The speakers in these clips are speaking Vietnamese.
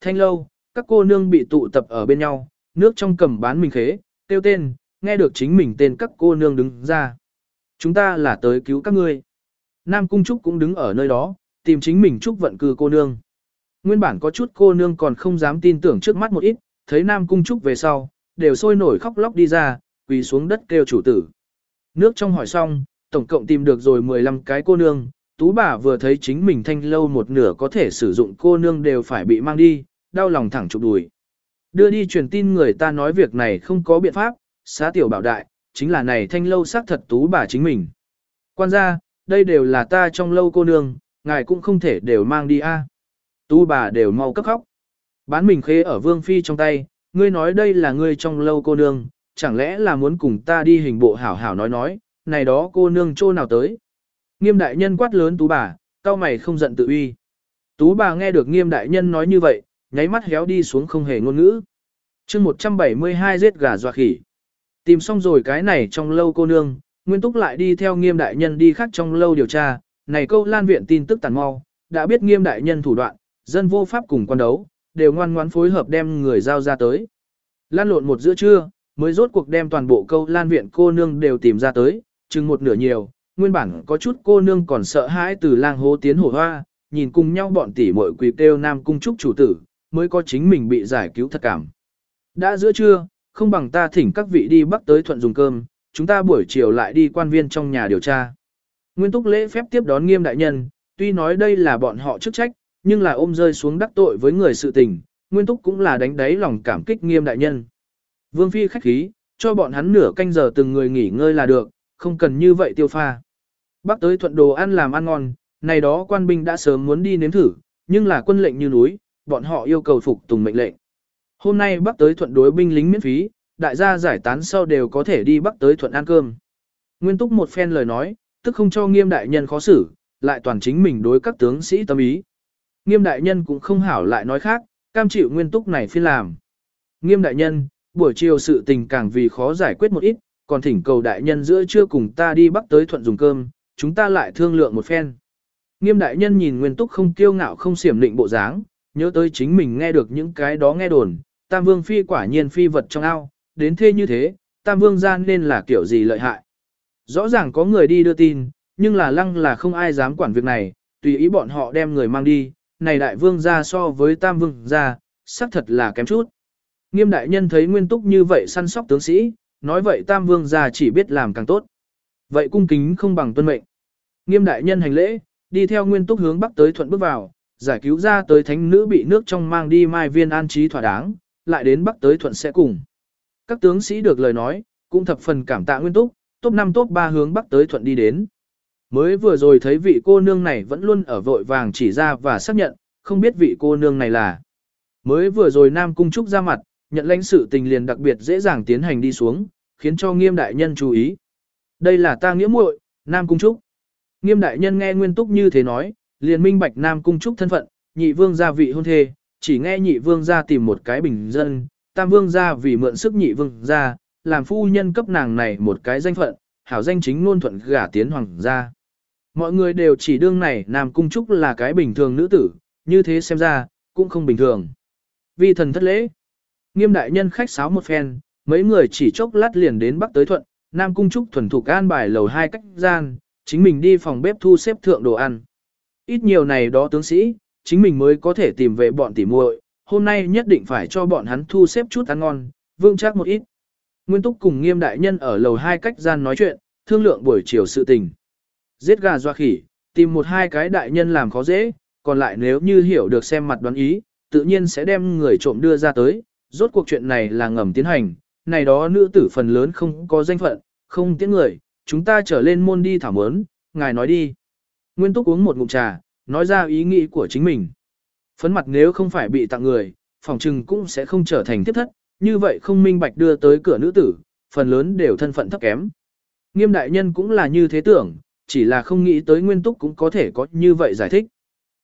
thanh lâu, các cô nương bị tụ tập ở bên nhau, nước trong cầm bán mình khế, tiêu tên, nghe được chính mình tên các cô nương đứng ra. Chúng ta là tới cứu các ngươi. Nam Cung Trúc cũng đứng ở nơi đó, tìm chính mình Trúc vận cư cô nương. Nguyên bản có chút cô nương còn không dám tin tưởng trước mắt một ít, thấy Nam Cung Trúc về sau, đều sôi nổi khóc lóc đi ra, quỳ xuống đất kêu chủ tử. Nước trong hỏi xong, tổng cộng tìm được rồi 15 cái cô nương, tú bà vừa thấy chính mình thanh lâu một nửa có thể sử dụng cô nương đều phải bị mang đi, đau lòng thẳng chụp đùi. Đưa đi truyền tin người ta nói việc này không có biện pháp, xá tiểu bảo đại, chính là này thanh lâu xác thật tú bà chính mình. Quan gia, đây đều là ta trong lâu cô nương, ngài cũng không thể đều mang đi a. Tú bà đều mau cấp khóc. Bán mình khế ở vương phi trong tay, ngươi nói đây là ngươi trong lâu cô nương, chẳng lẽ là muốn cùng ta đi hình bộ hảo hảo nói nói, này đó cô nương chỗ nào tới. Nghiêm đại nhân quát lớn tú bà, cao mày không giận tự uy. Tú bà nghe được nghiêm đại nhân nói như vậy, nháy mắt héo đi xuống không hề ngôn ngữ. chương 172 giết gà dọa khỉ. Tìm xong rồi cái này trong lâu cô nương, Nguyên Túc lại đi theo nghiêm đại nhân đi khác trong lâu điều tra, này câu lan viện tin tức tàn mau, đã biết nghiêm đại nhân thủ đoạn, dân vô pháp cùng quan đấu, đều ngoan ngoãn phối hợp đem người giao ra tới. Lan lộn một giữa trưa, mới rốt cuộc đem toàn bộ câu lan viện cô nương đều tìm ra tới, chừng một nửa nhiều, nguyên bản có chút cô nương còn sợ hãi từ lang hố tiến hổ hoa, nhìn cùng nhau bọn tỷ muội quỳ kêu nam cung trúc chủ tử, mới có chính mình bị giải cứu thật cảm. Đã giữa trưa, không bằng ta thỉnh các vị đi bắc tới thuận dùng cơm, chúng ta buổi chiều lại đi quan viên trong nhà điều tra. Nguyên túc lễ phép tiếp đón nghiêm đại nhân, tuy nói đây là bọn họ chức trách, nhưng là ôm rơi xuống đắc tội với người sự tình, Nguyên túc cũng là đánh đáy lòng cảm kích nghiêm đại nhân. Vương phi khách khí, cho bọn hắn nửa canh giờ từng người nghỉ ngơi là được, không cần như vậy tiêu pha. Bắc tới thuận đồ ăn làm ăn ngon, này đó quan binh đã sớm muốn đi nếm thử, nhưng là quân lệnh như núi, bọn họ yêu cầu phục tùng mệnh lệnh. Hôm nay Bắc tới thuận đối binh lính miễn phí, đại gia giải tán sau đều có thể đi Bắc tới thuận ăn cơm. Nguyên túc một phen lời nói, tức không cho nghiêm đại nhân khó xử, lại toàn chính mình đối các tướng sĩ tâm ý. Nghiêm đại nhân cũng không hảo lại nói khác, cam chịu nguyên túc này phiên làm. Nghiêm đại nhân, buổi chiều sự tình càng vì khó giải quyết một ít, còn thỉnh cầu đại nhân giữa trưa cùng ta đi bắc tới thuận dùng cơm, chúng ta lại thương lượng một phen. Nghiêm đại nhân nhìn nguyên túc không kiêu ngạo không xiểm định bộ dáng, nhớ tới chính mình nghe được những cái đó nghe đồn, tam vương phi quả nhiên phi vật trong ao, đến thế như thế, tam vương gian nên là kiểu gì lợi hại. Rõ ràng có người đi đưa tin, nhưng là lăng là không ai dám quản việc này, tùy ý bọn họ đem người mang đi, này đại vương ra so với tam vương ra, xác thật là kém chút. Nghiêm đại nhân thấy nguyên túc như vậy săn sóc tướng sĩ, nói vậy tam vương ra chỉ biết làm càng tốt. Vậy cung kính không bằng tuân mệnh. Nghiêm đại nhân hành lễ, đi theo nguyên túc hướng bắc tới thuận bước vào, giải cứu ra tới thánh nữ bị nước trong mang đi mai viên an trí thỏa đáng, lại đến bắc tới thuận sẽ cùng. Các tướng sĩ được lời nói, cũng thập phần cảm tạ nguyên túc, top 5 top 3 hướng bắc tới thuận đi đến. Mới vừa rồi thấy vị cô nương này vẫn luôn ở vội vàng chỉ ra và xác nhận, không biết vị cô nương này là. Mới vừa rồi Nam Cung Trúc ra mặt, nhận lãnh sự tình liền đặc biệt dễ dàng tiến hành đi xuống, khiến cho nghiêm đại nhân chú ý. Đây là ta nghĩa muội, Nam Cung Trúc. Nghiêm đại nhân nghe Nguyên Túc như thế nói, liền minh bạch Nam Cung Trúc thân phận, nhị vương gia vị hôn thê, chỉ nghe nhị vương gia tìm một cái bình dân, tam vương gia vì mượn sức nhị vương gia, làm phu nhân cấp nàng này một cái danh phận, hảo danh chính luôn thuận gả tiến hoàng gia. Mọi người đều chỉ đương này Nam Cung Trúc là cái bình thường nữ tử, như thế xem ra, cũng không bình thường. Vì thần thất lễ, nghiêm đại nhân khách sáo một phen, mấy người chỉ chốc lát liền đến Bắc tới Thuận, Nam Cung Trúc thuần thục an bài lầu hai cách gian, chính mình đi phòng bếp thu xếp thượng đồ ăn. Ít nhiều này đó tướng sĩ, chính mình mới có thể tìm về bọn tỉ muội, hôm nay nhất định phải cho bọn hắn thu xếp chút ăn ngon, vương chắc một ít. Nguyên Túc cùng nghiêm đại nhân ở lầu hai cách gian nói chuyện, thương lượng buổi chiều sự tình. Giết gà doa khỉ, tìm một hai cái đại nhân làm khó dễ, còn lại nếu như hiểu được xem mặt đoán ý, tự nhiên sẽ đem người trộm đưa ra tới, rốt cuộc chuyện này là ngầm tiến hành, này đó nữ tử phần lớn không có danh phận, không tiếng người, chúng ta trở lên môn đi thảo mớn, ngài nói đi. Nguyên Túc uống một ngụm trà, nói ra ý nghĩ của chính mình. Phấn mặt nếu không phải bị tặng người, phòng trừng cũng sẽ không trở thành tiếp thất, như vậy không minh bạch đưa tới cửa nữ tử, phần lớn đều thân phận thấp kém. Nghiêm đại nhân cũng là như thế tưởng, chỉ là không nghĩ tới Nguyên Túc cũng có thể có như vậy giải thích.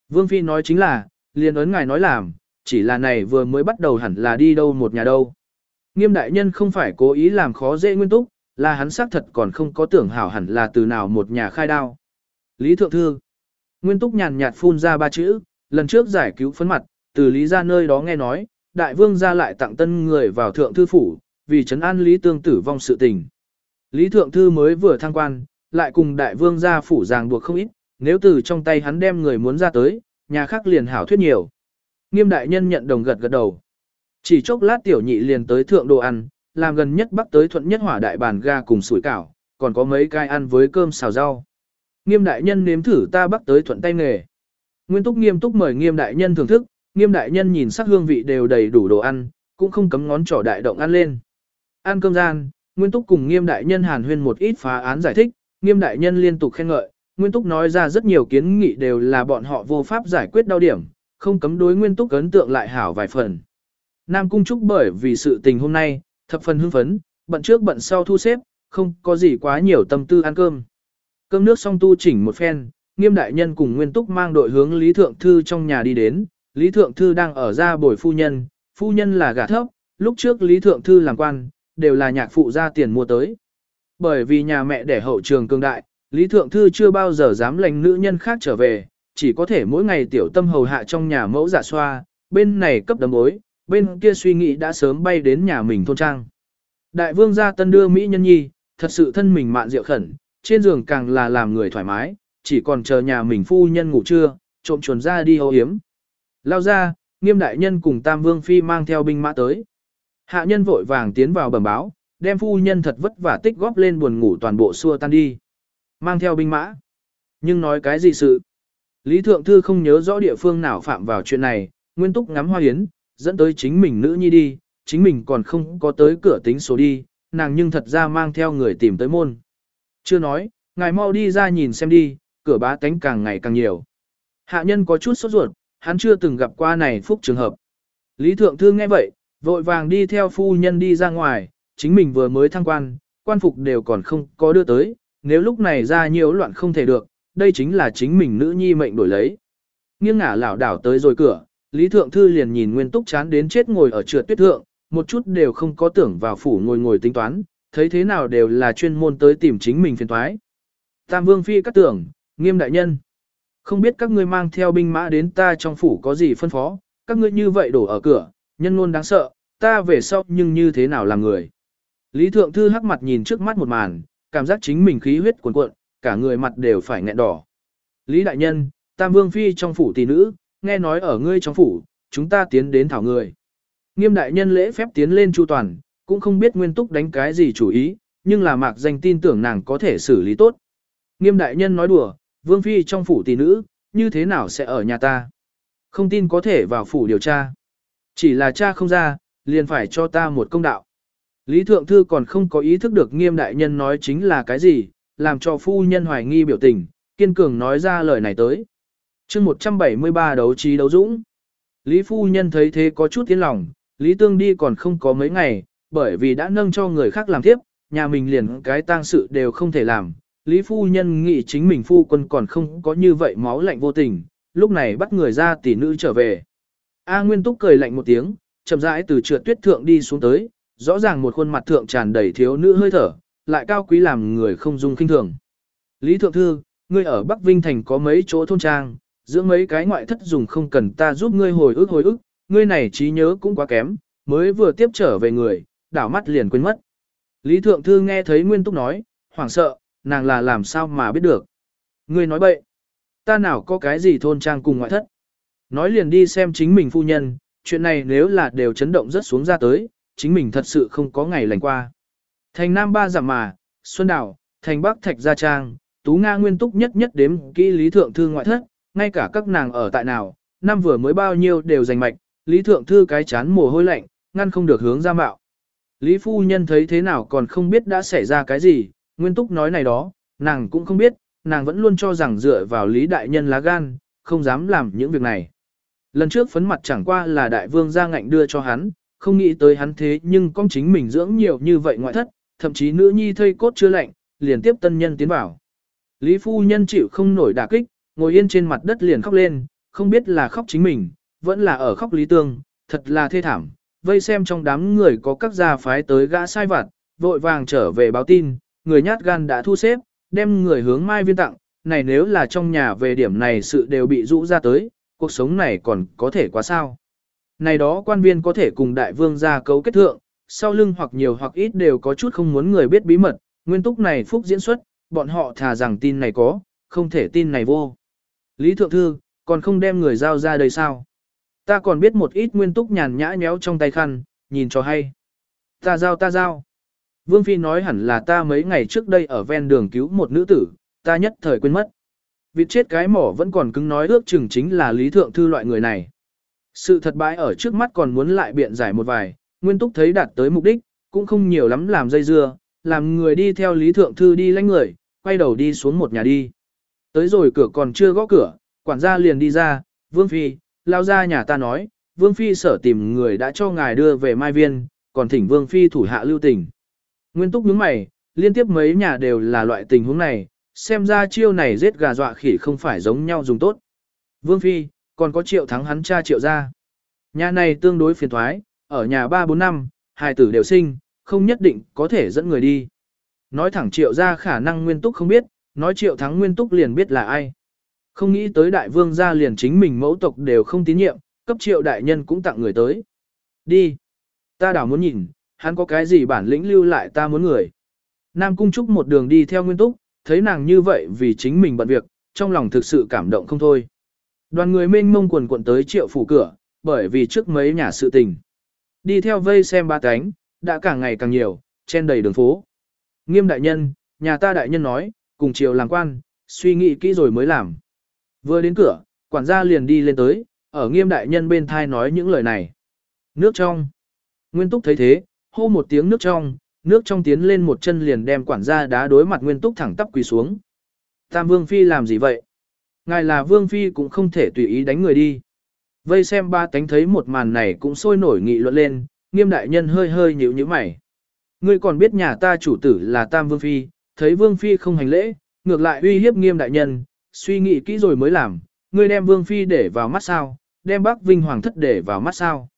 Vương Phi nói chính là, liền ấn ngài nói làm, chỉ là này vừa mới bắt đầu hẳn là đi đâu một nhà đâu. Nghiêm đại nhân không phải cố ý làm khó dễ nguyên túc, là hắn xác thật còn không có tưởng hảo hẳn là từ nào một nhà khai đao. Lý Thượng Thư Nguyên túc nhàn nhạt phun ra ba chữ, lần trước giải cứu phấn mặt, từ lý ra nơi đó nghe nói, đại vương ra lại tặng tân người vào thượng thư phủ, vì trấn an lý tương tử vong sự tình. Lý thượng thư mới vừa thăng quan, lại cùng đại vương ra phủ ràng buộc không ít, nếu từ trong tay hắn đem người muốn ra tới, nhà khác liền hảo thuyết nhiều. Nghiêm đại nhân nhận đồng gật gật đầu. Chỉ chốc lát tiểu nhị liền tới thượng đồ ăn, làm gần nhất bắc tới thuận nhất hỏa đại bàn ga cùng sủi cảo, còn có mấy cái ăn với cơm xào rau. Nghiêm đại nhân nếm thử ta bắt tới thuận tay nghề. Nguyên túc nghiêm túc mời nghiêm đại nhân thưởng thức, nghiêm đại nhân nhìn sắc hương vị đều đầy đủ đồ ăn, cũng không cấm ngón trỏ đại động ăn lên. Ăn cơm gian, Nguyên túc cùng nghiêm đại nhân hàn huyên một ít phá án giải thích, nghiêm đại nhân liên tục khen ngợi, Nguyên túc nói ra rất nhiều kiến nghị đều là bọn họ vô pháp giải quyết đau điểm, không cấm đối Nguyên túc ấn tượng lại hảo vài phần. Nam Cung Trúc bởi vì sự tình hôm nay, thập phần hưng phấn, bận trước bận sau thu xếp, không có gì quá nhiều tâm tư ăn cơm. Cơm nước xong tu chỉnh một phen, nghiêm đại nhân cùng Nguyên Túc mang đội hướng Lý Thượng Thư trong nhà đi đến, Lý Thượng Thư đang ở ra bồi phu nhân, phu nhân là gà thấp, lúc trước Lý Thượng Thư làm quan, đều là nhạc phụ ra tiền mua tới. Bởi vì nhà mẹ đẻ hậu trường cương đại, Lý Thượng Thư chưa bao giờ dám lành nữ nhân khác trở về, chỉ có thể mỗi ngày tiểu tâm hầu hạ trong nhà mẫu giả xoa, bên này cấp đấm ối, bên kia suy nghĩ đã sớm bay đến nhà mình thôn trang. Đại vương gia tân đưa Mỹ nhân nhi, thật sự thân mình mạn rượu khẩn, trên giường càng là làm người thoải mái, chỉ còn chờ nhà mình phu nhân ngủ trưa, trộm chuồn ra đi hô hiếm. Lao ra, nghiêm đại nhân cùng Tam Vương Phi mang theo binh mã tới. Hạ nhân vội vàng tiến vào bẩm báo, đem phu nhân thật vất vả tích góp lên buồn ngủ toàn bộ xua tan đi. Mang theo binh mã. Nhưng nói cái gì sự? Lý Thượng Thư không nhớ rõ địa phương nào phạm vào chuyện này, nguyên túc ngắm hoa hiến, dẫn tới chính mình nữ nhi đi, chính mình còn không có tới cửa tính số đi, nàng nhưng thật ra mang theo người tìm tới môn. Chưa nói, ngài mau đi ra nhìn xem đi, cửa bá tánh càng ngày càng nhiều. Hạ nhân có chút sốt ruột, hắn chưa từng gặp qua này phúc trường hợp. Lý Thượng Thư nghe vậy, vội vàng đi theo phu nhân đi ra ngoài, chính mình vừa mới thăng quan, quan phục đều còn không có đưa tới, nếu lúc này ra nhiều loạn không thể được, đây chính là chính mình nữ nhi mệnh đổi lấy. Nghiêng ngả lảo đảo tới rồi cửa, Lý Thượng Thư liền nhìn Nguyên Túc chán đến chết ngồi ở trượt tuyết thượng, một chút đều không có tưởng vào phủ ngồi ngồi tính toán, thấy thế nào đều là chuyên môn tới tìm chính mình phiền thoái. Tam Vương Phi các tưởng, nghiêm đại nhân. Không biết các ngươi mang theo binh mã đến ta trong phủ có gì phân phó, các ngươi như vậy đổ ở cửa, nhân luôn đáng sợ, ta về sau nhưng như thế nào làm người. Lý Thượng Thư hắc mặt nhìn trước mắt một màn, cảm giác chính mình khí huyết cuồn cuộn, cả người mặt đều phải nghẹn đỏ. Lý Đại Nhân, Tam Vương Phi trong phủ tỷ nữ, nghe nói ở ngươi trong phủ, chúng ta tiến đến thảo người. Nghiêm Đại Nhân lễ phép tiến lên chu toàn, cũng không biết nguyên túc đánh cái gì chủ ý, nhưng là mạc danh tin tưởng nàng có thể xử lý tốt. Nghiêm Đại Nhân nói đùa, Vương Phi trong phủ tỷ nữ, như thế nào sẽ ở nhà ta? Không tin có thể vào phủ điều tra. Chỉ là cha không ra, liền phải cho ta một công đạo. Lý Thượng Thư còn không có ý thức được nghiêm đại nhân nói chính là cái gì, làm cho phu nhân hoài nghi biểu tình, kiên cường nói ra lời này tới. chương 173 đấu trí đấu dũng. Lý phu nhân thấy thế có chút tiến lòng, Lý Tương đi còn không có mấy ngày, bởi vì đã nâng cho người khác làm tiếp, nhà mình liền cái tang sự đều không thể làm. Lý phu nhân nghĩ chính mình phu quân còn không có như vậy máu lạnh vô tình, lúc này bắt người ra tỷ nữ trở về. A Nguyên Túc cười lạnh một tiếng, chậm rãi từ trượt tuyết thượng đi xuống tới, rõ ràng một khuôn mặt thượng tràn đầy thiếu nữ hơi thở, lại cao quý làm người không dung kinh thường. Lý Thượng Thư, ngươi ở Bắc Vinh Thành có mấy chỗ thôn trang, giữa mấy cái ngoại thất dùng không cần ta giúp ngươi hồi ức hồi ức, ngươi này trí nhớ cũng quá kém, mới vừa tiếp trở về người, đảo mắt liền quên mất. Lý Thượng Thư nghe thấy Nguyên Túc nói, hoảng sợ, nàng là làm sao mà biết được. Ngươi nói bậy, ta nào có cái gì thôn trang cùng ngoại thất. Nói liền đi xem chính mình phu nhân, chuyện này nếu là đều chấn động rất xuống ra tới, chính mình thật sự không có ngày lành qua. Thành Nam Ba giảm mà, Xuân Đảo, thành Bắc Thạch Gia Trang, Tú Nga nguyên túc nhất nhất đếm kỹ lý thượng thư ngoại thất, ngay cả các nàng ở tại nào, năm vừa mới bao nhiêu đều giành mạch, lý thượng thư cái chán mồ hôi lạnh, ngăn không được hướng ra mạo. Lý phu nhân thấy thế nào còn không biết đã xảy ra cái gì, nguyên túc nói này đó, nàng cũng không biết, nàng vẫn luôn cho rằng dựa vào lý đại nhân lá gan, không dám làm những việc này. Lần trước phấn mặt chẳng qua là đại vương ra ngạnh đưa cho hắn, không nghĩ tới hắn thế nhưng con chính mình dưỡng nhiều như vậy ngoại thất, thậm chí nữ nhi thây cốt chưa lạnh, liền tiếp tân nhân tiến vào. Lý phu nhân chịu không nổi đả kích, ngồi yên trên mặt đất liền khóc lên, không biết là khóc chính mình, vẫn là ở khóc lý tương, thật là thê thảm. Vây xem trong đám người có các gia phái tới gã sai vặt, vội vàng trở về báo tin, người nhát gan đã thu xếp, đem người hướng mai viên tặng, này nếu là trong nhà về điểm này sự đều bị rũ ra tới, cuộc sống này còn có thể quá sao. Này đó quan viên có thể cùng đại vương gia cấu kết thượng, sau lưng hoặc nhiều hoặc ít đều có chút không muốn người biết bí mật, nguyên túc này phúc diễn xuất, bọn họ thà rằng tin này có, không thể tin này vô. Lý Thượng Thư, còn không đem người giao ra đây sao? Ta còn biết một ít nguyên túc nhàn nhã nhéo trong tay khăn, nhìn cho hay. Ta giao ta giao. Vương Phi nói hẳn là ta mấy ngày trước đây ở ven đường cứu một nữ tử, ta nhất thời quên mất. Vịt chết cái mỏ vẫn còn cứng nói ước chừng chính là Lý Thượng Thư loại người này. Sự thật bãi ở trước mắt còn muốn lại biện giải một vài, Nguyên Túc thấy đạt tới mục đích, cũng không nhiều lắm làm dây dưa, làm người đi theo Lý Thượng Thư đi lánh người, quay đầu đi xuống một nhà đi. Tới rồi cửa còn chưa gõ cửa, quản gia liền đi ra, Vương Phi, lao ra nhà ta nói, Vương Phi sở tìm người đã cho ngài đưa về Mai Viên, còn thỉnh Vương Phi thủ hạ lưu tình. Nguyên Túc nhướng mày, liên tiếp mấy nhà đều là loại tình huống này, xem ra chiêu này giết gà dọa khỉ không phải giống nhau dùng tốt. Vương Phi, còn có triệu thắng hắn cha triệu ra. Nhà này tương đối phiền thoái, ở nhà 3-4 năm, hai tử đều sinh, không nhất định có thể dẫn người đi. Nói thẳng triệu ra khả năng nguyên túc không biết, nói triệu thắng nguyên túc liền biết là ai. Không nghĩ tới đại vương gia liền chính mình mẫu tộc đều không tín nhiệm, cấp triệu đại nhân cũng tặng người tới. Đi. Ta đảo muốn nhìn, hắn có cái gì bản lĩnh lưu lại ta muốn người. Nam Cung Trúc một đường đi theo nguyên túc, thấy nàng như vậy vì chính mình bận việc, trong lòng thực sự cảm động không thôi. Đoàn người mênh mông quần quận tới triệu phủ cửa, bởi vì trước mấy nhà sự tình. Đi theo vây xem ba cánh, đã càng ngày càng nhiều, trên đầy đường phố. Nghiêm đại nhân, nhà ta đại nhân nói, cùng triều làm quan, suy nghĩ kỹ rồi mới làm. Vừa đến cửa, quản gia liền đi lên tới, ở nghiêm đại nhân bên thai nói những lời này. Nước trong. Nguyên túc thấy thế, hô một tiếng nước trong, nước trong tiến lên một chân liền đem quản gia đá đối mặt nguyên túc thẳng tắp quỳ xuống. Tam vương phi làm gì vậy? Ngài là vương phi cũng không thể tùy ý đánh người đi. Vây xem ba tánh thấy một màn này cũng sôi nổi nghị luận lên, nghiêm đại nhân hơi hơi nhíu nhíu mày. Ngươi còn biết nhà ta chủ tử là Tam Vương Phi, thấy Vương Phi không hành lễ, ngược lại uy hiếp nghiêm đại nhân, suy nghĩ kỹ rồi mới làm, ngươi đem Vương Phi để vào mắt sao, đem Bắc Vinh Hoàng thất để vào mắt sao.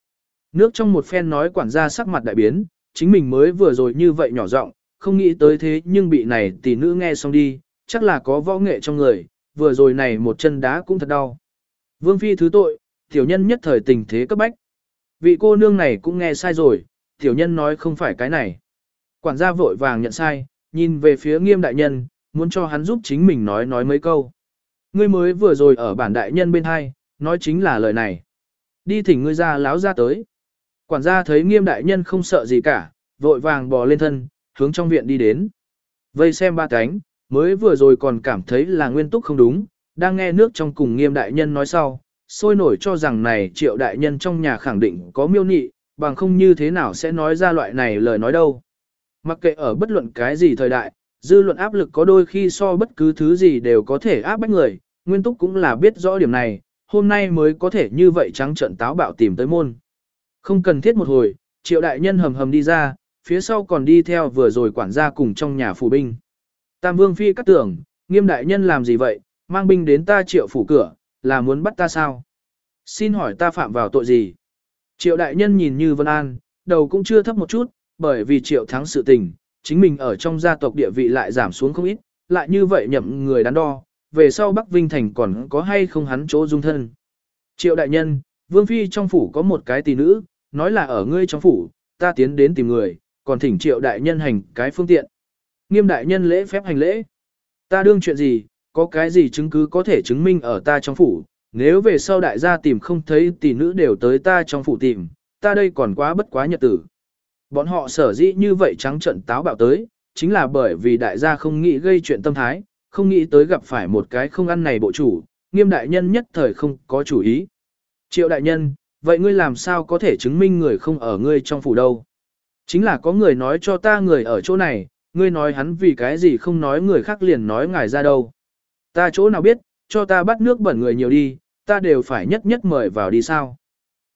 Nước trong một phen nói quản gia sắc mặt đại biến, chính mình mới vừa rồi như vậy nhỏ giọng, không nghĩ tới thế nhưng bị này tỷ nữ nghe xong đi, chắc là có võ nghệ trong người, vừa rồi này một chân đá cũng thật đau. Vương Phi thứ tội, tiểu nhân nhất thời tình thế cấp bách. Vị cô nương này cũng nghe sai rồi, tiểu nhân nói không phải cái này. Quản gia vội vàng nhận sai, nhìn về phía nghiêm đại nhân, muốn cho hắn giúp chính mình nói nói mấy câu. Ngươi mới vừa rồi ở bản đại nhân bên hai, nói chính là lời này. Đi thỉnh ngươi ra láo ra tới. Quản gia thấy nghiêm đại nhân không sợ gì cả, vội vàng bò lên thân, hướng trong viện đi đến. Vây xem ba cánh, mới vừa rồi còn cảm thấy là nguyên túc không đúng, đang nghe nước trong cùng nghiêm đại nhân nói sau, sôi nổi cho rằng này triệu đại nhân trong nhà khẳng định có miêu nị, bằng không như thế nào sẽ nói ra loại này lời nói đâu. Mặc kệ ở bất luận cái gì thời đại, dư luận áp lực có đôi khi so bất cứ thứ gì đều có thể áp bách người, nguyên túc cũng là biết rõ điểm này, hôm nay mới có thể như vậy trắng trận táo bạo tìm tới môn. Không cần thiết một hồi, triệu đại nhân hầm hầm đi ra, phía sau còn đi theo vừa rồi quản gia cùng trong nhà phủ binh. Tam vương phi cắt tưởng, nghiêm đại nhân làm gì vậy, mang binh đến ta triệu phủ cửa, là muốn bắt ta sao? Xin hỏi ta phạm vào tội gì? Triệu đại nhân nhìn như Vân An, đầu cũng chưa thấp một chút, bởi vì triệu thắng sự tình, chính mình ở trong gia tộc địa vị lại giảm xuống không ít, lại như vậy nhậm người đắn đo, về sau Bắc Vinh Thành còn có hay không hắn chỗ dung thân. Triệu đại nhân, Vương Phi trong phủ có một cái tỷ nữ, nói là ở ngươi trong phủ, ta tiến đến tìm người, còn thỉnh triệu đại nhân hành cái phương tiện. Nghiêm đại nhân lễ phép hành lễ. Ta đương chuyện gì, có cái gì chứng cứ có thể chứng minh ở ta trong phủ, nếu về sau đại gia tìm không thấy tỷ nữ đều tới ta trong phủ tìm, ta đây còn quá bất quá nhật tử. Bọn họ sở dĩ như vậy trắng trận táo bạo tới, chính là bởi vì đại gia không nghĩ gây chuyện tâm thái, không nghĩ tới gặp phải một cái không ăn này bộ chủ, nghiêm đại nhân nhất thời không có chủ ý. Triệu đại nhân, vậy ngươi làm sao có thể chứng minh người không ở ngươi trong phủ đâu? Chính là có người nói cho ta người ở chỗ này, ngươi nói hắn vì cái gì không nói người khác liền nói ngài ra đâu. Ta chỗ nào biết, cho ta bắt nước bẩn người nhiều đi, ta đều phải nhất nhất mời vào đi sao.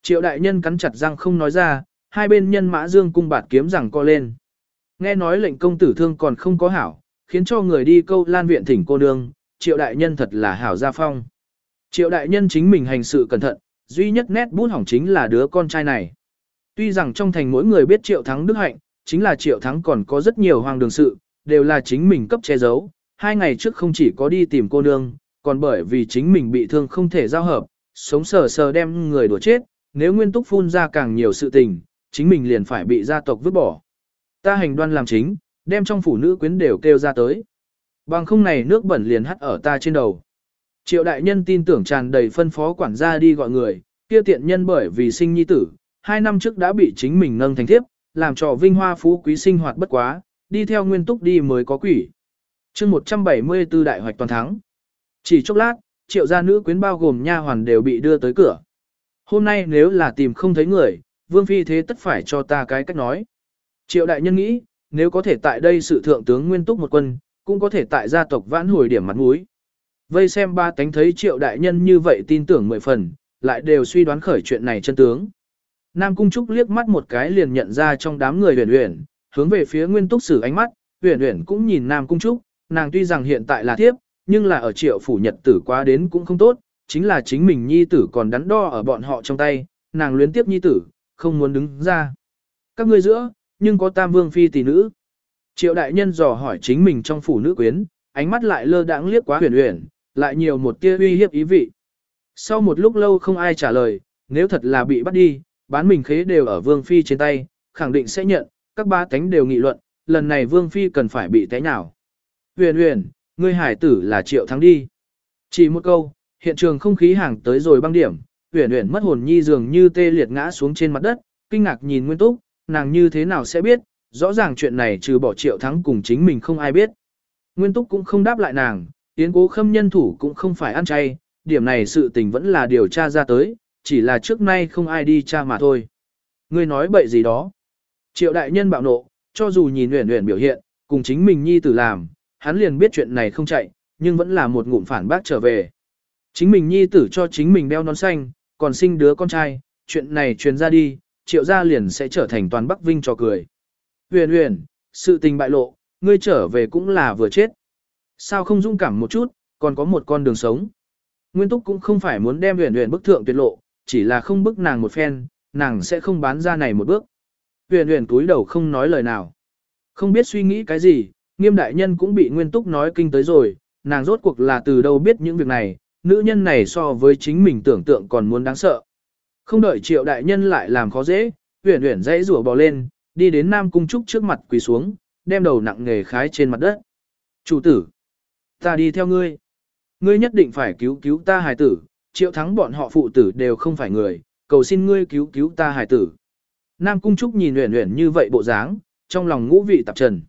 Triệu đại nhân cắn chặt răng không nói ra, hai bên nhân mã dương cung bạt kiếm rằng co lên. Nghe nói lệnh công tử thương còn không có hảo, khiến cho người đi câu lan viện thỉnh cô nương, triệu đại nhân thật là hảo gia phong. Triệu đại nhân chính mình hành sự cẩn thận, duy nhất nét bút hỏng chính là đứa con trai này. Tuy rằng trong thành mỗi người biết triệu thắng đức hạnh, chính là triệu thắng còn có rất nhiều hoàng đường sự, đều là chính mình cấp che giấu. Hai ngày trước không chỉ có đi tìm cô nương, còn bởi vì chính mình bị thương không thể giao hợp, sống sờ sờ đem người đùa chết, nếu nguyên túc phun ra càng nhiều sự tình, chính mình liền phải bị gia tộc vứt bỏ. Ta hành đoan làm chính, đem trong phủ nữ quyến đều kêu ra tới. Bằng không này nước bẩn liền hắt ở ta trên đầu. Triệu đại nhân tin tưởng tràn đầy phân phó quản gia đi gọi người, kia tiện nhân bởi vì sinh nhi tử, hai năm trước đã bị chính mình nâng thành thiếp, làm cho vinh hoa phú quý sinh hoạt bất quá, đi theo nguyên túc đi mới có quỷ. chương 174 đại hoạch toàn thắng. Chỉ chốc lát, triệu gia nữ quyến bao gồm nha hoàn đều bị đưa tới cửa. Hôm nay nếu là tìm không thấy người, vương phi thế tất phải cho ta cái cách nói. Triệu đại nhân nghĩ, nếu có thể tại đây sự thượng tướng nguyên túc một quân, cũng có thể tại gia tộc vãn hồi điểm mặt mũi. Vây xem ba tánh thấy triệu đại nhân như vậy tin tưởng mười phần, lại đều suy đoán khởi chuyện này chân tướng. Nam Cung Trúc liếc mắt một cái liền nhận ra trong đám người huyền huyền, hướng về phía nguyên túc sử ánh mắt, huyền huyền cũng nhìn Nam Cung Trúc, nàng tuy rằng hiện tại là thiếp, nhưng là ở triệu phủ nhật tử quá đến cũng không tốt, chính là chính mình nhi tử còn đắn đo ở bọn họ trong tay, nàng luyến tiếp nhi tử, không muốn đứng ra. Các ngươi giữa, nhưng có tam vương phi tỷ nữ. Triệu đại nhân dò hỏi chính mình trong phủ nữ quyến, ánh mắt lại lơ đãng liếc quá huyền huyền, lại nhiều một tia uy hiếp ý vị. Sau một lúc lâu không ai trả lời, nếu thật là bị bắt đi, bán mình khế đều ở vương phi trên tay, khẳng định sẽ nhận, các ba tánh đều nghị luận, lần này vương phi cần phải bị té nào. Huyền huyền, ngươi hải tử là triệu thắng đi. Chỉ một câu, hiện trường không khí hàng tới rồi băng điểm, Uyển Uyển mất hồn nhi dường như tê liệt ngã xuống trên mặt đất, kinh ngạc nhìn nguyên túc, nàng như thế nào sẽ biết, rõ ràng chuyện này trừ bỏ triệu thắng cùng chính mình không ai biết. Nguyên túc cũng không đáp lại nàng, yến cố khâm nhân thủ cũng không phải ăn chay, điểm này sự tình vẫn là điều tra ra tới, chỉ là trước nay không ai đi tra mà thôi. Ngươi nói bậy gì đó. Triệu đại nhân bạo nộ, cho dù nhìn Uyển Uyển biểu hiện, cùng chính mình nhi tử làm, hắn liền biết chuyện này không chạy, nhưng vẫn là một ngụm phản bác trở về. Chính mình nhi tử cho chính mình đeo nón xanh, còn sinh đứa con trai, chuyện này truyền ra đi, triệu gia liền sẽ trở thành toàn Bắc Vinh trò cười. Huyền huyền, sự tình bại lộ, ngươi trở về cũng là vừa chết. Sao không dung cảm một chút, còn có một con đường sống. Nguyên Túc cũng không phải muốn đem huyền huyền bức thượng tuyệt lộ, chỉ là không bức nàng một phen, nàng sẽ không bán ra này một bước. Huyền huyền túi đầu không nói lời nào. Không biết suy nghĩ cái gì, nghiêm đại nhân cũng bị Nguyên Túc nói kinh tới rồi, nàng rốt cuộc là từ đâu biết những việc này, nữ nhân này so với chính mình tưởng tượng còn muốn đáng sợ. Không đợi triệu đại nhân lại làm khó dễ, huyển huyển dãy rủa bò lên, đi đến Nam Cung Trúc trước mặt quỳ xuống, đem đầu nặng nghề khái trên mặt đất. Chủ tử, ta đi theo ngươi. Ngươi nhất định phải cứu cứu ta hài tử, triệu thắng bọn họ phụ tử đều không phải người, cầu xin ngươi cứu cứu ta hài tử. Nam Cung Trúc nhìn huyển huyển như vậy bộ dáng, trong lòng ngũ vị tạp trần.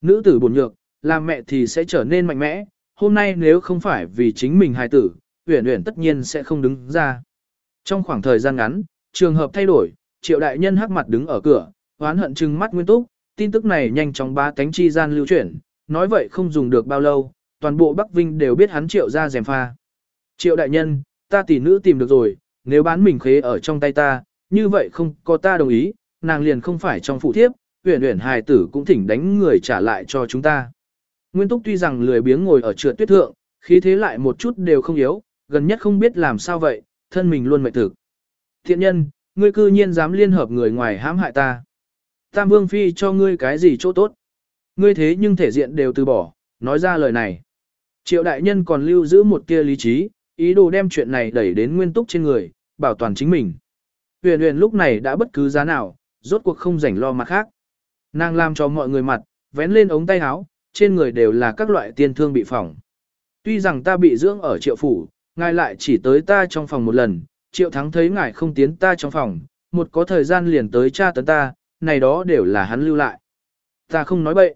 Nữ tử buồn nhược, làm mẹ thì sẽ trở nên mạnh mẽ, hôm nay nếu không phải vì chính mình hài tử, uyển uyển tất nhiên sẽ không đứng ra. Trong khoảng thời gian ngắn, trường hợp thay đổi, triệu đại nhân hắc mặt đứng ở cửa, hoán hận trừng mắt nguyên túc, tin tức này nhanh chóng ba cánh chi gian lưu chuyển, nói vậy không dùng được bao lâu, toàn bộ Bắc Vinh đều biết hắn triệu ra dèm pha. Triệu đại nhân, ta tỷ nữ tìm được rồi, nếu bán mình khế ở trong tay ta, như vậy không có ta đồng ý, nàng liền không phải trong phụ thiếp, uyển uyển hài tử cũng thỉnh đánh người trả lại cho chúng ta. Nguyên Túc tuy rằng lười biếng ngồi ở trượt tuyết thượng, khí thế lại một chút đều không yếu, gần nhất không biết làm sao vậy, thân mình luôn mệt thực. Thiện nhân, ngươi cư nhiên dám liên hợp người ngoài hãm hại ta. Tam Vương Phi cho ngươi cái gì chỗ tốt? Ngươi thế nhưng thể diện đều từ bỏ, nói ra lời này. Triệu đại nhân còn lưu giữ một tia lý trí, ý đồ đem chuyện này đẩy đến nguyên túc trên người, bảo toàn chính mình. Huyền huyền lúc này đã bất cứ giá nào, rốt cuộc không rảnh lo mặt khác. Nàng làm cho mọi người mặt, vén lên ống tay áo, trên người đều là các loại tiên thương bị phỏng. Tuy rằng ta bị dưỡng ở triệu phủ, ngài lại chỉ tới ta trong phòng một lần, triệu thắng thấy ngài không tiến ta trong phòng, một có thời gian liền tới tra tấn ta, này đó đều là hắn lưu lại. Ta không nói bậy.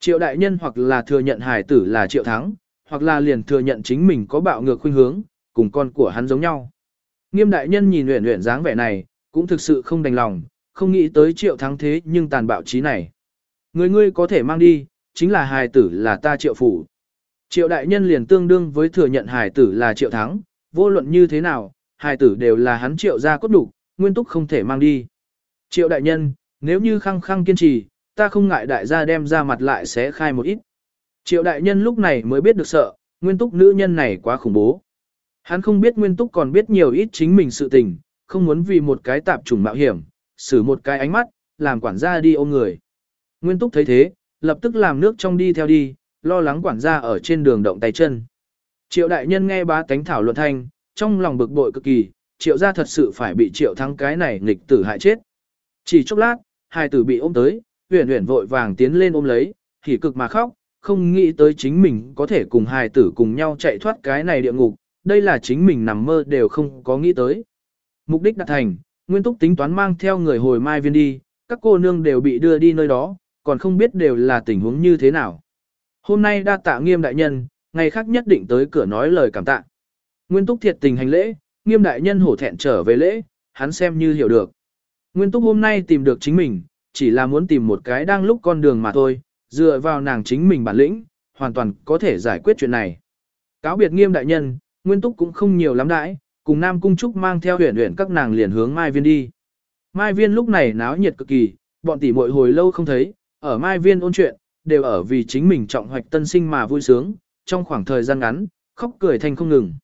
Triệu đại nhân hoặc là thừa nhận hải tử là triệu thắng, hoặc là liền thừa nhận chính mình có bạo ngược khuynh hướng, cùng con của hắn giống nhau. Nghiêm đại nhân nhìn luyện luyện dáng vẻ này, cũng thực sự không đành lòng, không nghĩ tới triệu thắng thế nhưng tàn bạo trí này. Người ngươi có thể mang đi, chính là hài tử là ta triệu phủ. Triệu đại nhân liền tương đương với thừa nhận hài tử là triệu thắng, vô luận như thế nào, hài tử đều là hắn triệu ra cốt đủ, nguyên túc không thể mang đi. Triệu đại nhân, nếu như khăng khăng kiên trì, ta không ngại đại gia đem ra mặt lại sẽ khai một ít. Triệu đại nhân lúc này mới biết được sợ, nguyên túc nữ nhân này quá khủng bố. Hắn không biết nguyên túc còn biết nhiều ít chính mình sự tình, không muốn vì một cái tạp trùng mạo hiểm, xử một cái ánh mắt, làm quản gia đi ôm người. Nguyên túc thấy thế, lập tức làm nước trong đi theo đi, lo lắng quản gia ở trên đường động tay chân. Triệu đại nhân nghe bá tánh thảo luận thanh, trong lòng bực bội cực kỳ, triệu gia thật sự phải bị triệu thắng cái này nghịch tử hại chết. Chỉ chốc lát, hai tử bị ôm tới, huyền huyền vội vàng tiến lên ôm lấy, thì cực mà khóc, không nghĩ tới chính mình có thể cùng hài tử cùng nhau chạy thoát cái này địa ngục, đây là chính mình nằm mơ đều không có nghĩ tới. Mục đích đạt thành, Nguyên Túc tính toán mang theo người hồi mai viên đi, các cô nương đều bị đưa đi nơi đó, còn không biết đều là tình huống như thế nào. Hôm nay đa tạ nghiêm đại nhân, ngày khác nhất định tới cửa nói lời cảm tạ. Nguyên Túc thiệt tình hành lễ, nghiêm đại nhân hổ thẹn trở về lễ, hắn xem như hiểu được. Nguyên Túc hôm nay tìm được chính mình, chỉ là muốn tìm một cái đang lúc con đường mà thôi, dựa vào nàng chính mình bản lĩnh, hoàn toàn có thể giải quyết chuyện này. Cáo biệt nghiêm đại nhân, Nguyên Túc cũng không nhiều lắm đãi, cùng Nam Cung Trúc mang theo huyền huyền các nàng liền hướng Mai Viên đi. Mai Viên lúc này náo nhiệt cực kỳ, bọn tỷ muội hồi lâu không thấy, ở Mai Viên ôn chuyện, đều ở vì chính mình trọng hoạch tân sinh mà vui sướng, trong khoảng thời gian ngắn, khóc cười thành không ngừng.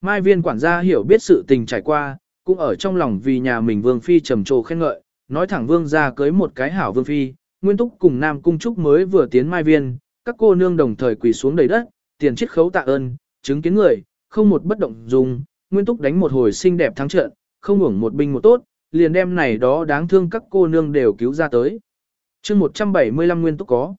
Mai Viên quản gia hiểu biết sự tình trải qua, cũng ở trong lòng vì nhà mình Vương Phi trầm trồ khen ngợi, nói thẳng Vương ra cưới một cái hảo Vương Phi, Nguyên Túc cùng Nam Cung Trúc mới vừa tiến Mai Viên, các cô nương đồng thời quỳ xuống đầy đất, tiền chiết khấu tạ ơn, chứng kiến người, không một bất động dùng, Nguyên Túc đánh một hồi xinh đẹp thắng trận, không hưởng một binh một tốt, liền đem này đó đáng thương các cô nương đều cứu ra tới chương 175 Nguyên Túc có.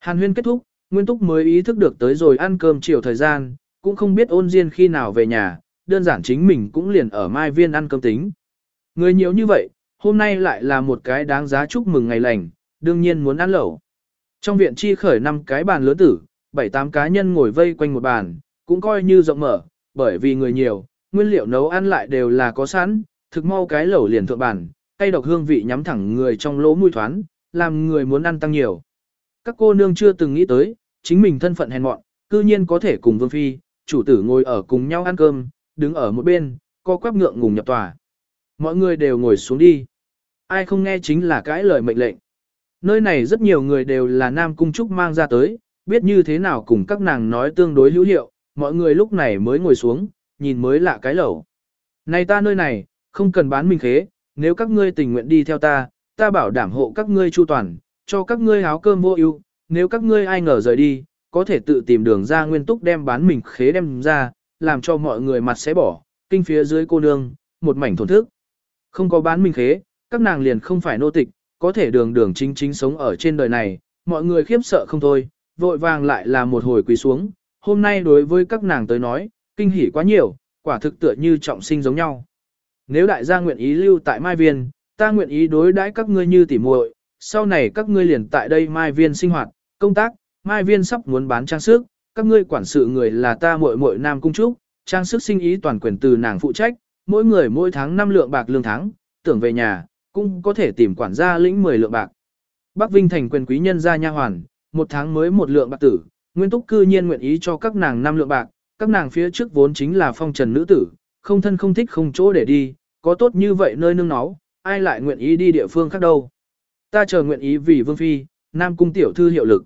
Hàn huyên kết thúc, Nguyên Túc mới ý thức được tới rồi ăn cơm chiều thời gian, cũng không biết ôn diên khi nào về nhà, đơn giản chính mình cũng liền ở Mai Viên ăn cơm tính. Người nhiều như vậy, hôm nay lại là một cái đáng giá chúc mừng ngày lành, đương nhiên muốn ăn lẩu. Trong viện chi khởi năm cái bàn lớn tử, bảy tám cá nhân ngồi vây quanh một bàn, cũng coi như rộng mở, bởi vì người nhiều, nguyên liệu nấu ăn lại đều là có sẵn, thực mau cái lẩu liền thượng bàn, cây độc hương vị nhắm thẳng người trong lỗ mũi thoán, làm người muốn ăn tăng nhiều. Các cô nương chưa từng nghĩ tới, chính mình thân phận hèn mọn, cư nhiên có thể cùng vương phi, chủ tử ngồi ở cùng nhau ăn cơm, đứng ở một bên, co quắp ngượng ngùng nhập tòa. Mọi người đều ngồi xuống đi. Ai không nghe chính là cái lời mệnh lệnh. Nơi này rất nhiều người đều là nam cung trúc mang ra tới, biết như thế nào cùng các nàng nói tương đối hữu hiệu, mọi người lúc này mới ngồi xuống, nhìn mới lạ cái lẩu. Này ta nơi này, không cần bán mình khế, nếu các ngươi tình nguyện đi theo ta, ta bảo đảm hộ các ngươi chu toàn, cho các ngươi áo cơm vô ưu, nếu các ngươi ai ngờ rời đi, có thể tự tìm đường ra nguyên túc đem bán mình khế đem ra, làm cho mọi người mặt sẽ bỏ, kinh phía dưới cô nương, một mảnh thổn thức. Không có bán mình khế, các nàng liền không phải nô tịch, có thể đường đường chính chính sống ở trên đời này, mọi người khiếp sợ không thôi, vội vàng lại là một hồi quỳ xuống, hôm nay đối với các nàng tới nói, kinh hỉ quá nhiều, quả thực tựa như trọng sinh giống nhau. Nếu đại gia nguyện ý lưu tại Mai Viên, ta nguyện ý đối đãi các ngươi như tỉ muội, sau này các ngươi liền tại đây Mai Viên sinh hoạt, công tác, Mai Viên sắp muốn bán trang sức, các ngươi quản sự người là ta muội muội Nam Cung Trúc, trang sức sinh ý toàn quyền từ nàng phụ trách, mỗi người mỗi tháng 5 lượng bạc lương tháng, tưởng về nhà, cũng có thể tìm quản gia lĩnh 10 lượng bạc. Bắc Vinh thành quyền quý nhân gia nha hoàn, một tháng mới một lượng bạc tử, Nguyên Túc cư nhiên nguyện ý cho các nàng 5 lượng bạc, các nàng phía trước vốn chính là phong trần nữ tử, không thân không thích không chỗ để đi, có tốt như vậy nơi nương náu, ai lại nguyện ý đi địa phương khác đâu. Ta chờ nguyện ý vì Vương Phi, Nam Cung Tiểu Thư hiệu lực.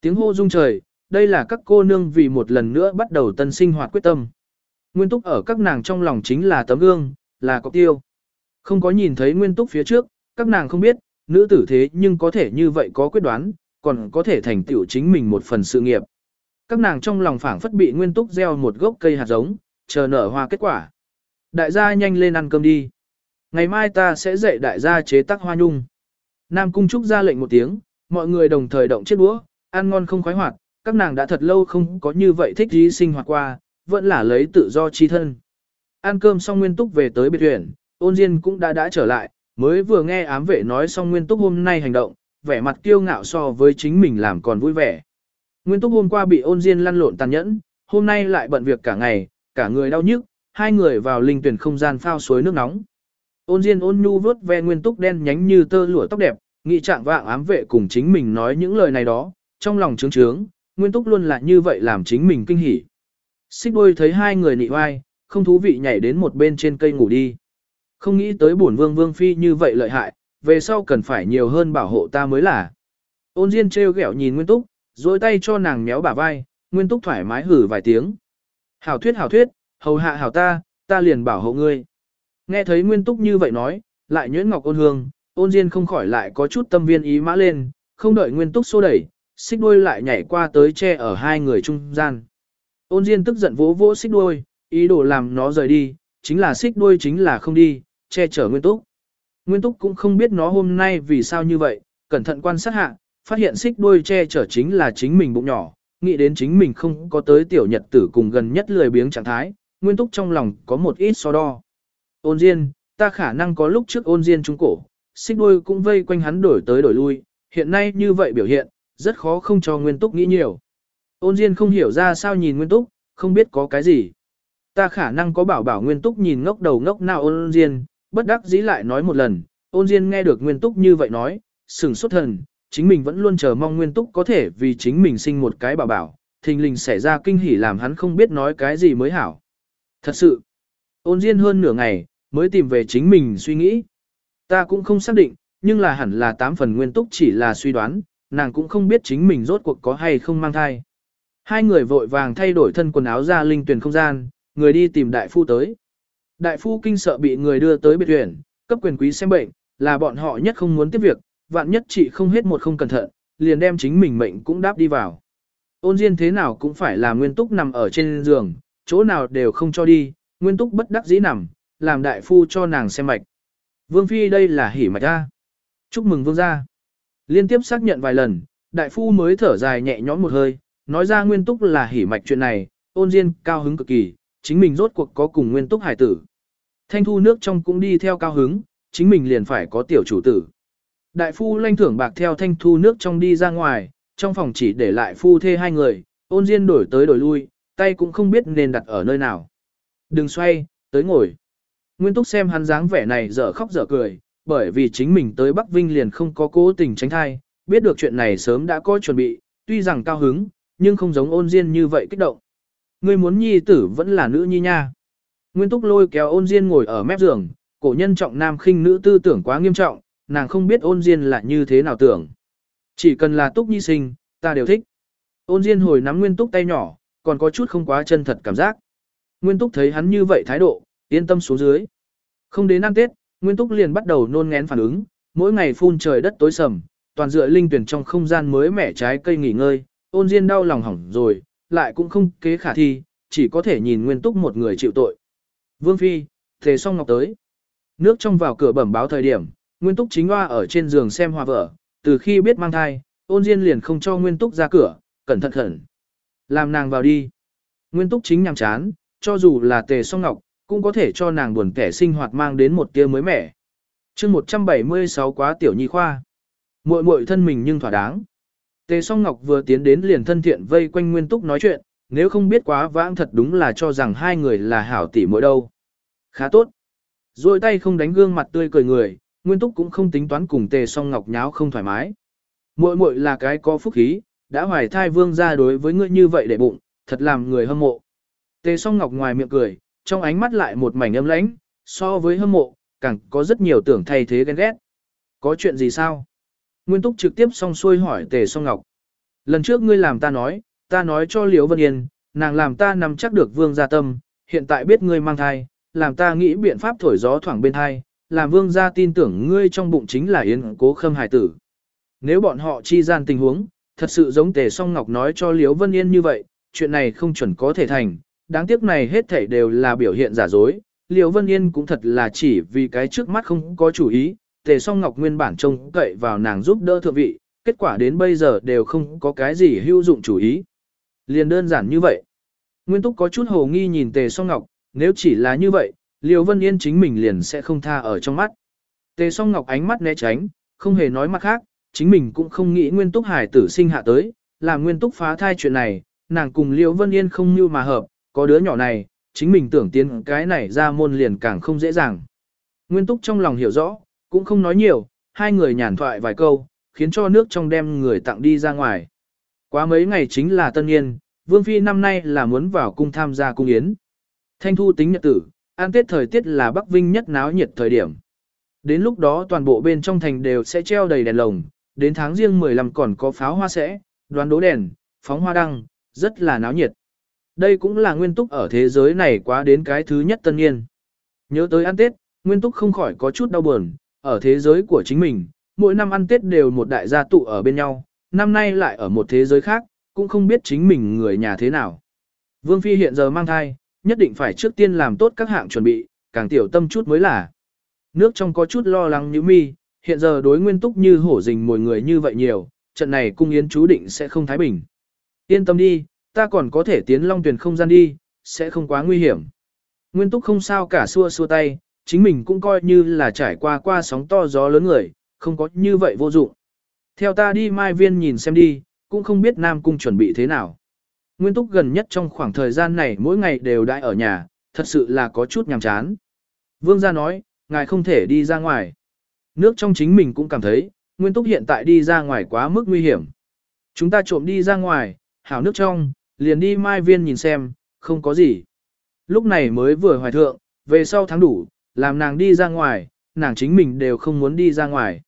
Tiếng hô rung trời, đây là các cô nương vì một lần nữa bắt đầu tân sinh hoạt quyết tâm. Nguyên Túc ở các nàng trong lòng chính là tấm gương, là cọc tiêu. Không có nhìn thấy Nguyên Túc phía trước, các nàng không biết, nữ tử thế nhưng có thể như vậy có quyết đoán, còn có thể thành tựu chính mình một phần sự nghiệp. Các nàng trong lòng phảng phất bị Nguyên Túc gieo một gốc cây hạt giống, chờ nở hoa kết quả. Đại gia nhanh lên ăn cơm đi. Ngày mai ta sẽ dạy đại gia chế tác hoa nhung. Nam Cung Trúc ra lệnh một tiếng, mọi người đồng thời động chiếc đũa, ăn ngon không khoái hoạt, các nàng đã thật lâu không có như vậy thích dí sinh hoạt qua, vẫn là lấy tự do chi thân. Ăn cơm xong Nguyên Túc về tới biệt huyện, ôn Diên cũng đã đã trở lại, mới vừa nghe ám vệ nói xong Nguyên Túc hôm nay hành động, vẻ mặt kiêu ngạo so với chính mình làm còn vui vẻ. Nguyên Túc hôm qua bị ôn Diên lăn lộn tàn nhẫn, hôm nay lại bận việc cả ngày, cả người đau nhức, hai người vào linh tuyển không gian phao suối nước nóng. Ôn Diên ôn nhu vớt ve Nguyên Túc đen nhánh như tơ lụa tóc đẹp, nghị trạng vạng ám vệ cùng chính mình nói những lời này đó, trong lòng trướng trướng, Nguyên Túc luôn là như vậy làm chính mình kinh hỉ. Xích đôi thấy hai người nị oai, không thú vị nhảy đến một bên trên cây ngủ đi. Không nghĩ tới bổn vương vương phi như vậy lợi hại, về sau cần phải nhiều hơn bảo hộ ta mới là. Ôn Diên trêu ghẹo nhìn Nguyên Túc, dối tay cho nàng méo bả vai, Nguyên Túc thoải mái hử vài tiếng. Hảo thuyết hảo thuyết, hầu hạ hảo ta, ta liền bảo hộ ngươi. Nghe thấy Nguyên Túc như vậy nói, lại nhuyễn ngọc ôn hương, ôn Diên không khỏi lại có chút tâm viên ý mã lên, không đợi Nguyên Túc xô đẩy, xích đuôi lại nhảy qua tới che ở hai người trung gian. Ôn Diên tức giận vỗ vỗ xích đuôi, ý đồ làm nó rời đi, chính là xích đuôi chính là không đi, che chở Nguyên Túc. Nguyên Túc cũng không biết nó hôm nay vì sao như vậy, cẩn thận quan sát hạ, phát hiện xích đuôi che chở chính là chính mình bụng nhỏ, nghĩ đến chính mình không có tới tiểu nhật tử cùng gần nhất lười biếng trạng thái, Nguyên Túc trong lòng có một ít so đo. Ôn Diên, ta khả năng có lúc trước ôn Diên trúng cổ, xích đuôi cũng vây quanh hắn đổi tới đổi lui, hiện nay như vậy biểu hiện, rất khó không cho Nguyên Túc nghĩ nhiều. Ôn Diên không hiểu ra sao nhìn Nguyên Túc, không biết có cái gì. Ta khả năng có bảo bảo Nguyên Túc nhìn ngốc đầu ngốc nào ôn Diên, bất đắc dĩ lại nói một lần, ôn Diên nghe được Nguyên Túc như vậy nói, sừng xuất thần, chính mình vẫn luôn chờ mong Nguyên Túc có thể vì chính mình sinh một cái bảo bảo, thình lình xảy ra kinh hỉ làm hắn không biết nói cái gì mới hảo. Thật sự, ôn Diên hơn nửa ngày, mới tìm về chính mình suy nghĩ. Ta cũng không xác định, nhưng là hẳn là tám phần Nguyên Túc chỉ là suy đoán, nàng cũng không biết chính mình rốt cuộc có hay không mang thai. Hai người vội vàng thay đổi thân quần áo ra linh tuyển không gian, người đi tìm đại phu tới. Đại phu kinh sợ bị người đưa tới biệt tuyển, cấp quyền quý xem bệnh, là bọn họ nhất không muốn tiếp việc, vạn nhất chị không hết một không cẩn thận, liền đem chính mình mệnh cũng đáp đi vào. Ôn Diên thế nào cũng phải là nguyên túc nằm ở trên giường, chỗ nào đều không cho đi, nguyên túc bất đắc dĩ nằm, làm đại phu cho nàng xem mạch. Vương Phi đây là hỉ mạch ra. Chúc mừng vương gia. Liên tiếp xác nhận vài lần, đại phu mới thở dài nhẹ nhõm một hơi, nói ra nguyên túc là hỉ mạch chuyện này, ôn diên cao hứng cực kỳ, chính mình rốt cuộc có cùng nguyên túc hải tử. Thanh thu nước trong cũng đi theo cao hứng, chính mình liền phải có tiểu chủ tử. Đại phu lanh thưởng bạc theo thanh thu nước trong đi ra ngoài, trong phòng chỉ để lại phu thê hai người, ôn diên đổi tới đổi lui, tay cũng không biết nên đặt ở nơi nào. Đừng xoay, tới ngồi. Nguyên túc xem hắn dáng vẻ này dở khóc dở cười, bởi vì chính mình tới Bắc Vinh liền không có cố tình tránh thai, biết được chuyện này sớm đã có chuẩn bị, tuy rằng cao hứng, nhưng không giống ôn diên như vậy kích động. Ngươi muốn nhi tử vẫn là nữ nhi nha. Nguyên túc lôi kéo ôn diên ngồi ở mép giường, cổ nhân trọng nam khinh nữ tư tưởng quá nghiêm trọng, nàng không biết ôn diên là như thế nào tưởng. Chỉ cần là túc nhi sinh, ta đều thích. Ôn diên hồi nắm nguyên túc tay nhỏ, còn có chút không quá chân thật cảm giác. Nguyên túc thấy hắn như vậy thái độ, yên tâm xuống dưới. Không đến ăn Tết, Nguyên túc liền bắt đầu nôn ngén phản ứng, mỗi ngày phun trời đất tối sầm, toàn dựa linh tuyển trong không gian mới mẻ trái cây nghỉ ngơi, ôn diên đau lòng hỏng rồi, lại cũng không kế khả thi, chỉ có thể nhìn Nguyên túc một người chịu tội. Vương Phi, thề xong ngọc tới. Nước trong vào cửa bẩm báo thời điểm, Nguyên Túc chính hoa ở trên giường xem hòa vợ, từ khi biết mang thai, ôn diên liền không cho Nguyên Túc ra cửa, cẩn thận khẩn. Làm nàng vào đi. Nguyên Túc chính nhằm chán, cho dù là tề song ngọc, cũng có thể cho nàng buồn kẻ sinh hoạt mang đến một tia mới mẻ. chương 176 quá tiểu nhi khoa. muội muội thân mình nhưng thỏa đáng. Tề song ngọc vừa tiến đến liền thân thiện vây quanh Nguyên Túc nói chuyện, nếu không biết quá vãng thật đúng là cho rằng hai người là hảo tỷ muội đâu. Khá tốt. Rồi tay không đánh gương mặt tươi cười người, Nguyên Túc cũng không tính toán cùng Tề Song Ngọc nháo không thoải mái. Muội muội là cái có phúc khí, đã hoài thai vương ra đối với ngươi như vậy để bụng, thật làm người hâm mộ. Tề Song Ngọc ngoài miệng cười, trong ánh mắt lại một mảnh âm lãnh, so với hâm mộ, càng có rất nhiều tưởng thay thế ghen ghét. Có chuyện gì sao? Nguyên Túc trực tiếp song xuôi hỏi Tề Song Ngọc. Lần trước ngươi làm ta nói, ta nói cho Liễu Vân Yên, nàng làm ta nắm chắc được vương gia tâm, hiện tại biết ngươi mang thai, làm ta nghĩ biện pháp thổi gió thoảng bên thai, làm vương gia tin tưởng ngươi trong bụng chính là Yến cố khâm hải tử. Nếu bọn họ chi gian tình huống, thật sự giống Tề Song Ngọc nói cho Liễu Vân Yên như vậy, chuyện này không chuẩn có thể thành, đáng tiếc này hết thảy đều là biểu hiện giả dối. Liễu Vân Yên cũng thật là chỉ vì cái trước mắt không có chủ ý, Tề Song Ngọc nguyên bản trông cậy vào nàng giúp đỡ thượng vị, kết quả đến bây giờ đều không có cái gì hữu dụng chủ ý. Liền đơn giản như vậy. Nguyên Túc có chút hồ nghi nhìn Tề Song Ngọc, nếu chỉ là như vậy, Liêu Vân Yên chính mình liền sẽ không tha ở trong mắt. Tề song ngọc ánh mắt né tránh, không hề nói mặt khác, chính mình cũng không nghĩ nguyên túc hải tử sinh hạ tới, là nguyên túc phá thai chuyện này, nàng cùng Liêu Vân Yên không như mà hợp, có đứa nhỏ này, chính mình tưởng tiến cái này ra môn liền càng không dễ dàng. Nguyên túc trong lòng hiểu rõ, cũng không nói nhiều, hai người nhàn thoại vài câu, khiến cho nước trong đem người tặng đi ra ngoài. Quá mấy ngày chính là tân niên, Vương Phi năm nay là muốn vào cung tham gia cung yến. Thanh thu tính nhật tử, an tết thời tiết là Bắc Vinh nhất náo nhiệt thời điểm. Đến lúc đó toàn bộ bên trong thành đều sẽ treo đầy đèn lồng, đến tháng riêng 15 còn có pháo hoa sẽ, đoán đố đèn, phóng hoa đăng, rất là náo nhiệt. Đây cũng là nguyên túc ở thế giới này quá đến cái thứ nhất tân niên. Nhớ tới ăn Tết, nguyên túc không khỏi có chút đau buồn, ở thế giới của chính mình, mỗi năm ăn Tết đều một đại gia tụ ở bên nhau, năm nay lại ở một thế giới khác, cũng không biết chính mình người nhà thế nào. Vương Phi hiện giờ mang thai, nhất định phải trước tiên làm tốt các hạng chuẩn bị, càng tiểu tâm chút mới là. Nước trong có chút lo lắng như mi, hiện giờ đối nguyên túc như hổ rình mồi người như vậy nhiều, trận này cung yến chú định sẽ không thái bình. Yên tâm đi, ta còn có thể tiến long tuyển không gian đi, sẽ không quá nguy hiểm. Nguyên túc không sao cả xua xua tay, chính mình cũng coi như là trải qua qua sóng to gió lớn người, không có như vậy vô dụng. Theo ta đi mai viên nhìn xem đi, cũng không biết Nam Cung chuẩn bị thế nào. Nguyên túc gần nhất trong khoảng thời gian này mỗi ngày đều đãi ở nhà, thật sự là có chút nhàm chán. Vương gia nói, ngài không thể đi ra ngoài. Nước trong chính mình cũng cảm thấy, Nguyên túc hiện tại đi ra ngoài quá mức nguy hiểm. Chúng ta trộm đi ra ngoài, hảo nước trong, liền đi mai viên nhìn xem, không có gì. Lúc này mới vừa hoài thượng, về sau tháng đủ, làm nàng đi ra ngoài, nàng chính mình đều không muốn đi ra ngoài.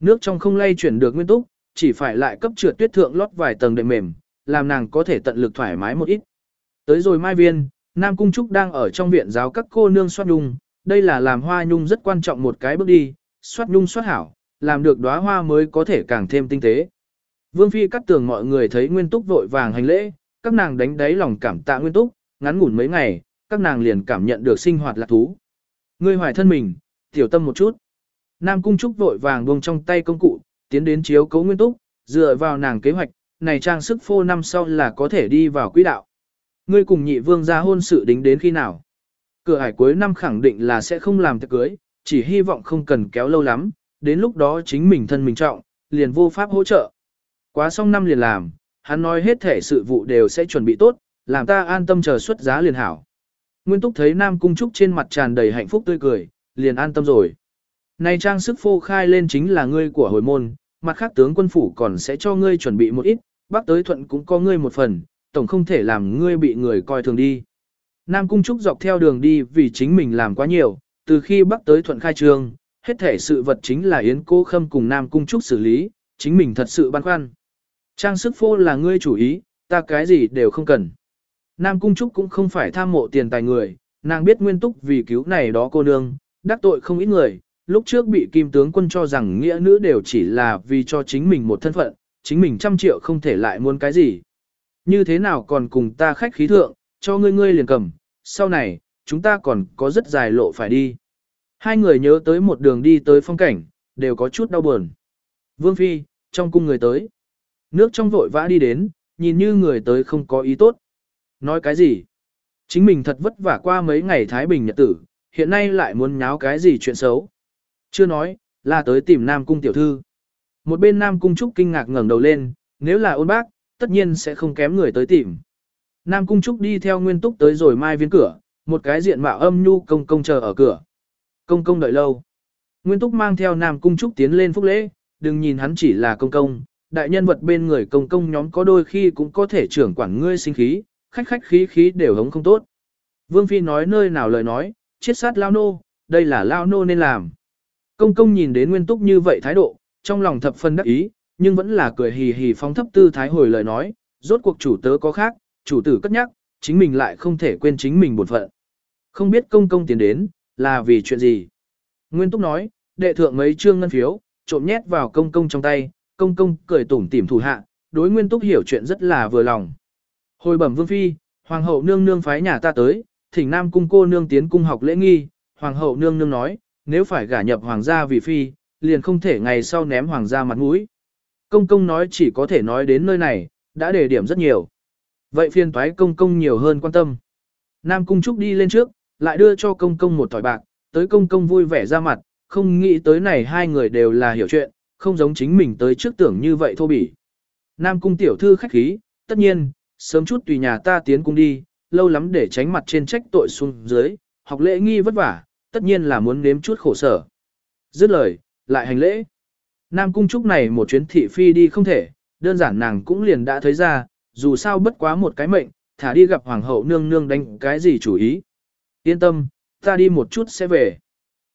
Nước trong không lay chuyển được nguyên túc, chỉ phải lại cấp trượt tuyết thượng lót vài tầng đệm mềm, làm nàng có thể tận lực thoải mái một ít. Tới rồi mai viên, Nam Cung Trúc đang ở trong viện giáo các cô nương soát nhung, đây là làm hoa nhung rất quan trọng một cái bước đi, soát nhung soát hảo, làm được đóa hoa mới có thể càng thêm tinh tế. Vương Phi cắt tường mọi người thấy Nguyên Túc vội vàng hành lễ, các nàng đánh đáy lòng cảm tạ Nguyên Túc, ngắn ngủn mấy ngày, các nàng liền cảm nhận được sinh hoạt lạc thú. Ngươi hoài thân mình, tiểu tâm một chút. Nam Cung Trúc vội vàng buông trong tay công cụ, tiến đến chiếu cấu Nguyên Túc, dựa vào nàng kế hoạch, này trang sức phô năm sau là có thể đi vào quỹ đạo. Ngươi cùng nhị vương ra hôn sự đính đến khi nào? Cửa hải cuối năm khẳng định là sẽ không làm tiệc cưới, chỉ hy vọng không cần kéo lâu lắm, đến lúc đó chính mình thân mình trọng, liền vô pháp hỗ trợ. Quá xong năm liền làm, hắn nói hết thể sự vụ đều sẽ chuẩn bị tốt, làm ta an tâm chờ xuất giá liền hảo. Nguyên Túc thấy Nam Cung Trúc trên mặt tràn đầy hạnh phúc tươi cười, liền an tâm rồi. Này trang sức phô khai lên chính là ngươi của hồi môn, mặt khác tướng quân phủ còn sẽ cho ngươi chuẩn bị một ít, bác tới thuận cũng có ngươi một phần, tổng không thể làm ngươi bị người coi thường đi. Nam Cung Trúc dọc theo đường đi vì chính mình làm quá nhiều, từ khi bác tới thuận khai trương, hết thể sự vật chính là Yến Cô Khâm cùng Nam Cung Trúc xử lý, chính mình thật sự băn khoăn. Trang sức phô là ngươi chủ ý, ta cái gì đều không cần. Nam Cung Trúc cũng không phải tham mộ tiền tài người, nàng biết nguyên túc vì cứu này đó cô nương, đắc tội không ít người, lúc trước bị kim tướng quân cho rằng nghĩa nữ đều chỉ là vì cho chính mình một thân phận, chính mình trăm triệu không thể lại muốn cái gì. Như thế nào còn cùng ta khách khí thượng, cho ngươi ngươi liền cầm, sau này, chúng ta còn có rất dài lộ phải đi. Hai người nhớ tới một đường đi tới phong cảnh, đều có chút đau buồn. Vương Phi, trong cung người tới. Nước trong vội vã đi đến, nhìn như người tới không có ý tốt. Nói cái gì? Chính mình thật vất vả qua mấy ngày Thái Bình nhật tử, hiện nay lại muốn nháo cái gì chuyện xấu. Chưa nói, là tới tìm Nam Cung tiểu thư. Một bên Nam Cung Trúc kinh ngạc ngẩng đầu lên, nếu là ôn bác, tất nhiên sẽ không kém người tới tìm. Nam Cung Trúc đi theo Nguyên Túc tới rồi mai viên cửa, một cái diện mạo âm nhu công công chờ ở cửa. Công công đợi lâu. Nguyên Túc mang theo Nam Cung Trúc tiến lên phúc lễ, đừng nhìn hắn chỉ là công công, đại nhân vật bên người công công nhóm có đôi khi cũng có thể trưởng quản ngươi sinh khí, khách khách khí khí đều hống không tốt. Vương Phi nói nơi nào lời nói, chết sát lao nô, đây là lao nô nên làm. Công công nhìn đến nguyên túc như vậy thái độ, trong lòng thập phân đắc ý, nhưng vẫn là cười hì hì phóng thấp tư thái hồi lời nói, rốt cuộc chủ tớ có khác, chủ tử cất nhắc, chính mình lại không thể quên chính mình bổn phận. Không biết công công tiến đến, là vì chuyện gì. Nguyên túc nói, đệ thượng mấy trương ngân phiếu, trộm nhét vào công công trong tay, công công cười tủm tỉm thủ hạ, đối nguyên túc hiểu chuyện rất là vừa lòng. Hồi bẩm vương phi, hoàng hậu nương nương phái nhà ta tới, thỉnh nam cung cô nương tiến cung học lễ nghi, hoàng hậu nương nương nói, nếu phải gả nhập hoàng gia vì phi, liền không thể ngày sau ném hoàng gia mặt mũi. Công công nói chỉ có thể nói đến nơi này, đã đề điểm rất nhiều. Vậy phiên toái công công nhiều hơn quan tâm. Nam cung trúc đi lên trước, lại đưa cho công công một thỏi bạc, tới công công vui vẻ ra mặt, không nghĩ tới này hai người đều là hiểu chuyện, không giống chính mình tới trước tưởng như vậy thô bỉ. Nam cung tiểu thư khách khí, tất nhiên, sớm chút tùy nhà ta tiến cung đi, lâu lắm để tránh mặt trên trách tội xuống dưới, học lễ nghi vất vả, tất nhiên là muốn nếm chút khổ sở. Dứt lời, lại hành lễ. Nam cung trúc này một chuyến thị phi đi không thể, đơn giản nàng cũng liền đã thấy ra, dù sao bất quá một cái mệnh, thả đi gặp hoàng hậu nương nương đánh cái gì chủ ý. Yên tâm, ta đi một chút sẽ về.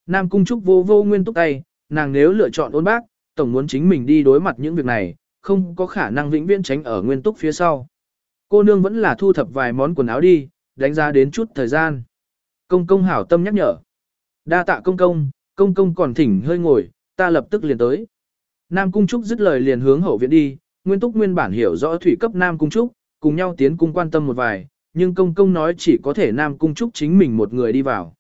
Nam cung trúc vô vô nguyên túc tay, nàng nếu lựa chọn ôn bác, tổng muốn chính mình đi đối mặt những việc này, không có khả năng vĩnh viễn tránh ở nguyên túc phía sau. Cô nương vẫn là thu thập vài món quần áo đi, đánh giá đến chút thời gian. Công công hảo tâm nhắc nhở. Đa tạ công công, công công còn thỉnh hơi ngồi, ta lập tức liền tới. Nam Cung Trúc dứt lời liền hướng hậu viện đi, Nguyên Túc nguyên bản hiểu rõ thủy cấp Nam Cung Trúc, cùng nhau tiến cung quan tâm một vài, nhưng công công nói chỉ có thể Nam Cung Trúc chính mình một người đi vào.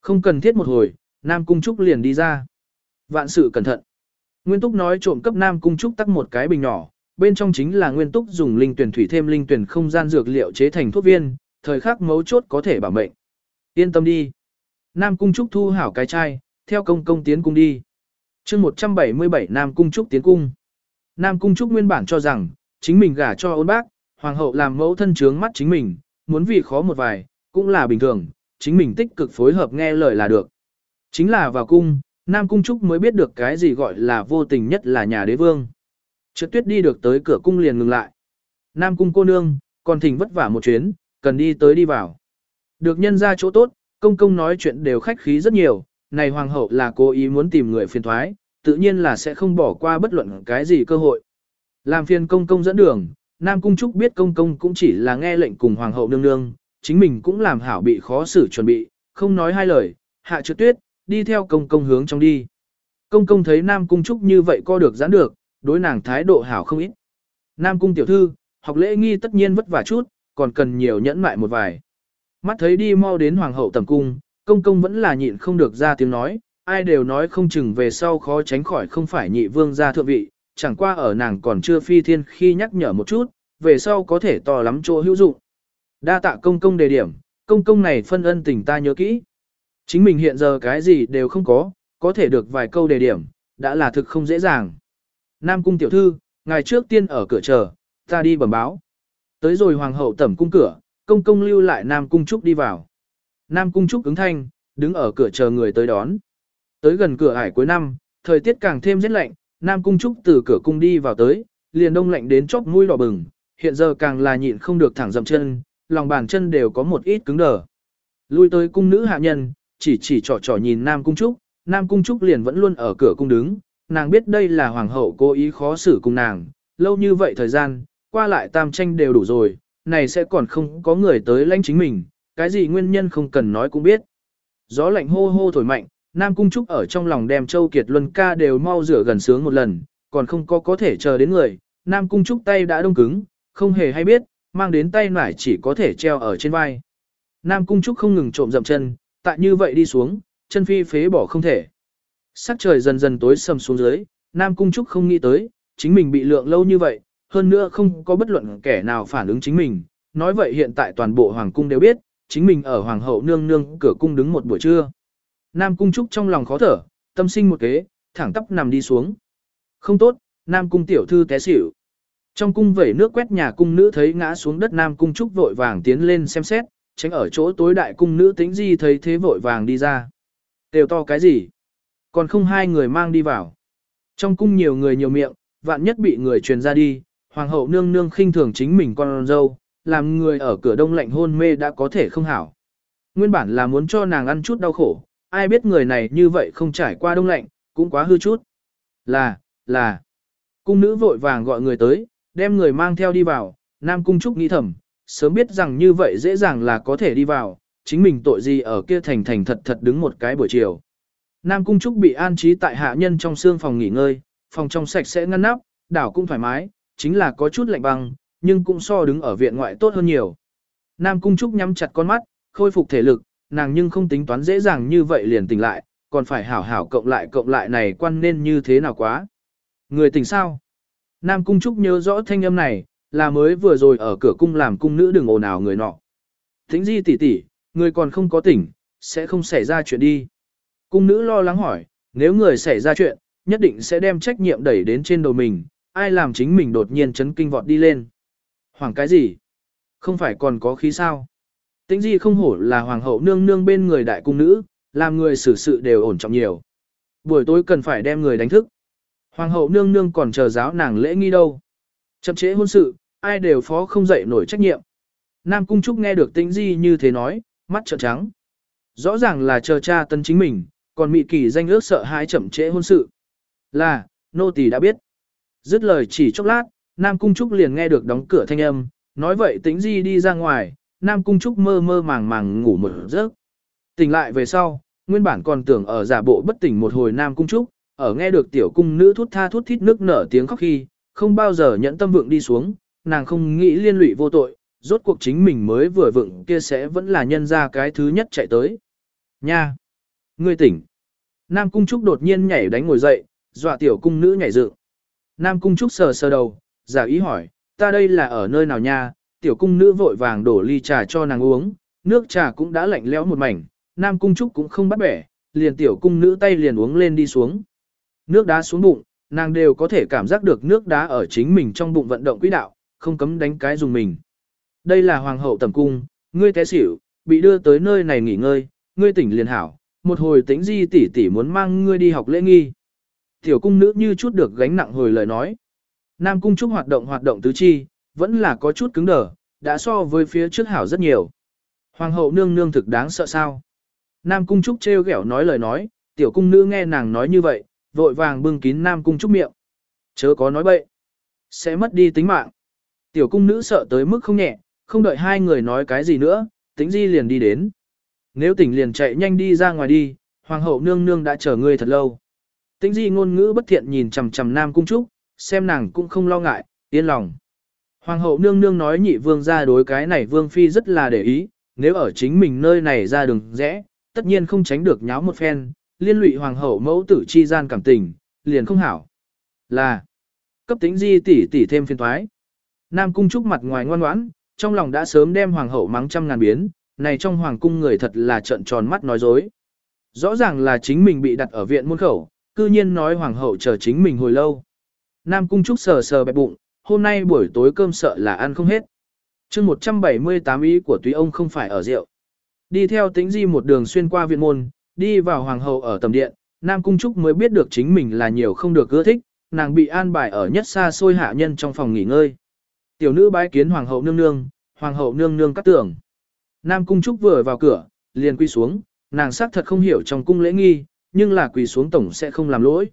Không cần thiết một hồi, Nam Cung Trúc liền đi ra. Vạn sự cẩn thận. Nguyên Túc nói trộm cấp Nam Cung Trúc tắc một cái bình nhỏ, bên trong chính là Nguyên Túc dùng linh tuyển thủy thêm linh tuyển không gian dược liệu chế thành thuốc viên, thời khắc mấu chốt có thể bảo mệnh. Yên tâm đi. Nam Cung Trúc thu hảo cái chai, theo công công tiến cung đi. chương 177 Nam Cung Trúc tiến cung. Nam Cung Trúc nguyên bản cho rằng, chính mình gả cho ôn bác, hoàng hậu làm mẫu thân trướng mắt chính mình, muốn vì khó một vài, cũng là bình thường, chính mình tích cực phối hợp nghe lời là được. Chính là vào cung, Nam Cung Trúc mới biết được cái gì gọi là vô tình nhất là nhà đế vương. Trượt tuyết đi được tới cửa cung liền ngừng lại. Nam Cung cô nương, còn thỉnh vất vả một chuyến, cần đi tới đi vào. Được nhân ra chỗ tốt, công công nói chuyện đều khách khí rất nhiều, này hoàng hậu là cố ý muốn tìm người phiền thoái, tự nhiên là sẽ không bỏ qua bất luận cái gì cơ hội. Làm phiền công công dẫn đường, Nam Cung Trúc biết công công cũng chỉ là nghe lệnh cùng hoàng hậu nương nương, chính mình cũng làm hảo bị khó xử chuẩn bị, không nói hai lời, hạ trượt tuyết, đi theo công công hướng trong đi. Công công thấy Nam Cung Trúc như vậy co được giãn được, đối nàng thái độ hảo không ít. Nam Cung tiểu thư, học lễ nghi tất nhiên vất vả chút, còn cần nhiều nhẫn mại một vài. Mắt thấy đi mau đến hoàng hậu tầm cung, công công vẫn là nhịn không được ra tiếng nói, ai đều nói không chừng về sau khó tránh khỏi không phải nhị vương gia thượng vị, chẳng qua ở nàng còn chưa phi thiên khi nhắc nhở một chút, về sau có thể to lắm chỗ hữu dụng. Đa tạ công công đề điểm, công công này phân ân tình ta nhớ kỹ. Chính mình hiện giờ cái gì đều không có, có thể được vài câu đề điểm, đã là thực không dễ dàng. Nam cung tiểu thư, ngài trước tiên ở cửa chờ, ta đi bẩm báo. Tới rồi hoàng hậu tẩm cung cửa, công công lưu lại Nam cung trúc đi vào. Nam cung trúc ứng thanh, đứng ở cửa chờ người tới đón. Tới gần cửa ải cuối năm, thời tiết càng thêm rét lạnh, Nam cung trúc từ cửa cung đi vào tới, liền đông lạnh đến chóp mũi đỏ bừng, hiện giờ càng là nhịn không được thẳng dậm chân, lòng bàn chân đều có một ít cứng đờ. Lui tới cung nữ hạ nhân, chỉ chỉ trò trò nhìn Nam Cung Trúc, Nam Cung Trúc liền vẫn luôn ở cửa cung đứng, nàng biết đây là hoàng hậu cố ý khó xử cùng nàng, lâu như vậy thời gian, qua lại tam tranh đều đủ rồi, này sẽ còn không có người tới lãnh chính mình, cái gì nguyên nhân không cần nói cũng biết. Gió lạnh hô hô thổi mạnh, Nam Cung Trúc ở trong lòng đem Châu Kiệt Luân ca đều mau rửa gần sướng một lần, còn không có có thể chờ đến người, Nam Cung Trúc tay đã đông cứng, không hề hay biết, mang đến tay nải chỉ có thể treo ở trên vai. Nam Cung Trúc không ngừng trộm dậm chân, tại như vậy đi xuống, chân phi phế bỏ không thể. Sắc trời dần dần tối sầm xuống dưới, Nam Cung Trúc không nghĩ tới, chính mình bị lượng lâu như vậy, hơn nữa không có bất luận kẻ nào phản ứng chính mình. Nói vậy hiện tại toàn bộ Hoàng Cung đều biết, chính mình ở Hoàng hậu nương nương cửa cung đứng một buổi trưa. Nam Cung Trúc trong lòng khó thở, tâm sinh một kế, thẳng tắp nằm đi xuống. Không tốt, Nam Cung tiểu thư té xỉu. Trong cung vẩy nước quét nhà cung nữ thấy ngã xuống đất Nam Cung Trúc vội vàng tiến lên xem xét, tránh ở chỗ tối đại cung nữ tính di thấy thế vội vàng đi ra. Đều to cái gì? Còn không hai người mang đi vào. Trong cung nhiều người nhiều miệng, vạn nhất bị người truyền ra đi, hoàng hậu nương nương khinh thường chính mình con dâu, làm người ở cửa đông lạnh hôn mê đã có thể không hảo. Nguyên bản là muốn cho nàng ăn chút đau khổ, ai biết người này như vậy không trải qua đông lạnh, cũng quá hư chút. Là, là. Cung nữ vội vàng gọi người tới, đem người mang theo đi vào, Nam Cung Trúc nghĩ thầm, sớm biết rằng như vậy dễ dàng là có thể đi vào, chính mình tội gì ở kia thành thành thật thật đứng một cái buổi chiều. Nam Cung Trúc bị an trí tại hạ nhân trong xương phòng nghỉ ngơi, phòng trong sạch sẽ ngăn nắp, đảo cũng thoải mái, chính là có chút lạnh băng, nhưng cũng so đứng ở viện ngoại tốt hơn nhiều. Nam Cung Trúc nhắm chặt con mắt, khôi phục thể lực, nàng nhưng không tính toán dễ dàng như vậy liền tỉnh lại, còn phải hảo hảo cộng lại cộng lại này quan nên như thế nào quá. Người tỉnh sao? Nam Cung Trúc nhớ rõ thanh âm này, là mới vừa rồi ở cửa cung làm cung nữ đừng ồn ào người nọ. Thính di tỷ tỷ, người còn không có tỉnh, sẽ không xảy ra chuyện đi. Cung nữ lo lắng hỏi, nếu người xảy ra chuyện, nhất định sẽ đem trách nhiệm đẩy đến trên đầu mình, ai làm chính mình đột nhiên chấn kinh vọt đi lên. Hoàng cái gì? Không phải còn có khí sao? Tĩnh di không hổ là hoàng hậu nương nương bên người đại cung nữ, làm người xử sự đều ổn trọng nhiều. Buổi tối cần phải đem người đánh thức. Hoàng hậu nương nương còn chờ giáo nàng lễ nghi đâu. Chậm trễ hôn sự, ai đều phó không dậy nổi trách nhiệm. Nam Cung Trúc nghe được tĩnh di như thế nói, mắt trợn trắng. Rõ ràng là chờ cha tân chính mình, còn mị kỳ danh ước sợ hãi chậm trễ hôn sự. Là, nô tỳ đã biết. Dứt lời chỉ chốc lát, Nam Cung Trúc liền nghe được đóng cửa thanh âm, nói vậy tĩnh di đi ra ngoài, Nam Cung Trúc mơ mơ màng màng ngủ một giấc. Tỉnh lại về sau, nguyên bản còn tưởng ở giả bộ bất tỉnh một hồi Nam Cung Trúc, ở nghe được tiểu cung nữ thút tha thút thít nước nở tiếng khóc khi, không bao giờ nhẫn tâm vượng đi xuống, nàng không nghĩ liên lụy vô tội, rốt cuộc chính mình mới vừa vượng kia sẽ vẫn là nhân ra cái thứ nhất chạy tới. Nha! Ngươi tỉnh. Nam Cung Trúc đột nhiên nhảy đánh ngồi dậy, dọa tiểu cung nữ nhảy dựng. Nam Cung Trúc sờ sờ đầu, giả ý hỏi, ta đây là ở nơi nào nha? Tiểu cung nữ vội vàng đổ ly trà cho nàng uống, nước trà cũng đã lạnh lẽo một mảnh, Nam Cung Trúc cũng không bắt bẻ, liền tiểu cung nữ tay liền uống lên đi xuống. Nước đá xuống bụng, nàng đều có thể cảm giác được nước đá ở chính mình trong bụng vận động quỹ đạo, không cấm đánh cái dùng mình. Đây là hoàng hậu tầm cung, ngươi té xỉu, bị đưa tới nơi này nghỉ ngơi, ngươi tỉnh liền hảo, một hồi tĩnh di tỷ tỷ muốn mang ngươi đi học lễ nghi. Tiểu cung nữ như chút được gánh nặng hồi lời nói. Nam cung trúc hoạt động hoạt động tứ chi, vẫn là có chút cứng đờ, đã so với phía trước hảo rất nhiều. Hoàng hậu nương nương thực đáng sợ sao. Nam cung trúc treo ghẹo nói lời nói, tiểu cung nữ nghe nàng nói như vậy, vội vàng bưng kín Nam cung trúc miệng. Chớ có nói bậy, sẽ mất đi tính mạng. Tiểu cung nữ sợ tới mức không nhẹ, không đợi hai người nói cái gì nữa, tĩnh di liền đi đến. Nếu tỉnh liền chạy nhanh đi ra ngoài đi, hoàng hậu nương nương đã chờ ngươi thật lâu. Tĩnh di ngôn ngữ bất thiện nhìn chằm chằm nam cung trúc, xem nàng cũng không lo ngại, yên lòng. Hoàng hậu nương nương nói nhị vương ra đối cái này vương phi rất là để ý, nếu ở chính mình nơi này ra đường rẽ, tất nhiên không tránh được nháo một phen, liên lụy hoàng hậu mẫu tử chi gian cảm tình, liền không hảo. Là, cấp tính di tỷ tỷ thêm phiên thoái. Nam cung trúc mặt ngoài ngoan ngoãn, trong lòng đã sớm đem hoàng hậu mắng trăm ngàn biến, này trong hoàng cung người thật là trợn tròn mắt nói dối. Rõ ràng là chính mình bị đặt ở viện môn khẩu, cư nhiên nói hoàng hậu chờ chính mình hồi lâu. Nam cung trúc sờ sờ bẹp bụng, hôm nay buổi tối cơm sợ là ăn không hết. chương 178 ý của túy ông không phải ở rượu. Đi theo tính di một đường xuyên qua viện môn, đi vào hoàng hậu ở tầm điện, Nam cung trúc mới biết được chính mình là nhiều không được ưa thích, nàng bị an bài ở nhất xa xôi hạ nhân trong phòng nghỉ ngơi. Tiểu nữ bái kiến hoàng hậu nương nương, hoàng hậu nương nương cắt tưởng. Nam cung trúc vừa vào cửa, liền quy xuống, nàng xác thật không hiểu trong cung lễ nghi, nhưng là quỳ xuống tổng sẽ không làm lỗi.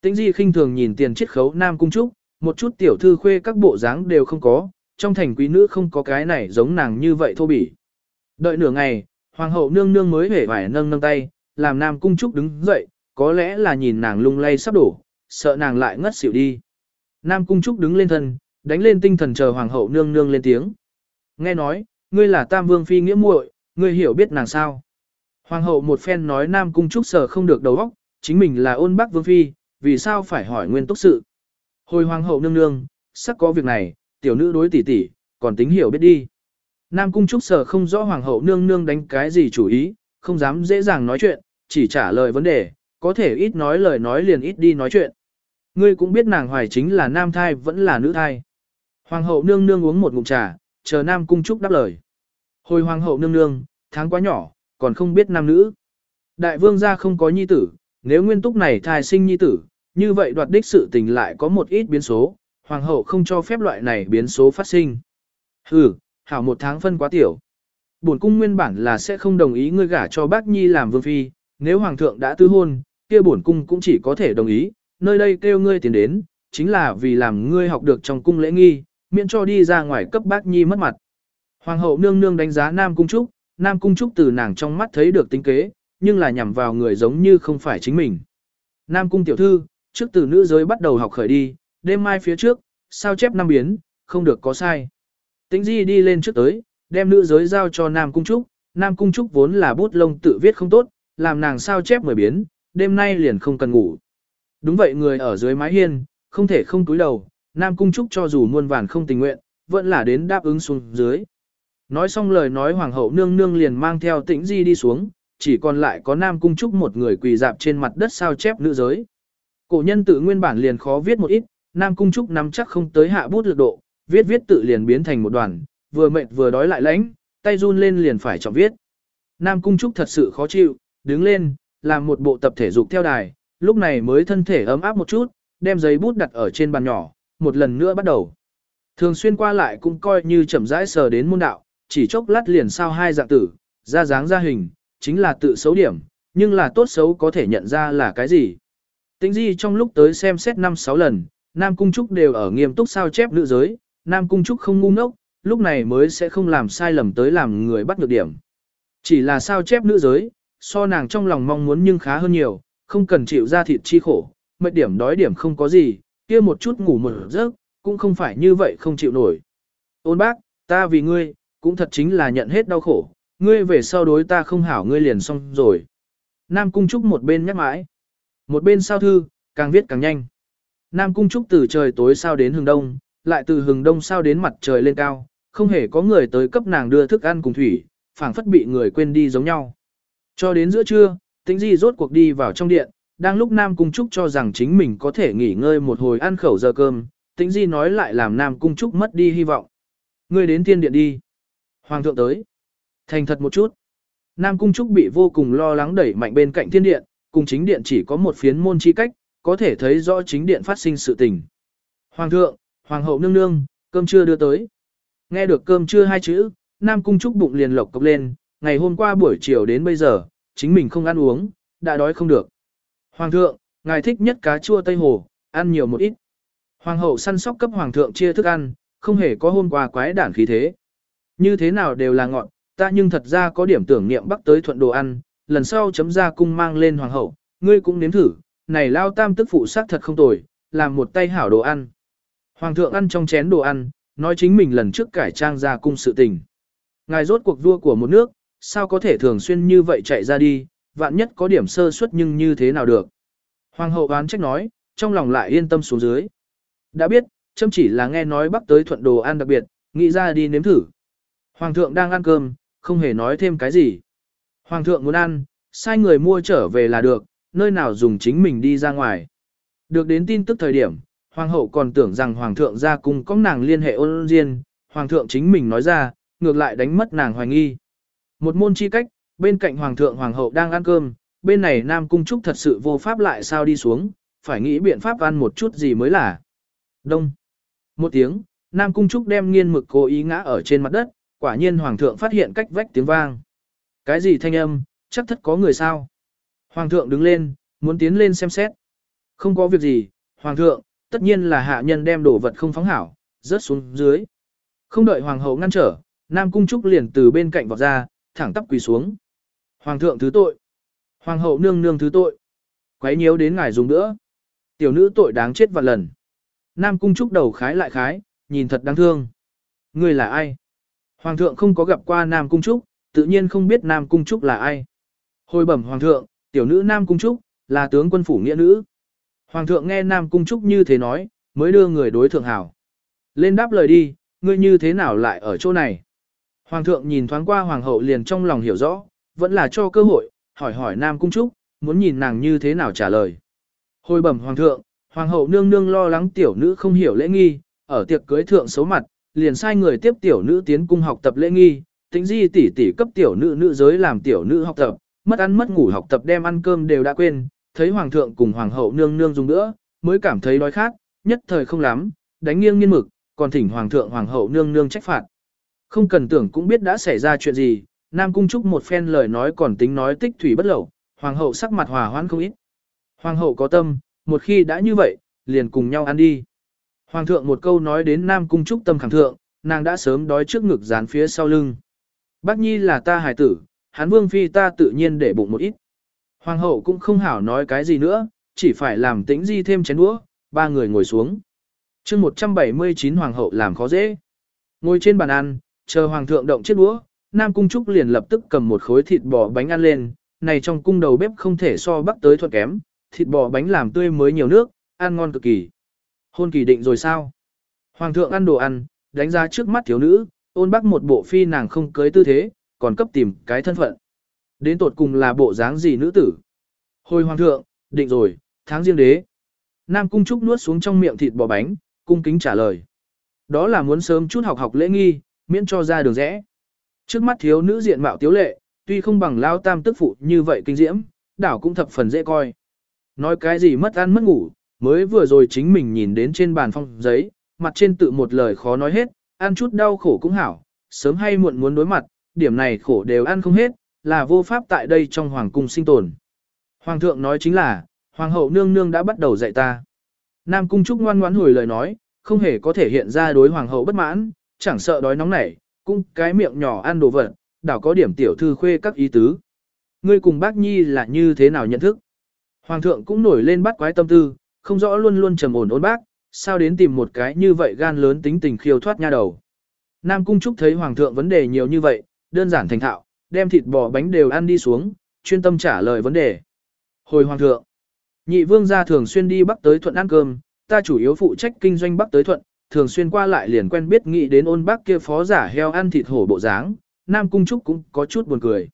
Tĩnh Di khinh thường nhìn tiền chiết khấu Nam cung trúc, một chút tiểu thư khuê các bộ dáng đều không có, trong thành quý nữ không có cái này giống nàng như vậy thô bỉ. Đợi nửa ngày, hoàng hậu nương nương mới hể vải nâng nâng tay, làm Nam cung trúc đứng dậy, có lẽ là nhìn nàng lung lay sắp đổ, sợ nàng lại ngất xỉu đi. Nam cung trúc đứng lên thân, đánh lên tinh thần chờ hoàng hậu nương nương lên tiếng. Nghe nói, ngươi là tam vương phi nghĩa muội, ngươi hiểu biết nàng sao. Hoàng hậu một phen nói nam cung trúc sở không được đầu óc, chính mình là ôn bắc vương phi, vì sao phải hỏi nguyên túc sự. Hồi hoàng hậu nương nương, sắc có việc này, tiểu nữ đối tỷ tỷ, còn tính hiểu biết đi. Nam cung trúc sở không rõ hoàng hậu nương nương đánh cái gì chủ ý, không dám dễ dàng nói chuyện, chỉ trả lời vấn đề, có thể ít nói lời nói liền ít đi nói chuyện. Ngươi cũng biết nàng hoài chính là nam thai vẫn là nữ thai. Hoàng hậu nương nương uống một ngụm trà, chờ Nam Cung Trúc đáp lời. Hồi Hoàng hậu nương nương, tháng quá nhỏ, còn không biết nam nữ. Đại vương gia không có nhi tử, nếu nguyên túc này thai sinh nhi tử, như vậy đoạt đích sự tình lại có một ít biến số, Hoàng hậu không cho phép loại này biến số phát sinh. Hừ, hảo một tháng phân quá tiểu. Bổn cung nguyên bản là sẽ không đồng ý ngươi gả cho bác nhi làm vương phi, nếu hoàng thượng đã tư hôn, kia bổn cung cũng chỉ có thể đồng ý, nơi đây kêu ngươi tiến đến, chính là vì làm ngươi học được trong cung lễ nghi, miễn cho đi ra ngoài cấp bác nhi mất mặt. Hoàng hậu nương nương đánh giá Nam Cung Trúc, Nam Cung Trúc từ nàng trong mắt thấy được tính kế, nhưng là nhằm vào người giống như không phải chính mình. Nam Cung tiểu thư, trước từ nữ giới bắt đầu học khởi đi, đêm mai phía trước, sao chép năm biến, không được có sai. tính Di đi lên trước tới, đem nữ giới giao cho Nam Cung Trúc, Nam Cung Trúc vốn là bút lông tự viết không tốt, làm nàng sao chép mười biến, đêm nay liền không cần ngủ. Đúng vậy người ở dưới mái hiên, không thể không túi đầu, Nam Cung Trúc cho dù muôn vàn không tình nguyện, vẫn là đến đáp ứng xuống dưới. Nói xong lời nói Hoàng hậu nương nương liền mang theo tĩnh di đi xuống, chỉ còn lại có Nam Cung Trúc một người quỳ dạp trên mặt đất sao chép nữ giới. Cổ nhân tự nguyên bản liền khó viết một ít, Nam Cung Trúc nắm chắc không tới hạ bút lực độ, viết viết tự liền biến thành một đoàn, vừa mệt vừa đói lại lãnh, tay run lên liền phải trọng viết. Nam Cung Trúc thật sự khó chịu, đứng lên, làm một bộ tập thể dục theo đài, lúc này mới thân thể ấm áp một chút, đem giấy bút đặt ở trên bàn nhỏ, một lần nữa bắt đầu. Thường xuyên qua lại cũng coi như chậm rãi sờ đến môn đạo, chỉ chốc lát liền sao hai dạng tử, ra dáng ra hình, chính là tự xấu điểm, nhưng là tốt xấu có thể nhận ra là cái gì. Tĩnh di trong lúc tới xem xét 5-6 lần, Nam Cung Trúc đều ở nghiêm túc sao chép nữ giới, Nam Cung Trúc không ngu ngốc, lúc này mới sẽ không làm sai lầm tới làm người bắt được điểm. Chỉ là sao chép nữ giới, so nàng trong lòng mong muốn nhưng khá hơn nhiều, không cần chịu ra thịt chi khổ, mệt điểm đói điểm không có gì, kia một chút ngủ một giấc, cũng không phải như vậy không chịu nổi. Ôn bác, ta vì ngươi, cũng thật chính là nhận hết đau khổ, ngươi về sau đối ta không hảo ngươi liền xong rồi. Nam Cung Trúc một bên nhắc mãi. Một bên sao thư, càng viết càng nhanh. Nam Cung Trúc từ trời tối sao đến hừng đông, lại từ hừng đông sao đến mặt trời lên cao, không hề có người tới cấp nàng đưa thức ăn cùng thủy, phảng phất bị người quên đi giống nhau. Cho đến giữa trưa, Tĩnh Di rốt cuộc đi vào trong điện, đang lúc Nam Cung Trúc cho rằng chính mình có thể nghỉ ngơi một hồi ăn khẩu giờ cơm, Tĩnh Di nói lại làm Nam Cung Trúc mất đi hy vọng. Ngươi đến thiên điện đi. Hoàng thượng tới. Thành thật một chút. Nam Cung Trúc bị vô cùng lo lắng đẩy mạnh bên cạnh thiên điện, cùng chính điện chỉ có một phiến môn chi cách, có thể thấy rõ chính điện phát sinh sự tình. Hoàng thượng, Hoàng hậu nương nương, cơm trưa đưa tới. Nghe được cơm trưa hai chữ, Nam Cung Trúc bụng liền lộc cốc lên, ngày hôm qua buổi chiều đến bây giờ, chính mình không ăn uống, đã đói không được. Hoàng thượng, ngài thích nhất cá chua Tây Hồ, ăn nhiều một ít. Hoàng hậu săn sóc cấp hoàng thượng chia thức ăn, không hề có hôm qua quái đản khí thế. Như thế nào đều là ngọn, ta nhưng thật ra có điểm tưởng niệm bắc tới thuận đồ ăn, lần sau chấm ra cung mang lên hoàng hậu, ngươi cũng nếm thử, này lao tam tức phụ sắc thật không tồi, làm một tay hảo đồ ăn. Hoàng thượng ăn trong chén đồ ăn, nói chính mình lần trước cải trang ra cung sự tình. Ngài rốt cuộc vua của một nước, sao có thể thường xuyên như vậy chạy ra đi, vạn nhất có điểm sơ suất nhưng như thế nào được. Hoàng hậu oán trách nói, trong lòng lại yên tâm xuống dưới. Đã biết, châm chỉ là nghe nói bắc tới thuận đồ ăn đặc biệt, nghĩ ra đi nếm thử. Hoàng thượng đang ăn cơm, không hề nói thêm cái gì. Hoàng thượng muốn ăn, sai người mua trở về là được, nơi nào dùng chính mình đi ra ngoài. Được đến tin tức thời điểm, hoàng hậu còn tưởng rằng hoàng thượng ra cùng có nàng liên hệ ôn diên, hoàng thượng chính mình nói ra, ngược lại đánh mất nàng hoài nghi. Một môn chi cách, bên cạnh hoàng thượng hoàng hậu đang ăn cơm, bên này nam cung trúc thật sự vô pháp lại sao đi xuống, phải nghĩ biện pháp ăn một chút gì mới là. Đông. Một tiếng, nam cung trúc đem nghiên mực cố ý ngã ở trên mặt đất, quả nhiên hoàng thượng phát hiện cách vách tiếng vang. Cái gì thanh âm, chắc thất có người sao. Hoàng thượng đứng lên, muốn tiến lên xem xét. Không có việc gì, hoàng thượng, tất nhiên là hạ nhân đem đồ vật không phóng hảo, rớt xuống dưới. Không đợi hoàng hậu ngăn trở, Nam Cung Trúc liền từ bên cạnh vọt ra, thẳng tắp quỳ xuống. Hoàng thượng thứ tội. Hoàng hậu nương nương thứ tội. Quấy nhiễu đến ngài dùng nữa. Tiểu nữ tội đáng chết vạn lần. Nam Cung Trúc đầu khái lại khái, nhìn thật đáng thương. Người là ai? Hoàng thượng không có gặp qua Nam Cung Trúc, tự nhiên không biết Nam Cung Trúc là ai. Hồi bẩm Hoàng thượng, tiểu nữ Nam Cung Trúc, là tướng quân phủ nghĩa nữ. Hoàng thượng nghe Nam Cung Trúc như thế nói, mới đưa người đối thượng hảo. Lên đáp lời đi, ngươi như thế nào lại ở chỗ này? Hoàng thượng nhìn thoáng qua hoàng hậu liền trong lòng hiểu rõ, vẫn là cho cơ hội, hỏi hỏi Nam Cung Trúc, muốn nhìn nàng như thế nào trả lời. Hồi bẩm hoàng thượng, hoàng hậu nương nương lo lắng tiểu nữ không hiểu lễ nghi, ở tiệc cưới thượng xấu mặt, liền sai người tiếp tiểu nữ tiến cung học tập lễ nghi, tính di tỷ tỷ cấp tiểu nữ nữ giới làm tiểu nữ học tập, mất ăn mất ngủ học tập đem ăn cơm đều đã quên, thấy hoàng thượng cùng hoàng hậu nương nương dùng nữa, mới cảm thấy đói khát, nhất thời không lắm, đánh nghiêng nghiên mực, còn thỉnh hoàng thượng hoàng hậu nương nương trách phạt. Không cần tưởng cũng biết đã xảy ra chuyện gì, Nam Cung Trúc một phen lời nói còn tính nói tích thủy bất lẩu, hoàng hậu sắc mặt hòa hoãn không ít. Hoàng hậu có tâm, một khi đã như vậy, liền cùng nhau ăn đi. Hoàng thượng một câu nói đến Nam Cung Trúc tâm khẳng thượng, nàng đã sớm đói trước ngực dán phía sau lưng. Bác Nhi là ta hài tử, hắn vương phi ta tự nhiên để bụng một ít. Hoàng hậu cũng không hảo nói cái gì nữa, chỉ phải làm tĩnh di thêm chén đũa, ba người ngồi xuống. chương 179 hoàng hậu làm khó dễ. Ngồi trên bàn ăn, chờ hoàng thượng động chiếc đũa, Nam Cung Trúc liền lập tức cầm một khối thịt bò bánh ăn lên, này trong cung đầu bếp không thể so bắc tới thuận kém, thịt bò bánh làm tươi mới nhiều nước, ăn ngon cực kỳ. Hôn kỳ định rồi sao? Hoàng thượng ăn đồ ăn, đánh giá trước mắt thiếu nữ, ôn bắc một bộ phi nàng không cưới tư thế, còn cấp tìm cái thân phận. Đến tột cùng là bộ dáng gì nữ tử? Hồi hoàng thượng, định rồi, tháng riêng đế. Nam cung trúc nuốt xuống trong miệng thịt bò bánh, cung kính trả lời. Đó là muốn sớm chút học học lễ nghi, miễn cho ra đường rẽ. Trước mắt thiếu nữ diện mạo tiếu lệ, tuy không bằng lao tam tức phụ như vậy kinh diễm, đảo cũng thập phần dễ coi. Nói cái gì mất ăn mất ngủ, mới vừa rồi chính mình nhìn đến trên bàn phong giấy, mặt trên tự một lời khó nói hết, ăn chút đau khổ cũng hảo, sớm hay muộn muốn đối mặt, điểm này khổ đều ăn không hết, là vô pháp tại đây trong hoàng cung sinh tồn. Hoàng thượng nói chính là, hoàng hậu nương nương đã bắt đầu dạy ta. Nam cung trúc ngoan ngoãn hồi lời nói, không hề có thể hiện ra đối hoàng hậu bất mãn, chẳng sợ đói nóng nảy, cũng cái miệng nhỏ ăn đồ vật, đảo có điểm tiểu thư khuê các ý tứ. Ngươi cùng bác nhi là như thế nào nhận thức? Hoàng thượng cũng nổi lên bắt quái tâm tư, không rõ luôn luôn trầm ổn ôn bác, sao đến tìm một cái như vậy gan lớn tính tình khiêu thoát nha đầu. Nam Cung Trúc thấy Hoàng thượng vấn đề nhiều như vậy, đơn giản thành thạo, đem thịt bò bánh đều ăn đi xuống, chuyên tâm trả lời vấn đề. Hồi hoàng thượng, nhị vương gia thường xuyên đi bắc tới thuận ăn cơm, ta chủ yếu phụ trách kinh doanh bắc tới thuận, thường xuyên qua lại liền quen biết nghĩ đến ôn bác kia phó giả heo ăn thịt hổ bộ dáng, Nam Cung Trúc cũng có chút buồn cười.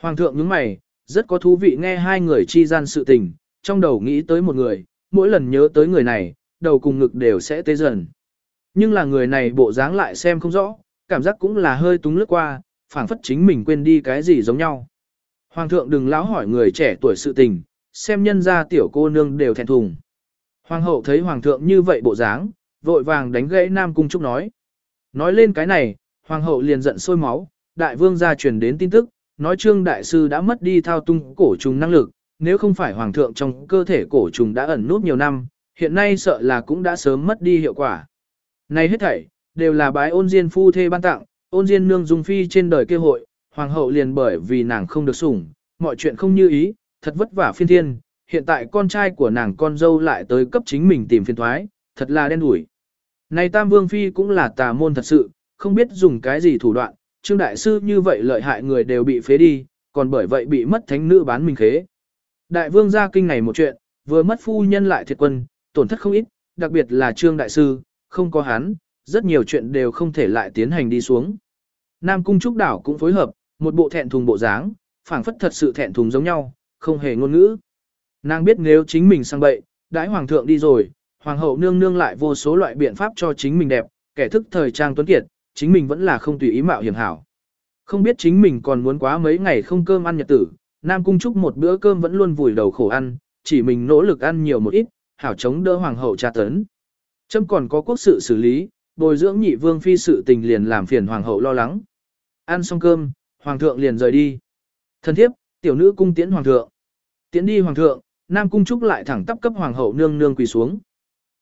Hoàng thượng nhướng mày, rất có thú vị nghe hai người chi gian sự tình, trong đầu nghĩ tới một người, mỗi lần nhớ tới người này, đầu cùng ngực đều sẽ tê dần. Nhưng là người này bộ dáng lại xem không rõ, cảm giác cũng là hơi túng lướt qua, phảng phất chính mình quên đi cái gì giống nhau. Hoàng thượng đừng láo hỏi người trẻ tuổi sự tình, xem nhân ra tiểu cô nương đều thẹn thùng. Hoàng hậu thấy hoàng thượng như vậy bộ dáng, vội vàng đánh gãy Nam Cung Trúc nói. Nói lên cái này, hoàng hậu liền giận sôi máu, đại vương gia truyền đến tin tức, nói trương đại sư đã mất đi thao tung cổ trùng năng lực, nếu không phải hoàng thượng trong cơ thể cổ trùng đã ẩn nút nhiều năm, hiện nay sợ là cũng đã sớm mất đi hiệu quả. Này hết thảy, đều là bái ôn diên phu thê ban tặng, ôn diên nương dung phi trên đời kêu hội, hoàng hậu liền bởi vì nàng không được sủng, mọi chuyện không như ý, thật vất vả phiên thiên, hiện tại con trai của nàng con dâu lại tới cấp chính mình tìm phiên thoái, thật là đen đủi. Này Tam Vương Phi cũng là tà môn thật sự, không biết dùng cái gì thủ đoạn, Trương Đại Sư như vậy lợi hại người đều bị phế đi, còn bởi vậy bị mất thánh nữ bán mình khế. Đại Vương gia kinh này một chuyện, vừa mất phu nhân lại thiệt quân, tổn thất không ít, đặc biệt là Trương Đại Sư, không có hắn, rất nhiều chuyện đều không thể lại tiến hành đi xuống. Nam Cung Trúc Đảo cũng phối hợp, một bộ thẹn thùng bộ dáng, phảng phất thật sự thẹn thùng giống nhau, không hề ngôn ngữ. Nàng biết nếu chính mình sang bậy, đãi hoàng thượng đi rồi, hoàng hậu nương nương lại vô số loại biện pháp cho chính mình đẹp, kẻ thức thời trang tuấn kiệt, chính mình vẫn là không tùy ý mạo hiểm hảo. Không biết chính mình còn muốn quá mấy ngày không cơm ăn nhật tử, Nam Cung Trúc một bữa cơm vẫn luôn vùi đầu khổ ăn, chỉ mình nỗ lực ăn nhiều một ít, hảo chống đỡ hoàng hậu tra tấn. Châm còn có quốc sự xử lý, bồi dưỡng nhị vương phi sự tình liền làm phiền hoàng hậu lo lắng. Ăn xong cơm, hoàng thượng liền rời đi. Thân thiếp, tiểu nữ cung tiễn hoàng thượng. Tiễn đi hoàng thượng, Nam Cung Trúc lại thẳng tắp cấp hoàng hậu nương nương quỳ xuống.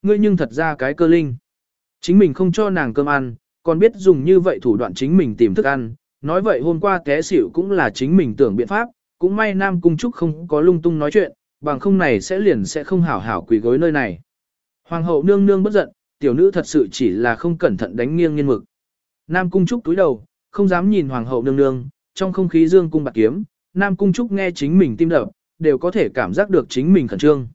Ngươi nhưng thật ra cái cơ linh. Chính mình không cho nàng cơm ăn, còn biết dùng như vậy thủ đoạn chính mình tìm thức ăn. Nói vậy hôm qua té xỉu cũng là chính mình tưởng biện pháp, cũng may Nam Cung Trúc không có lung tung nói chuyện, bằng không này sẽ liền sẽ không hảo hảo quỳ gối nơi này. Hoàng hậu nương nương bất giận, tiểu nữ thật sự chỉ là không cẩn thận đánh nghiêng nghiên mực. Nam Cung Trúc túi đầu, không dám nhìn hoàng hậu nương nương, trong không khí dương cung bạc kiếm, Nam Cung Trúc nghe chính mình tim đập, đều có thể cảm giác được chính mình khẩn trương.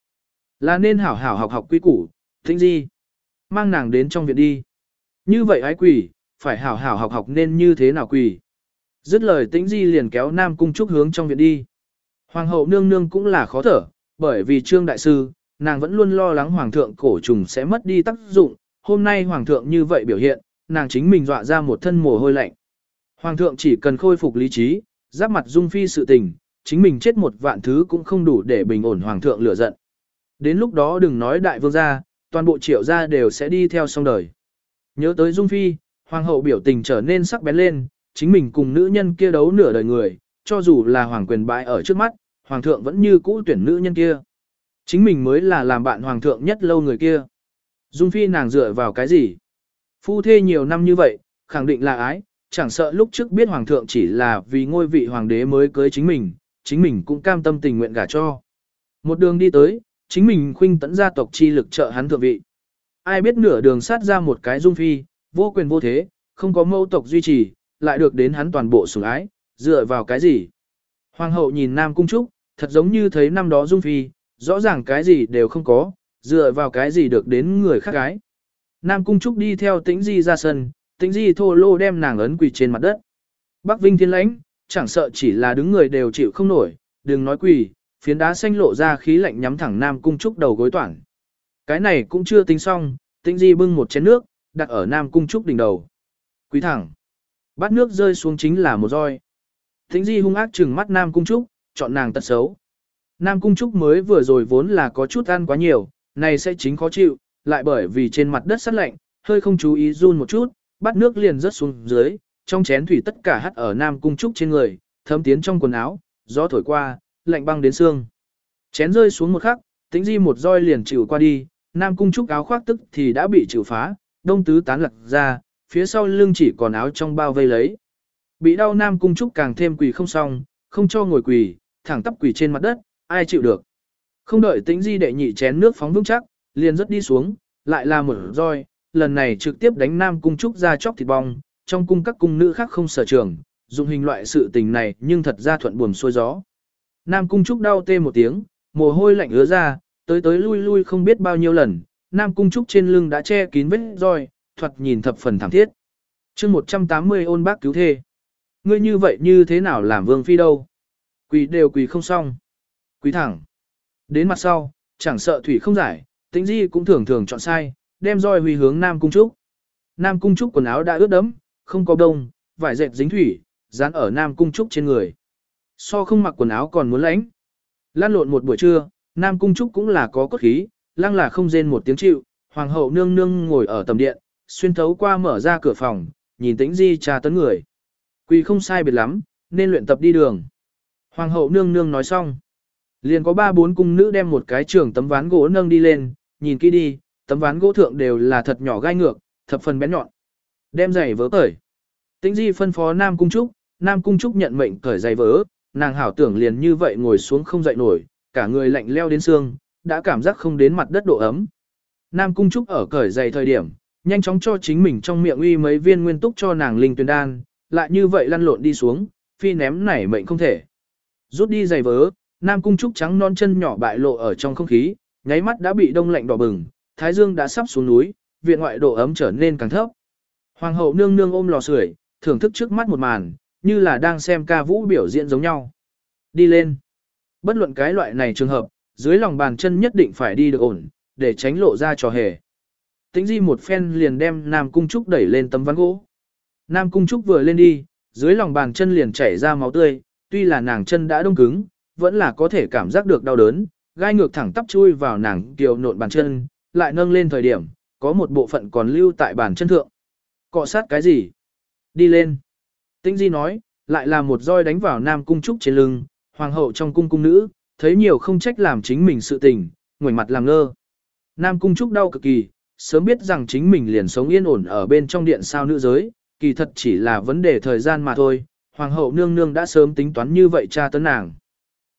Là nên hảo hảo học học quy củ, thính Di, Mang nàng đến trong viện đi. Như vậy ái quỷ, phải hảo hảo học học nên như thế nào quỷ. Dứt lời tĩnh di liền kéo Nam Cung Trúc hướng trong viện đi. Hoàng hậu nương nương cũng là khó thở, bởi vì trương đại sư, nàng vẫn luôn lo lắng hoàng thượng cổ trùng sẽ mất đi tác dụng. Hôm nay hoàng thượng như vậy biểu hiện, nàng chính mình dọa ra một thân mồ hôi lạnh. Hoàng thượng chỉ cần khôi phục lý trí, giáp mặt dung phi sự tình, chính mình chết một vạn thứ cũng không đủ để bình ổn hoàng thượng lửa giận. Đến lúc đó đừng nói đại vương gia, toàn bộ triệu gia đều sẽ đi theo song đời. Nhớ tới dung phi, hoàng hậu biểu tình trở nên sắc bén lên, chính mình cùng nữ nhân kia đấu nửa đời người, cho dù là hoàng quyền bại ở trước mắt, hoàng thượng vẫn như cũ tuyển nữ nhân kia. Chính mình mới là làm bạn hoàng thượng nhất lâu người kia. Dung phi nàng dựa vào cái gì? Phu thê nhiều năm như vậy, khẳng định là ái, chẳng sợ lúc trước biết hoàng thượng chỉ là vì ngôi vị hoàng đế mới cưới chính mình, chính mình cũng cam tâm tình nguyện gả cho. Một đường đi tới, chính mình khuynh tấn gia tộc chi lực trợ hắn thượng vị. Ai biết nửa đường sát ra một cái dung phi, vô quyền vô thế, không có mâu tộc duy trì, lại được đến hắn toàn bộ sủng ái, dựa vào cái gì? Hoàng hậu nhìn Nam Cung Trúc, thật giống như thấy năm đó dung phi, rõ ràng cái gì đều không có, dựa vào cái gì được đến người khác gái. Nam Cung Trúc đi theo tĩnh di ra sân, tĩnh di thô lô đem nàng ấn quỳ trên mặt đất. Bắc Vinh thiên lãnh, chẳng sợ chỉ là đứng người đều chịu không nổi, đừng nói quỳ, phiến đá xanh lộ ra khí lạnh nhắm thẳng Nam Cung Trúc đầu gối toản. Cái này cũng chưa tính xong, tĩnh di bưng một chén nước, đặt ở Nam Cung Trúc đỉnh đầu. Quý thẳng. Bát nước rơi xuống chính là một roi. Tĩnh di hung ác trừng mắt Nam Cung Trúc, chọn nàng tật xấu. Nam Cung Trúc mới vừa rồi vốn là có chút ăn quá nhiều, này sẽ chính khó chịu, lại bởi vì trên mặt đất sắt lạnh, hơi không chú ý run một chút, bát nước liền rớt xuống dưới, trong chén thủy tất cả hắt ở Nam Cung Trúc trên người, thấm tiến trong quần áo, gió thổi qua, lạnh băng đến xương. Chén rơi xuống một khắc, tĩnh di một roi liền chịu qua đi, Nam Cung Trúc áo khoác tức thì đã bị chịu phá, đông tứ tán lật ra, phía sau lưng chỉ còn áo trong bao vây lấy. Bị đau Nam Cung Trúc càng thêm quỳ không xong, không cho ngồi quỳ, thẳng tắp quỳ trên mặt đất, ai chịu được. Không đợi tĩnh di đệ nhị chén nước phóng vững chắc, liền rất đi xuống, lại là một roi, lần này trực tiếp đánh Nam Cung Trúc ra chóc thịt bong, trong cung các cung nữ khác không sở trường, dùng hình loại sự tình này nhưng thật ra thuận buồm xuôi gió. Nam Cung Trúc đau tê một tiếng, mồ hôi lạnh ứa ra, tới tới lui lui không biết bao nhiêu lần, Nam Cung Trúc trên lưng đã che kín vết roi, thoạt nhìn thập phần thảm thiết. chương 180 ôn bác cứu thê. Ngươi như vậy như thế nào làm vương phi đâu? Quỳ đều quỳ không xong. Quỳ thẳng. Đến mặt sau, chẳng sợ thủy không giải, tính di cũng thường thường chọn sai, đem roi huy hướng Nam Cung Trúc. Nam Cung Trúc quần áo đã ướt đẫm, không có đông, vải dệt dính thủy, dán ở Nam Cung Trúc trên người. So không mặc quần áo còn muốn lãnh. Lan lộn một buổi trưa, Nam Cung Trúc cũng là có cốt khí, lăng là không rên một tiếng chịu, hoàng hậu nương nương ngồi ở tầm điện, xuyên thấu qua mở ra cửa phòng, nhìn tĩnh di trà tấn người. Quỳ không sai biệt lắm, nên luyện tập đi đường. Hoàng hậu nương nương nói xong. Liền có ba bốn cung nữ đem một cái trường tấm ván gỗ nâng đi lên, nhìn kỹ đi, tấm ván gỗ thượng đều là thật nhỏ gai ngược, thập phần bén nhọn. Đem giày vớ cởi. Tĩnh di phân phó Nam Cung Trúc, Nam Cung Trúc nhận mệnh cởi giày vớ, nàng hảo tưởng liền như vậy ngồi xuống không dậy nổi, cả người lạnh leo đến xương, đã cảm giác không đến mặt đất độ ấm. Nam Cung Trúc ở cởi giày thời điểm, nhanh chóng cho chính mình trong miệng uy mấy viên nguyên túc cho nàng linh tuyển đan, lại như vậy lăn lộn đi xuống, phi ném nảy mệnh không thể. Rút đi giày vớ, Nam Cung Trúc trắng non chân nhỏ bại lộ ở trong không khí, nháy mắt đã bị đông lạnh đỏ bừng, thái dương đã sắp xuống núi, viện ngoại độ ấm trở nên càng thấp. Hoàng hậu nương nương ôm lò sưởi, thưởng thức trước mắt một màn, như là đang xem ca vũ biểu diễn giống nhau. Đi lên. Bất luận cái loại này trường hợp, dưới lòng bàn chân nhất định phải đi được ổn, để tránh lộ ra trò hề. Tĩnh di một phen liền đem Nam Cung Trúc đẩy lên tấm ván gỗ. Nam Cung Trúc vừa lên đi, dưới lòng bàn chân liền chảy ra máu tươi, tuy là nàng chân đã đông cứng, vẫn là có thể cảm giác được đau đớn, gai ngược thẳng tắp chui vào nàng kiều nộn bàn chân, lại nâng lên thời điểm, có một bộ phận còn lưu tại bàn chân thượng. Cọ sát cái gì? Đi lên. Tĩnh Di nói, lại là một roi đánh vào Nam Cung Trúc trên lưng, hoàng hậu trong cung cung nữ, thấy nhiều không trách làm chính mình sự tình, ngoảnh mặt làm ngơ. Nam Cung Trúc đau cực kỳ, sớm biết rằng chính mình liền sống yên ổn ở bên trong điện sao nữ giới, kỳ thật chỉ là vấn đề thời gian mà thôi, hoàng hậu nương nương đã sớm tính toán như vậy cha tấn nàng.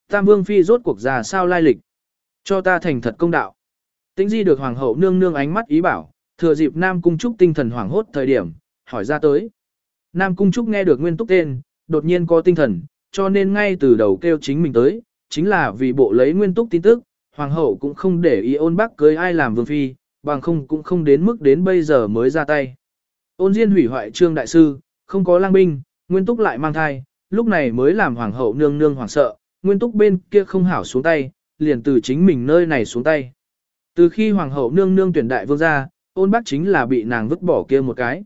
Tam Vương Phi rốt cuộc già sao lai lịch. Cho ta thành thật công đạo. Tĩnh di được hoàng hậu nương nương ánh mắt ý bảo, thừa dịp Nam Cung Trúc tinh thần hoảng hốt thời điểm, hỏi ra tới. Nam Cung Trúc nghe được nguyên túc tên, đột nhiên có tinh thần, cho nên ngay từ đầu kêu chính mình tới, chính là vì bộ lấy nguyên túc tin tức, hoàng hậu cũng không để ý ôn bác cưới ai làm vương phi, bằng không cũng không đến mức đến bây giờ mới ra tay. Ôn Diên hủy hoại trương đại sư, không có lang binh, nguyên túc lại mang thai, lúc này mới làm hoàng hậu nương nương hoảng sợ, nguyên túc bên kia không hảo xuống tay, liền từ chính mình nơi này xuống tay. Từ khi hoàng hậu nương nương tuyển đại vương ra, ôn bác chính là bị nàng vứt bỏ kia một cái.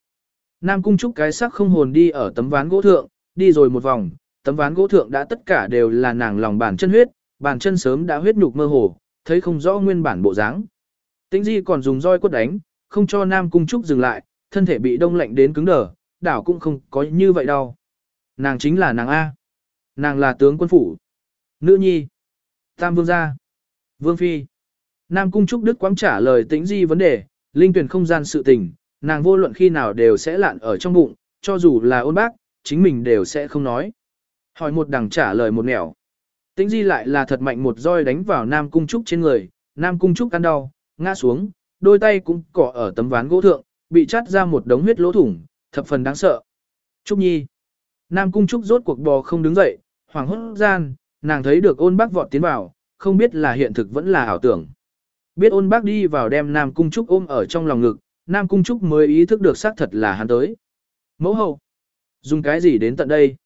Nam cung trúc cái sắc không hồn đi ở tấm ván gỗ thượng, đi rồi một vòng, tấm ván gỗ thượng đã tất cả đều là nàng lòng bàn chân huyết, bàn chân sớm đã huyết nhục mơ hồ, thấy không rõ nguyên bản bộ dáng. Tĩnh Di còn dùng roi quất đánh, không cho Nam cung trúc dừng lại, thân thể bị đông lạnh đến cứng đờ, đảo cũng không có như vậy đâu. Nàng chính là nàng A. Nàng là tướng quân phủ. Nữ nhi. Tam vương gia. Vương phi. Nam cung trúc đức quáng trả lời tĩnh di vấn đề, linh tuyển không gian sự tình, nàng vô luận khi nào đều sẽ lạn ở trong bụng, cho dù là ôn bác, chính mình đều sẽ không nói. Hỏi một đằng trả lời một nẻo. Tĩnh di lại là thật mạnh một roi đánh vào Nam cung trúc trên người, Nam cung trúc ăn đau, ngã xuống, đôi tay cũng cỏ ở tấm ván gỗ thượng, bị chát ra một đống huyết lỗ thủng, thập phần đáng sợ. Trúc Nhi. Nam Cung Trúc rốt cuộc bò không đứng dậy, hoàng hốt gian, nàng thấy được ôn bác vọt tiến vào, không biết là hiện thực vẫn là ảo tưởng. Biết ôn bác đi vào đem Nam Cung Trúc ôm ở trong lòng ngực, Nam Cung Trúc mới ý thức được xác thật là hắn tới. Mẫu hậu. Dùng cái gì đến tận đây?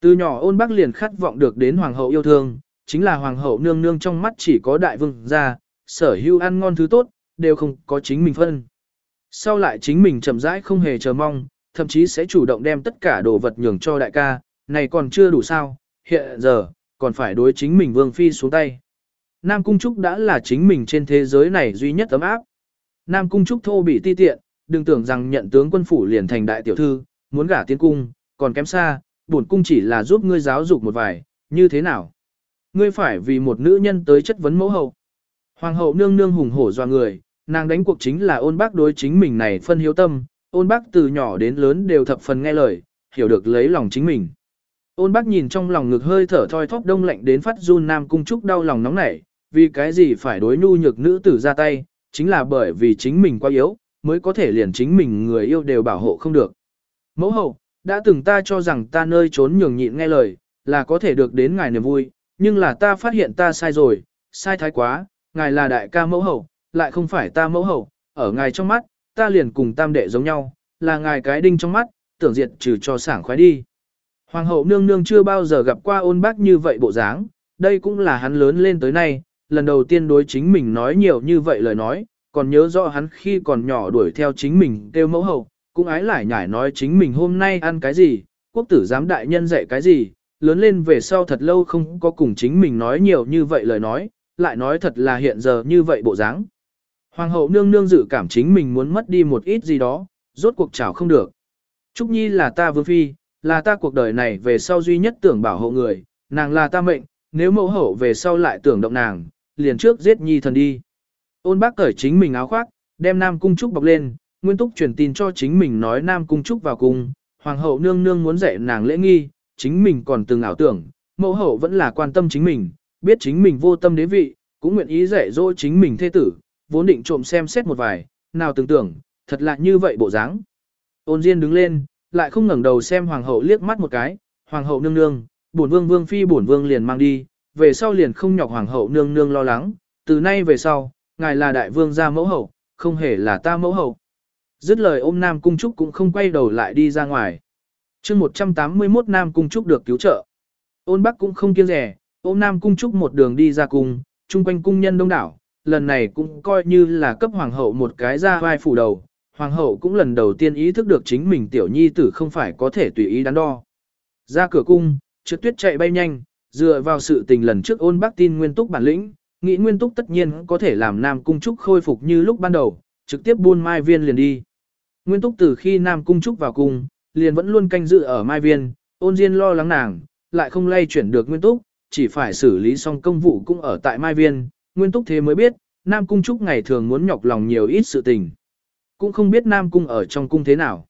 Từ nhỏ ôn bác liền khát vọng được đến hoàng hậu yêu thương, chính là hoàng hậu nương nương trong mắt chỉ có đại vương gia, sở hữu ăn ngon thứ tốt, đều không có chính mình phân. Sau lại chính mình chậm rãi không hề chờ mong, thậm chí sẽ chủ động đem tất cả đồ vật nhường cho đại ca, này còn chưa đủ sao, hiện giờ, còn phải đối chính mình vương phi xuống tay. Nam Cung Trúc đã là chính mình trên thế giới này duy nhất ấm áp. Nam Cung Trúc thô bị ti tiện, đừng tưởng rằng nhận tướng quân phủ liền thành đại tiểu thư, muốn gả tiến cung, còn kém xa, bổn cung chỉ là giúp ngươi giáo dục một vài, như thế nào? Ngươi phải vì một nữ nhân tới chất vấn mẫu hậu. Hoàng hậu nương nương hùng hổ doa người, nàng đánh cuộc chính là ôn bác đối chính mình này phân hiếu tâm, ôn bác từ nhỏ đến lớn đều thập phần nghe lời, hiểu được lấy lòng chính mình. Ôn bác nhìn trong lòng ngực hơi thở thoi thóp đông lạnh đến phát run nam cung trúc đau lòng nóng nảy, vì cái gì phải đối nhu nhược nữ tử ra tay, chính là bởi vì chính mình quá yếu, mới có thể liền chính mình người yêu đều bảo hộ không được. Mẫu hậu, đã từng ta cho rằng ta nơi trốn nhường nhịn nghe lời, là có thể được đến ngài niềm vui, nhưng là ta phát hiện ta sai rồi, sai thái quá, ngài là đại ca mẫu hậu, lại không phải ta mẫu hậu, ở ngài trong mắt, ta liền cùng tam đệ giống nhau, là ngài cái đinh trong mắt, tưởng diệt trừ cho sảng khoái đi. Hoàng hậu nương nương chưa bao giờ gặp qua ôn bác như vậy bộ dáng, đây cũng là hắn lớn lên tới nay, lần đầu tiên đối chính mình nói nhiều như vậy lời nói, còn nhớ rõ hắn khi còn nhỏ đuổi theo chính mình kêu mẫu hậu, cũng ái lại nhải nói chính mình hôm nay ăn cái gì, quốc tử giám đại nhân dạy cái gì, lớn lên về sau thật lâu không có cùng chính mình nói nhiều như vậy lời nói, lại nói thật là hiện giờ như vậy bộ dáng. Hoàng hậu nương nương dự cảm chính mình muốn mất đi một ít gì đó, rốt cuộc chảo không được. Trúc Nhi là ta vương phi, là ta cuộc đời này về sau duy nhất tưởng bảo hộ người, nàng là ta mệnh, nếu mẫu hậu về sau lại tưởng động nàng, liền trước giết Nhi thần đi. Ôn bác cởi chính mình áo khoác, đem Nam Cung Trúc bọc lên, Nguyên Túc truyền tin cho chính mình nói Nam Cung Trúc vào cung, Hoàng hậu nương nương muốn dạy nàng lễ nghi, chính mình còn từng ảo tưởng, mẫu hậu vẫn là quan tâm chính mình, biết chính mình vô tâm đế vị, cũng nguyện ý dạy dỗ chính mình thế tử, vốn định trộm xem xét một vài, nào tưởng tưởng, thật là như vậy bộ dáng. Ôn Diên đứng lên, lại không ngẩng đầu xem hoàng hậu liếc mắt một cái, hoàng hậu nương nương, bổn vương vương phi bổn vương liền mang đi, về sau liền không nhọc hoàng hậu nương nương lo lắng, từ nay về sau, ngài là đại vương gia mẫu hậu, không hề là ta mẫu hậu. Dứt lời ôm Nam Cung Trúc cũng không quay đầu lại đi ra ngoài. chương 181 Nam Cung Trúc được cứu trợ. Ôn Bắc cũng không kiêng rẻ, ôm Nam Cung Trúc một đường đi ra cung, chung quanh cung nhân đông đảo, lần này cũng coi như là cấp hoàng hậu một cái ra vai phủ đầu. Hoàng hậu cũng lần đầu tiên ý thức được chính mình tiểu nhi tử không phải có thể tùy ý đắn đo. Ra cửa cung, trượt tuyết chạy bay nhanh, dựa vào sự tình lần trước ôn bác tin nguyên túc bản lĩnh, nghĩ nguyên túc tất nhiên có thể làm Nam Cung Trúc khôi phục như lúc ban đầu, trực tiếp buôn mai viên liền đi. Nguyên túc từ khi Nam Cung Trúc vào cung, liền vẫn luôn canh dự ở mai viên, ôn diên lo lắng nàng, lại không lay chuyển được nguyên túc, chỉ phải xử lý xong công vụ cũng ở tại mai viên, nguyên túc thế mới biết, Nam Cung Trúc ngày thường muốn nhọc lòng nhiều ít sự tình. Cũng không biết Nam Cung ở trong cung thế nào.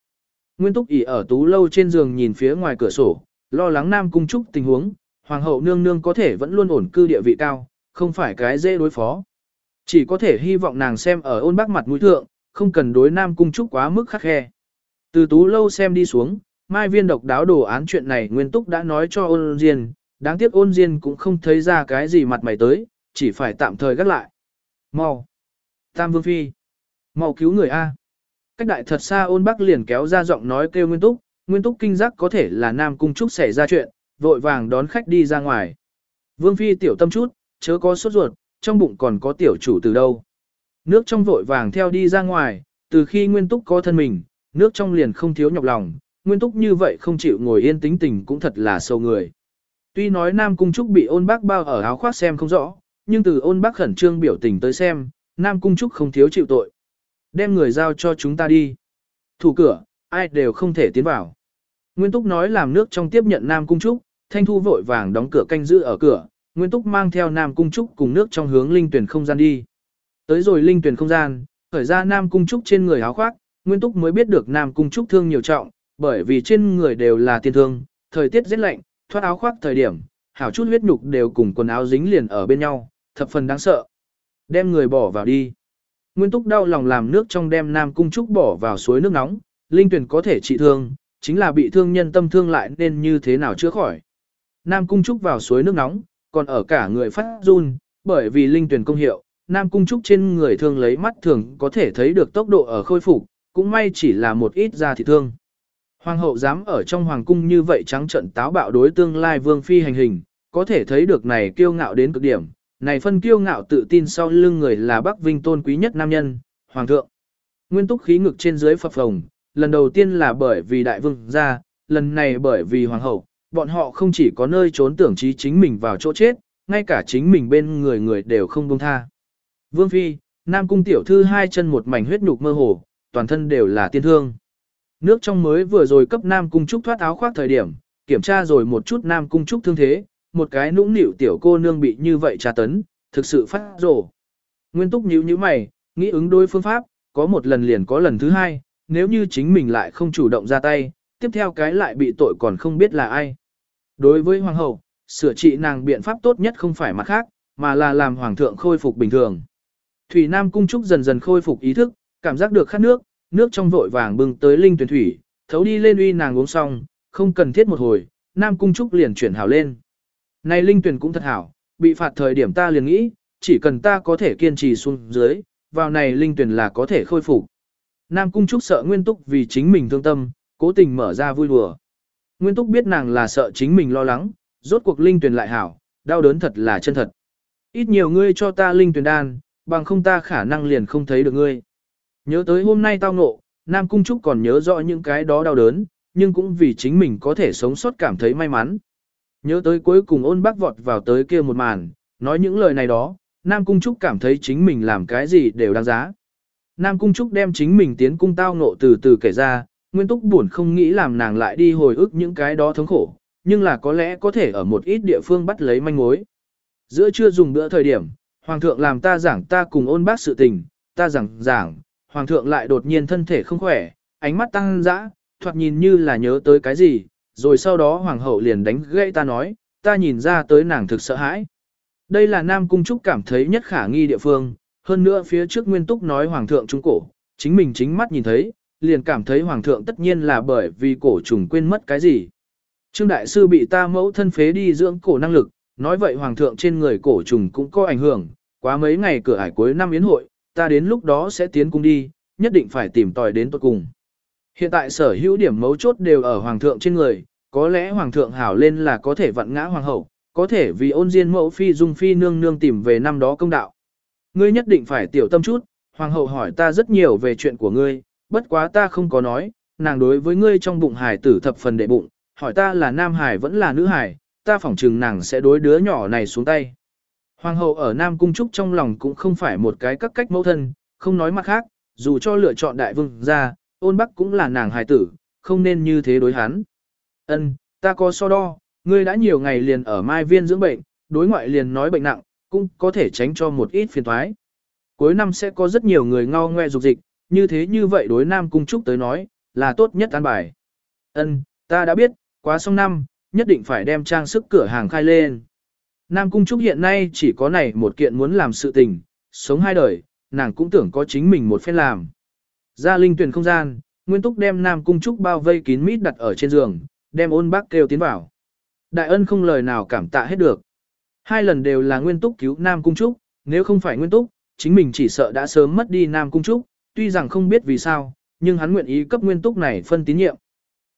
Nguyên túc ỉ ở tú lâu trên giường nhìn phía ngoài cửa sổ, lo lắng Nam Cung Trúc tình huống, Hoàng hậu nương nương có thể vẫn luôn ổn cư địa vị cao, không phải cái dễ đối phó. Chỉ có thể hy vọng nàng xem ở ôn bác mặt mũi thượng, không cần đối Nam Cung Trúc quá mức khắc khe. Từ tú lâu xem đi xuống, Mai Viên độc đáo đồ án chuyện này Nguyên Túc đã nói cho ôn Diên, đáng tiếc ôn Diên cũng không thấy ra cái gì mặt mày tới, chỉ phải tạm thời gác lại. Mau! Tam Vương Phi! Mau cứu người A! Cách đại thật xa ôn bác liền kéo ra giọng nói kêu Nguyên Túc, Nguyên Túc kinh giác có thể là Nam Cung Trúc xảy ra chuyện, vội vàng đón khách đi ra ngoài. Vương Phi tiểu tâm chút, chớ có sốt ruột, trong bụng còn có tiểu chủ từ đâu. Nước trong vội vàng theo đi ra ngoài, từ khi Nguyên Túc có thân mình, nước trong liền không thiếu nhọc lòng, Nguyên Túc như vậy không chịu ngồi yên tính tình cũng thật là sâu người. Tuy nói Nam Cung Trúc bị ôn bác bao ở áo khoác xem không rõ, nhưng từ ôn bác khẩn trương biểu tình tới xem, Nam Cung Trúc không thiếu chịu tội. Đem người giao cho chúng ta đi. Thủ cửa, ai đều không thể tiến vào. Nguyên Túc nói làm nước trong tiếp nhận Nam Cung Trúc, Thanh Thu vội vàng đóng cửa canh giữ ở cửa, Nguyên Túc mang theo Nam Cung Trúc cùng nước trong hướng linh tuyển không gian đi. Tới rồi linh tuyển không gian, khởi ra Nam Cung Trúc trên người áo khoác, Nguyên Túc mới biết được Nam Cung Trúc thương nhiều trọng, bởi vì trên người đều là tiên thương, thời tiết rất lạnh, thoát áo khoác thời điểm, hảo chút huyết nhục đều cùng quần áo dính liền ở bên nhau, thập phần đáng sợ. Đem người bỏ vào đi. Nguyên Túc đau lòng làm nước trong đem Nam Cung Trúc bỏ vào suối nước nóng, linh tuyển có thể trị thương, chính là bị thương nhân tâm thương lại nên như thế nào chữa khỏi. Nam Cung Trúc vào suối nước nóng, còn ở cả người phát run, bởi vì linh tuyển công hiệu, Nam Cung Trúc trên người thương lấy mắt thường có thể thấy được tốc độ ở khôi phục, cũng may chỉ là một ít da thịt thương. Hoàng hậu dám ở trong hoàng cung như vậy trắng trận táo bạo đối tương lai vương phi hành hình, có thể thấy được này kiêu ngạo đến cực điểm, này phân kiêu ngạo tự tin sau lưng người là Bắc Vinh tôn quý nhất nam nhân, hoàng thượng. Nguyên túc khí ngực trên dưới phập phồng, lần đầu tiên là bởi vì đại vương gia, lần này bởi vì hoàng hậu, bọn họ không chỉ có nơi trốn tưởng trí chính mình vào chỗ chết, ngay cả chính mình bên người người đều không buông tha. Vương Phi, Nam Cung tiểu thư hai chân một mảnh huyết nhục mơ hồ, toàn thân đều là tiên thương. Nước trong mới vừa rồi cấp Nam Cung Trúc thoát áo khoác thời điểm, kiểm tra rồi một chút Nam Cung Trúc thương thế, một cái nũng nịu tiểu cô nương bị như vậy tra tấn, thực sự phát rổ. Nguyên túc nhíu như mày, nghĩ ứng đối phương pháp, có một lần liền có lần thứ hai, nếu như chính mình lại không chủ động ra tay, tiếp theo cái lại bị tội còn không biết là ai. Đối với hoàng hậu, sửa trị nàng biện pháp tốt nhất không phải mặt khác, mà là làm hoàng thượng khôi phục bình thường. Thủy Nam cung trúc dần dần khôi phục ý thức, cảm giác được khát nước, nước trong vội vàng bưng tới linh tuyển thủy, thấu đi lên uy nàng uống xong, không cần thiết một hồi, Nam cung trúc liền chuyển hảo lên. Này linh tuyển cũng thật hảo, bị phạt thời điểm ta liền nghĩ, chỉ cần ta có thể kiên trì xuống dưới, vào này linh tuyển là có thể khôi phục. Nam Cung Trúc sợ Nguyên Túc vì chính mình thương tâm, cố tình mở ra vui đùa. Nguyên Túc biết nàng là sợ chính mình lo lắng, rốt cuộc linh tuyển lại hảo, đau đớn thật là chân thật. Ít nhiều ngươi cho ta linh tuyển đan, bằng không ta khả năng liền không thấy được ngươi. Nhớ tới hôm nay tao ngộ, Nam Cung Trúc còn nhớ rõ những cái đó đau đớn, nhưng cũng vì chính mình có thể sống sót cảm thấy may mắn. Nhớ tới cuối cùng ôn bác vọt vào tới kia một màn, nói những lời này đó, Nam Cung Trúc cảm thấy chính mình làm cái gì đều đáng giá. Nam Cung Trúc đem chính mình tiến cung tao ngộ từ từ kể ra, Nguyên Túc buồn không nghĩ làm nàng lại đi hồi ức những cái đó thống khổ, nhưng là có lẽ có thể ở một ít địa phương bắt lấy manh mối. Giữa trưa dùng bữa thời điểm, Hoàng thượng làm ta giảng ta cùng ôn bác sự tình, ta giảng giảng, Hoàng thượng lại đột nhiên thân thể không khỏe, ánh mắt tăng dã, thoạt nhìn như là nhớ tới cái gì, rồi sau đó Hoàng hậu liền đánh gãy ta nói, ta nhìn ra tới nàng thực sợ hãi. Đây là Nam Cung Trúc cảm thấy nhất khả nghi địa phương, hơn nữa phía trước Nguyên Túc nói Hoàng thượng trung cổ, chính mình chính mắt nhìn thấy, liền cảm thấy Hoàng thượng tất nhiên là bởi vì cổ trùng quên mất cái gì. Trương Đại Sư bị ta mẫu thân phế đi dưỡng cổ năng lực, nói vậy Hoàng thượng trên người cổ trùng cũng có ảnh hưởng, quá mấy ngày cửa ải cuối năm yến hội, ta đến lúc đó sẽ tiến cung đi, nhất định phải tìm tòi đến tuật cùng. Hiện tại sở hữu điểm mấu chốt đều ở Hoàng thượng trên người, có lẽ Hoàng thượng hảo lên là có thể vặn ngã Hoàng hậu, có thể vì ôn diên mẫu phi dung phi nương nương tìm về năm đó công đạo. Ngươi nhất định phải tiểu tâm chút, Hoàng hậu hỏi ta rất nhiều về chuyện của ngươi, bất quá ta không có nói, nàng đối với ngươi trong bụng hải tử thập phần đệ bụng, hỏi ta là nam hải vẫn là nữ hải, ta phỏng chừng nàng sẽ đối đứa nhỏ này xuống tay. Hoàng hậu ở Nam Cung Trúc trong lòng cũng không phải một cái các cách mẫu thân, không nói mặt khác, dù cho lựa chọn đại vương ra, ôn bắc cũng là nàng hài tử, không nên như thế đối hắn. Ân, ta có so đo, ngươi đã nhiều ngày liền ở mai viên dưỡng bệnh, đối ngoại liền nói bệnh nặng, cũng có thể tránh cho một ít phiền thoái. Cuối năm sẽ có rất nhiều người ngao ngoe dục dịch, như thế như vậy đối Nam Cung Trúc tới nói, là tốt nhất an bài. Ân, ta đã biết, quá xong năm, nhất định phải đem trang sức cửa hàng khai lên. Nam Cung Trúc hiện nay chỉ có này một kiện muốn làm sự tình, sống hai đời, nàng cũng tưởng có chính mình một phen làm. Ra linh tuyển không gian, Nguyên Túc đem Nam Cung Trúc bao vây kín mít đặt ở trên giường, đem ôn bác kêu tiến vào. Đại ân không lời nào cảm tạ hết được. Hai lần đều là Nguyên Túc cứu Nam Cung Trúc, nếu không phải Nguyên Túc, chính mình chỉ sợ đã sớm mất đi Nam Cung Trúc, tuy rằng không biết vì sao, nhưng hắn nguyện ý cấp Nguyên Túc này phân tín nhiệm.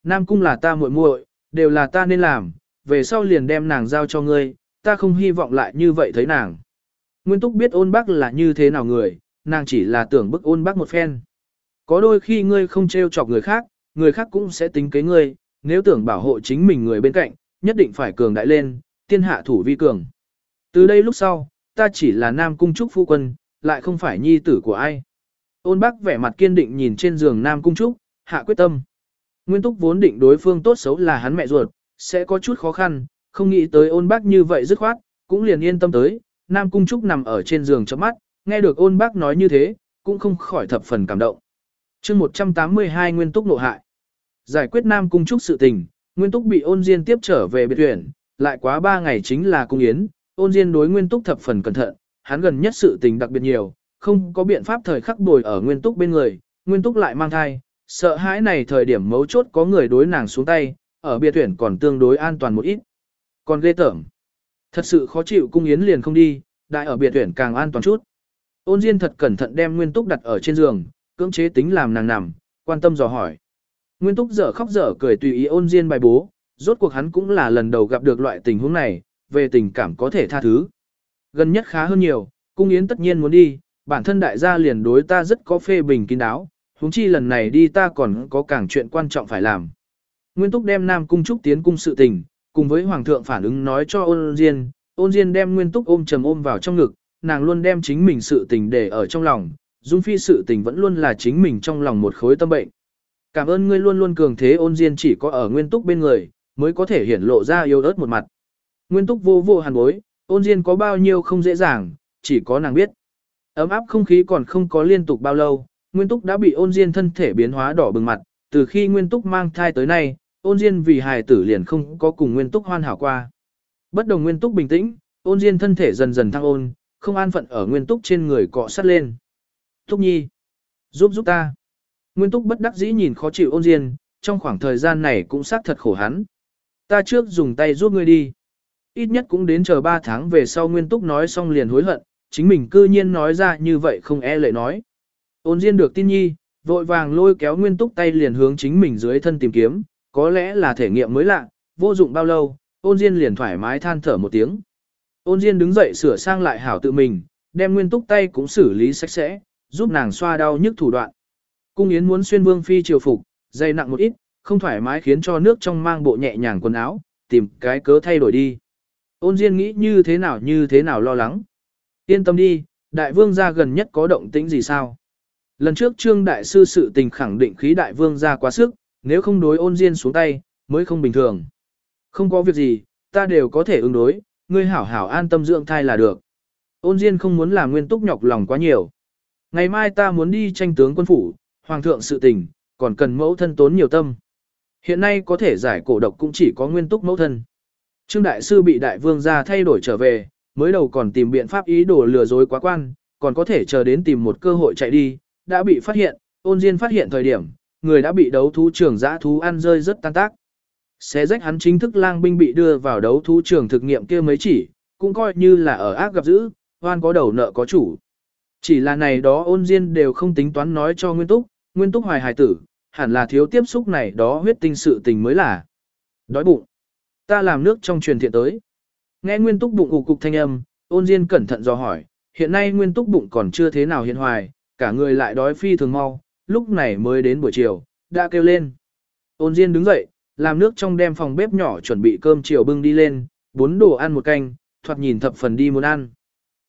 Nam Cung là ta muội muội, đều là ta nên làm, về sau liền đem nàng giao cho ngươi, ta không hy vọng lại như vậy thấy nàng. Nguyên Túc biết ôn bác là như thế nào người, nàng chỉ là tưởng bức ôn bác một phen. Có đôi khi ngươi không trêu chọc người khác, người khác cũng sẽ tính kế ngươi, nếu tưởng bảo hộ chính mình người bên cạnh, nhất định phải cường đại lên, tiên hạ thủ vi cường. Từ đây lúc sau, ta chỉ là nam cung trúc phu quân, lại không phải nhi tử của ai. Ôn bác vẻ mặt kiên định nhìn trên giường nam cung trúc, hạ quyết tâm. Nguyên túc vốn định đối phương tốt xấu là hắn mẹ ruột, sẽ có chút khó khăn, không nghĩ tới ôn bác như vậy dứt khoát, cũng liền yên tâm tới, Nam Cung Trúc nằm ở trên giường chớp mắt, nghe được ôn bác nói như thế, cũng không khỏi thập phần cảm động. chương 182 Nguyên Túc nộ hại. Giải quyết Nam Cung Trúc sự tình, Nguyên Túc bị ôn diên tiếp trở về biệt tuyển, lại quá 3 ngày chính là cung yến, ôn diên đối Nguyên Túc thập phần cẩn thận, hắn gần nhất sự tình đặc biệt nhiều, không có biện pháp thời khắc bồi ở Nguyên Túc bên người, Nguyên Túc lại mang thai, sợ hãi này thời điểm mấu chốt có người đối nàng xuống tay, ở biệt tuyển còn tương đối an toàn một ít. Còn ghê tởm. Thật sự khó chịu cung yến liền không đi, đại ở biệt tuyển càng an toàn chút. Ôn Diên thật cẩn thận đem Nguyên Túc đặt ở trên giường, cưỡng chế tính làm nàng nằm, quan tâm dò hỏi. Nguyên Túc dở khóc dở cười tùy ý Ôn Diên bài bố, rốt cuộc hắn cũng là lần đầu gặp được loại tình huống này, về tình cảm có thể tha thứ. Gần nhất khá hơn nhiều, cung yến tất nhiên muốn đi, bản thân đại gia liền đối ta rất có phê bình kín đáo, huống chi lần này đi ta còn có càng chuyện quan trọng phải làm. Nguyên Túc đem Nam Cung Trúc tiến cung sự tình, cùng với Hoàng thượng phản ứng nói cho ôn Diên, ôn Diên đem Nguyên Túc ôm trầm ôm vào trong ngực, nàng luôn đem chính mình sự tình để ở trong lòng, Dung Phi sự tình vẫn luôn là chính mình trong lòng một khối tâm bệnh. Cảm ơn ngươi luôn luôn cường thế ôn Diên chỉ có ở Nguyên Túc bên người, mới có thể hiển lộ ra yêu ớt một mặt. Nguyên Túc vô vô hàn bối, ôn Diên có bao nhiêu không dễ dàng, chỉ có nàng biết. Ấm áp không khí còn không có liên tục bao lâu, Nguyên Túc đã bị ôn Diên thân thể biến hóa đỏ bừng mặt, từ khi Nguyên Túc mang thai tới nay, ôn Diên vì hài tử liền không có cùng Nguyên Túc hoan hảo qua. Bất đồng Nguyên Túc bình tĩnh, ôn Diên thân thể dần dần thăng ôn, không an phận ở Nguyên Túc trên người cọ sát lên. Túc Nhi, giúp giúp ta. Nguyên Túc bất đắc dĩ nhìn khó chịu ôn Diên, trong khoảng thời gian này cũng xác thật khổ hắn. Ta trước dùng tay giúp ngươi đi ít nhất cũng đến chờ 3 tháng về sau Nguyên Túc nói xong liền hối hận, chính mình cư nhiên nói ra như vậy không e lệ nói. Ôn Diên được tin nhi, vội vàng lôi kéo Nguyên Túc tay liền hướng chính mình dưới thân tìm kiếm, có lẽ là thể nghiệm mới lạ, vô dụng bao lâu, Ôn Diên liền thoải mái than thở một tiếng. Ôn Diên đứng dậy sửa sang lại hảo tự mình, đem Nguyên Túc tay cũng xử lý sạch sẽ, giúp nàng xoa đau nhức thủ đoạn. Cung Yến muốn xuyên vương phi triều phục, dày nặng một ít, không thoải mái khiến cho nước trong mang bộ nhẹ nhàng quần áo, tìm cái cớ thay đổi đi. Ôn Diên nghĩ như thế nào như thế nào lo lắng. Yên tâm đi, đại vương gia gần nhất có động tĩnh gì sao? Lần trước trương đại sư sự tình khẳng định khí đại vương gia quá sức, nếu không đối ôn Diên xuống tay, mới không bình thường. Không có việc gì, ta đều có thể ứng đối, ngươi hảo hảo an tâm dưỡng thai là được. Ôn Diên không muốn làm nguyên túc nhọc lòng quá nhiều. Ngày mai ta muốn đi tranh tướng quân phủ, hoàng thượng sự tình, còn cần mẫu thân tốn nhiều tâm. Hiện nay có thể giải cổ độc cũng chỉ có nguyên túc mẫu thân. Trương Đại Sư bị đại vương gia thay đổi trở về, mới đầu còn tìm biện pháp ý đồ lừa dối quá quan, còn có thể chờ đến tìm một cơ hội chạy đi, đã bị phát hiện, ôn diên phát hiện thời điểm, người đã bị đấu thú trưởng giã thú ăn rơi rất tan tác. Xé rách hắn chính thức lang binh bị đưa vào đấu thú trường thực nghiệm kia mấy chỉ, cũng coi như là ở ác gặp dữ, hoan có đầu nợ có chủ. Chỉ là này đó ôn diên đều không tính toán nói cho Nguyên Túc, Nguyên Túc hoài hài tử, hẳn là thiếu tiếp xúc này đó huyết tinh sự tình mới là. Đói bụng. Ta làm nước trong truyền thiện tới. Nghe Nguyên Túc bụng ủ cục thanh âm, ôn diên cẩn thận dò hỏi, hiện nay Nguyên Túc bụng còn chưa thế nào hiện hoài, cả người lại đói phi thường mau, lúc này mới đến buổi chiều, đã kêu lên. Ôn diên đứng dậy, làm nước trong đem phòng bếp nhỏ chuẩn bị cơm chiều bưng đi lên, bốn đồ ăn một canh, thoạt nhìn thập phần đi muốn ăn.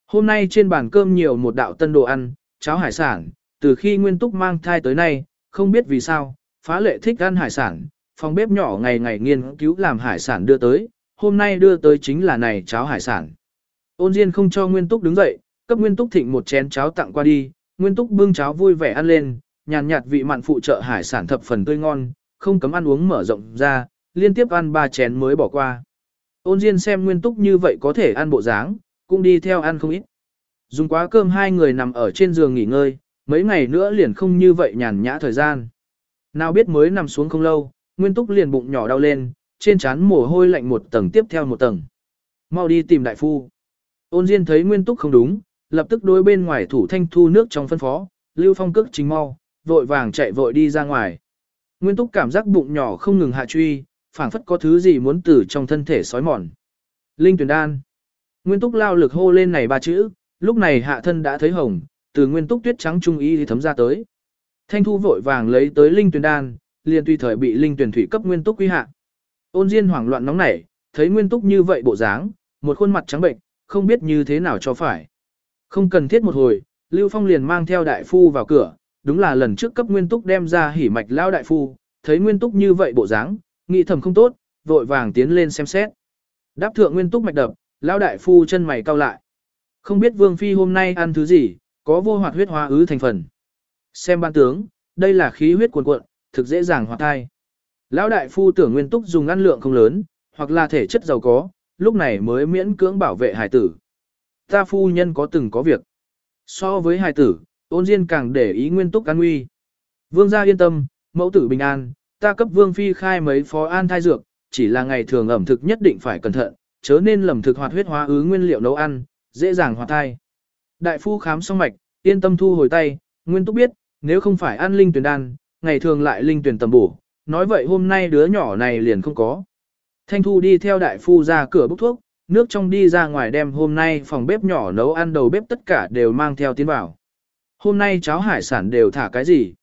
Hôm nay trên bàn cơm nhiều một đạo tân đồ ăn, cháo hải sản, từ khi Nguyên Túc mang thai tới nay, không biết vì sao, phá lệ thích ăn hải sản, phòng bếp nhỏ ngày ngày nghiên cứu làm hải sản đưa tới, hôm nay đưa tới chính là này cháo hải sản. Ôn Diên không cho Nguyên Túc đứng dậy, cấp Nguyên Túc thịnh một chén cháo tặng qua đi, Nguyên Túc bưng cháo vui vẻ ăn lên, nhàn nhạt vị mặn phụ trợ hải sản thập phần tươi ngon, không cấm ăn uống mở rộng ra, liên tiếp ăn ba chén mới bỏ qua. Ôn Diên xem Nguyên Túc như vậy có thể ăn bộ dáng, cũng đi theo ăn không ít. Dùng quá cơm hai người nằm ở trên giường nghỉ ngơi, mấy ngày nữa liền không như vậy nhàn nhã thời gian. Nào biết mới nằm xuống không lâu, Nguyên Túc liền bụng nhỏ đau lên, trên trán mồ hôi lạnh một tầng tiếp theo một tầng. Mau đi tìm đại phu. Ôn Diên thấy Nguyên Túc không đúng, lập tức đối bên ngoài thủ thanh thu nước trong phân phó, Lưu Phong cước chính mau, vội vàng chạy vội đi ra ngoài. Nguyên Túc cảm giác bụng nhỏ không ngừng hạ truy, phảng phất có thứ gì muốn từ trong thân thể sói mòn. Linh tuyển đan. Nguyên Túc lao lực hô lên này ba chữ, lúc này hạ thân đã thấy hồng, từ Nguyên Túc tuyết trắng trung y thì thấm ra tới. Thanh Thu vội vàng lấy tới linh tuyển đan, liền tùy thời bị linh tuyển thủy cấp Nguyên Túc quy hạ. Ôn Diên hoảng loạn nóng nảy, thấy Nguyên Túc như vậy bộ dáng, một khuôn mặt trắng bệnh, không biết như thế nào cho phải. Không cần thiết một hồi, Lưu Phong liền mang theo đại phu vào cửa, đúng là lần trước cấp Nguyên Túc đem ra hỉ mạch lao đại phu, thấy Nguyên Túc như vậy bộ dáng, nghĩ thầm không tốt, vội vàng tiến lên xem xét. Đáp thượng Nguyên Túc mạch đập, lao đại phu chân mày cau lại. Không biết Vương Phi hôm nay ăn thứ gì, có vô hoạt huyết hóa ứ thành phần. Xem ban tướng, đây là khí huyết cuồn cuộn, thực dễ dàng hoạt thai. Lão đại phu tưởng Nguyên Túc dùng ăn lượng không lớn, hoặc là thể chất giàu có, lúc này mới miễn cưỡng bảo vệ hài tử. Ta phu nhân có từng có việc. So với hài tử, ôn diên càng để ý nguyên túc an nguy. Vương gia yên tâm, mẫu tử bình an, ta cấp vương phi khai mấy phó an thai dược, chỉ là ngày thường ẩm thực nhất định phải cẩn thận, chớ nên lầm thực hoạt huyết hóa ứ nguyên liệu nấu ăn, dễ dàng hoạt thai. Đại phu khám xong mạch, yên tâm thu hồi tay, nguyên túc biết, nếu không phải ăn linh tuyển đan, ngày thường lại linh tuyển tầm bổ, nói vậy hôm nay đứa nhỏ này liền không có. Thanh thu đi theo đại phu ra cửa bốc thuốc, nước trong đi ra ngoài đem hôm nay phòng bếp nhỏ nấu ăn đầu bếp tất cả đều mang theo tiến vào. Hôm nay cháo hải sản đều thả cái gì?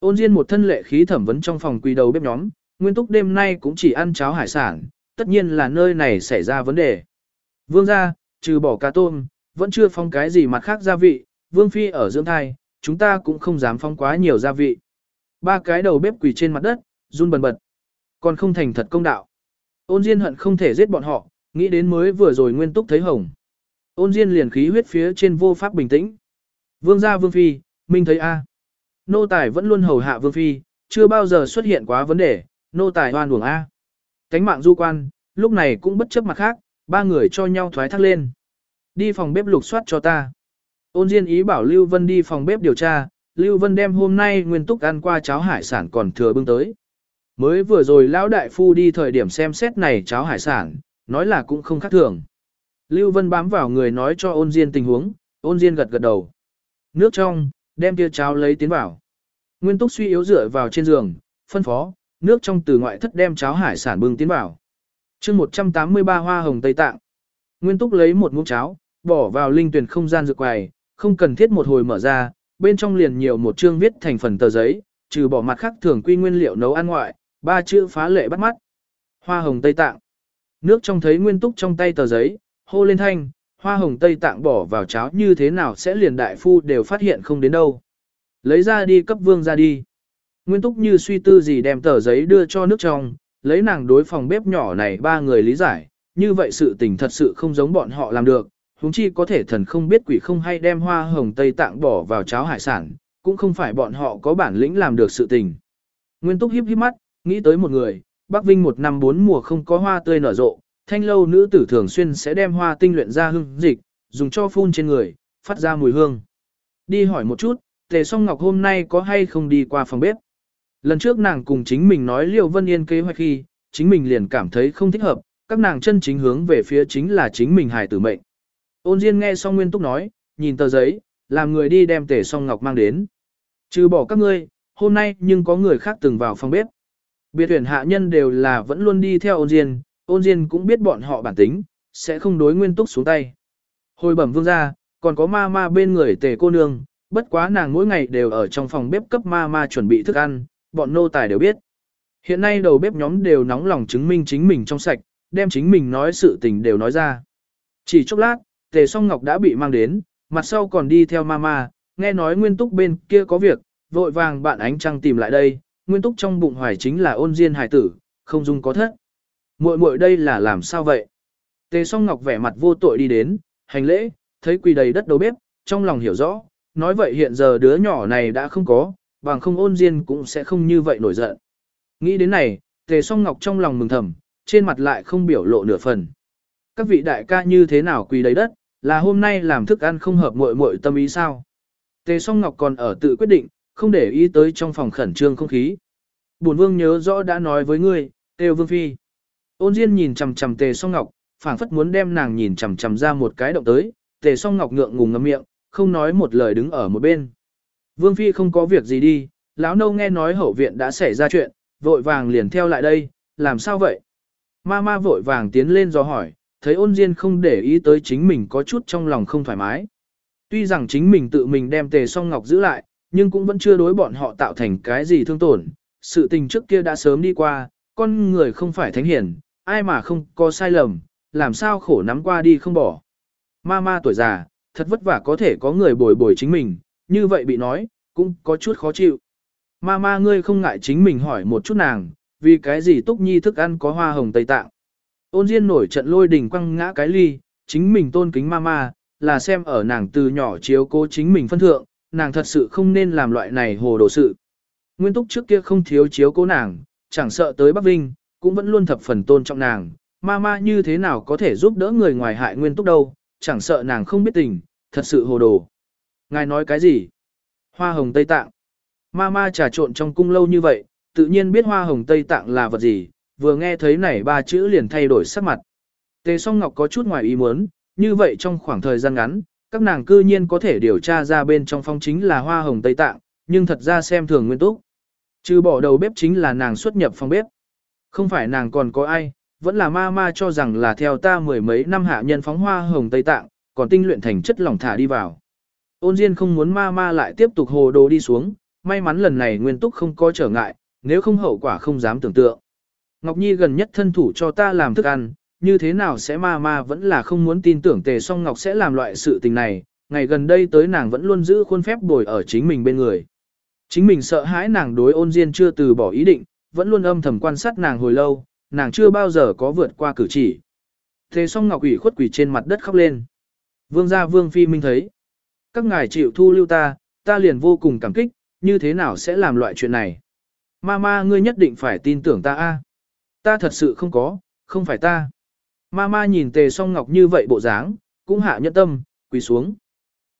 Ôn Diên một thân lệ khí thẩm vấn trong phòng quỳ đầu bếp nhóm, nguyên túc đêm nay cũng chỉ ăn cháo hải sản, tất nhiên là nơi này xảy ra vấn đề. Vương gia, trừ bỏ cá tôm, vẫn chưa phong cái gì mặt khác gia vị, vương phi ở dưỡng thai, chúng ta cũng không dám phong quá nhiều gia vị. Ba cái đầu bếp quỳ trên mặt đất, run bần bật. Còn không thành thật công đạo. Ôn Diên hận không thể giết bọn họ, nghĩ đến mới vừa rồi nguyên túc thấy hồng. Ôn Diên liền khí huyết phía trên vô pháp bình tĩnh. Vương gia vương phi, minh thấy A. Nô tài vẫn luôn hầu hạ vương phi, chưa bao giờ xuất hiện quá vấn đề, nô tài hoan uổng A. Cánh mạng du quan, lúc này cũng bất chấp mặt khác, ba người cho nhau thoái thác lên. Đi phòng bếp lục soát cho ta. Ôn Diên ý bảo Lưu Vân đi phòng bếp điều tra, Lưu Vân đem hôm nay nguyên túc ăn qua cháo hải sản còn thừa bưng tới. Mới vừa rồi lão đại phu đi thời điểm xem xét này cháo hải sản, nói là cũng không khác thường. Lưu Vân bám vào người nói cho ôn diên tình huống, ôn diên gật gật đầu. Nước trong, đem kia cháo lấy tiến vào. Nguyên túc suy yếu dựa vào trên giường, phân phó, nước trong từ ngoại thất đem cháo hải sản bưng tiến vào. chương 183 hoa hồng Tây Tạng. Nguyên túc lấy một muỗng cháo, bỏ vào linh tuyển không gian dược quầy, không cần thiết một hồi mở ra, bên trong liền nhiều một chương viết thành phần tờ giấy, trừ bỏ mặt khác thường quy nguyên liệu nấu ăn ngoại, ba chữ phá lệ bắt mắt. Hoa hồng Tây Tạng. Nước trong thấy nguyên túc trong tay tờ giấy, hô lên thanh, hoa hồng Tây Tạng bỏ vào cháo như thế nào sẽ liền đại phu đều phát hiện không đến đâu. Lấy ra đi cấp vương ra đi. Nguyên túc như suy tư gì đem tờ giấy đưa cho nước trong, lấy nàng đối phòng bếp nhỏ này ba người lý giải, như vậy sự tình thật sự không giống bọn họ làm được, huống chi có thể thần không biết quỷ không hay đem hoa hồng Tây Tạng bỏ vào cháo hải sản, cũng không phải bọn họ có bản lĩnh làm được sự tình. Nguyên túc hiếp hiếp mắt, nghĩ tới một người, Bắc Vinh một năm bốn mùa không có hoa tươi nở rộ, thanh lâu nữ tử thường xuyên sẽ đem hoa tinh luyện ra hương dịch, dùng cho phun trên người, phát ra mùi hương. Đi hỏi một chút, Tề Song Ngọc hôm nay có hay không đi qua phòng bếp. Lần trước nàng cùng chính mình nói Liêu Vân Yên kế hoạch khi, chính mình liền cảm thấy không thích hợp, các nàng chân chính hướng về phía chính là chính mình hài tử mệnh. Ôn Diên nghe xong Nguyên Túc nói, nhìn tờ giấy, làm người đi đem Tề Song Ngọc mang đến. Trừ bỏ các ngươi, hôm nay nhưng có người khác từng vào phòng bếp. Biệt tuyển hạ nhân đều là vẫn luôn đi theo ôn Diên, ôn Diên cũng biết bọn họ bản tính, sẽ không đối Nguyên Túc xuống tay. Hồi bẩm vương ra, còn có ma ma bên người Tề cô nương, bất quá nàng mỗi ngày đều ở trong phòng bếp cấp ma ma chuẩn bị thức ăn, bọn nô tài đều biết. Hiện nay đầu bếp nhóm đều nóng lòng chứng minh chính mình trong sạch, đem chính mình nói sự tình đều nói ra. Chỉ chốc lát, Tề Song Ngọc đã bị mang đến, mặt sau còn đi theo mama, nghe nói Nguyên Túc bên kia có việc, vội vàng bạn ánh trăng tìm lại đây, Nguyên Túc trong bụng hoài chính là ôn diên hài tử, không dung có thất. Muội muội đây là làm sao vậy? Tề Song Ngọc vẻ mặt vô tội đi đến, hành lễ, thấy quỳ đầy đất đầu bếp, trong lòng hiểu rõ, nói vậy hiện giờ đứa nhỏ này đã không có, bằng không ôn diên cũng sẽ không như vậy nổi giận. Nghĩ đến này, Tề Song Ngọc trong lòng mừng thầm, trên mặt lại không biểu lộ nửa phần. Các vị đại ca như thế nào quỳ đầy đất, là hôm nay làm thức ăn không hợp muội muội tâm ý sao? Tề Song Ngọc còn ở tự quyết định, không để ý tới trong phòng khẩn trương không khí. Bổn vương nhớ rõ đã nói với ngươi, Tề Vương Phi. Ôn Diên nhìn chằm chằm Tề Song Ngọc, phảng phất muốn đem nàng nhìn chằm chằm ra một cái động tới, Tề Song Ngọc ngượng ngùng ngậm miệng, không nói một lời đứng ở một bên. Vương Phi không có việc gì đi, lão nâu nghe nói hậu viện đã xảy ra chuyện, vội vàng liền theo lại đây, làm sao vậy? Ma ma vội vàng tiến lên do hỏi, thấy ôn diên không để ý tới chính mình có chút trong lòng không thoải mái. Tuy rằng chính mình tự mình đem tề song ngọc giữ lại, nhưng cũng vẫn chưa đối bọn họ tạo thành cái gì thương tổn. Sự tình trước kia đã sớm đi qua, con người không phải thánh hiển, ai mà không có sai lầm, làm sao khổ nắm qua đi không bỏ. Ma ma tuổi già, thật vất vả có thể có người bồi bồi chính mình, như vậy bị nói, cũng có chút khó chịu. Ma ma ngươi không ngại chính mình hỏi một chút nàng, vì cái gì Túc Nhi thức ăn có hoa hồng Tây Tạng. Ôn Diên nổi trận lôi đình quăng ngã cái ly, chính mình tôn kính ma ma, là xem ở nàng từ nhỏ chiếu cố chính mình phân thượng, nàng thật sự không nên làm loại này hồ đồ sự. Nguyên Túc trước kia không thiếu chiếu cố nàng, chẳng sợ tới Bắc Vinh, cũng vẫn luôn thập phần tôn trọng nàng, ma ma như thế nào có thể giúp đỡ người ngoài hại Nguyên Túc đâu, chẳng sợ nàng không biết tình, thật sự hồ đồ. Ngài nói cái gì? Hoa hồng Tây Tạng. Ma ma trà trộn trong cung lâu như vậy, tự nhiên biết hoa hồng Tây Tạng là vật gì, vừa nghe thấy này ba chữ liền thay đổi sắc mặt. Tề song ngọc có chút ngoài ý muốn, như vậy trong khoảng thời gian ngắn, các nàng cư nhiên có thể điều tra ra bên trong phong chính là hoa hồng Tây Tạng, nhưng thật ra xem thường nguyên túc. Trừ bỏ đầu bếp chính là nàng xuất nhập phòng bếp. Không phải nàng còn có ai, vẫn là ma ma cho rằng là theo ta mười mấy năm hạ nhân phóng hoa hồng Tây Tạng, còn tinh luyện thành chất lỏng thả đi vào. Ôn Diên không muốn ma ma lại tiếp tục hồ đồ đi xuống, may mắn lần này nguyên túc không có trở ngại, nếu không hậu quả không dám tưởng tượng. Ngọc Nhi gần nhất thân thủ cho ta làm thức ăn, như thế nào sẽ ma ma vẫn là không muốn tin tưởng tề song Ngọc sẽ làm loại sự tình này, ngày gần đây tới nàng vẫn luôn giữ khuôn phép bồi ở chính mình bên người. Chính mình sợ hãi nàng đối ôn diên chưa từ bỏ ý định, vẫn luôn âm thầm quan sát nàng hồi lâu, nàng chưa bao giờ có vượt qua cử chỉ. Tề song Ngọc ủy khuất quỷ trên mặt đất khóc lên. Vương gia vương phi minh thấy. Các ngài chịu thu lưu ta, ta liền vô cùng cảm kích, như thế nào sẽ làm loại chuyện này. Mama ngươi nhất định phải tin tưởng ta a. Ta thật sự không có, không phải ta. Mama nhìn tề song Ngọc như vậy bộ dáng, cũng hạ nhẫn tâm, quỳ xuống.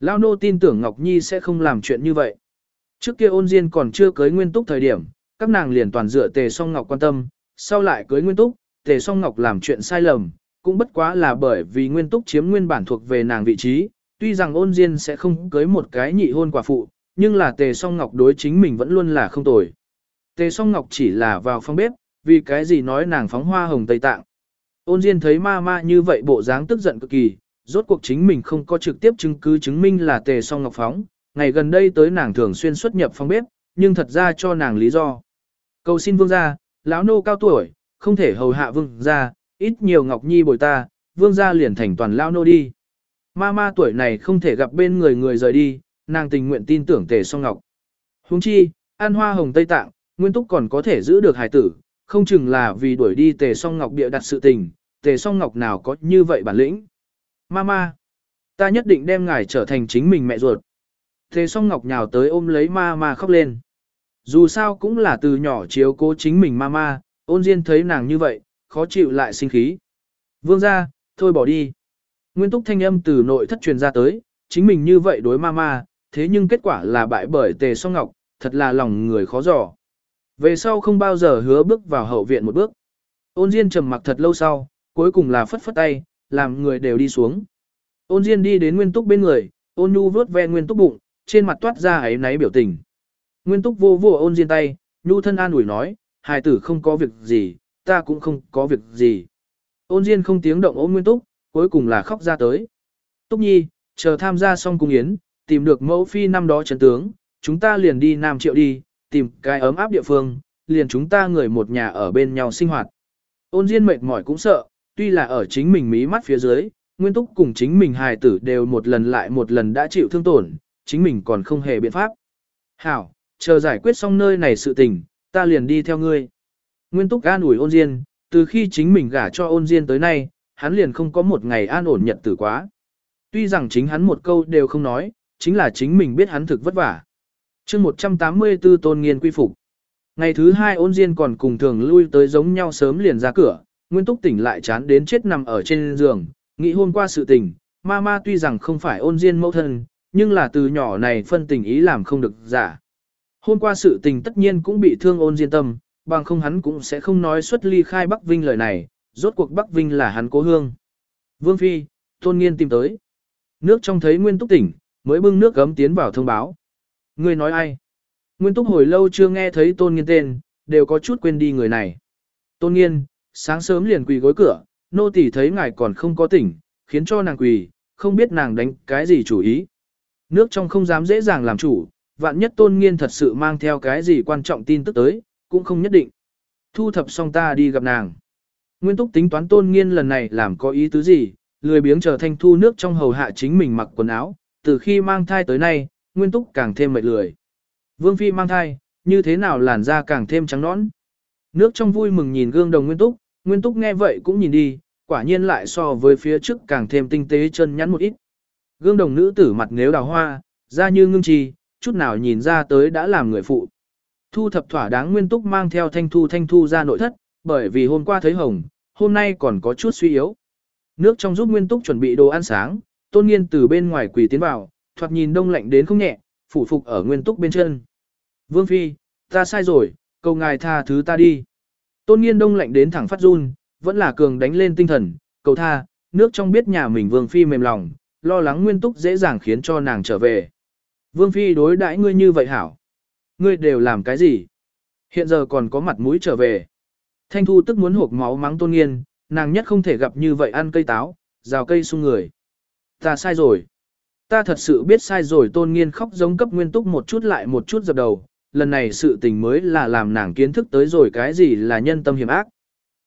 Lao nô tin tưởng Ngọc Nhi sẽ không làm chuyện như vậy. Trước kia ôn diên còn chưa cưới nguyên túc thời điểm, các nàng liền toàn dựa tề song Ngọc quan tâm, sau lại cưới nguyên túc, tề song Ngọc làm chuyện sai lầm, cũng bất quá là bởi vì nguyên túc chiếm nguyên bản thuộc về nàng vị trí, tuy rằng ôn diên sẽ không cưới một cái nhị hôn quả phụ, nhưng là tề song ngọc đối chính mình vẫn luôn là không tồi. Tề song ngọc chỉ là vào phòng bếp, vì cái gì nói nàng phóng hoa hồng Tây Tạng. Ôn diên thấy ma ma như vậy bộ dáng tức giận cực kỳ, rốt cuộc chính mình không có trực tiếp chứng cứ chứng minh là tề song ngọc phóng, ngày gần đây tới nàng thường xuyên xuất nhập phòng bếp, nhưng thật ra cho nàng lý do. Cầu xin vương gia, lão nô cao tuổi, không thể hầu hạ vương gia, ít nhiều ngọc nhi bồi ta, vương gia liền thành toàn lão nô đi. Ma ma tuổi này không thể gặp bên người người rời đi, nàng tình nguyện tin tưởng tề song ngọc. Huống chi, an hoa hồng Tây Tạng, nguyên túc còn có thể giữ được hài tử, không chừng là vì đuổi đi tề song ngọc bịa đặt sự tình, tề song ngọc nào có như vậy bản lĩnh. Mama, ta nhất định đem ngài trở thành chính mình mẹ ruột. Tề song ngọc nhào tới ôm lấy mama khóc lên. Dù sao cũng là từ nhỏ chiếu cố chính mình mama, ôn diên thấy nàng như vậy, khó chịu lại sinh khí. Vương ra, thôi bỏ đi. Nguyên túc thanh âm từ nội thất truyền ra tới, chính mình như vậy đối mama, thế nhưng kết quả là bại bởi tề song ngọc, thật là lòng người khó dò. Về sau không bao giờ hứa bước vào hậu viện một bước. Ôn Diên trầm mặc thật lâu sau, cuối cùng là phất phất tay, làm người đều đi xuống. Ôn Diên đi đến Nguyên Túc bên người, ôn nhu vuốt ve Nguyên Túc bụng, trên mặt toát ra ấy náy biểu tình. Nguyên Túc vô vô ôn Diên tay, nhu thân an ủi nói, hài tử không có việc gì, ta cũng không có việc gì. Ôn Diên không tiếng động ôm Nguyên Túc, cuối cùng là khóc ra tới. Túc Nhi, chờ tham gia xong cung yến, tìm được mẫu phi năm đó trấn tướng, chúng ta liền đi Nam Triệu đi, tìm cái ấm áp địa phương, liền chúng ta người một nhà ở bên nhau sinh hoạt. Ôn Diên mệt mỏi cũng sợ, tuy là ở chính mình mí mắt phía dưới, Nguyên Túc cùng chính mình hài tử đều một lần lại một lần đã chịu thương tổn, chính mình còn không hề biện pháp. Hảo, chờ giải quyết xong nơi này sự tình, ta liền đi theo ngươi. Nguyên Túc an ủi ôn Diên, từ khi chính mình gả cho ôn Diên tới nay, hắn liền không có một ngày an ổn nhật tử quá. Tuy rằng chính hắn một câu đều không nói, chính là chính mình biết hắn thực vất vả chương 184 tôn nghiên quy phục. Ngày thứ hai ôn diên còn cùng thường lui tới giống nhau sớm liền ra cửa, Nguyên Túc tỉnh lại chán đến chết nằm ở trên giường, nghĩ hôm qua sự tình, ma ma tuy rằng không phải ôn diên mẫu thân, nhưng là từ nhỏ này phân tình ý làm không được giả. Hôm qua sự tình tất nhiên cũng bị thương ôn diên tâm, bằng không hắn cũng sẽ không nói xuất ly khai Bắc Vinh lời này, rốt cuộc Bắc Vinh là hắn cố hương. Vương Phi, tôn nghiên tìm tới. Nước trong thấy Nguyên Túc tỉnh, mới bưng nước gấm tiến vào thông báo. Ngươi nói ai? Nguyên túc hồi lâu chưa nghe thấy tôn nghiên tên, đều có chút quên đi người này. Tôn nghiên, sáng sớm liền quỳ gối cửa, nô tỳ thấy ngài còn không có tỉnh, khiến cho nàng quỳ, không biết nàng đánh cái gì chủ ý. Nước trong không dám dễ dàng làm chủ, vạn nhất tôn nghiên thật sự mang theo cái gì quan trọng tin tức tới, cũng không nhất định. Thu thập xong ta đi gặp nàng. Nguyên túc tính toán tôn nghiên lần này làm có ý tứ gì, lười biếng chờ thanh thu nước trong hầu hạ chính mình mặc quần áo, từ khi mang thai tới nay, Nguyên Túc càng thêm mệt lười. Vương Phi mang thai, như thế nào làn da càng thêm trắng nõn. Nước trong vui mừng nhìn gương đồng Nguyên Túc, Nguyên Túc nghe vậy cũng nhìn đi, quả nhiên lại so với phía trước càng thêm tinh tế chân nhắn một ít. Gương đồng nữ tử mặt nếu đào hoa, da như ngưng trì, chút nào nhìn ra tới đã làm người phụ. Thu thập thỏa đáng Nguyên Túc mang theo thanh thu thanh thu ra nội thất, bởi vì hôm qua thấy hồng, hôm nay còn có chút suy yếu. Nước trong giúp Nguyên Túc chuẩn bị đồ ăn sáng, tôn nghiên từ bên ngoài quỳ tiến vào, thoạt nhìn đông lạnh đến không nhẹ, phủ phục ở nguyên túc bên chân. Vương Phi, ta sai rồi, cầu ngài tha thứ ta đi. Tôn nghiên đông lạnh đến thẳng phát run, vẫn là cường đánh lên tinh thần, cầu tha, nước trong biết nhà mình Vương Phi mềm lòng, lo lắng nguyên túc dễ dàng khiến cho nàng trở về. Vương Phi đối đãi ngươi như vậy hảo. Ngươi đều làm cái gì? Hiện giờ còn có mặt mũi trở về. Thanh Thu tức muốn hộp máu mắng tôn nghiên, nàng nhất không thể gặp như vậy ăn cây táo, rào cây sung người. Ta sai rồi. Ta thật sự biết sai rồi tôn nghiên khóc giống cấp nguyên túc một chút lại một chút dập đầu, lần này sự tình mới là làm nàng kiến thức tới rồi cái gì là nhân tâm hiểm ác.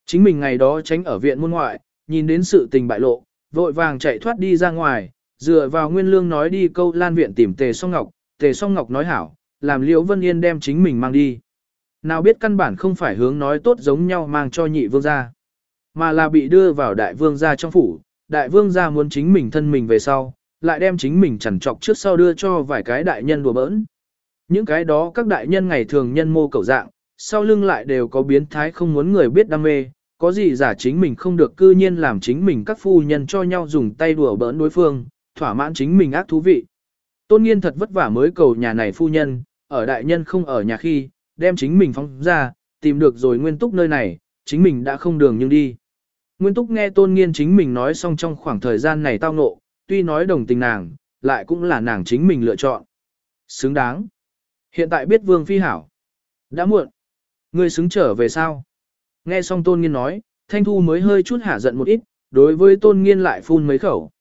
Chính mình ngày đó tránh ở viện môn ngoại, nhìn đến sự tình bại lộ, vội vàng chạy thoát đi ra ngoài, dựa vào nguyên lương nói đi câu lan viện tìm tề song ngọc, tề song ngọc nói hảo, làm liễu vân yên đem chính mình mang đi. Nào biết căn bản không phải hướng nói tốt giống nhau mang cho nhị vương gia, mà là bị đưa vào đại vương gia trong phủ, đại vương gia muốn chính mình thân mình về sau, lại đem chính mình chằn trọc trước sau đưa cho vài cái đại nhân đùa bỡn. Những cái đó các đại nhân ngày thường nhân mô cầu dạng, sau lưng lại đều có biến thái không muốn người biết đam mê, có gì giả chính mình không được cư nhiên làm chính mình các phu nhân cho nhau dùng tay đùa bỡn đối phương, thỏa mãn chính mình ác thú vị. Tôn nghiên thật vất vả mới cầu nhà này phu nhân, ở đại nhân không ở nhà khi, đem chính mình phóng ra, tìm được rồi nguyên túc nơi này, chính mình đã không đường nhưng đi. Nguyên Túc nghe Tôn Nghiên chính mình nói xong trong khoảng thời gian này tao ngộ, tuy nói đồng tình nàng, lại cũng là nàng chính mình lựa chọn. Xứng đáng. Hiện tại biết Vương Phi hảo. Đã muộn. Ngươi xứng trở về sao? Nghe xong Tôn Nghiên nói, Thanh Thu mới hơi chút hả giận một ít, đối với Tôn Nghiên lại phun mấy khẩu.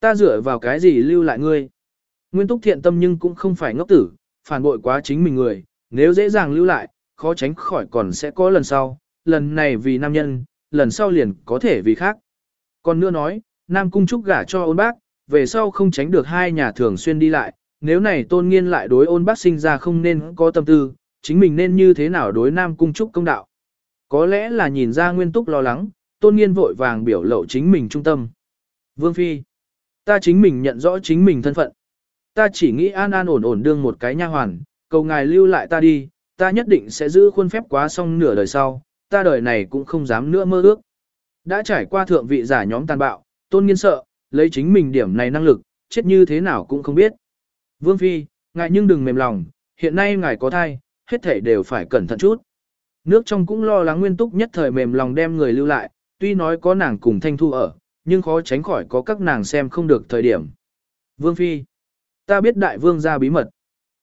Ta dựa vào cái gì lưu lại ngươi? Nguyên Túc thiện tâm nhưng cũng không phải ngốc tử, phản bội quá chính mình người, nếu dễ dàng lưu lại, khó tránh khỏi còn sẽ có lần sau, lần này vì nam nhân, lần sau liền có thể vì khác. Còn nữa nói, Nam Cung Trúc gả cho ôn bác, về sau không tránh được hai nhà thường xuyên đi lại, nếu này tôn nghiên lại đối ôn bác sinh ra không nên có tâm tư, chính mình nên như thế nào đối Nam Cung Trúc công đạo. Có lẽ là nhìn ra nguyên túc lo lắng, tôn nghiên vội vàng biểu lộ chính mình trung tâm. Vương Phi, ta chính mình nhận rõ chính mình thân phận. Ta chỉ nghĩ an an ổn ổn đương một cái nha hoàn, cầu ngài lưu lại ta đi, ta nhất định sẽ giữ khuôn phép quá xong nửa đời sau, ta đời này cũng không dám nữa mơ ước. Đã trải qua thượng vị giả nhóm tàn bạo, tôn nghiên sợ, lấy chính mình điểm này năng lực, chết như thế nào cũng không biết. Vương Phi, ngài nhưng đừng mềm lòng, hiện nay ngài có thai, hết thể đều phải cẩn thận chút. Nước trong cũng lo lắng nguyên túc nhất thời mềm lòng đem người lưu lại, tuy nói có nàng cùng thanh thu ở, nhưng khó tránh khỏi có các nàng xem không được thời điểm. Vương Phi, ta biết đại vương ra bí mật.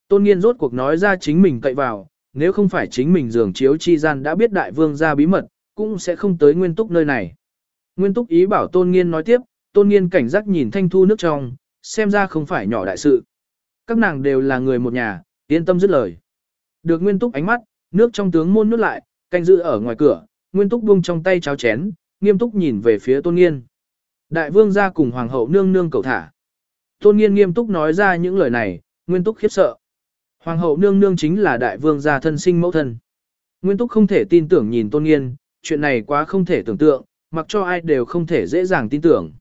Tôn nghiên rốt cuộc nói ra chính mình cậy vào, nếu không phải chính mình dường chiếu chi gian đã biết đại vương ra bí mật, cũng sẽ không tới nguyên túc nơi này. Nguyên túc ý bảo tôn nghiên nói tiếp, tôn nghiên cảnh giác nhìn thanh thu nước trong, xem ra không phải nhỏ đại sự. Các nàng đều là người một nhà, yên tâm dứt lời. Được nguyên túc ánh mắt, nước trong tướng môn nước lại, canh giữ ở ngoài cửa, nguyên túc buông trong tay cháo chén, nghiêm túc nhìn về phía tôn nghiên. Đại vương ra cùng hoàng hậu nương nương cầu thả. Tôn nghiên nghiêm túc nói ra những lời này, nguyên túc khiếp sợ. Hoàng hậu nương nương chính là đại vương gia thân sinh mẫu thân. Nguyên túc không thể tin tưởng nhìn tôn nghiên, chuyện này quá không thể tưởng tượng, mặc cho ai đều không thể dễ dàng tin tưởng.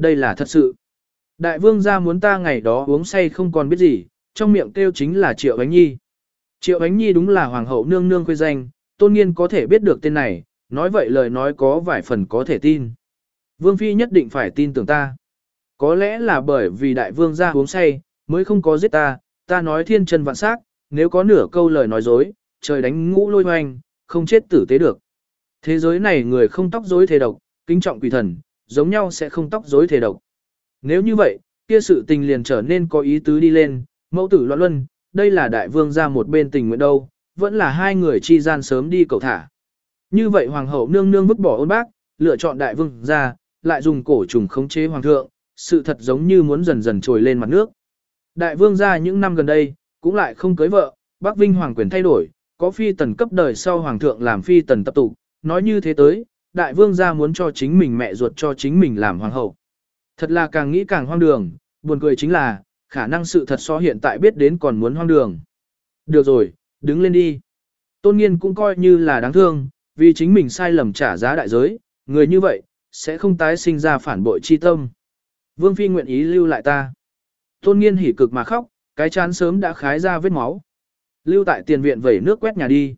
Đây là thật sự. Đại vương gia muốn ta ngày đó uống say không còn biết gì, trong miệng kêu chính là Triệu Ánh Nhi. Triệu Ánh Nhi đúng là hoàng hậu nương nương quê danh, tôn nghiên có thể biết được tên này, nói vậy lời nói có vài phần có thể tin. Vương Phi nhất định phải tin tưởng ta. Có lẽ là bởi vì đại vương gia uống say, mới không có giết ta, ta nói thiên chân vạn sắc, nếu có nửa câu lời nói dối, trời đánh ngũ lôi hoành, không chết tử tế được. Thế giới này người không tóc dối thế độc, kính trọng quỷ thần, giống nhau sẽ không tóc rối thể độc. Nếu như vậy, kia sự tình liền trở nên có ý tứ đi lên, mẫu tử loạn luân, đây là đại vương ra một bên tình nguyện đâu, vẫn là hai người chi gian sớm đi cầu thả. Như vậy hoàng hậu nương nương vứt bỏ ôn bác, lựa chọn đại vương ra, lại dùng cổ trùng khống chế hoàng thượng, sự thật giống như muốn dần dần trồi lên mặt nước. Đại vương gia những năm gần đây, cũng lại không cưới vợ, Bắc Vinh hoàng quyền thay đổi, có phi tần cấp đời sau hoàng thượng làm phi tần tập tụ, nói như thế tới, đại vương gia muốn cho chính mình mẹ ruột cho chính mình làm hoàng hậu. Thật là càng nghĩ càng hoang đường, buồn cười chính là, khả năng sự thật so hiện tại biết đến còn muốn hoang đường. Được rồi, đứng lên đi. Tôn nghiên cũng coi như là đáng thương, vì chính mình sai lầm trả giá đại giới, người như vậy, sẽ không tái sinh ra phản bội chi tâm. Vương Phi nguyện ý lưu lại ta. Tôn nghiên hỉ cực mà khóc, cái chán sớm đã khái ra vết máu. Lưu tại tiền viện vẩy nước quét nhà đi.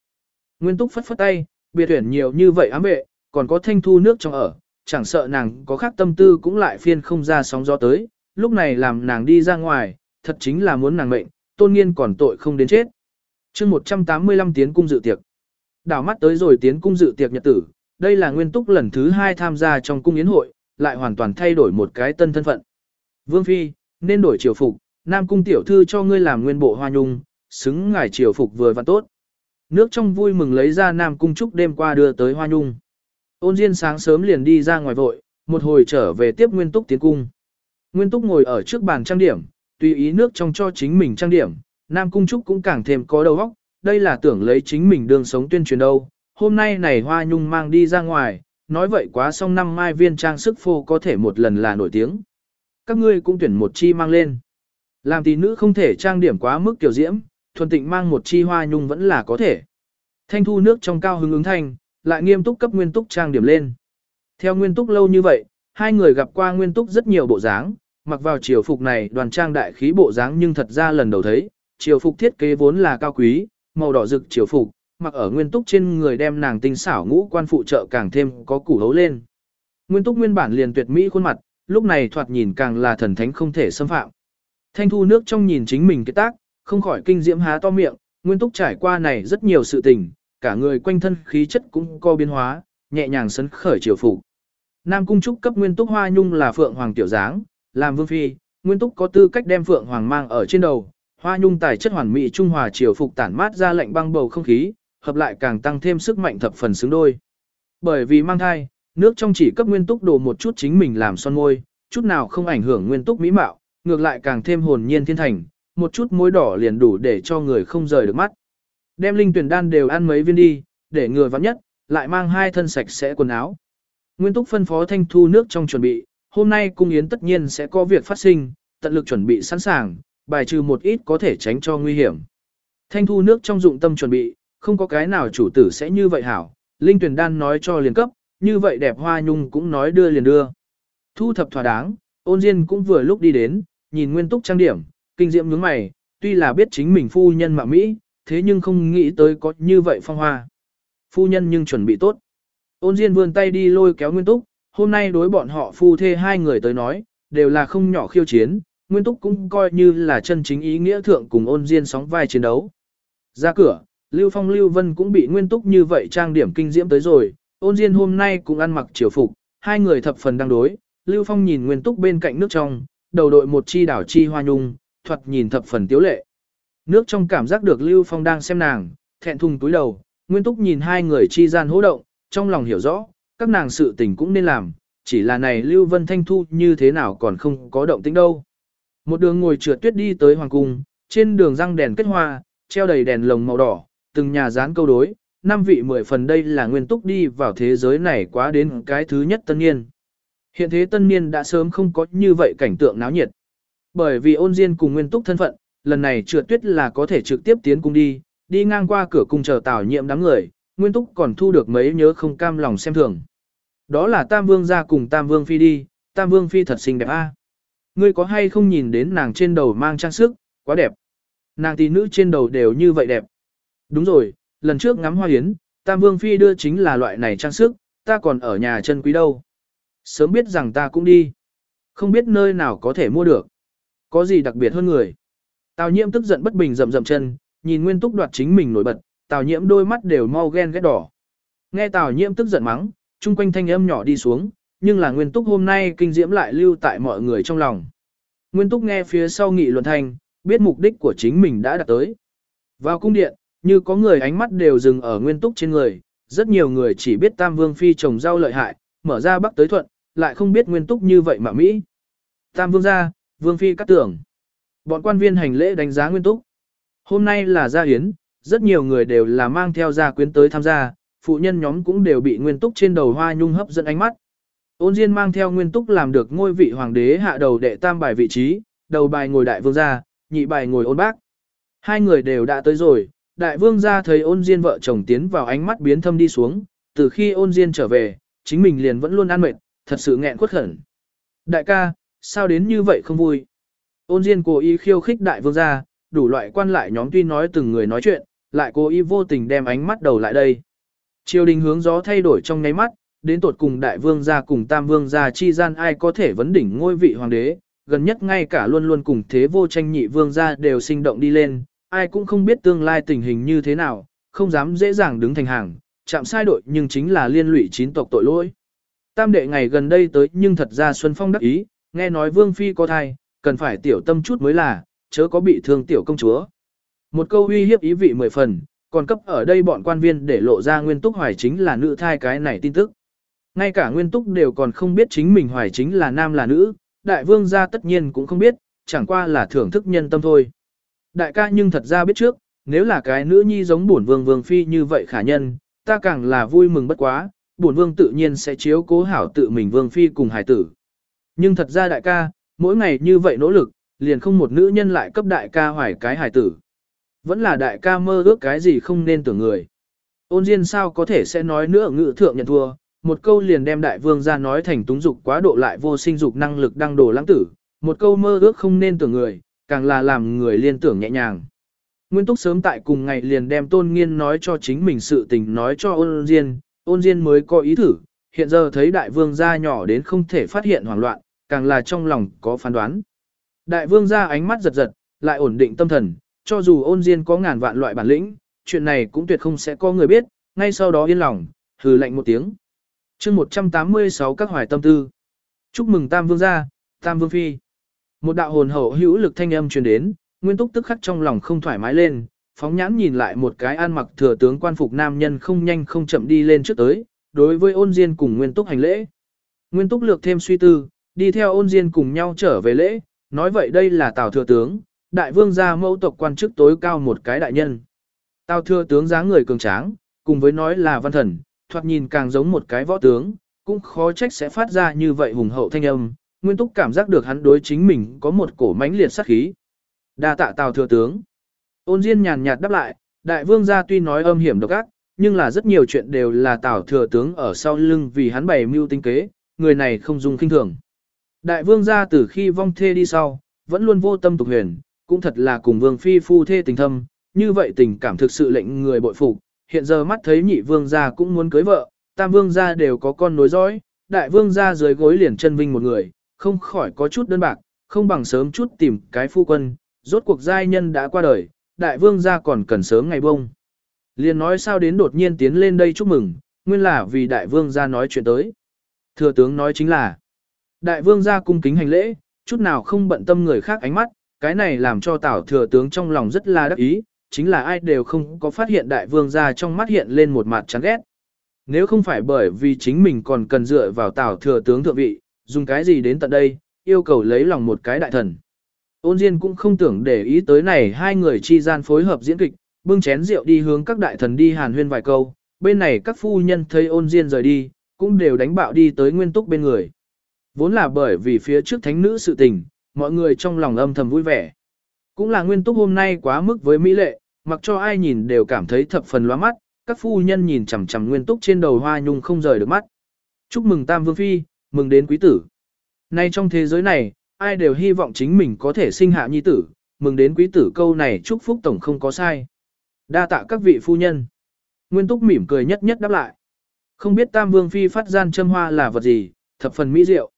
Nguyên túc phất phất tay, biệt tuyển nhiều như vậy ám vệ, còn có thanh thu nước trong ở, chẳng sợ nàng có khác tâm tư cũng lại phiên không ra sóng gió tới, lúc này làm nàng đi ra ngoài, thật chính là muốn nàng mệnh, tôn nghiên còn tội không đến chết. chương 185 tiến cung dự tiệc. Đảo mắt tới rồi tiến cung dự tiệc nhật tử, đây là nguyên túc lần thứ hai tham gia trong cung yến hội, lại hoàn toàn thay đổi một cái tân thân phận. Vương Phi, nên đổi triều phục, Nam cung tiểu thư cho ngươi làm nguyên bộ hoa nhung, xứng ngài triều phục vừa và tốt. Nước trong vui mừng lấy ra Nam cung trúc đêm qua đưa tới hoa nhung. Ôn Diên sáng sớm liền đi ra ngoài vội, một hồi trở về tiếp Nguyên Túc tiến cung. Nguyên Túc ngồi ở trước bàn trang điểm, tùy ý nước trong cho chính mình trang điểm, Nam Cung Trúc cũng càng thêm có đầu óc, đây là tưởng lấy chính mình đường sống tuyên truyền đâu. Hôm nay này Hoa Nhung mang đi ra ngoài, nói vậy quá xong năm mai viên trang sức phô có thể một lần là nổi tiếng. Các ngươi cũng tuyển một chi mang lên. Làm tỷ nữ không thể trang điểm quá mức kiểu diễm, thuần tịnh mang một chi hoa nhung vẫn là có thể. Thanh thu nước trong cao hứng ứng thanh, lại nghiêm túc cấp nguyên túc trang điểm lên. Theo nguyên túc lâu như vậy, hai người gặp qua nguyên túc rất nhiều bộ dáng, mặc vào triều phục này đoàn trang đại khí bộ dáng nhưng thật ra lần đầu thấy, triều phục thiết kế vốn là cao quý, màu đỏ rực triều phục, mặc ở nguyên túc trên người đem nàng tinh xảo ngũ quan phụ trợ càng thêm có củ hấu lên. Nguyên túc nguyên bản liền tuyệt mỹ khuôn mặt, lúc này thoạt nhìn càng là thần thánh không thể xâm phạm. Thanh thu nước trong nhìn chính mình cái tác, không khỏi kinh diễm há to miệng, nguyên túc trải qua này rất nhiều sự tình, cả người quanh thân khí chất cũng có biến hóa, nhẹ nhàng sấn khởi triều phục. Nam Cung Trúc cấp Nguyên Túc Hoa Nhung là Phượng Hoàng tiểu dáng, làm vương phi, Nguyên Túc có tư cách đem Phượng Hoàng mang ở trên đầu. Hoa Nhung tài chất hoàn mỹ trung hòa triều phục tản mát ra lạnh băng bầu không khí, hợp lại càng tăng thêm sức mạnh thập phần xứng đôi. Bởi vì mang thai, nước trong chỉ cấp Nguyên Túc đổ một chút chính mình làm son môi, chút nào không ảnh hưởng Nguyên Túc mỹ mạo, ngược lại càng thêm hồn nhiên thiên thành, một chút môi đỏ liền đủ để cho người không rời được mắt. Đem linh tuyển đan đều ăn mấy viên đi, để người vắng nhất, lại mang hai thân sạch sẽ quần áo. Nguyên Túc phân phó Thanh Thu nước trong chuẩn bị, hôm nay cung yến tất nhiên sẽ có việc phát sinh, tận lực chuẩn bị sẵn sàng, bài trừ một ít có thể tránh cho nguy hiểm. Thanh Thu nước trong dụng tâm chuẩn bị, không có cái nào chủ tử sẽ như vậy hảo, Linh Tuyền Đan nói cho liền cấp, như vậy đẹp hoa nhung cũng nói đưa liền đưa. Thu thập thỏa đáng, ôn diên cũng vừa lúc đi đến, nhìn Nguyên Túc trang điểm, kinh diệm nhướng mày, tuy là biết chính mình phu nhân mạ Mỹ, thế nhưng không nghĩ tới có như vậy phong hoa. Phu nhân nhưng chuẩn bị tốt. Ôn Diên vươn tay đi lôi kéo Nguyên Túc, hôm nay đối bọn họ phu thê hai người tới nói, đều là không nhỏ khiêu chiến, Nguyên Túc cũng coi như là chân chính ý nghĩa thượng cùng ôn Diên sóng vai chiến đấu. Ra cửa, Lưu Phong Lưu Vân cũng bị Nguyên Túc như vậy trang điểm kinh diễm tới rồi, ôn Diên hôm nay cũng ăn mặc triều phục, hai người thập phần đang đối, Lưu Phong nhìn Nguyên Túc bên cạnh nước trong, đầu đội một chi đảo chi hoa nhung, thuật nhìn thập phần tiếu lệ. Nước trong cảm giác được Lưu Phong đang xem nàng, thẹn thùng túi đầu, Nguyên Túc nhìn hai người chi gian hỗ động, trong lòng hiểu rõ, các nàng sự tình cũng nên làm, chỉ là này Lưu Vân Thanh Thu như thế nào còn không có động tĩnh đâu. Một đường ngồi trượt tuyết đi tới Hoàng Cung, trên đường răng đèn kết hoa, treo đầy đèn lồng màu đỏ, từng nhà dán câu đối, năm vị mười phần đây là nguyên túc đi vào thế giới này quá đến cái thứ nhất tân niên. Hiện thế tân niên đã sớm không có như vậy cảnh tượng náo nhiệt. Bởi vì ôn diên cùng nguyên túc thân phận, lần này trượt tuyết là có thể trực tiếp tiến cung đi, đi ngang qua cửa cung chờ tảo nhiệm đám người, Nguyên Túc còn thu được mấy nhớ không cam lòng xem thường. Đó là Tam Vương ra cùng Tam Vương Phi đi, Tam Vương Phi thật xinh đẹp a. Ngươi có hay không nhìn đến nàng trên đầu mang trang sức, quá đẹp. Nàng tỷ nữ trên đầu đều như vậy đẹp. Đúng rồi, lần trước ngắm hoa yến, Tam Vương Phi đưa chính là loại này trang sức, ta còn ở nhà chân quý đâu. Sớm biết rằng ta cũng đi. Không biết nơi nào có thể mua được. Có gì đặc biệt hơn người. Tào nhiễm tức giận bất bình rậm rậm chân, nhìn Nguyên Túc đoạt chính mình nổi bật, Tào nhiễm đôi mắt đều mau ghen ghét đỏ. Nghe Tào nhiễm tức giận mắng, chung quanh thanh âm nhỏ đi xuống, nhưng là Nguyên Túc hôm nay kinh diễm lại lưu tại mọi người trong lòng. Nguyên Túc nghe phía sau nghị luận thanh, biết mục đích của chính mình đã đạt tới. Vào cung điện, như có người ánh mắt đều dừng ở Nguyên Túc trên người, rất nhiều người chỉ biết Tam Vương Phi trồng rau lợi hại, mở ra bắc tới thuận, lại không biết Nguyên Túc như vậy mà Mỹ. Tam Vương gia, Vương Phi cắt tưởng. Bọn quan viên hành lễ đánh giá Nguyên Túc. Hôm nay là gia hiến, rất nhiều người đều là mang theo gia quyến tới tham gia, phụ nhân nhóm cũng đều bị nguyên túc trên đầu hoa nhung hấp dẫn ánh mắt. Ôn Diên mang theo nguyên túc làm được ngôi vị hoàng đế hạ đầu đệ tam bài vị trí, đầu bài ngồi đại vương gia, nhị bài ngồi ôn bác. Hai người đều đã tới rồi, đại vương gia thấy ôn Diên vợ chồng tiến vào ánh mắt biến thâm đi xuống, từ khi ôn Diên trở về, chính mình liền vẫn luôn ăn mệt, thật sự nghẹn khuất khẩn. Đại ca, sao đến như vậy không vui? Ôn Diên cố ý khiêu khích đại vương gia, đủ loại quan lại nhóm tuy nói từng người nói chuyện, lại cố ý vô tình đem ánh mắt đầu lại đây. Triều đình hướng gió thay đổi trong nháy mắt, đến tột cùng đại vương gia cùng tam vương gia chi gian ai có thể vấn đỉnh ngôi vị hoàng đế, gần nhất ngay cả luôn luôn cùng thế vô tranh nhị vương gia đều sinh động đi lên, ai cũng không biết tương lai tình hình như thế nào, không dám dễ dàng đứng thành hàng, chạm sai đội nhưng chính là liên lụy chín tộc tội lỗi. Tam đệ ngày gần đây tới nhưng thật ra Xuân Phong đắc ý, nghe nói vương phi có thai, cần phải tiểu tâm chút mới là, chớ có bị thương tiểu công chúa. Một câu uy hiếp ý vị mười phần, còn cấp ở đây bọn quan viên để lộ ra nguyên túc hoài chính là nữ thai cái này tin tức. Ngay cả nguyên túc đều còn không biết chính mình hoài chính là nam là nữ, đại vương gia tất nhiên cũng không biết, chẳng qua là thưởng thức nhân tâm thôi. Đại ca nhưng thật ra biết trước, nếu là cái nữ nhi giống bổn vương vương phi như vậy khả nhân, ta càng là vui mừng bất quá, bổn vương tự nhiên sẽ chiếu cố hảo tự mình vương phi cùng hải tử. Nhưng thật ra đại ca, mỗi ngày như vậy nỗ lực, liền không một nữ nhân lại cấp đại ca hoài cái hài tử. Vẫn là đại ca mơ ước cái gì không nên tưởng người. Ôn Diên sao có thể sẽ nói nữa ngự thượng nhận thua, một câu liền đem đại vương ra nói thành túng dục quá độ lại vô sinh dục năng lực đăng đồ lãng tử, một câu mơ ước không nên tưởng người, càng là làm người liên tưởng nhẹ nhàng. Nguyên Túc sớm tại cùng ngày liền đem Tôn Nghiên nói cho chính mình sự tình nói cho ôn Diên, ôn Diên mới có ý thử, hiện giờ thấy đại vương gia nhỏ đến không thể phát hiện hoảng loạn, càng là trong lòng có phán đoán. Đại vương gia ánh mắt giật giật, lại ổn định tâm thần, cho dù ôn diên có ngàn vạn loại bản lĩnh, chuyện này cũng tuyệt không sẽ có người biết, ngay sau đó yên lòng, hừ lạnh một tiếng. chương 186 các hoài tâm tư. Chúc mừng Tam Vương gia, Tam Vương Phi. Một đạo hồn hậu hữu lực thanh âm truyền đến, Nguyên Túc tức khắc trong lòng không thoải mái lên, phóng nhãn nhìn lại một cái an mặc thừa tướng quan phục nam nhân không nhanh không chậm đi lên trước tới, đối với ôn diên cùng Nguyên Túc hành lễ. Nguyên Túc lược thêm suy tư, đi theo ôn diên cùng nhau trở về lễ, nói vậy đây là Tào thừa tướng, đại vương gia mẫu tộc quan chức tối cao một cái đại nhân. Tào thừa tướng dáng người cường tráng, cùng với nói là văn thần, thoạt nhìn càng giống một cái võ tướng, cũng khó trách sẽ phát ra như vậy hùng hậu thanh âm. Nguyên Túc cảm giác được hắn đối chính mình có một cổ mãnh liệt sát khí. Đa tạ Tào thừa tướng. Ôn Diên nhàn nhạt đáp lại, đại vương gia tuy nói âm hiểm độc ác, nhưng là rất nhiều chuyện đều là Tào thừa tướng ở sau lưng vì hắn bày mưu tinh kế, người này không dùng kinh thường. Đại vương gia từ khi vong thê đi sau, vẫn luôn vô tâm tục huyền, cũng thật là cùng vương phi phu thê tình thâm, như vậy tình cảm thực sự lệnh người bội phục, hiện giờ mắt thấy nhị vương gia cũng muốn cưới vợ, tam vương gia đều có con nối dõi, đại vương gia dưới gối liền chân vinh một người, không khỏi có chút đơn bạc, không bằng sớm chút tìm cái phu quân, rốt cuộc giai nhân đã qua đời, đại vương gia còn cần sớm ngày bông. Liền nói sao đến đột nhiên tiến lên đây chúc mừng, nguyên là vì đại vương gia nói chuyện tới. Thừa tướng nói chính là, đại vương gia cung kính hành lễ, chút nào không bận tâm người khác ánh mắt, cái này làm cho tảo thừa tướng trong lòng rất là đắc ý, chính là ai đều không có phát hiện đại vương gia trong mắt hiện lên một mặt chán ghét. Nếu không phải bởi vì chính mình còn cần dựa vào tảo thừa tướng thượng vị, dùng cái gì đến tận đây, yêu cầu lấy lòng một cái đại thần. Ôn Diên cũng không tưởng để ý tới này hai người chi gian phối hợp diễn kịch, bưng chén rượu đi hướng các đại thần đi hàn huyên vài câu, bên này các phu nhân thấy ôn Diên rời đi, cũng đều đánh bạo đi tới nguyên túc bên người. Vốn là bởi vì phía trước thánh nữ sự tình, mọi người trong lòng âm thầm vui vẻ. Cũng là nguyên túc hôm nay quá mức với mỹ lệ, mặc cho ai nhìn đều cảm thấy thập phần loa mắt, các phu nhân nhìn chằm chằm nguyên túc trên đầu hoa nhung không rời được mắt. Chúc mừng Tam Vương Phi, mừng đến quý tử. Nay trong thế giới này, ai đều hy vọng chính mình có thể sinh hạ nhi tử, mừng đến quý tử câu này chúc phúc tổng không có sai. Đa tạ các vị phu nhân. Nguyên túc mỉm cười nhất nhất đáp lại. Không biết Tam Vương Phi phát gian châm hoa là vật gì, thập phần mỹ diệu.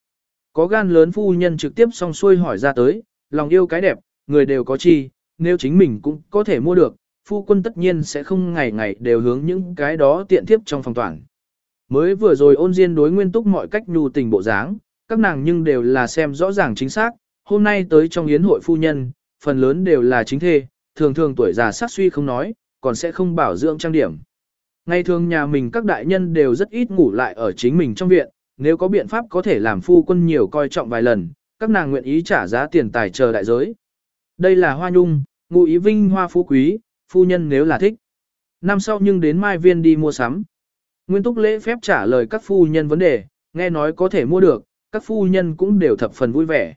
Có gan lớn phu nhân trực tiếp xong xuôi hỏi ra tới, lòng yêu cái đẹp, người đều có chi, nếu chính mình cũng có thể mua được, phu quân tất nhiên sẽ không ngày ngày đều hướng những cái đó tiện thiếp trong phòng toàn. Mới vừa rồi ôn diên đối nguyên túc mọi cách nhu tình bộ dáng, các nàng nhưng đều là xem rõ ràng chính xác, hôm nay tới trong yến hội phu nhân, phần lớn đều là chính thê, thường thường tuổi già sát suy không nói, còn sẽ không bảo dưỡng trang điểm. Ngày thường nhà mình các đại nhân đều rất ít ngủ lại ở chính mình trong viện, nếu có biện pháp có thể làm phu quân nhiều coi trọng vài lần, các nàng nguyện ý trả giá tiền tài chờ đại giới. Đây là hoa nhung, ngụ ý vinh hoa phú quý, phu nhân nếu là thích. Năm sau nhưng đến Mai Viên đi mua sắm. Nguyên túc lễ phép trả lời các phu nhân vấn đề, nghe nói có thể mua được, các phu nhân cũng đều thập phần vui vẻ.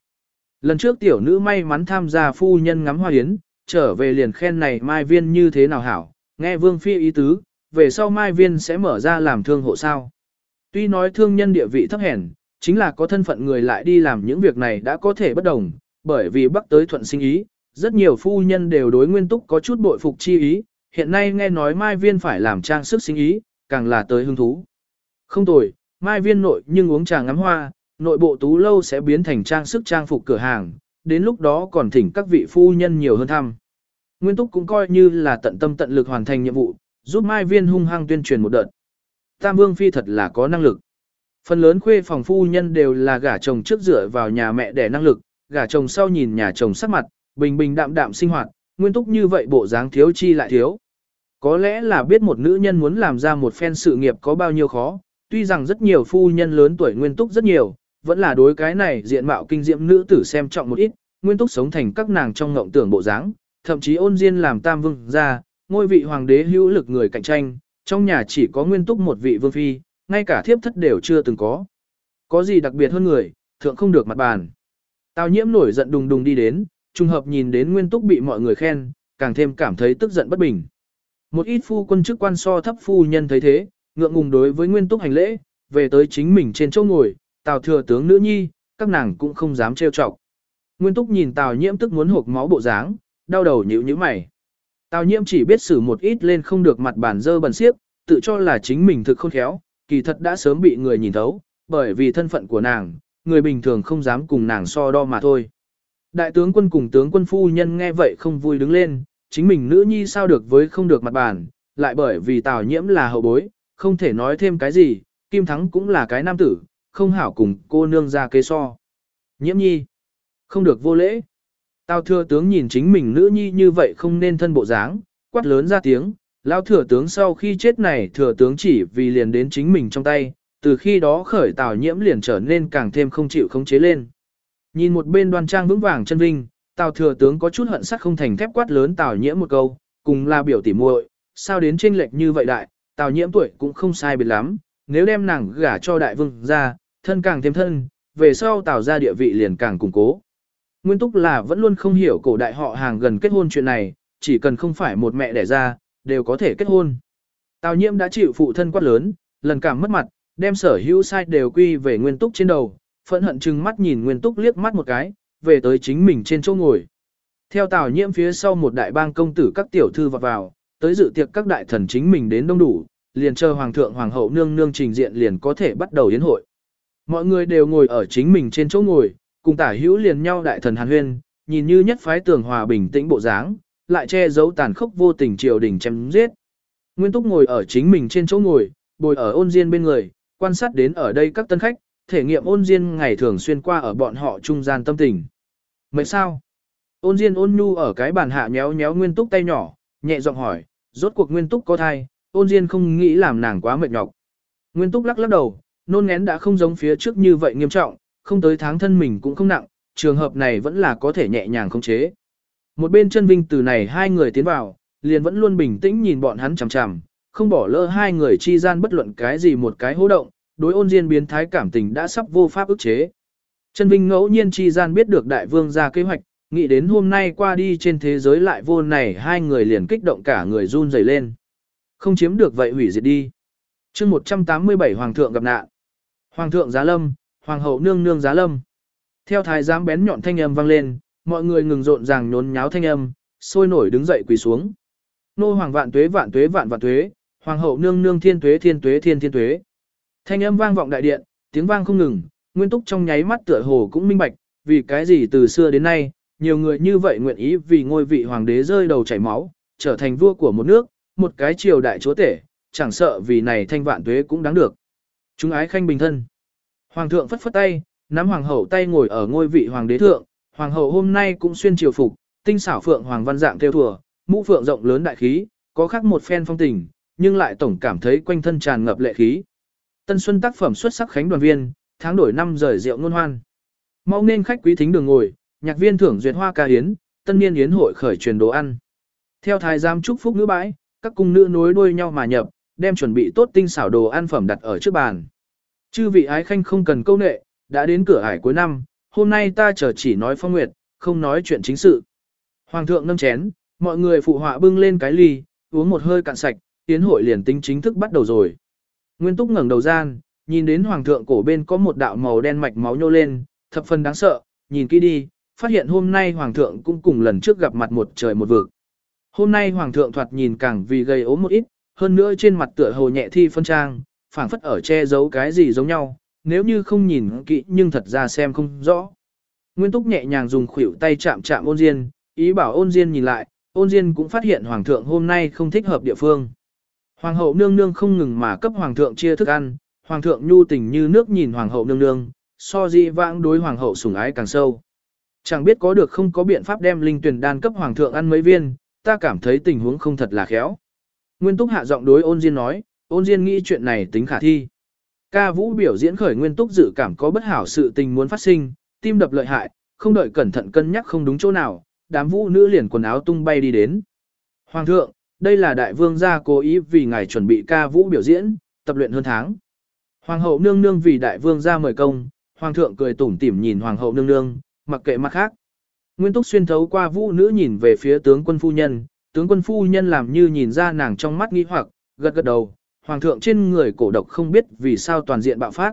Lần trước tiểu nữ may mắn tham gia phu nhân ngắm hoa yến, trở về liền khen này Mai Viên như thế nào hảo, nghe Vương Phi ý tứ, về sau Mai Viên sẽ mở ra làm thương hộ sao. Tuy nói thương nhân địa vị thấp hèn, chính là có thân phận người lại đi làm những việc này đã có thể bất đồng, bởi vì bắc tới thuận sinh ý, rất nhiều phu nhân đều đối nguyên túc có chút bội phục chi ý, hiện nay nghe nói Mai Viên phải làm trang sức sinh ý, càng là tới hứng thú. Không tồi, Mai Viên nội nhưng uống trà ngắm hoa, nội bộ tú lâu sẽ biến thành trang sức trang phục cửa hàng, đến lúc đó còn thỉnh các vị phu nhân nhiều hơn thăm. Nguyên Túc cũng coi như là tận tâm tận lực hoàn thành nhiệm vụ, giúp Mai Viên hung hăng tuyên truyền một đợt. Tam Vương Phi thật là có năng lực. Phần lớn khuê phòng phu nhân đều là gả chồng trước dựa vào nhà mẹ để năng lực, gả chồng sau nhìn nhà chồng sắc mặt, bình bình đạm đạm sinh hoạt, nguyên túc như vậy bộ dáng thiếu chi lại thiếu. Có lẽ là biết một nữ nhân muốn làm ra một phen sự nghiệp có bao nhiêu khó, tuy rằng rất nhiều phu nhân lớn tuổi nguyên túc rất nhiều, vẫn là đối cái này diện mạo kinh diệm nữ tử xem trọng một ít, nguyên túc sống thành các nàng trong ngộng tưởng bộ dáng, thậm chí ôn diên làm tam vương ra, ngôi vị hoàng đế hữu lực người cạnh tranh, trong nhà chỉ có nguyên túc một vị vương phi, ngay cả thiếp thất đều chưa từng có. Có gì đặc biệt hơn người, thượng không được mặt bàn. Tào nhiễm nổi giận đùng đùng đi đến, trùng hợp nhìn đến nguyên túc bị mọi người khen, càng thêm cảm thấy tức giận bất bình. Một ít phu quân chức quan so thấp phu nhân thấy thế, ngượng ngùng đối với nguyên túc hành lễ, về tới chính mình trên chỗ ngồi, tào thừa tướng nữ nhi, các nàng cũng không dám trêu chọc. Nguyên túc nhìn tào nhiễm tức muốn hộp máu bộ dáng, đau đầu nhíu nhíu mày. Tào nhiễm chỉ biết xử một ít lên không được mặt bản dơ bẩn xiếc, tự cho là chính mình thực khôn khéo, kỳ thật đã sớm bị người nhìn thấu, bởi vì thân phận của nàng, người bình thường không dám cùng nàng so đo mà thôi. Đại tướng quân cùng tướng quân phu nhân nghe vậy không vui đứng lên, chính mình nữ nhi sao được với không được mặt bản, lại bởi vì tào nhiễm là hậu bối, không thể nói thêm cái gì, Kim Thắng cũng là cái nam tử, không hảo cùng cô nương ra kế so. Nhiễm nhi, không được vô lễ. Tào thừa tướng nhìn chính mình nữ nhi như vậy không nên thân bộ dáng, quát lớn ra tiếng, lao thừa tướng sau khi chết này thừa tướng chỉ vì liền đến chính mình trong tay, từ khi đó khởi tào nhiễm liền trở nên càng thêm không chịu khống chế lên. Nhìn một bên đoan trang vững vàng chân vinh, tào thừa tướng có chút hận sắc không thành thép quát lớn tào nhiễm một câu, cùng là biểu tỉ muội, sao đến chênh lệch như vậy đại, tào nhiễm tuổi cũng không sai biệt lắm, nếu đem nàng gả cho đại vương ra, thân càng thêm thân, về sau tào ra địa vị liền càng củng cố. Nguyên túc là vẫn luôn không hiểu cổ đại họ hàng gần kết hôn chuyện này, chỉ cần không phải một mẹ đẻ ra, đều có thể kết hôn. Tào nhiễm đã chịu phụ thân quát lớn, lần cảm mất mặt, đem sở hữu sai đều quy về nguyên túc trên đầu, phẫn hận chừng mắt nhìn nguyên túc liếc mắt một cái, về tới chính mình trên chỗ ngồi. Theo tào nhiễm phía sau một đại bang công tử các tiểu thư vào vào, tới dự tiệc các đại thần chính mình đến đông đủ, liền chờ hoàng thượng hoàng hậu nương nương trình diện liền có thể bắt đầu yến hội. Mọi người đều ngồi ở chính mình trên chỗ ngồi, cùng tả hữu liền nhau đại thần hàn huyên, nhìn như nhất phái tường hòa bình tĩnh bộ dáng, lại che giấu tàn khốc vô tình triều đình chém giết. Nguyên Túc ngồi ở chính mình trên chỗ ngồi, bồi ở ôn diên bên người, quan sát đến ở đây các tân khách, thể nghiệm ôn diên ngày thường xuyên qua ở bọn họ trung gian tâm tình. Mấy sao? Ôn diên ôn nhu ở cái bàn hạ nhéo nhéo Nguyên Túc tay nhỏ, nhẹ giọng hỏi, rốt cuộc Nguyên Túc có thai, ôn diên không nghĩ làm nàng quá mệt nhọc. Nguyên Túc lắc lắc đầu, nôn ngén đã không giống phía trước như vậy nghiêm trọng, không tới tháng thân mình cũng không nặng, trường hợp này vẫn là có thể nhẹ nhàng khống chế. Một bên chân vinh từ này hai người tiến vào, liền vẫn luôn bình tĩnh nhìn bọn hắn chằm chằm, không bỏ lỡ hai người chi gian bất luận cái gì một cái hô động, đối ôn diên biến thái cảm tình đã sắp vô pháp ức chế. Chân vinh ngẫu nhiên chi gian biết được đại vương ra kế hoạch, nghĩ đến hôm nay qua đi trên thế giới lại vô này hai người liền kích động cả người run rẩy lên. Không chiếm được vậy hủy diệt đi. chương 187 Hoàng thượng gặp nạn. Hoàng thượng giá lâm, Hoàng hậu nương nương giá lâm. Theo thái giám bén nhọn thanh âm vang lên, mọi người ngừng rộn ràng nhốn nháo thanh âm, sôi nổi đứng dậy quỳ xuống. Nô hoàng vạn tuế vạn tuế vạn vạn tuế, hoàng hậu nương nương thiên tuế thiên tuế thiên thiên tuế. Thanh âm vang vọng đại điện, tiếng vang không ngừng, Nguyên Túc trong nháy mắt tựa hồ cũng minh bạch, vì cái gì từ xưa đến nay, nhiều người như vậy nguyện ý vì ngôi vị hoàng đế rơi đầu chảy máu, trở thành vua của một nước, một cái triều đại chúa tể, chẳng sợ vì này thanh vạn tuế cũng đáng được. Chúng ái khanh bình thân. Hoàng thượng phất phất tay, nắm hoàng hậu tay ngồi ở ngôi vị hoàng đế thượng, hoàng hậu hôm nay cũng xuyên triều phục, tinh xảo phượng hoàng văn dạng theo thùa, mũ phượng rộng lớn đại khí, có khác một phen phong tình, nhưng lại tổng cảm thấy quanh thân tràn ngập lệ khí. Tân xuân tác phẩm xuất sắc khánh đoàn viên, tháng đổi năm rời rượu ngôn hoan. Mau nên khách quý thính đường ngồi, nhạc viên thưởng duyệt hoa ca yến, tân niên yến hội khởi truyền đồ ăn. Theo thái giám chúc phúc nữ bãi, các cung nữ nối đuôi nhau mà nhập, đem chuẩn bị tốt tinh xảo đồ ăn phẩm đặt ở trước bàn. Chư vị ái khanh không cần câu nệ, đã đến cửa ải cuối năm, hôm nay ta chờ chỉ nói phong nguyệt, không nói chuyện chính sự. Hoàng thượng nâng chén, mọi người phụ họa bưng lên cái ly, uống một hơi cạn sạch, tiến hội liền tính chính thức bắt đầu rồi. Nguyên túc ngẩng đầu gian, nhìn đến hoàng thượng cổ bên có một đạo màu đen mạch máu nhô lên, thập phần đáng sợ, nhìn kỹ đi, phát hiện hôm nay hoàng thượng cũng cùng lần trước gặp mặt một trời một vực. Hôm nay hoàng thượng thoạt nhìn càng vì gây ốm một ít, hơn nữa trên mặt tựa hồ nhẹ thi phân trang, phảng phất ở che giấu cái gì giống nhau, nếu như không nhìn kỹ nhưng thật ra xem không rõ. Nguyên Túc nhẹ nhàng dùng khuỷu tay chạm chạm ôn diên, ý bảo ôn diên nhìn lại, ôn diên cũng phát hiện hoàng thượng hôm nay không thích hợp địa phương. Hoàng hậu nương nương không ngừng mà cấp hoàng thượng chia thức ăn, hoàng thượng nhu tình như nước nhìn hoàng hậu nương nương, so di vãng đối hoàng hậu sủng ái càng sâu. Chẳng biết có được không có biện pháp đem linh tuyển đan cấp hoàng thượng ăn mấy viên, ta cảm thấy tình huống không thật là khéo. Nguyên Túc hạ giọng đối ôn diên nói, ôn diên nghĩ chuyện này tính khả thi. Ca vũ biểu diễn khởi nguyên túc dự cảm có bất hảo sự tình muốn phát sinh, tim đập lợi hại, không đợi cẩn thận cân nhắc không đúng chỗ nào, đám vũ nữ liền quần áo tung bay đi đến. Hoàng thượng, đây là đại vương gia cố ý vì ngài chuẩn bị ca vũ biểu diễn, tập luyện hơn tháng. Hoàng hậu nương nương vì đại vương gia mời công, hoàng thượng cười tủm tỉm nhìn hoàng hậu nương nương, mặc kệ mặt khác. Nguyên túc xuyên thấu qua vũ nữ nhìn về phía tướng quân phu nhân, tướng quân phu nhân làm như nhìn ra nàng trong mắt nghi hoặc, gật gật đầu, hoàng thượng trên người cổ độc không biết vì sao toàn diện bạo phát.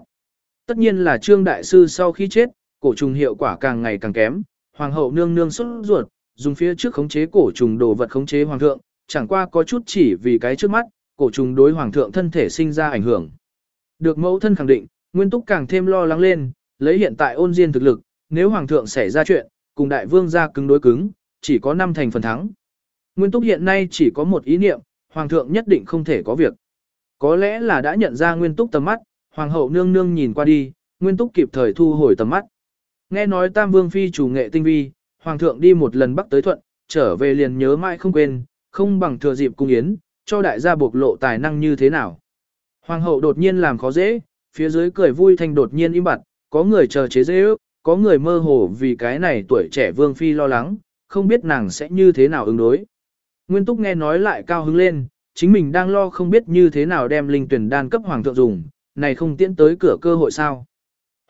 Tất nhiên là trương đại sư sau khi chết, cổ trùng hiệu quả càng ngày càng kém, hoàng hậu nương nương xuất ruột, dùng phía trước khống chế cổ trùng đồ vật khống chế hoàng thượng, chẳng qua có chút chỉ vì cái trước mắt, cổ trùng đối hoàng thượng thân thể sinh ra ảnh hưởng. Được mẫu thân khẳng định, nguyên túc càng thêm lo lắng lên, lấy hiện tại ôn diên thực lực, nếu hoàng thượng xảy ra chuyện, cùng đại vương ra cứng đối cứng, chỉ có năm thành phần thắng. Nguyên túc hiện nay chỉ có một ý niệm, hoàng thượng nhất định không thể có việc. Có lẽ là đã nhận ra nguyên túc tầm mắt, hoàng hậu nương nương nhìn qua đi, nguyên túc kịp thời thu hồi tầm mắt. Nghe nói tam vương phi chủ nghệ tinh vi, hoàng thượng đi một lần bắc tới thuận, trở về liền nhớ mãi không quên, không bằng thừa dịp cung yến, cho đại gia bộc lộ tài năng như thế nào. Hoàng hậu đột nhiên làm khó dễ, phía dưới cười vui thanh đột nhiên im bặt, có người chờ chế dễ ước, có người mơ hồ vì cái này tuổi trẻ vương phi lo lắng, không biết nàng sẽ như thế nào ứng đối. Nguyên túc nghe nói lại cao hứng lên, chính mình đang lo không biết như thế nào đem linh tuyển đan cấp hoàng thượng dùng, này không tiễn tới cửa cơ hội sao.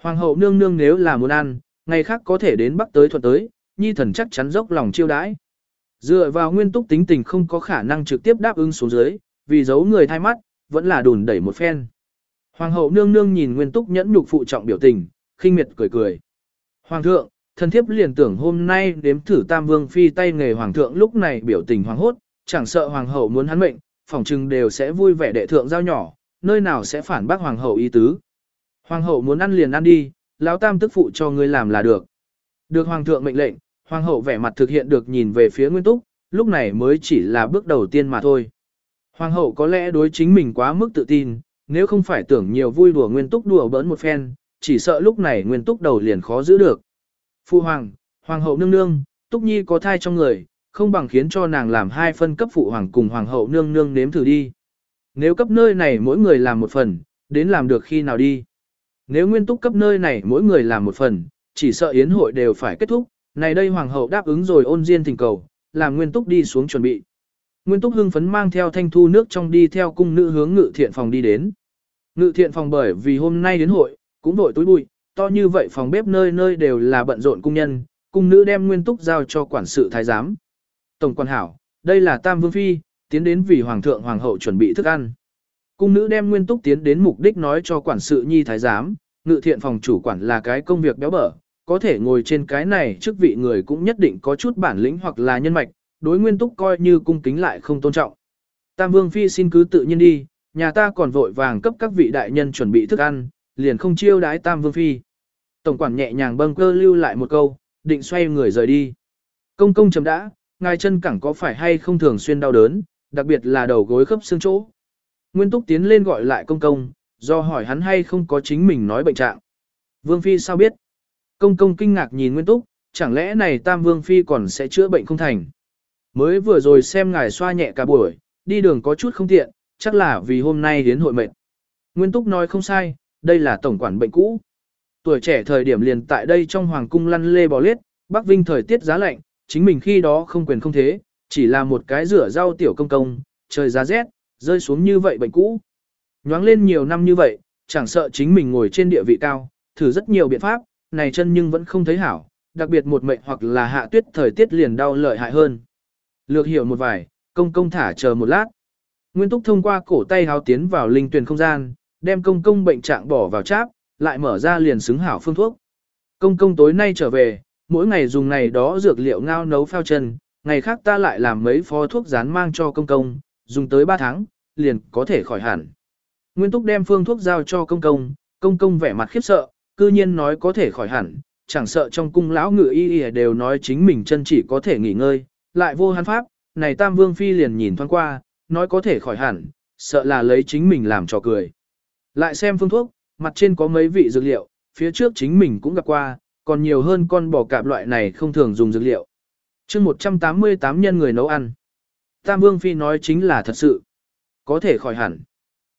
Hoàng hậu nương nương nếu là muốn ăn, ngày khác có thể đến bắc tới thuận tới, nhi thần chắc chắn dốc lòng chiêu đãi. Dựa vào nguyên túc tính tình không có khả năng trực tiếp đáp ứng xuống dưới, vì giấu người thay mắt, vẫn là đùn đẩy một phen. Hoàng hậu nương nương nhìn nguyên túc nhẫn nhục phụ trọng biểu tình, khinh miệt cười cười. Hoàng thượng, thần thiếp liền tưởng hôm nay đếm thử tam vương phi tay nghề hoàng thượng lúc này biểu tình hoàng hốt, chẳng sợ hoàng hậu muốn hắn mệnh, phòng trừng đều sẽ vui vẻ đệ thượng giao nhỏ, nơi nào sẽ phản bác hoàng hậu ý tứ. Hoàng hậu muốn ăn liền ăn đi, lão tam tức phụ cho ngươi làm là được. Được hoàng thượng mệnh lệnh, hoàng hậu vẻ mặt thực hiện được nhìn về phía Nguyên Túc, lúc này mới chỉ là bước đầu tiên mà thôi. Hoàng hậu có lẽ đối chính mình quá mức tự tin, nếu không phải tưởng nhiều vui đùa Nguyên Túc đùa bỡn một phen, chỉ sợ lúc này Nguyên Túc đầu liền khó giữ được. Phu hoàng, hoàng hậu nương nương, Túc Nhi có thai trong người, không bằng khiến cho nàng làm hai phân cấp phụ hoàng cùng hoàng hậu nương nương nếm thử đi. Nếu cấp nơi này mỗi người làm một phần, đến làm được khi nào đi. Nếu nguyên túc cấp nơi này mỗi người làm một phần, chỉ sợ yến hội đều phải kết thúc, này đây hoàng hậu đáp ứng rồi ôn diên thỉnh cầu, làm nguyên túc đi xuống chuẩn bị. Nguyên túc hưng phấn mang theo thanh thu nước trong đi theo cung nữ hướng ngự thiện phòng đi đến. Ngự thiện phòng bởi vì hôm nay đến hội, cũng vội túi bụi, to như vậy phòng bếp nơi nơi đều là bận rộn cung nhân, cung nữ đem nguyên túc giao cho quản sự thái giám. Tổng quan hảo, đây là Tam Vương Phi, tiến đến vì Hoàng thượng Hoàng hậu chuẩn bị thức ăn. Cung nữ đem nguyên túc tiến đến mục đích nói cho quản sự nhi thái giám, ngự thiện phòng chủ quản là cái công việc béo bở, có thể ngồi trên cái này chức vị người cũng nhất định có chút bản lĩnh hoặc là nhân mạch, đối nguyên túc coi như cung kính lại không tôn trọng. Tam Vương Phi xin cứ tự nhiên đi, nhà ta còn vội vàng cấp các vị đại nhân chuẩn bị thức ăn, liền không chiêu đái Tam Vương Phi. Tổng quản nhẹ nhàng bâng cơ lưu lại một câu, định xoay người rời đi. Công công chấm đã, ngài chân cẳng có phải hay không thường xuyên đau đớn, đặc biệt là đầu gối khớp xương chỗ. Nguyên Túc tiến lên gọi lại công công, do hỏi hắn hay không có chính mình nói bệnh trạng. Vương Phi sao biết? Công công kinh ngạc nhìn Nguyên Túc, chẳng lẽ này Tam Vương Phi còn sẽ chữa bệnh không thành? Mới vừa rồi xem ngài xoa nhẹ cả buổi, đi đường có chút không tiện, chắc là vì hôm nay đến hội mệnh. Nguyên Túc nói không sai, đây là tổng quản bệnh cũ. Tuổi trẻ thời điểm liền tại đây trong hoàng cung lăn lê bò lết, Bắc Vinh thời tiết giá lạnh, chính mình khi đó không quyền không thế, chỉ là một cái rửa rau tiểu công công, trời giá rét, rơi xuống như vậy bệnh cũ. Nhoáng lên nhiều năm như vậy, chẳng sợ chính mình ngồi trên địa vị cao, thử rất nhiều biện pháp, này chân nhưng vẫn không thấy hảo, đặc biệt một mệnh hoặc là hạ tuyết thời tiết liền đau lợi hại hơn. Lược hiểu một vài, công công thả chờ một lát. Nguyên túc thông qua cổ tay háo tiến vào linh tuyển không gian, đem công công bệnh trạng bỏ vào cháp, lại mở ra liền xứng hảo phương thuốc. Công công tối nay trở về, mỗi ngày dùng này đó dược liệu ngao nấu phao chân, ngày khác ta lại làm mấy phó thuốc rán mang cho công công, dùng tới 3 tháng, liền có thể khỏi hẳn. Nguyên Túc đem phương thuốc giao cho công công, công công vẻ mặt khiếp sợ, cư nhiên nói có thể khỏi hẳn, chẳng sợ trong cung lão ngự y y đều nói chính mình chân chỉ có thể nghỉ ngơi, lại vô hắn pháp, này Tam Vương Phi liền nhìn thoáng qua, nói có thể khỏi hẳn, sợ là lấy chính mình làm trò cười. Lại xem phương thuốc, mặt trên có mấy vị dược liệu, phía trước chính mình cũng gặp qua, còn nhiều hơn con bò cạp loại này không thường dùng dược liệu. chương 188 nhân người nấu ăn. Tam Vương Phi nói chính là thật sự. Có thể khỏi hẳn.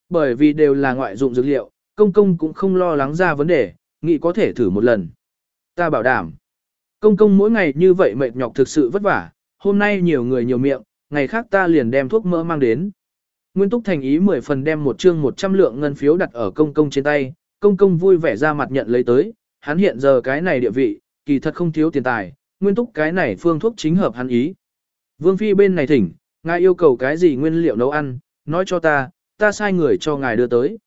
Bởi vì đều là ngoại dụng dược liệu, công công cũng không lo lắng ra vấn đề, nghĩ có thể thử một lần. Ta bảo đảm. Công công mỗi ngày như vậy mệt nhọc thực sự vất vả, hôm nay nhiều người nhiều miệng, ngày khác ta liền đem thuốc mỡ mang đến. Nguyên Túc thành ý 10 phần đem một chương 100 lượng ngân phiếu đặt ở công công trên tay, công công vui vẻ ra mặt nhận lấy tới, hắn hiện giờ cái này địa vị, kỳ thật không thiếu tiền tài, Nguyên Túc cái này phương thuốc chính hợp hắn ý. Vương Phi bên này thỉnh, ngài yêu cầu cái gì nguyên liệu nấu ăn, nói cho ta, ta sai người cho ngài đưa tới.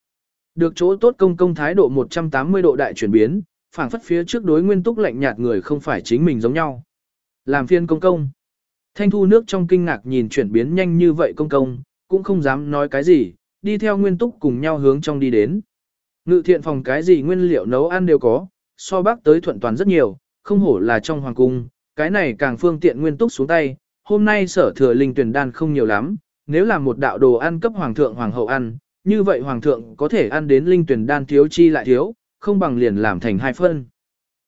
Được chỗ tốt công công thái độ 180 độ đại chuyển biến, phảng phất phía trước đối nguyên túc lạnh nhạt người không phải chính mình giống nhau. Làm phiên công công. Thanh thu nước trong kinh ngạc nhìn chuyển biến nhanh như vậy công công, cũng không dám nói cái gì, đi theo nguyên túc cùng nhau hướng trong đi đến. Ngự thiện phòng cái gì nguyên liệu nấu ăn đều có, so bác tới thuận toàn rất nhiều, không hổ là trong hoàng cung, cái này càng phương tiện nguyên túc xuống tay, hôm nay sở thừa linh tuyển đan không nhiều lắm, nếu là một đạo đồ ăn cấp hoàng thượng hoàng hậu ăn, như vậy hoàng thượng có thể ăn đến linh tuyển đan thiếu chi lại thiếu, không bằng liền làm thành hai phân.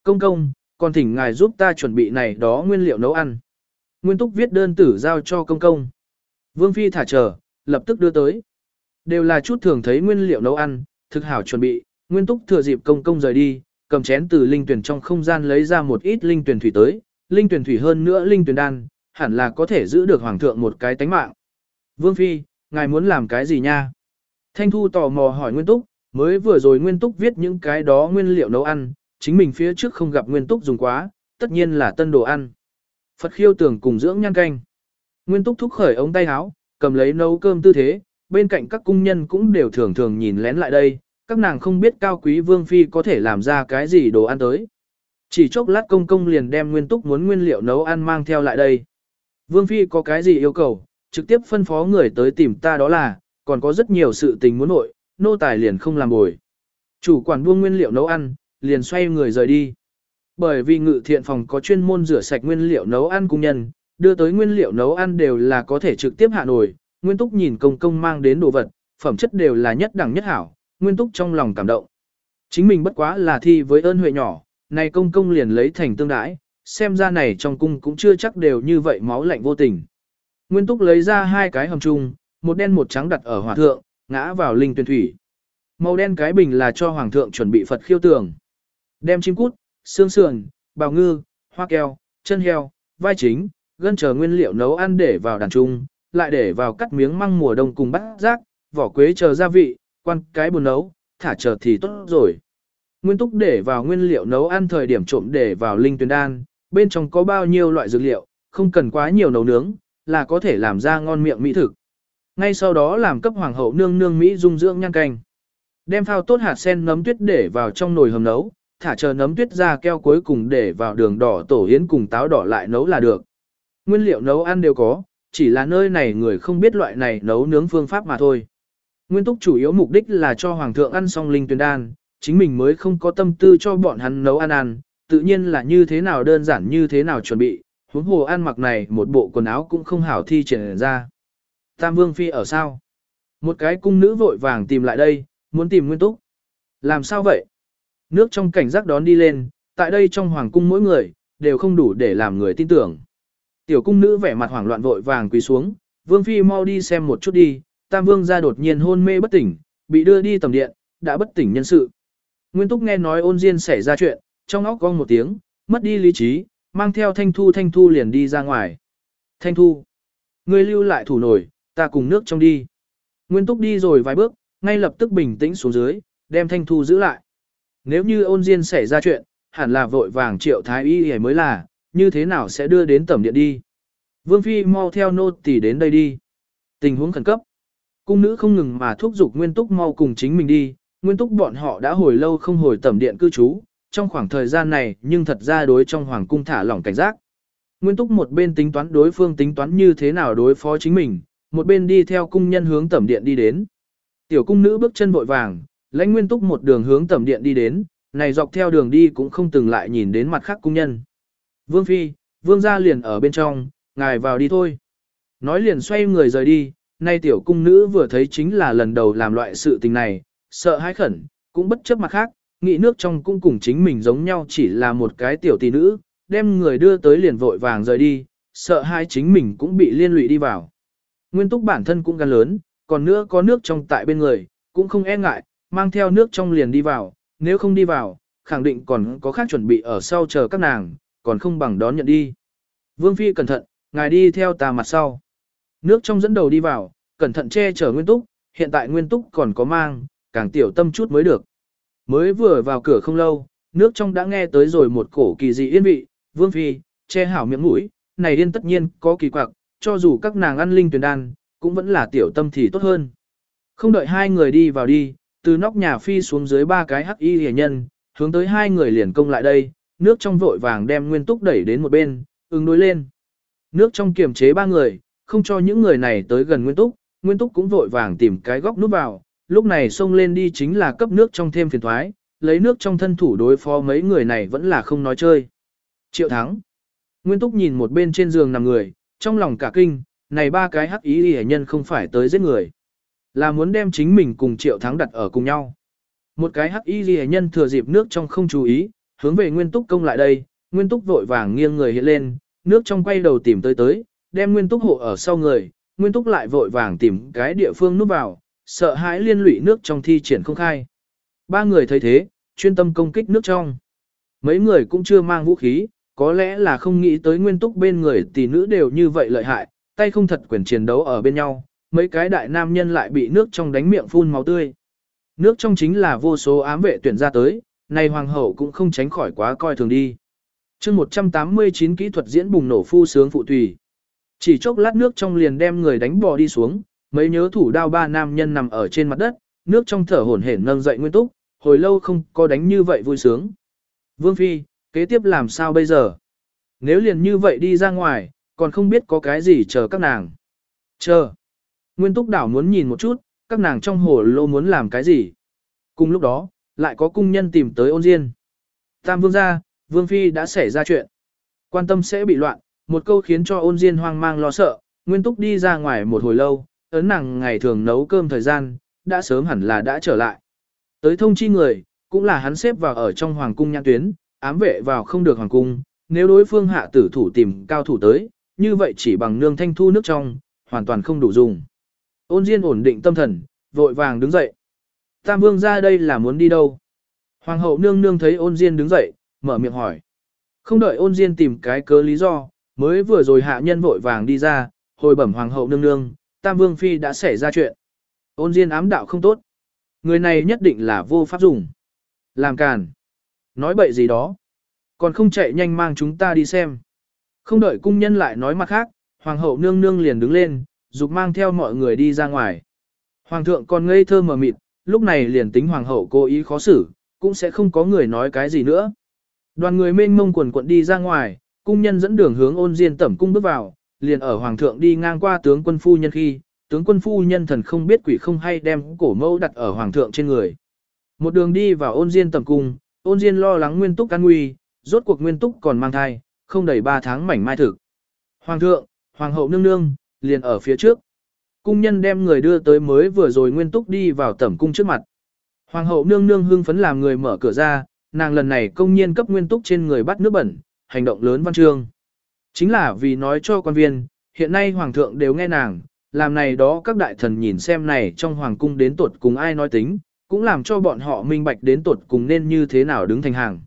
Công công, còn thỉnh ngài giúp ta chuẩn bị này đó nguyên liệu nấu ăn. Nguyên túc viết đơn tử giao cho công công. Vương Phi thả chờ, lập tức đưa tới. Đều là chút thường thấy nguyên liệu nấu ăn, thực hảo chuẩn bị, Nguyên Túc thừa dịp công công rời đi, cầm chén từ linh tuyển trong không gian lấy ra một ít linh tuyển thủy tới, linh tuyển thủy hơn nữa linh tuyển đan, hẳn là có thể giữ được hoàng thượng một cái tánh mạng. Vương Phi, ngài muốn làm cái gì nha? Thanh Thu tò mò hỏi Nguyên Túc, mới vừa rồi Nguyên Túc viết những cái đó nguyên liệu nấu ăn, chính mình phía trước không gặp Nguyên Túc dùng quá, tất nhiên là tân đồ ăn. Phật khiêu tưởng cùng dưỡng nhan canh. Nguyên Túc thúc khởi ống tay áo, cầm lấy nấu cơm tư thế, bên cạnh các cung nhân cũng đều thường thường nhìn lén lại đây, các nàng không biết cao quý vương phi có thể làm ra cái gì đồ ăn tới. Chỉ chốc lát công công liền đem nguyên túc muốn nguyên liệu nấu ăn mang theo lại đây. Vương phi có cái gì yêu cầu, trực tiếp phân phó người tới tìm ta đó là, còn có rất nhiều sự tình muốn nội, nô tài liền không làm bồi. Chủ quản buông nguyên liệu nấu ăn, liền xoay người rời đi. Bởi vì ngự thiện phòng có chuyên môn rửa sạch nguyên liệu nấu ăn cung nhân, đưa tới nguyên liệu nấu ăn đều là có thể trực tiếp hạ nổi, Nguyên Túc nhìn công công mang đến đồ vật, phẩm chất đều là nhất đẳng nhất hảo, Nguyên Túc trong lòng cảm động. Chính mình bất quá là thi với ơn huệ nhỏ, này công công liền lấy thành tương đãi, xem ra này trong cung cũng chưa chắc đều như vậy máu lạnh vô tình. Nguyên Túc lấy ra hai cái hầm chung, một đen một trắng đặt ở hỏa thượng, ngã vào linh tuyển thủy. Màu đen cái bình là cho hoàng thượng chuẩn bị Phật khiêu tường. Đem chim cút, xương sườn, bào ngư, hoa keo, chân heo, vai chính, gân chờ nguyên liệu nấu ăn để vào đàn trung, lại để vào cắt miếng măng mùa đông cùng bát rác, vỏ quế chờ gia vị, quan cái buồn nấu, thả chờ thì tốt rồi. Nguyên túc để vào nguyên liệu nấu ăn thời điểm trộm để vào linh tuyền đan, bên trong có bao nhiêu loại dược liệu, không cần quá nhiều nấu nướng, là có thể làm ra ngon miệng mỹ thực. Ngay sau đó làm cấp hoàng hậu nương nương Mỹ dung dưỡng nhan canh. Đem phao tốt hạt sen nấm tuyết để vào trong nồi hầm nấu, thả chờ nấm tuyết ra keo cuối cùng để vào đường đỏ tổ yến cùng táo đỏ lại nấu là được. Nguyên liệu nấu ăn đều có, chỉ là nơi này người không biết loại này nấu nướng phương pháp mà thôi. Nguyên túc chủ yếu mục đích là cho hoàng thượng ăn xong linh tuyền đan, chính mình mới không có tâm tư cho bọn hắn nấu ăn ăn, tự nhiên là như thế nào đơn giản như thế nào chuẩn bị, huống hồ ăn mặc này một bộ quần áo cũng không hảo thi triển ra. Tam Vương Phi ở sao? Một cái cung nữ vội vàng tìm lại đây, muốn tìm Nguyên Túc. Làm sao vậy? Nước trong cảnh giác đón đi lên, tại đây trong hoàng cung mỗi người, đều không đủ để làm người tin tưởng. Tiểu cung nữ vẻ mặt hoảng loạn vội vàng quỳ xuống, Vương Phi mau đi xem một chút đi, Tam Vương ra đột nhiên hôn mê bất tỉnh, bị đưa đi tầm điện, đã bất tỉnh nhân sự. Nguyên Túc nghe nói ôn diên xảy ra chuyện, trong óc cong một tiếng, mất đi lý trí, mang theo Thanh Thu Thanh Thu liền đi ra ngoài. Thanh Thu, ngươi lưu lại thủ nổi, ta cùng nước trong đi. Nguyên Túc đi rồi vài bước, ngay lập tức bình tĩnh xuống dưới, đem Thanh Thu giữ lại. Nếu như ôn diên xảy ra chuyện, hẳn là vội vàng triệu thái y mới là, như thế nào sẽ đưa đến tẩm điện đi. Vương Phi mau theo nô tỳ đến đây đi. Tình huống khẩn cấp. Cung nữ không ngừng mà thúc giục Nguyên Túc mau cùng chính mình đi, Nguyên Túc bọn họ đã hồi lâu không hồi tẩm điện cư trú, trong khoảng thời gian này nhưng thật ra đối trong hoàng cung thả lỏng cảnh giác. Nguyên Túc một bên tính toán đối phương tính toán như thế nào đối phó chính mình, một bên đi theo cung nhân hướng tẩm điện đi đến. Tiểu cung nữ bước chân vội vàng, lãnh Nguyên Túc một đường hướng tẩm điện đi đến, này dọc theo đường đi cũng không từng lại nhìn đến mặt khác cung nhân. Vương Phi, Vương gia liền ở bên trong, ngài vào đi thôi. Nói liền xoay người rời đi, nay tiểu cung nữ vừa thấy chính là lần đầu làm loại sự tình này, sợ hãi khẩn, cũng bất chấp mặt khác, nghĩ nước trong cung cùng chính mình giống nhau chỉ là một cái tiểu tỷ nữ, đem người đưa tới liền vội vàng rời đi, sợ hai chính mình cũng bị liên lụy đi vào. Nguyên túc bản thân cũng gan lớn, còn nữa có nước trong tại bên người, cũng không e ngại, mang theo nước trong liền đi vào, nếu không đi vào, khẳng định còn có khác chuẩn bị ở sau chờ các nàng, còn không bằng đón nhận đi. Vương Phi cẩn thận, ngài đi theo ta mặt sau. Nước trong dẫn đầu đi vào, cẩn thận che chở Nguyên Túc, hiện tại Nguyên Túc còn có mang, càng tiểu tâm chút mới được. Mới vừa vào cửa không lâu, nước trong đã nghe tới rồi một cổ kỳ dị yên vị, Vương Phi, che hảo miệng mũi, này điên tất nhiên có kỳ quặc, cho dù các nàng ăn linh tuyển đan, cũng vẫn là tiểu tâm thì tốt hơn. Không đợi hai người đi vào đi, từ nóc nhà phi xuống dưới ba cái hắc y hề nhân, hướng tới hai người liền công lại đây, nước trong vội vàng đem nguyên túc đẩy đến một bên, ứng đối lên. Nước trong kiềm chế ba người, không cho những người này tới gần nguyên túc, nguyên túc cũng vội vàng tìm cái góc núp vào, lúc này xông lên đi chính là cấp nước trong thêm phiền thoái, lấy nước trong thân thủ đối phó mấy người này vẫn là không nói chơi. Triệu thắng. Nguyên túc nhìn một bên trên giường nằm người, trong lòng cả kinh, này ba cái hắc ý hệ nhân không phải tới giết người. Là muốn đem chính mình cùng triệu thắng đặt ở cùng nhau. Một cái hắc y ghi nhân thừa dịp nước trong không chú ý, hướng về nguyên túc công lại đây, nguyên túc vội vàng nghiêng người hiện lên, nước trong quay đầu tìm tới tới, đem nguyên túc hộ ở sau người, nguyên túc lại vội vàng tìm cái địa phương núp vào, sợ hãi liên lụy nước trong thi triển không khai. Ba người thấy thế, chuyên tâm công kích nước trong. Mấy người cũng chưa mang vũ khí, có lẽ là không nghĩ tới nguyên túc bên người tỷ nữ đều như vậy lợi hại, tay không thật quyền chiến đấu ở bên nhau, mấy cái đại nam nhân lại bị nước trong đánh miệng phun máu tươi. Nước trong chính là vô số ám vệ tuyển ra tới, này hoàng hậu cũng không tránh khỏi quá coi thường đi. chương 189 kỹ thuật diễn bùng nổ phu sướng phụ tùy. Chỉ chốc lát nước trong liền đem người đánh bò đi xuống, mấy nhớ thủ đao ba nam nhân nằm ở trên mặt đất, nước trong thở hổn hển nâng dậy nguyên túc, hồi lâu không có đánh như vậy vui sướng. Vương Phi, kế tiếp làm sao bây giờ? Nếu liền như vậy đi ra ngoài, còn không biết có cái gì chờ các nàng. Chờ. Nguyên túc đảo muốn nhìn một chút, các nàng trong hồ lô muốn làm cái gì. Cùng lúc đó, lại có cung nhân tìm tới ôn diên. Tam vương gia, vương phi đã xảy ra chuyện. Quan tâm sẽ bị loạn, một câu khiến cho ôn diên hoang mang lo sợ, nguyên túc đi ra ngoài một hồi lâu, ấn nàng ngày thường nấu cơm thời gian, đã sớm hẳn là đã trở lại. Tới thông chi người, cũng là hắn xếp vào ở trong hoàng cung nhãn tuyến, ám vệ vào không được hoàng cung, nếu đối phương hạ tử thủ tìm cao thủ tới, như vậy chỉ bằng nương thanh thu nước trong, hoàn toàn không đủ dùng. Ôn Diên ổn định tâm thần, vội vàng đứng dậy. Tam vương ra đây là muốn đi đâu? Hoàng hậu nương nương thấy ôn Diên đứng dậy, mở miệng hỏi. Không đợi ôn Diên tìm cái cớ lý do, mới vừa rồi hạ nhân vội vàng đi ra, hồi bẩm hoàng hậu nương nương, Tam vương phi đã xảy ra chuyện. Ôn Diên ám đạo không tốt. Người này nhất định là vô pháp dùng. Làm càn. Nói bậy gì đó. Còn không chạy nhanh mang chúng ta đi xem. Không đợi cung nhân lại nói mặt khác, hoàng hậu nương nương liền đứng lên, dục mang theo mọi người đi ra ngoài. Hoàng thượng còn ngây thơ mờ mịt, lúc này liền tính hoàng hậu cố ý khó xử, cũng sẽ không có người nói cái gì nữa. Đoàn người mênh mông quần quận đi ra ngoài, cung nhân dẫn đường hướng ôn diên tẩm cung bước vào, liền ở hoàng thượng đi ngang qua tướng quân phu nhân khi, tướng quân phu nhân thần không biết quỷ không hay đem cổ mẫu đặt ở hoàng thượng trên người. Một đường đi vào ôn diên tẩm cung, ôn diên lo lắng nguyên túc can nguy, rốt cuộc nguyên túc còn mang thai, không đầy 3 tháng mảnh mai thực. Hoàng thượng, hoàng hậu nương nương, liền ở phía trước. Cung nhân đem người đưa tới mới vừa rồi nguyên túc đi vào tẩm cung trước mặt. Hoàng hậu nương nương hưng phấn làm người mở cửa ra, nàng lần này công nhiên cấp nguyên túc trên người bắt nước bẩn, hành động lớn văn chương. Chính là vì nói cho quan viên, hiện nay hoàng thượng đều nghe nàng, làm này đó các đại thần nhìn xem này trong hoàng cung đến tuột cùng ai nói tính, cũng làm cho bọn họ minh bạch đến tuột cùng nên như thế nào đứng thành hàng.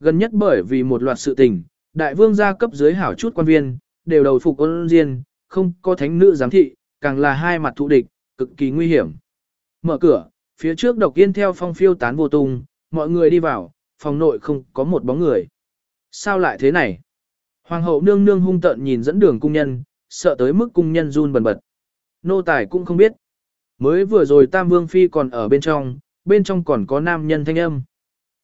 Gần nhất bởi vì một loạt sự tình, đại vương gia cấp dưới hảo chút quan viên, đều đầu phục ôn diên, không có thánh nữ giám thị, càng là hai mặt thù địch, cực kỳ nguy hiểm. Mở cửa, phía trước độc yên theo phong phiêu tán vô tung, mọi người đi vào, phòng nội không có một bóng người. Sao lại thế này? Hoàng hậu nương nương hung tợn nhìn dẫn đường cung nhân, sợ tới mức cung nhân run bần bật. Nô tài cũng không biết. Mới vừa rồi Tam Vương Phi còn ở bên trong, bên trong còn có nam nhân thanh âm.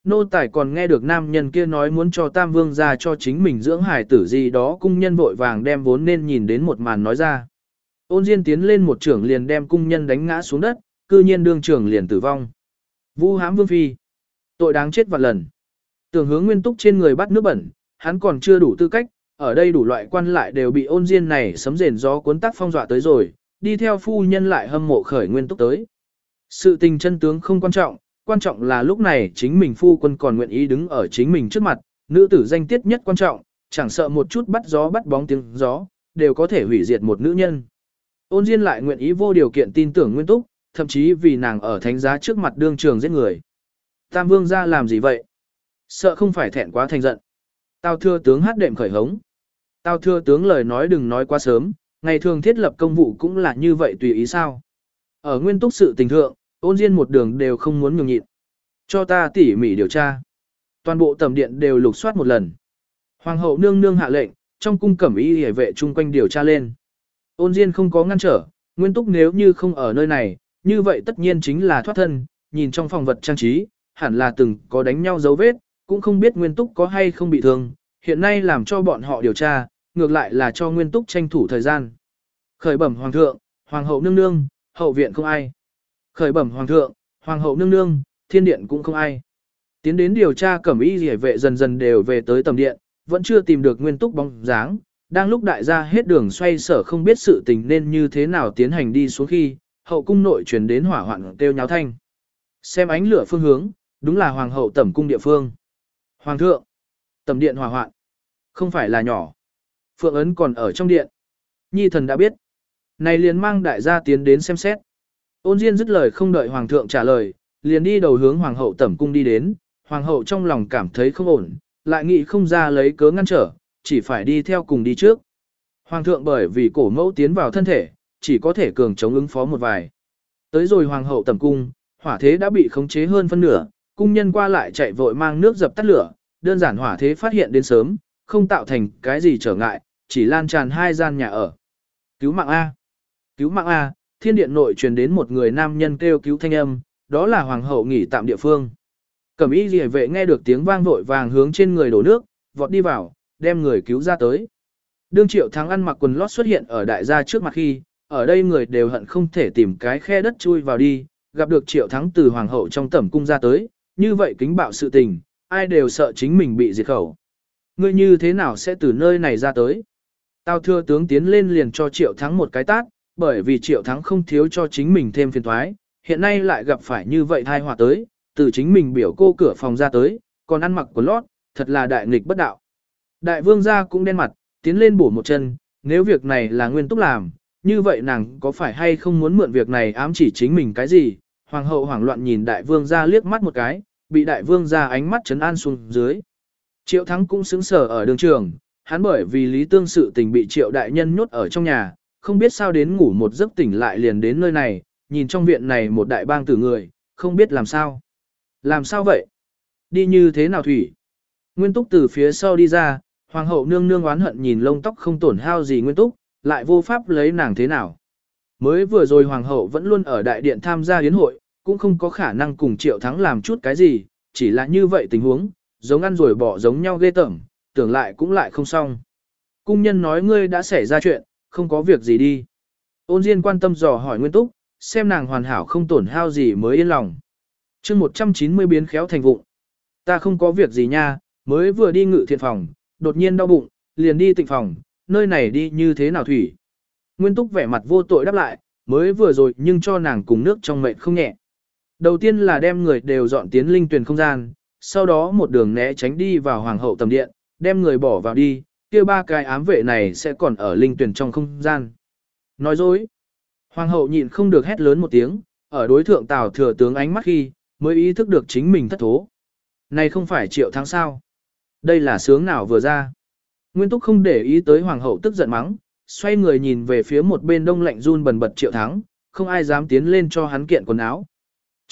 Nô tài còn nghe được nam nhân kia nói muốn cho Tam Vương ra cho chính mình dưỡng hải tử gì đó cung nhân vội vàng đem vốn nên nhìn đến một màn nói ra. Ôn Diên tiến lên một trưởng liền đem cung nhân đánh ngã xuống đất, cư nhiên đương trưởng liền tử vong. Vu hãm Vương Phi. Tội đáng chết vạn lần. Tưởng hướng nguyên túc trên người bắt nước bẩn, hắn còn chưa đủ tư cách, ở đây đủ loại quan lại đều bị ôn Diên này sấm rền gió cuốn tắc phong dọa tới rồi, đi theo phu nhân lại hâm mộ khởi nguyên túc tới. Sự tình chân tướng không quan trọng, quan trọng là lúc này chính mình phu quân còn nguyện ý đứng ở chính mình trước mặt, nữ tử danh tiết nhất quan trọng, chẳng sợ một chút bắt gió bắt bóng tiếng gió, đều có thể hủy diệt một nữ nhân. Ôn Diên lại nguyện ý vô điều kiện tin tưởng Nguyên Túc, thậm chí vì nàng ở thánh giá trước mặt đương trường giết người. Tam Vương ra làm gì vậy? Sợ không phải thẹn quá thành giận. Tao thưa tướng hát đệm khởi hống. Tao thưa tướng lời nói đừng nói quá sớm, ngày thường thiết lập công vụ cũng là như vậy tùy ý sao. Ở Nguyên Túc sự tình thượng, ôn Diên một đường đều không muốn nhường nhịn. Cho ta tỉ mỉ điều tra. Toàn bộ tầm điện đều lục soát một lần. Hoàng hậu nương nương hạ lệnh, trong cung cẩm y hề vệ chung quanh điều tra lên. Ôn Diên không có ngăn trở, Nguyên Túc nếu như không ở nơi này, như vậy tất nhiên chính là thoát thân, nhìn trong phòng vật trang trí, hẳn là từng có đánh nhau dấu vết, cũng không biết Nguyên Túc có hay không bị thương, hiện nay làm cho bọn họ điều tra, ngược lại là cho Nguyên Túc tranh thủ thời gian. Khởi bẩm Hoàng thượng, Hoàng hậu nương nương, hậu viện không ai. Khởi bẩm Hoàng thượng, Hoàng hậu nương nương, thiên điện cũng không ai. Tiến đến điều tra cẩm y rỉa vệ dần dần đều về tới tầm điện, vẫn chưa tìm được Nguyên Túc bóng dáng, đang lúc đại gia hết đường xoay sở không biết sự tình nên như thế nào tiến hành đi xuống khi, hậu cung nội truyền đến hỏa hoạn kêu nháo thanh. Xem ánh lửa phương hướng, đúng là hoàng hậu tẩm cung địa phương. Hoàng thượng, tẩm điện hỏa hoạn, không phải là nhỏ. Phượng ấn còn ở trong điện. Nhi thần đã biết. Này liền mang đại gia tiến đến xem xét. Ôn Diên dứt lời không đợi hoàng thượng trả lời, liền đi đầu hướng hoàng hậu tẩm cung đi đến. Hoàng hậu trong lòng cảm thấy không ổn, lại nghĩ không ra lấy cớ ngăn trở, chỉ phải đi theo cùng đi trước. Hoàng thượng bởi vì cổ mẫu tiến vào thân thể, chỉ có thể cường chống ứng phó một vài. Tới rồi hoàng hậu tẩm cung, hỏa thế đã bị khống chế hơn phân nửa, cung nhân qua lại chạy vội mang nước dập tắt lửa, đơn giản hỏa thế phát hiện đến sớm, không tạo thành cái gì trở ngại, chỉ lan tràn hai gian nhà ở. Cứu mạng A. Cứu mạng A, thiên điện nội truyền đến một người nam nhân kêu cứu thanh âm, đó là hoàng hậu nghỉ tạm địa phương. Cẩm y rìa vệ nghe được tiếng vang vội vàng hướng trên người đổ nước, vọt đi vào, đem người cứu ra tới. Đương triệu thắng ăn mặc quần lót xuất hiện ở đại gia trước mặt khi, ở đây người đều hận không thể tìm cái khe đất chui vào đi, gặp được triệu thắng từ hoàng hậu trong tẩm cung ra tới, như vậy kính bạo sự tình, ai đều sợ chính mình bị diệt khẩu. Ngươi như thế nào sẽ từ nơi này ra tới? Tao thưa tướng tiến lên liền cho triệu thắng một cái tát, bởi vì triệu thắng không thiếu cho chính mình thêm phiền thoái, hiện nay lại gặp phải như vậy thai họa tới, từ chính mình biểu cô cửa phòng ra tới, còn ăn mặc của lót, thật là đại nghịch bất đạo. Đại vương gia cũng đen mặt, tiến lên bổ một chân, nếu việc này là nguyên túc làm, như vậy nàng có phải hay không muốn mượn việc này ám chỉ chính mình cái gì? Hoàng hậu hoảng loạn nhìn đại vương gia liếc mắt một cái, bị đại vương gia ánh mắt chấn an xuống dưới. Triệu thắng cũng xứng sở ở đường trường, hắn bởi vì lý tương sự tình bị triệu đại nhân nhốt ở trong nhà, không biết sao đến ngủ một giấc tỉnh lại liền đến nơi này, nhìn trong viện này một đại bang tử người, không biết làm sao. Làm sao vậy? Đi như thế nào thủy? Nguyên túc từ phía sau đi ra, hoàng hậu nương nương oán hận nhìn lông tóc không tổn hao gì nguyên túc, lại vô pháp lấy nàng thế nào. Mới vừa rồi hoàng hậu vẫn luôn ở đại điện tham gia yến hội, cũng không có khả năng cùng triệu thắng làm chút cái gì, chỉ là như vậy tình huống, giống ăn rồi bỏ giống nhau ghê tởm, tưởng lại cũng lại không xong. Cung nhân nói ngươi đã xảy ra chuyện, không có việc gì đi. Ôn Diên quan tâm dò hỏi Nguyên Túc, xem nàng hoàn hảo không tổn hao gì mới yên lòng. chương 190 biến khéo thành vụng. Ta không có việc gì nha, mới vừa đi ngự thiện phòng, đột nhiên đau bụng, liền đi tịnh phòng, nơi này đi như thế nào thủy. Nguyên Túc vẻ mặt vô tội đáp lại, mới vừa rồi nhưng cho nàng cùng nước trong mệnh không nhẹ. Đầu tiên là đem người đều dọn tiến linh tuyển không gian, sau đó một đường né tránh đi vào hoàng hậu tầm điện, đem người bỏ vào đi, kia ba cái ám vệ này sẽ còn ở linh tuyển trong không gian. Nói dối. Hoàng hậu nhịn không được hét lớn một tiếng, ở đối thượng tào thừa tướng ánh mắt khi, mới ý thức được chính mình thất thố. Này không phải triệu tháng sao. Đây là sướng nào vừa ra. Nguyên túc không để ý tới hoàng hậu tức giận mắng, xoay người nhìn về phía một bên đông lạnh run bần bật triệu thắng, không ai dám tiến lên cho hắn kiện quần áo.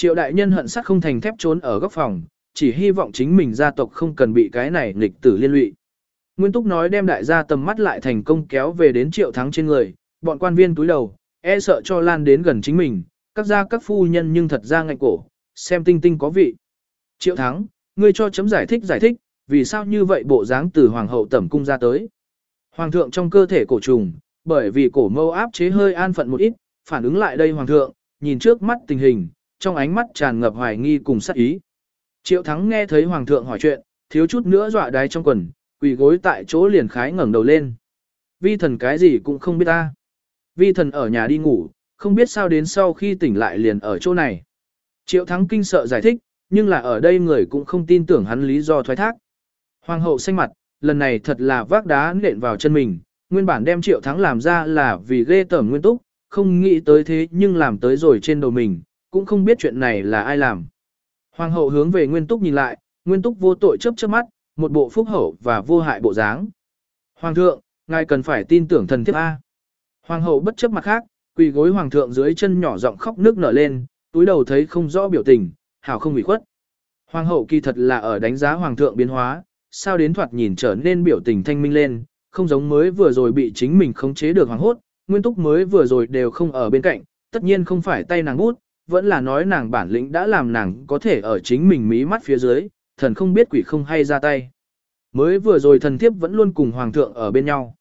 Triệu đại nhân hận sắt không thành thép trốn ở góc phòng, chỉ hy vọng chính mình gia tộc không cần bị cái này nghịch tử liên lụy. Nguyên Túc nói đem đại gia tầm mắt lại thành công kéo về đến triệu thắng trên người, bọn quan viên túi đầu, e sợ cho lan đến gần chính mình, các gia các phu nhân nhưng thật ra ngạnh cổ, xem tinh tinh có vị. Triệu thắng, ngươi cho chấm giải thích giải thích, vì sao như vậy bộ dáng từ hoàng hậu tẩm cung ra tới. Hoàng thượng trong cơ thể cổ trùng, bởi vì cổ mâu áp chế hơi an phận một ít, phản ứng lại đây hoàng thượng, nhìn trước mắt tình hình, trong ánh mắt tràn ngập hoài nghi cùng sát ý. Triệu thắng nghe thấy hoàng thượng hỏi chuyện, thiếu chút nữa dọa đái trong quần, quỳ gối tại chỗ liền khái ngẩng đầu lên. Vi thần cái gì cũng không biết ta. Vi thần ở nhà đi ngủ, không biết sao đến sau khi tỉnh lại liền ở chỗ này. Triệu thắng kinh sợ giải thích, nhưng là ở đây người cũng không tin tưởng hắn lý do thoái thác. Hoàng hậu xanh mặt, lần này thật là vác đá nện vào chân mình, nguyên bản đem triệu thắng làm ra là vì ghê tởm nguyên túc, không nghĩ tới thế nhưng làm tới rồi trên đầu mình, cũng không biết chuyện này là ai làm. Hoàng hậu hướng về nguyên túc nhìn lại, nguyên túc vô tội chớp chớp mắt, một bộ phúc hậu và vô hại bộ dáng. Hoàng thượng, ngài cần phải tin tưởng thần thiếp A. Hoàng hậu bất chấp mặt khác, quỳ gối hoàng thượng dưới chân nhỏ giọng khóc nước nở lên, túi đầu thấy không rõ biểu tình, hảo không bị khuất. Hoàng hậu kỳ thật là ở đánh giá hoàng thượng biến hóa, sao đến thoạt nhìn trở nên biểu tình thanh minh lên, không giống mới vừa rồi bị chính mình khống chế được hoàng hốt, nguyên túc mới vừa rồi đều không ở bên cạnh, tất nhiên không phải tay nàng bút, vẫn là nói nàng bản lĩnh đã làm nàng có thể ở chính mình mí mắt phía dưới, thần không biết quỷ không hay ra tay. Mới vừa rồi thần thiếp vẫn luôn cùng hoàng thượng ở bên nhau.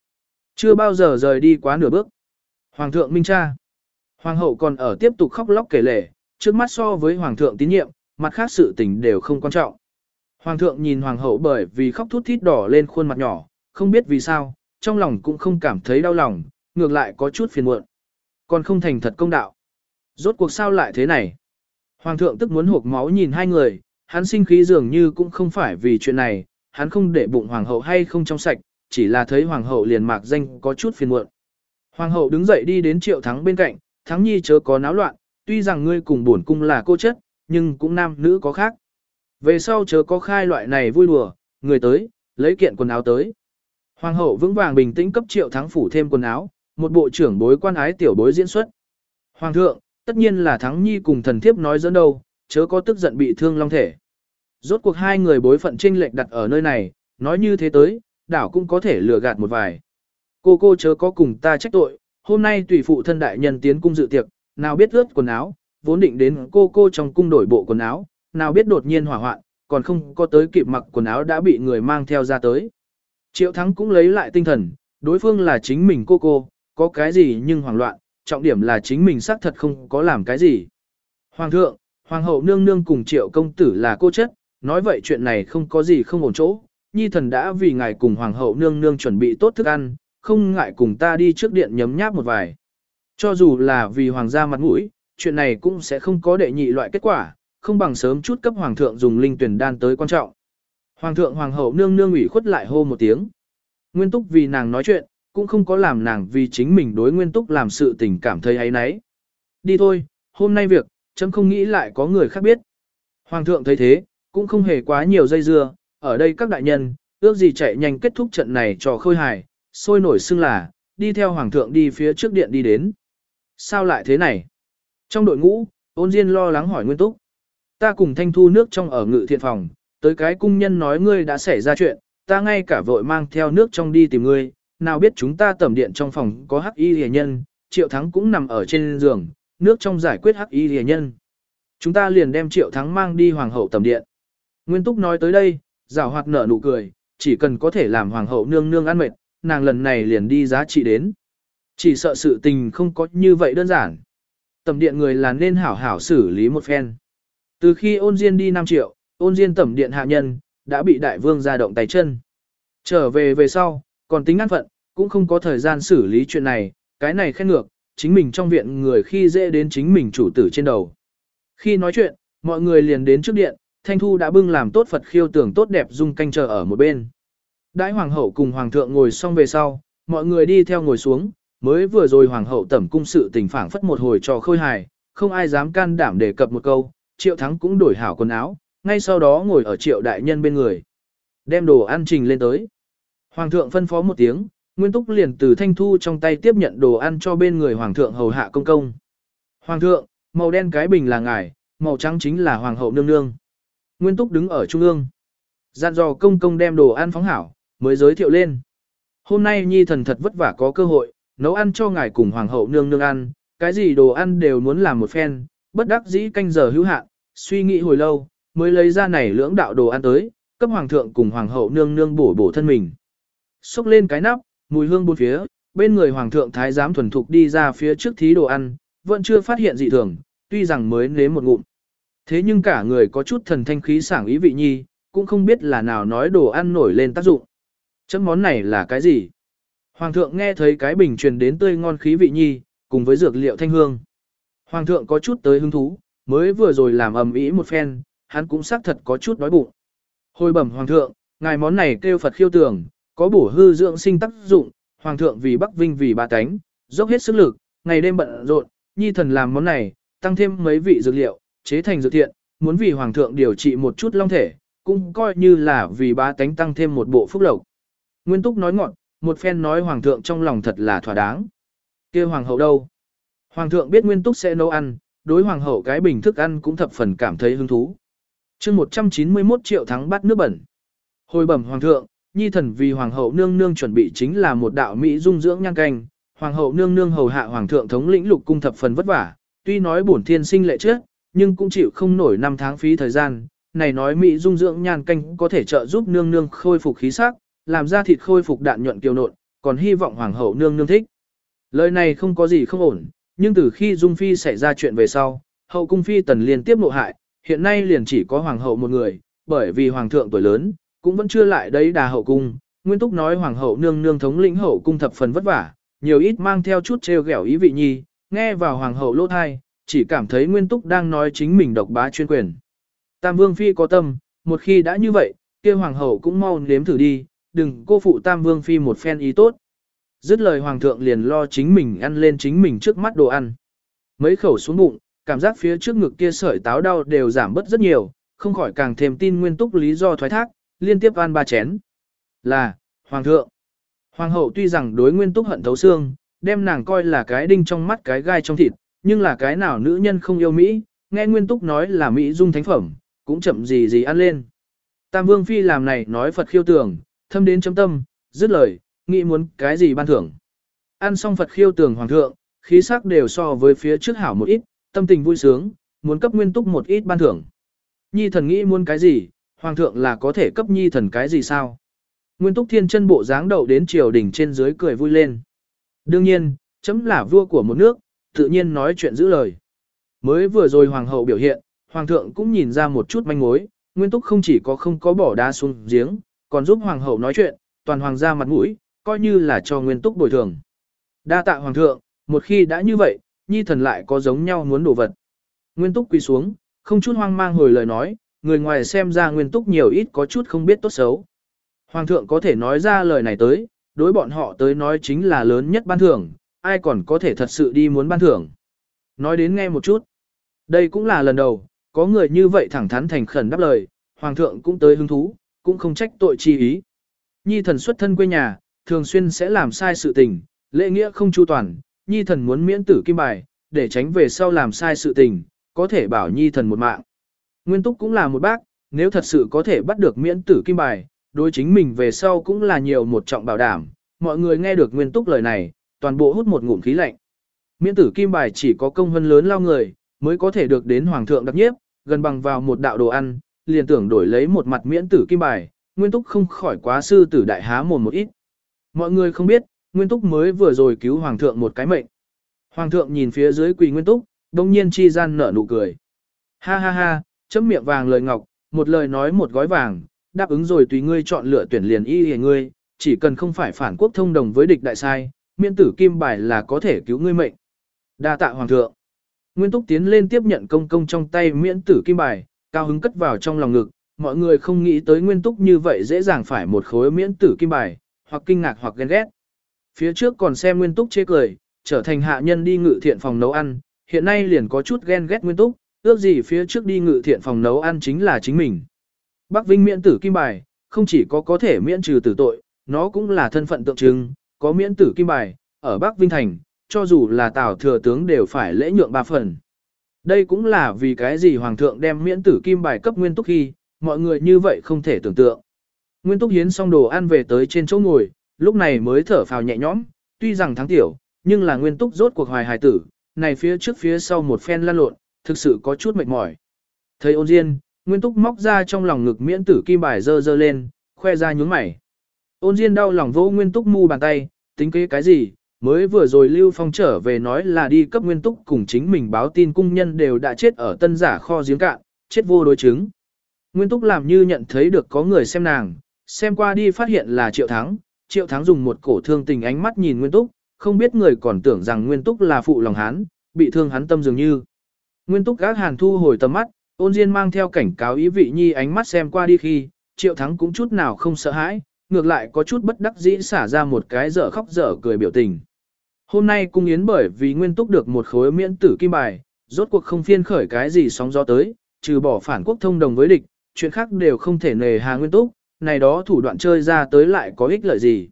Chưa bao giờ rời đi quá nửa bước. Hoàng thượng minh cha. Hoàng hậu còn ở tiếp tục khóc lóc kể lể, trước mắt so với hoàng thượng tín nhiệm, mặt khác sự tình đều không quan trọng. Hoàng thượng nhìn hoàng hậu bởi vì khóc thút thít đỏ lên khuôn mặt nhỏ, không biết vì sao, trong lòng cũng không cảm thấy đau lòng, ngược lại có chút phiền muộn. Còn không thành thật công đạo. Rốt cuộc sao lại thế này? Hoàng thượng tức muốn hộp máu nhìn hai người, hắn sinh khí dường như cũng không phải vì chuyện này, hắn không để bụng hoàng hậu hay không trong sạch, chỉ là thấy hoàng hậu liền mạc danh có chút phiền muộn. Hoàng hậu đứng dậy đi đến triệu thắng bên cạnh, thắng nhi chớ có náo loạn, tuy rằng ngươi cùng bổn cung là cô chất, nhưng cũng nam nữ có khác. Về sau chớ có khai loại này vui đùa, người tới, lấy kiện quần áo tới. Hoàng hậu vững vàng bình tĩnh cấp triệu thắng phủ thêm quần áo, một bộ trưởng bối quan ái tiểu bối diễn xuất. Hoàng thượng, tất nhiên là thắng nhi cùng thần thiếp nói dẫn đâu, chớ có tức giận bị thương long thể. Rốt cuộc hai người bối phận trinh lệch đặt ở nơi này, nói như thế tới, đảo cũng có thể lừa gạt một vài. Cô cô chớ có cùng ta trách tội, hôm nay tùy phụ thân đại nhân tiến cung dự tiệc, nào biết ướt quần áo, vốn định đến cô cô trong cung đổi bộ quần áo, nào biết đột nhiên hỏa hoạn, còn không có tới kịp mặc quần áo đã bị người mang theo ra tới. Triệu Thắng cũng lấy lại tinh thần, đối phương là chính mình cô cô, có cái gì nhưng hoảng loạn, trọng điểm là chính mình xác thật không có làm cái gì. Hoàng thượng, Hoàng hậu nương nương cùng Triệu công tử là cô chất, nói vậy chuyện này không có gì không ổn chỗ, nhi thần đã vì ngài cùng Hoàng hậu nương nương chuẩn bị tốt thức ăn, không ngại cùng ta đi trước điện nhấm nháp một vài. Cho dù là vì hoàng gia mặt mũi, chuyện này cũng sẽ không có đệ nhị loại kết quả, không bằng sớm chút cấp hoàng thượng dùng linh tuyển đan tới quan trọng. Hoàng thượng hoàng hậu nương nương ủy khuất lại hô một tiếng. Nguyên túc vì nàng nói chuyện, cũng không có làm nàng vì chính mình đối nguyên túc làm sự tình cảm thấy ấy nấy. Đi thôi, hôm nay việc, chấm không nghĩ lại có người khác biết. Hoàng thượng thấy thế, cũng không hề quá nhiều dây dưa, ở đây các đại nhân, ước gì chạy nhanh kết thúc trận này cho khôi hài, sôi nổi xưng là, đi theo hoàng thượng đi phía trước điện đi đến. Sao lại thế này? Trong đội ngũ, ôn diên lo lắng hỏi Nguyên Túc. Ta cùng thanh thu nước trong ở ngự thiện phòng, tới cái cung nhân nói ngươi đã xảy ra chuyện, ta ngay cả vội mang theo nước trong đi tìm ngươi, nào biết chúng ta tẩm điện trong phòng có hắc y rìa nhân, triệu thắng cũng nằm ở trên giường, nước trong giải quyết hắc y rìa nhân. Chúng ta liền đem triệu thắng mang đi hoàng hậu tẩm điện. Nguyên Túc nói tới đây, rào hoạt nở nụ cười, chỉ cần có thể làm hoàng hậu nương nương ăn mệt, nàng lần này liền đi giá trị đến. Chỉ sợ sự tình không có như vậy đơn giản. Tẩm điện người là nên hảo hảo xử lý một phen. Từ khi ôn diên đi 5 triệu, ôn diên tẩm điện hạ nhân, đã bị đại vương ra động tay chân. Trở về về sau, còn tính an phận, cũng không có thời gian xử lý chuyện này, cái này khen ngược, chính mình trong viện người khi dễ đến chính mình chủ tử trên đầu. Khi nói chuyện, mọi người liền đến trước điện, Thanh Thu đã bưng làm tốt Phật khiêu tưởng tốt đẹp dung canh chờ ở một bên. Đại hoàng hậu cùng hoàng thượng ngồi xong về sau, mọi người đi theo ngồi xuống, mới vừa rồi hoàng hậu tẩm cung sự tình phảng phất một hồi trò khôi hài, không ai dám can đảm đề cập một câu, triệu thắng cũng đổi hảo quần áo, ngay sau đó ngồi ở triệu đại nhân bên người. Đem đồ ăn trình lên tới. Hoàng thượng phân phó một tiếng, Nguyên Túc liền từ Thanh Thu trong tay tiếp nhận đồ ăn cho bên người Hoàng thượng hầu hạ công công. Hoàng thượng, màu đen cái bình là ngài, màu trắng chính là Hoàng hậu nương nương. Nguyên Túc đứng ở trung ương. Dặn dò công công đem đồ ăn phóng hảo, mới giới thiệu lên. Hôm nay nhi thần thật vất vả có cơ hội, nấu ăn cho ngài cùng hoàng hậu nương nương ăn, cái gì đồ ăn đều muốn làm một phen, bất đắc dĩ canh giờ hữu hạn, suy nghĩ hồi lâu, mới lấy ra này lưỡng đạo đồ ăn tới, cấp hoàng thượng cùng hoàng hậu nương nương bổ bổ thân mình. Xúc lên cái nắp, mùi hương bốn phía, bên người hoàng thượng thái giám thuần thục đi ra phía trước thí đồ ăn, vẫn chưa phát hiện dị thường, tuy rằng mới nếm một ngụm. Thế nhưng cả người có chút thần thanh khí sảng ý vị nhi, cũng không biết là nào nói đồ ăn nổi lên tác dụng. Chấm món này là cái gì? Hoàng thượng nghe thấy cái bình truyền đến tươi ngon khí vị nhi, cùng với dược liệu thanh hương. Hoàng thượng có chút tới hứng thú, mới vừa rồi làm ầm ĩ một phen, hắn cũng xác thật có chút đói bụng. Hồi bẩm hoàng thượng, ngài món này kêu Phật khiêu tưởng, có bổ hư dưỡng sinh tác dụng, hoàng thượng vì Bắc Vinh vì ba cánh, dốc hết sức lực, ngày đêm bận rộn, nhi thần làm món này, tăng thêm mấy vị dược liệu, chế thành dược thiện, muốn vì hoàng thượng điều trị một chút long thể, cũng coi như là vì ba tánh tăng thêm một bộ phúc lộc. Nguyên Túc nói ngọn, một phen nói hoàng thượng trong lòng thật là thỏa đáng. kia hoàng hậu đâu? Hoàng thượng biết Nguyên Túc sẽ nấu ăn, đối hoàng hậu cái bình thức ăn cũng thập phần cảm thấy hứng thú. chương 191 triệu thắng bắt nước bẩn. Hồi bẩm hoàng thượng, nhi thần vì hoàng hậu nương nương chuẩn bị chính là một đạo mỹ dung dưỡng nhan canh. Hoàng hậu nương nương hầu hạ hoàng thượng thống lĩnh lục cung thập phần vất vả, tuy nói bổn thiên sinh lệ trước, nhưng cũng chịu không nổi năm tháng phí thời gian. Này nói mỹ dung dưỡng nhan canh có thể trợ giúp nương nương khôi phục khí sắc, làm ra thịt khôi phục đạn nhuận kiều nộn, còn hy vọng hoàng hậu nương nương thích. Lời này không có gì không ổn, nhưng từ khi Dung Phi xảy ra chuyện về sau, hậu cung phi tần liên tiếp nộ hại, hiện nay liền chỉ có hoàng hậu một người, bởi vì hoàng thượng tuổi lớn, cũng vẫn chưa lại đấy đà hậu cung. Nguyên Túc nói hoàng hậu nương nương thống lĩnh hậu cung thập phần vất vả, nhiều ít mang theo chút trêu ghẹo ý vị nhi, nghe vào hoàng hậu lỗ thai, chỉ cảm thấy Nguyên Túc đang nói chính mình độc bá chuyên quyền. Tam Vương Phi có tâm, một khi đã như vậy, kia Hoàng hậu cũng mau nếm thử đi, đừng cô phụ Tam Vương Phi một phen ý tốt. Dứt lời Hoàng thượng liền lo chính mình ăn lên chính mình trước mắt đồ ăn. Mấy khẩu xuống bụng, cảm giác phía trước ngực kia sợi táo đau đều giảm bớt rất nhiều, không khỏi càng thêm tin Nguyên Túc lý do thoái thác, liên tiếp ăn ba chén. Là, Hoàng thượng. Hoàng hậu tuy rằng đối Nguyên Túc hận thấu xương, đem nàng coi là cái đinh trong mắt cái gai trong thịt, nhưng là cái nào nữ nhân không yêu Mỹ, nghe Nguyên Túc nói là Mỹ dung thánh phẩm, cũng chậm gì gì ăn lên. Tam Vương Phi làm này nói Phật khiêu tường, thâm đến chấm tâm, dứt lời, nghĩ muốn cái gì ban thưởng. Ăn xong Phật khiêu tường hoàng thượng, khí sắc đều so với phía trước hảo một ít, tâm tình vui sướng, muốn cấp Nguyên Túc một ít ban thưởng. Nhi thần nghĩ muốn cái gì, hoàng thượng là có thể cấp nhi thần cái gì sao? Nguyên Túc Thiên chân bộ dáng đậu đến triều đỉnh trên dưới cười vui lên. Đương nhiên, chấm là vua của một nước, tự nhiên nói chuyện giữ lời. Mới vừa rồi hoàng hậu biểu hiện, hoàng thượng cũng nhìn ra một chút manh mối, Nguyên Túc không chỉ có không có bỏ đá xuống giếng, còn giúp hoàng hậu nói chuyện, toàn hoàng gia mặt mũi, coi như là cho Nguyên Túc bồi thường. Đa tạ hoàng thượng, một khi đã như vậy, nhi thần lại có giống nhau muốn đổ vật. Nguyên Túc quỳ xuống, không chút hoang mang hồi lời nói, người ngoài xem ra Nguyên Túc nhiều ít có chút không biết tốt xấu. Hoàng thượng có thể nói ra lời này tới, đối bọn họ tới nói chính là lớn nhất ban thưởng, ai còn có thể thật sự đi muốn ban thưởng. Nói đến nghe một chút. Đây cũng là lần đầu, có người như vậy thẳng thắn thành khẩn đáp lời, hoàng thượng cũng tới hứng thú, cũng không trách tội chi ý. Nhi thần xuất thân quê nhà, thường xuyên sẽ làm sai sự tình, lễ nghĩa không chu toàn, nhi thần muốn miễn tử kim bài, để tránh về sau làm sai sự tình, có thể bảo nhi thần một mạng. Nguyên túc cũng là một bác, nếu thật sự có thể bắt được miễn tử kim bài, đối chính mình về sau cũng là nhiều một trọng bảo đảm, mọi người nghe được nguyên túc lời này, toàn bộ hút một ngụm khí lạnh. Miễn tử kim bài chỉ có công hơn lớn lao người, mới có thể được đến hoàng thượng đặc nhiếp, gần bằng vào một đạo đồ ăn, liền tưởng đổi lấy một mặt miễn tử kim bài, nguyên túc không khỏi quá sư tử đại há mồm một ít. Mọi người không biết, nguyên túc mới vừa rồi cứu hoàng thượng một cái mệnh. Hoàng thượng nhìn phía dưới quỳ nguyên túc, đông nhiên chi gian nở nụ cười. Ha ha ha, chấm miệng vàng lời ngọc, một lời nói một gói vàng, đáp ứng rồi tùy ngươi chọn lựa tuyển liền y hề ngươi, chỉ cần không phải phản quốc thông đồng với địch đại sai, miễn tử kim bài là có thể cứu ngươi mệnh. Đa tạ hoàng thượng. Nguyên Túc tiến lên tiếp nhận công công trong tay miễn tử kim bài, cao hứng cất vào trong lòng ngực, mọi người không nghĩ tới Nguyên Túc như vậy dễ dàng phải một khối miễn tử kim bài, hoặc kinh ngạc hoặc ghen ghét. Phía trước còn xem Nguyên Túc chê cười, trở thành hạ nhân đi ngự thiện phòng nấu ăn, hiện nay liền có chút ghen ghét Nguyên Túc, ước gì phía trước đi ngự thiện phòng nấu ăn chính là chính mình. Bắc Vinh miễn tử kim bài, không chỉ có có thể miễn trừ tử tội, nó cũng là thân phận tượng trưng, có miễn tử kim bài, ở Bắc Vinh Thành, cho dù là Tào thừa tướng đều phải lễ nhượng ba phần. Đây cũng là vì cái gì Hoàng thượng đem miễn tử kim bài cấp Nguyên Túc khi, mọi người như vậy không thể tưởng tượng. Nguyên Túc hiến xong đồ ăn về tới trên chỗ ngồi, lúc này mới thở phào nhẹ nhõm, tuy rằng thắng tiểu, nhưng là Nguyên Túc rốt cuộc hoài hài tử, này phía trước phía sau một phen lan lộn, thực sự có chút mệt mỏi. Thấy ôn diên, Nguyên Túc móc ra trong lòng ngực miễn tử kim bài dơ dơ lên, khoe ra nhướng mày. Ôn Diên đau lòng vô Nguyên Túc mu bàn tay, tính kế cái gì, mới vừa rồi Lưu Phong trở về nói là đi cấp Nguyên Túc cùng chính mình báo tin cung nhân đều đã chết ở tân giả kho giếng cạn, chết vô đối chứng. Nguyên Túc làm như nhận thấy được có người xem nàng, xem qua đi phát hiện là Triệu Thắng, Triệu Thắng dùng một cổ thương tình ánh mắt nhìn Nguyên Túc, không biết người còn tưởng rằng Nguyên Túc là phụ lòng hắn, bị thương hắn tâm dường như. Nguyên Túc gác hàn thu hồi tầm mắt, ôn Diên mang theo cảnh cáo ý vị nhi ánh mắt xem qua đi khi, Triệu Thắng cũng chút nào không sợ hãi, ngược lại có chút bất đắc dĩ xả ra một cái dở khóc dở cười biểu tình. Hôm nay cung yến bởi vì nguyên túc được một khối miễn tử kim bài, rốt cuộc không phiên khởi cái gì sóng gió tới, trừ bỏ phản quốc thông đồng với địch, chuyện khác đều không thể nề hà nguyên túc, này đó thủ đoạn chơi ra tới lại có ích lợi gì.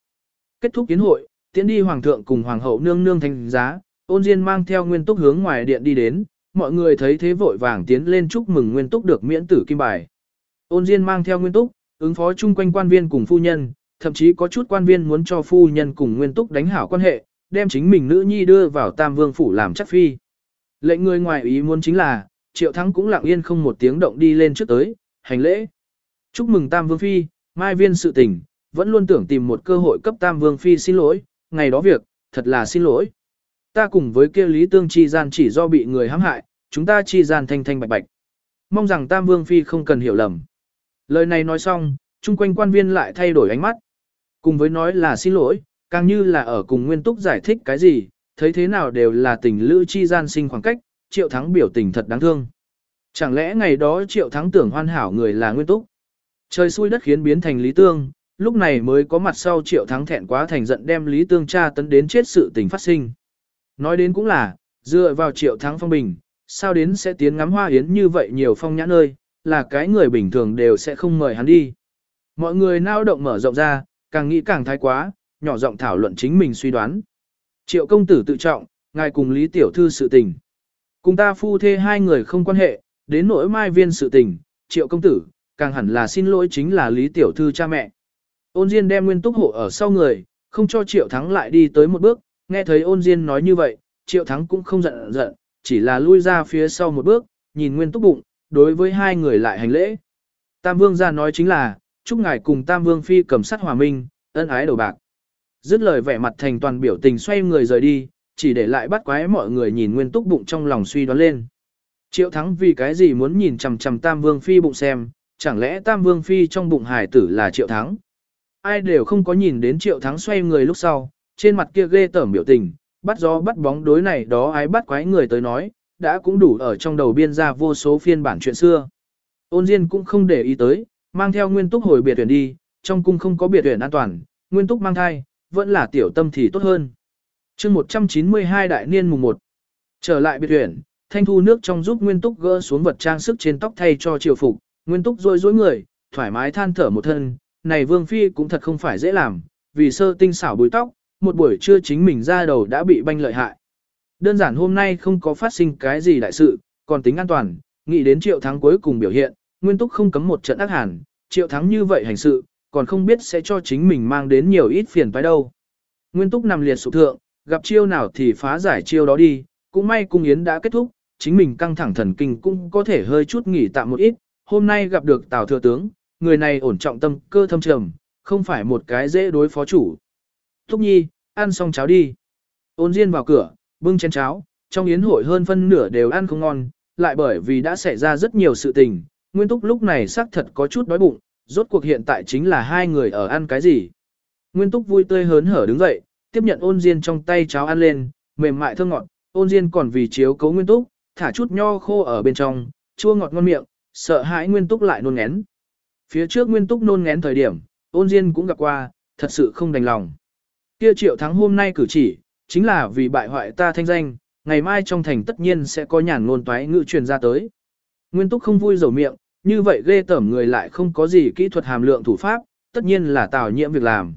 Kết thúc kiến hội, tiến đi hoàng thượng cùng hoàng hậu nương nương thành giá, ôn diên mang theo nguyên túc hướng ngoài điện đi đến, mọi người thấy thế vội vàng tiến lên chúc mừng nguyên túc được miễn tử kim bài. Ôn diên mang theo nguyên túc, ứng phó chung quanh quan viên cùng phu nhân, thậm chí có chút quan viên muốn cho phu nhân cùng nguyên túc đánh hảo quan hệ, đem chính mình nữ nhi đưa vào tam vương phủ làm chắc phi. Lệnh người ngoài ý muốn chính là, triệu thắng cũng lặng yên không một tiếng động đi lên trước tới, hành lễ. Chúc mừng tam vương phi, mai viên sự tình, vẫn luôn tưởng tìm một cơ hội cấp tam vương phi xin lỗi, ngày đó việc, thật là xin lỗi. Ta cùng với kia lý tương chi gian chỉ do bị người hãm hại, chúng ta chi gian thanh thanh bạch bạch. Mong rằng tam vương phi không cần hiểu lầm. Lời này nói xong, chung quanh quan viên lại thay đổi ánh mắt. Cùng với nói là xin lỗi, càng như là ở cùng nguyên túc giải thích cái gì, thấy thế nào đều là tình lữ chi gian sinh khoảng cách, triệu thắng biểu tình thật đáng thương. Chẳng lẽ ngày đó triệu thắng tưởng hoàn hảo người là nguyên túc? Trời xui đất khiến biến thành lý tương, lúc này mới có mặt sau triệu thắng thẹn quá thành giận đem lý tương tra tấn đến chết sự tình phát sinh. Nói đến cũng là, dựa vào triệu thắng phong bình, sao đến sẽ tiến ngắm hoa yến như vậy nhiều phong nhã nơi, là cái người bình thường đều sẽ không mời hắn đi. Mọi người nao động mở rộng ra, càng nghĩ càng thái quá, nhỏ giọng thảo luận chính mình suy đoán. Triệu công tử tự trọng, ngài cùng Lý Tiểu Thư sự tình. Cùng ta phu thê hai người không quan hệ, đến nỗi mai viên sự tình, triệu công tử, càng hẳn là xin lỗi chính là Lý Tiểu Thư cha mẹ. Ôn Diên đem nguyên túc hộ ở sau người, không cho triệu thắng lại đi tới một bước, nghe thấy ôn Diên nói như vậy, triệu thắng cũng không giận giận, chỉ là lui ra phía sau một bước, nhìn nguyên túc bụng, đối với hai người lại hành lễ. Tam Vương ra nói chính là, chúc ngài cùng Tam Vương Phi cầm sắt hòa minh, ân ái đầu bạc. Dứt lời vẻ mặt thành toàn biểu tình xoay người rời đi, chỉ để lại bắt quái mọi người nhìn nguyên túc bụng trong lòng suy đoán lên. Triệu thắng vì cái gì muốn nhìn chằm chằm Tam Vương Phi bụng xem, chẳng lẽ Tam Vương Phi trong bụng hải tử là Triệu thắng. Ai đều không có nhìn đến Triệu thắng xoay người lúc sau, trên mặt kia ghê tởm biểu tình, bắt gió bắt bóng đối này đó ai bắt quái người tới nói, đã cũng đủ ở trong đầu biên ra vô số phiên bản chuyện xưa. Ôn Diên cũng không để ý tới, mang theo nguyên túc hồi biệt tuyển đi, trong cung không có biệt tuyển an toàn, nguyên túc mang thai, vẫn là tiểu tâm thì tốt hơn. chương 192 đại niên mùng 1. Trở lại biệt tuyển, thanh thu nước trong giúp nguyên túc gỡ xuống vật trang sức trên tóc thay cho triều phục, nguyên túc rôi rối người, thoải mái than thở một thân, này vương phi cũng thật không phải dễ làm, vì sơ tinh xảo bùi tóc, một buổi trưa chính mình ra đầu đã bị banh lợi hại. Đơn giản hôm nay không có phát sinh cái gì đại sự, còn tính an toàn, nghĩ đến triệu thắng cuối cùng biểu hiện, nguyên túc không cấm một trận ác hàn, triệu thắng như vậy hành sự, còn không biết sẽ cho chính mình mang đến nhiều ít phiền phải đâu. Nguyên túc nằm liệt sụp thượng, gặp chiêu nào thì phá giải chiêu đó đi, cũng may cung yến đã kết thúc, chính mình căng thẳng thần kinh cũng có thể hơi chút nghỉ tạm một ít, hôm nay gặp được Tào Thừa Tướng, người này ổn trọng tâm cơ thâm trầm, không phải một cái dễ đối phó chủ. Thúc nhi, ăn xong cháo đi. Ôn Diên vào cửa, bưng chén cháo, trong yến hội hơn phân nửa đều ăn không ngon, lại bởi vì đã xảy ra rất nhiều sự tình, Nguyên Túc lúc này xác thật có chút đói bụng, rốt cuộc hiện tại chính là hai người ở ăn cái gì. Nguyên Túc vui tươi hớn hở đứng dậy, tiếp nhận ôn diên trong tay cháo ăn lên, mềm mại thơm ngọt, ôn diên còn vì chiếu cấu Nguyên Túc, thả chút nho khô ở bên trong, chua ngọt ngon miệng, sợ hãi Nguyên Túc lại nôn ngén. Phía trước Nguyên Túc nôn ngén thời điểm, ôn diên cũng gặp qua, thật sự không đành lòng. Kia triệu thắng hôm nay cử chỉ, chính là vì bại hoại ta thanh danh, ngày mai trong thành tất nhiên sẽ có nhàn ngôn toái ngữ truyền ra tới. Nguyên túc không vui dầu miệng, như vậy ghê tởm người lại không có gì kỹ thuật hàm lượng thủ pháp, tất nhiên là tào nhiễm việc làm.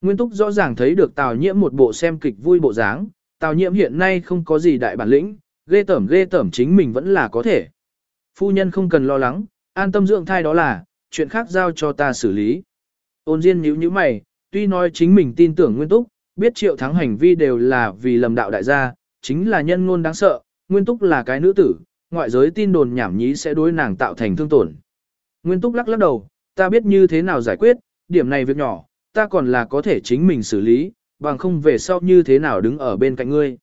Nguyên túc rõ ràng thấy được tào nhiễm một bộ xem kịch vui bộ dáng, tào nhiễm hiện nay không có gì đại bản lĩnh, ghê tởm ghê tởm chính mình vẫn là có thể. Phu nhân không cần lo lắng, an tâm dưỡng thai đó là, chuyện khác giao cho ta xử lý. Ôn Diên nhíu nhíu mày, tuy nói chính mình tin tưởng Nguyên Túc, biết triệu thắng hành vi đều là vì lầm đạo đại gia, chính là nhân ngôn đáng sợ, Nguyên Túc là cái nữ tử, ngoại giới tin đồn nhảm nhí sẽ đối nàng tạo thành thương tổn. Nguyên Túc lắc lắc đầu, ta biết như thế nào giải quyết, điểm này việc nhỏ, ta còn là có thể chính mình xử lý, bằng không về sau như thế nào đứng ở bên cạnh ngươi.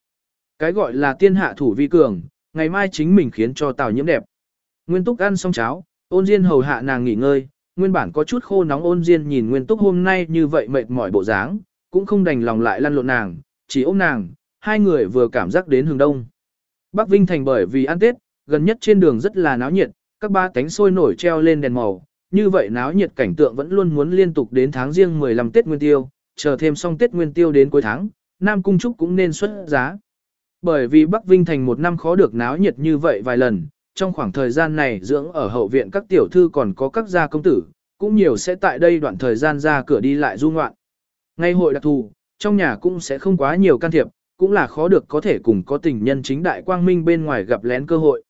Cái gọi là tiên hạ thủ vi cường, ngày mai chính mình khiến cho Tào nhiễm đẹp. Nguyên Túc ăn xong cháo, ôn diên hầu hạ nàng nghỉ ngơi, nguyên bản có chút khô nóng ôn diên nhìn Nguyên Túc hôm nay như vậy mệt mỏi bộ dáng, cũng không đành lòng lại lăn lộn nàng, chỉ ôm nàng, hai người vừa cảm giác đến hướng đông. Bắc Vinh Thành bởi vì ăn Tết, gần nhất trên đường rất là náo nhiệt, các ba cánh sôi nổi treo lên đèn màu, như vậy náo nhiệt cảnh tượng vẫn luôn muốn liên tục đến tháng riêng 15 Tết Nguyên Tiêu, chờ thêm xong Tết Nguyên Tiêu đến cuối tháng, Nam Cung Trúc cũng nên xuất giá. Bởi vì Bắc Vinh Thành một năm khó được náo nhiệt như vậy vài lần, trong khoảng thời gian này dưỡng ở hậu viện các tiểu thư còn có các gia công tử, cũng nhiều sẽ tại đây đoạn thời gian ra cửa đi lại du ngoạn. Ngay hội đặc thù, trong nhà cũng sẽ không quá nhiều can thiệp, cũng là khó được có thể cùng có tình nhân chính đại quang minh bên ngoài gặp lén cơ hội.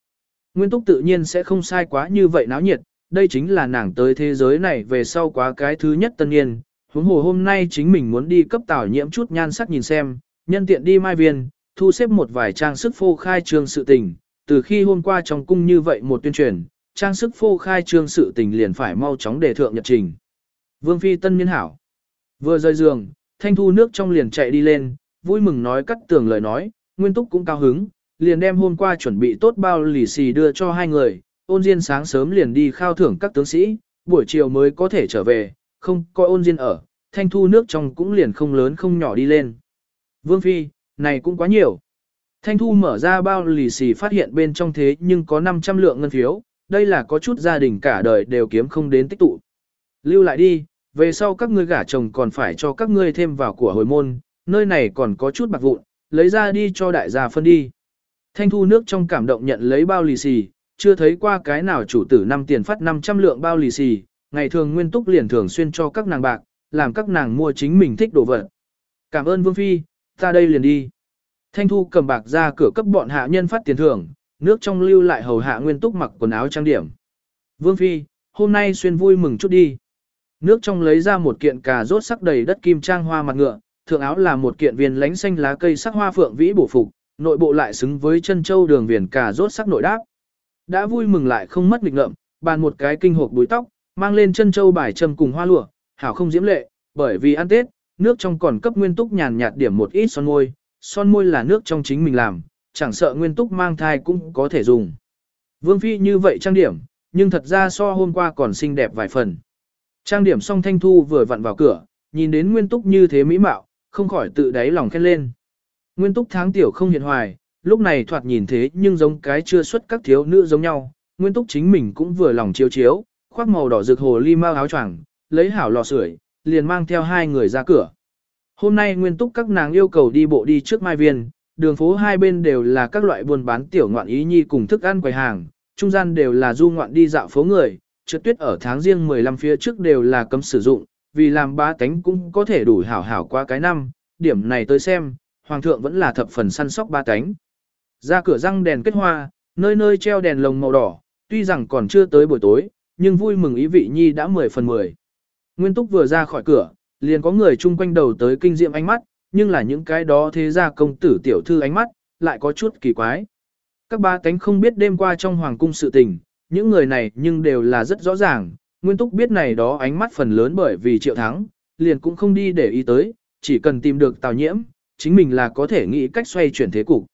Nguyên túc tự nhiên sẽ không sai quá như vậy náo nhiệt, đây chính là nàng tới thế giới này về sau quá cái thứ nhất tân niên. Huống hồ hôm nay chính mình muốn đi cấp tảo nhiễm chút nhan sắc nhìn xem, nhân tiện đi mai viên, thu xếp một vài trang sức phô khai trương sự tình, từ khi hôm qua trong cung như vậy một tuyên truyền, trang sức phô khai trương sự tình liền phải mau chóng đề thượng nhật trình. Vương Phi tân niên hảo. Vừa rời giường, thanh thu nước trong liền chạy đi lên, vui mừng nói cắt tường lời nói, nguyên túc cũng cao hứng, liền đem hôm qua chuẩn bị tốt bao lì xì đưa cho hai người, ôn diên sáng sớm liền đi khao thưởng các tướng sĩ, buổi chiều mới có thể trở về, không coi ôn diên ở, thanh thu nước trong cũng liền không lớn không nhỏ đi lên. Vương Phi, này cũng quá nhiều. Thanh Thu mở ra bao lì xì phát hiện bên trong thế nhưng có 500 lượng ngân phiếu, đây là có chút gia đình cả đời đều kiếm không đến tích tụ. Lưu lại đi, về sau các ngươi gả chồng còn phải cho các ngươi thêm vào của hồi môn, nơi này còn có chút bạc vụn, lấy ra đi cho đại gia phân đi. Thanh Thu nước trong cảm động nhận lấy bao lì xì, chưa thấy qua cái nào chủ tử năm tiền phát 500 lượng bao lì xì, ngày thường nguyên túc liền thường xuyên cho các nàng bạc, làm các nàng mua chính mình thích đồ vật. Cảm ơn Vương Phi, ta đây liền đi. Thanh Thu cầm bạc ra cửa cấp bọn hạ nhân phát tiền thưởng, nước trong lưu lại hầu hạ nguyên túc mặc quần áo trang điểm. Vương Phi, hôm nay xuyên vui mừng chút đi. Nước trong lấy ra một kiện cà rốt sắc đầy đất kim trang hoa mặt ngựa, thượng áo là một kiện viền lánh xanh lá cây sắc hoa phượng vĩ bổ phục, nội bộ lại xứng với chân châu đường viền cà rốt sắc nội đáp. Đã vui mừng lại không mất nghịch ngợm, bàn một cái kinh hộp búi tóc, mang lên chân châu bài châm cùng hoa lụa, hảo không diễm lệ, bởi vì ăn Tết, nước trong còn cấp nguyên túc nhàn nhạt điểm một ít son môi, son môi là nước trong chính mình làm, chẳng sợ nguyên túc mang thai cũng có thể dùng. Vương Phi như vậy trang điểm, nhưng thật ra so hôm qua còn xinh đẹp vài phần. Trang điểm xong Thanh Thu vừa vặn vào cửa, nhìn đến nguyên túc như thế mỹ mạo, không khỏi tự đáy lòng khen lên. Nguyên túc tháng tiểu không hiện hoài, lúc này thoạt nhìn thế nhưng giống cái chưa xuất các thiếu nữ giống nhau, nguyên túc chính mình cũng vừa lòng chiếu chiếu, khoác màu đỏ rực hồ ly mau áo choàng, lấy hảo lò sưởi, liền mang theo hai người ra cửa. Hôm nay nguyên túc các nàng yêu cầu đi bộ đi trước mai viên, đường phố hai bên đều là các loại buôn bán tiểu ngoạn ý nhi cùng thức ăn quầy hàng, trung gian đều là du ngoạn đi dạo phố người, trượt tuyết ở tháng riêng 15 phía trước đều là cấm sử dụng, vì làm ba cánh cũng có thể đủ hảo hảo qua cái năm, điểm này tới xem, hoàng thượng vẫn là thập phần săn sóc ba cánh. Ra cửa răng đèn kết hoa, nơi nơi treo đèn lồng màu đỏ, tuy rằng còn chưa tới buổi tối, nhưng vui mừng ý vị nhi đã 10 phần 10. Nguyên Túc vừa ra khỏi cửa, liền có người chung quanh đầu tới kinh diệm ánh mắt, nhưng là những cái đó thế ra công tử tiểu thư ánh mắt, lại có chút kỳ quái. Các ba cánh không biết đêm qua trong hoàng cung sự tình, những người này nhưng đều là rất rõ ràng, Nguyên Túc biết này đó ánh mắt phần lớn bởi vì triệu thắng, liền cũng không đi để ý tới, chỉ cần tìm được tào nhiễm, chính mình là có thể nghĩ cách xoay chuyển thế cục.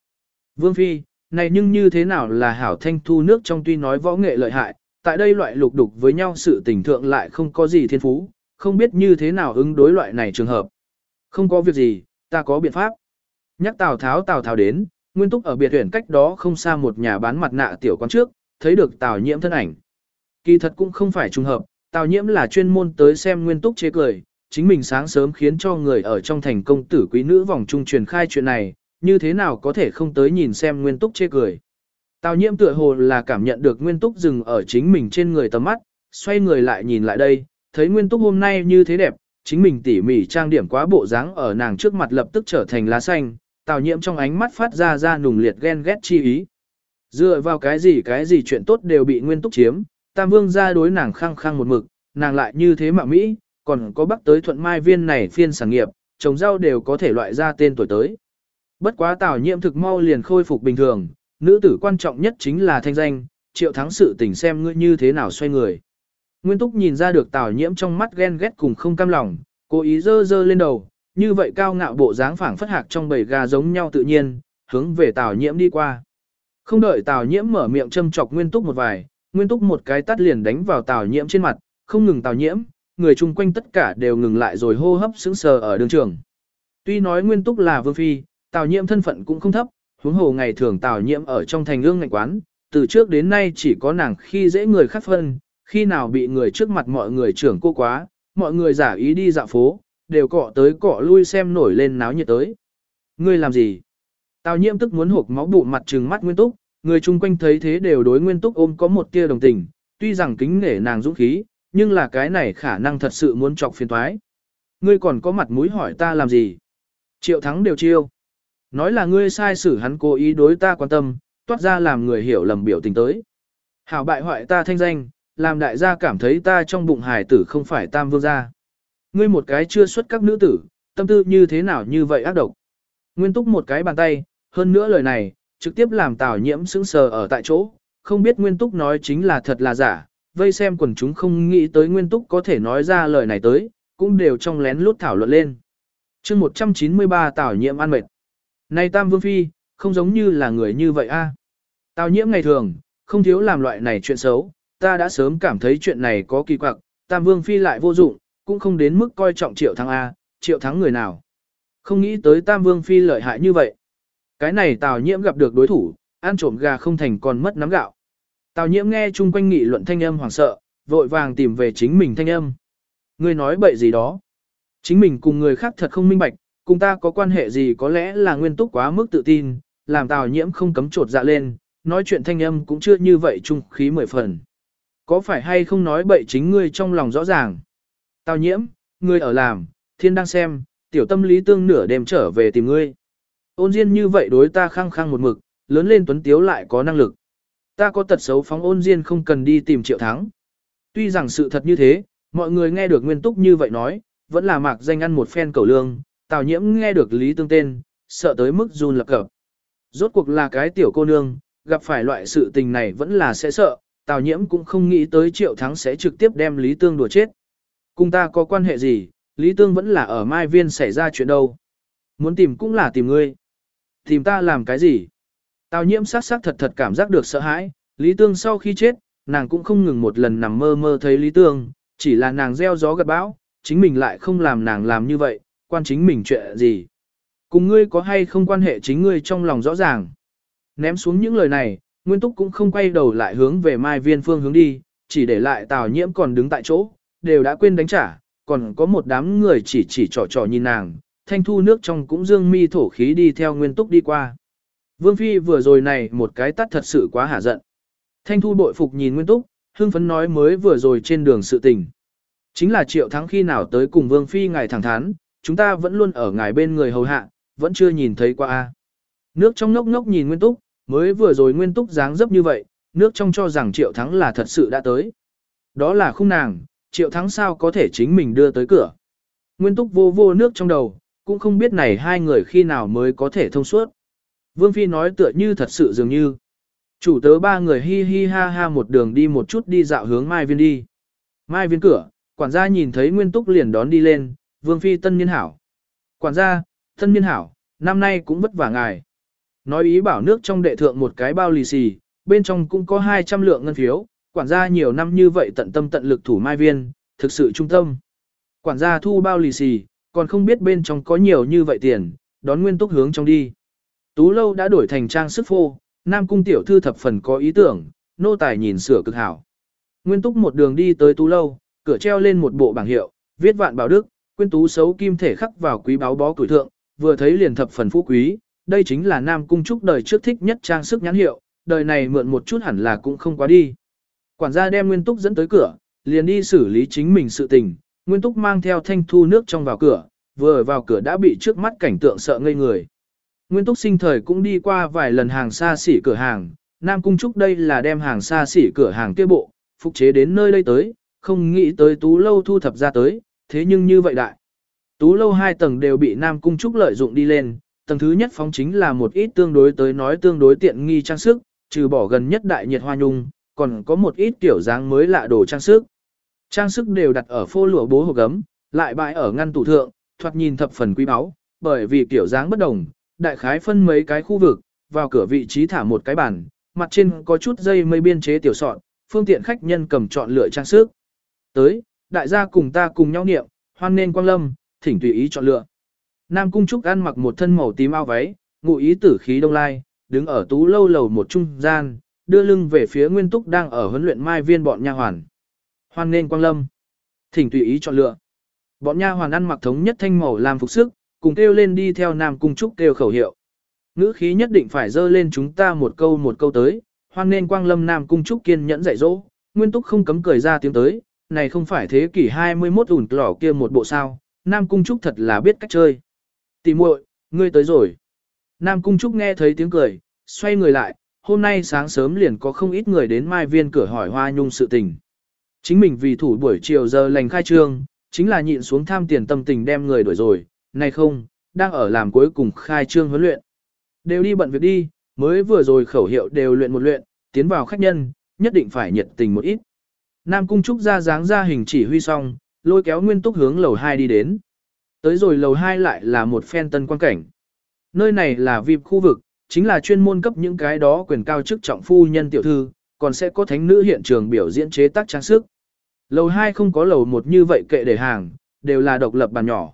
Vương Phi, này nhưng như thế nào là hảo thanh thu nước trong tuy nói võ nghệ lợi hại, tại đây loại lục đục với nhau sự tình thượng lại không có gì thiên phú, không biết như thế nào ứng đối loại này trường hợp. Không có việc gì, ta có biện pháp. Nhắc Tào Tháo Tào Tháo đến, Nguyên Túc ở biệt tuyển cách đó không xa một nhà bán mặt nạ tiểu quán trước, thấy được Tào Nhiễm thân ảnh. Kỳ thật cũng không phải trùng hợp, Tào Nhiễm là chuyên môn tới xem Nguyên Túc chế cười, chính mình sáng sớm khiến cho người ở trong thành công tử quý nữ vòng trung truyền khai chuyện này, như thế nào có thể không tới nhìn xem Nguyên Túc chế cười. Tào Nhiễm tựa hồ là cảm nhận được Nguyên Túc dừng ở chính mình trên người tầm mắt, xoay người lại nhìn lại đây, thấy Nguyên Túc hôm nay như thế đẹp, chính mình tỉ mỉ trang điểm quá bộ dáng ở nàng trước mặt lập tức trở thành lá xanh, Tào Nhiễm trong ánh mắt phát ra ra nùng liệt ghen ghét chi ý. Dựa vào cái gì cái gì chuyện tốt đều bị Nguyên Túc chiếm, Tam Vương ra đối nàng khăng khăng một mực, nàng lại như thế mà Mỹ, còn có bắc tới thuận mai viên này phiên sản nghiệp, trồng rau đều có thể loại ra tên tuổi tới. Bất quá Tào Nhiễm thực mau liền khôi phục bình thường, nữ tử quan trọng nhất chính là thanh danh, triệu thắng sự tình xem ngươi như thế nào xoay người. Nguyên Túc nhìn ra được Tào Nhiễm trong mắt ghen ghét cùng không cam lòng, cố ý dơ dơ lên đầu, như vậy cao ngạo bộ dáng phảng phất hạc trong bầy gà giống nhau tự nhiên, hướng về Tào Nhiễm đi qua. Không đợi Tào Nhiễm mở miệng châm chọc Nguyên Túc một vài, Nguyên Túc một cái tát liền đánh vào Tào Nhiễm trên mặt, không ngừng Tào Nhiễm, người chung quanh tất cả đều ngừng lại rồi hô hấp sững sờ ở đường trường. Tuy nói Nguyên Túc là vương phi, Tào Nhiễm thân phận cũng không thấp, huống hồ ngày thường Tào Nhiễm ở trong thành ương ngành quán, từ trước đến nay chỉ có nàng khi dễ người khác phân, khi nào bị người trước mặt mọi người trưởng cô quá, mọi người giả ý đi dạo phố, đều cọ tới cọ lui xem nổi lên náo nhiệt tới. Ngươi làm gì? Tào nhiễm tức muốn hộp máu bụng mặt trừng mắt Nguyên Túc, người chung quanh thấy thế đều đối Nguyên Túc ôm có một tia đồng tình, tuy rằng kính nể nàng dũng khí, nhưng là cái này khả năng thật sự muốn chọc phiền toái. Ngươi còn có mặt mũi hỏi ta làm gì? Triệu thắng đều chiêu. Nói là ngươi sai xử hắn cố ý đối ta quan tâm, toát ra làm người hiểu lầm biểu tình tới. Hảo bại hoại ta thanh danh, làm đại gia cảm thấy ta trong bụng hài tử không phải tam vương gia. Ngươi một cái chưa xuất các nữ tử, tâm tư như thế nào như vậy ác độc. Nguyên túc một cái bàn tay, hơn nữa lời này, trực tiếp làm tào nhiễm sững sờ ở tại chỗ, không biết nguyên túc nói chính là thật là giả, vây xem quần chúng không nghĩ tới nguyên túc có thể nói ra lời này tới, cũng đều trong lén lút thảo luận lên. chương 193 tào nhiễm ăn mệt. Này tam vương phi, không giống như là người như vậy a Tào nhiễm ngày thường, không thiếu làm loại này chuyện xấu, ta đã sớm cảm thấy chuyện này có kỳ quặc, Tam Vương Phi lại vô dụng, cũng không đến mức coi trọng triệu thắng A, triệu thắng người nào. Không nghĩ tới Tam Vương Phi lợi hại như vậy. Cái này Tào Nhiễm gặp được đối thủ, ăn trộm gà không thành còn mất nắm gạo. Tào Nhiễm nghe chung quanh nghị luận thanh âm hoảng sợ, vội vàng tìm về chính mình thanh âm. Ngươi nói bậy gì đó? Chính mình cùng người khác thật không minh bạch, cùng ta có quan hệ gì có lẽ là nguyên túc quá mức tự tin, làm Tào Nhiễm không cấm trột dạ lên, nói chuyện thanh âm cũng chưa như vậy trung khí mười phần. Có phải hay không nói bậy chính ngươi trong lòng rõ ràng? Tào Nhiễm, ngươi ở làm, thiên đang xem, tiểu tâm lý tương nửa đêm trở về tìm ngươi. Ôn Diên như vậy đối ta khăng khăng một mực, lớn lên tuấn tiếu lại có năng lực. Ta có tật xấu phóng ôn Diên không cần đi tìm triệu thắng. Tuy rằng sự thật như thế, mọi người nghe được nguyên túc như vậy nói, vẫn là mạc danh ăn một phen cầu lương, tào nhiễm nghe được lý tương tên, sợ tới mức run lập cập. Rốt cuộc là cái tiểu cô nương, gặp phải loại sự tình này vẫn là sẽ sợ, tào nhiễm cũng không nghĩ tới triệu thắng sẽ trực tiếp đem lý tương đùa chết. Cùng ta có quan hệ gì, lý tương vẫn là ở mai viên xảy ra chuyện đâu. Muốn tìm cũng là tìm ngươi. Tìm ta làm cái gì? Tào nhiễm sát sát thật thật cảm giác được sợ hãi, lý tương sau khi chết, nàng cũng không ngừng một lần nằm mơ mơ thấy lý tương, chỉ là nàng gieo gió gặt bão, chính mình lại không làm nàng làm như vậy, quan chính mình chuyện gì. Cùng ngươi có hay không quan hệ chính ngươi trong lòng rõ ràng. Ném xuống những lời này, Nguyên Túc cũng không quay đầu lại hướng về Mai Viên phương hướng đi, chỉ để lại Tào Nhiễm còn đứng tại chỗ, đều đã quên đánh trả, còn có một đám người chỉ chỉ trò trò nhìn nàng, thanh thu nước trong cũng dương mi thổ khí đi theo Nguyên Túc đi qua. Vương Phi vừa rồi này một cái tắt thật sự quá hả giận. Thanh thu bội phục nhìn Nguyên Túc, hương phấn nói mới vừa rồi trên đường sự tình. Chính là triệu thắng khi nào tới cùng Vương Phi ngài thẳng thắn, chúng ta vẫn luôn ở ngài bên người hầu hạ, vẫn chưa nhìn thấy qua. Nước trong ngốc ngốc nhìn Nguyên Túc, mới vừa rồi Nguyên Túc dáng dấp như vậy, nước trong cho rằng triệu thắng là thật sự đã tới. Đó là khung nàng, triệu thắng sao có thể chính mình đưa tới cửa. Nguyên Túc vô vô nước trong đầu, cũng không biết này hai người khi nào mới có thể thông suốt. Vương Phi nói tựa như thật sự dường như. Chủ tớ ba người hi hi ha ha một đường đi một chút đi dạo hướng Mai Viên đi. Mai Viên cửa, quản gia nhìn thấy Nguyên Túc liền đón đi lên, Vương Phi tân niên hảo. Quản gia, tân niên hảo, năm nay cũng vất vả ngài. Nói ý bảo nước trong đệ thượng một cái bao lì xì, bên trong cũng có 200 lượng ngân phiếu, quản gia nhiều năm như vậy tận tâm tận lực thủ Mai Viên, thực sự trung tâm. Quản gia thu bao lì xì, còn không biết bên trong có nhiều như vậy tiền, đón Nguyên Túc hướng trong đi. Tú lâu đã đổi thành trang sức phô, Nam cung tiểu thư thập phần có ý tưởng, nô tài nhìn sửa cực hảo. Nguyên túc một đường đi tới tú lâu, cửa treo lên một bộ bảng hiệu, viết vạn bảo đức, quyên tú xấu kim thể khắc vào quý báo bó tuổi thượng, vừa thấy liền thập phần phú quý, đây chính là Nam cung trúc đời trước thích nhất trang sức nhãn hiệu, đời này mượn một chút hẳn là cũng không quá đi. Quản gia đem Nguyên Túc dẫn tới cửa, liền đi xử lý chính mình sự tình, Nguyên Túc mang theo thanh thu nước trong vào cửa, vừa vào cửa đã bị trước mắt cảnh tượng sợ ngây người. Nguyên túc sinh thời cũng đi qua vài lần hàng xa xỉ cửa hàng, Nam Cung Trúc đây là đem hàng xa xỉ cửa hàng kia bộ, phục chế đến nơi đây tới, không nghĩ tới tú lâu thu thập ra tới, thế nhưng như vậy đại. Tú lâu hai tầng đều bị Nam Cung Trúc lợi dụng đi lên, tầng thứ nhất phóng chính là một ít tương đối tới nói tương đối tiện nghi trang sức, trừ bỏ gần nhất đại nhiệt hoa nhung, còn có một ít kiểu dáng mới lạ đồ trang sức. Trang sức đều đặt ở phô lụa bố hộp gấm, lại bãi ở ngăn tủ thượng, thoạt nhìn thập phần quý báu, bởi vì kiểu dáng bất đồng, đại khái phân mấy cái khu vực, vào cửa vị trí thả một cái bàn, mặt trên có chút dây mây biên chế tiểu sọt, phương tiện khách nhân cầm chọn lựa trang sức. Tới, đại gia cùng ta cùng nhau niệm, hoan nên quang lâm, thỉnh tùy ý chọn lựa. Nam Cung Trúc ăn mặc một thân màu tím ao váy, ngụ ý tử khí đông lai, đứng ở tú lâu lầu một trung gian, đưa lưng về phía Nguyên Túc đang ở huấn luyện mai viên bọn nha hoàn. Hoan nên quang lâm, thỉnh tùy ý chọn lựa. Bọn nha hoàn ăn mặc thống nhất thanh màu làm phục sức, cùng kêu lên đi theo Nam Cung Trúc kêu khẩu hiệu. Ngữ khí nhất định phải dơ lên chúng ta một câu một câu tới, hoan nên quang lâm Nam Cung Trúc kiên nhẫn dạy dỗ, Nguyên Túc không cấm cười ra tiếng tới, này không phải thế kỷ 21 ủn lỏ kia một bộ sao, Nam Cung Trúc thật là biết cách chơi. Tỷ muội, ngươi tới rồi. Nam Cung Trúc nghe thấy tiếng cười, xoay người lại, hôm nay sáng sớm liền có không ít người đến mai viên cửa hỏi hoa nhung sự tình. Chính mình vì thủ buổi chiều giờ lành khai trương, chính là nhịn xuống tham tiền tâm tình đem người đuổi rồi, này không, đang ở làm cuối cùng khai trương huấn luyện. Đều đi bận việc đi, mới vừa rồi khẩu hiệu đều luyện một luyện, tiến vào khách nhân, nhất định phải nhiệt tình một ít. Nam Cung Trúc ra dáng ra hình chỉ huy xong, lôi kéo Nguyên Túc hướng lầu 2 đi đến. Tới rồi lầu 2 lại là một phen tân quan cảnh. Nơi này là VIP khu vực, chính là chuyên môn cấp những cái đó quyền cao chức trọng phu nhân tiểu thư, còn sẽ có thánh nữ hiện trường biểu diễn chế tác trang sức. Lầu 2 không có lầu một như vậy kệ để hàng, đều là độc lập bàn nhỏ.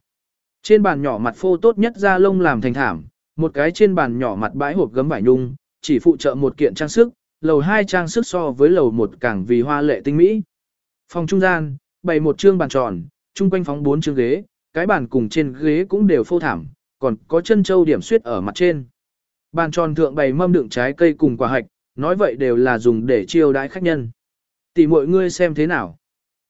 Trên bàn nhỏ mặt phô tốt nhất da lông làm thành thảm, một cái trên bàn nhỏ mặt bãi hộp gấm vải nhung, chỉ phụ trợ một kiện trang sức, lầu hai trang sức so với lầu một càng vì hoa lệ tinh mỹ. Phòng trung gian, bày một trương bàn tròn, chung quanh phóng bốn chương ghế, cái bàn cùng trên ghế cũng đều phô thảm, còn có chân châu điểm suyết ở mặt trên. Bàn tròn thượng bày mâm đựng trái cây cùng quả hạch, nói vậy đều là dùng để chiêu đãi khách nhân. Tỷ mọi ngươi xem thế nào.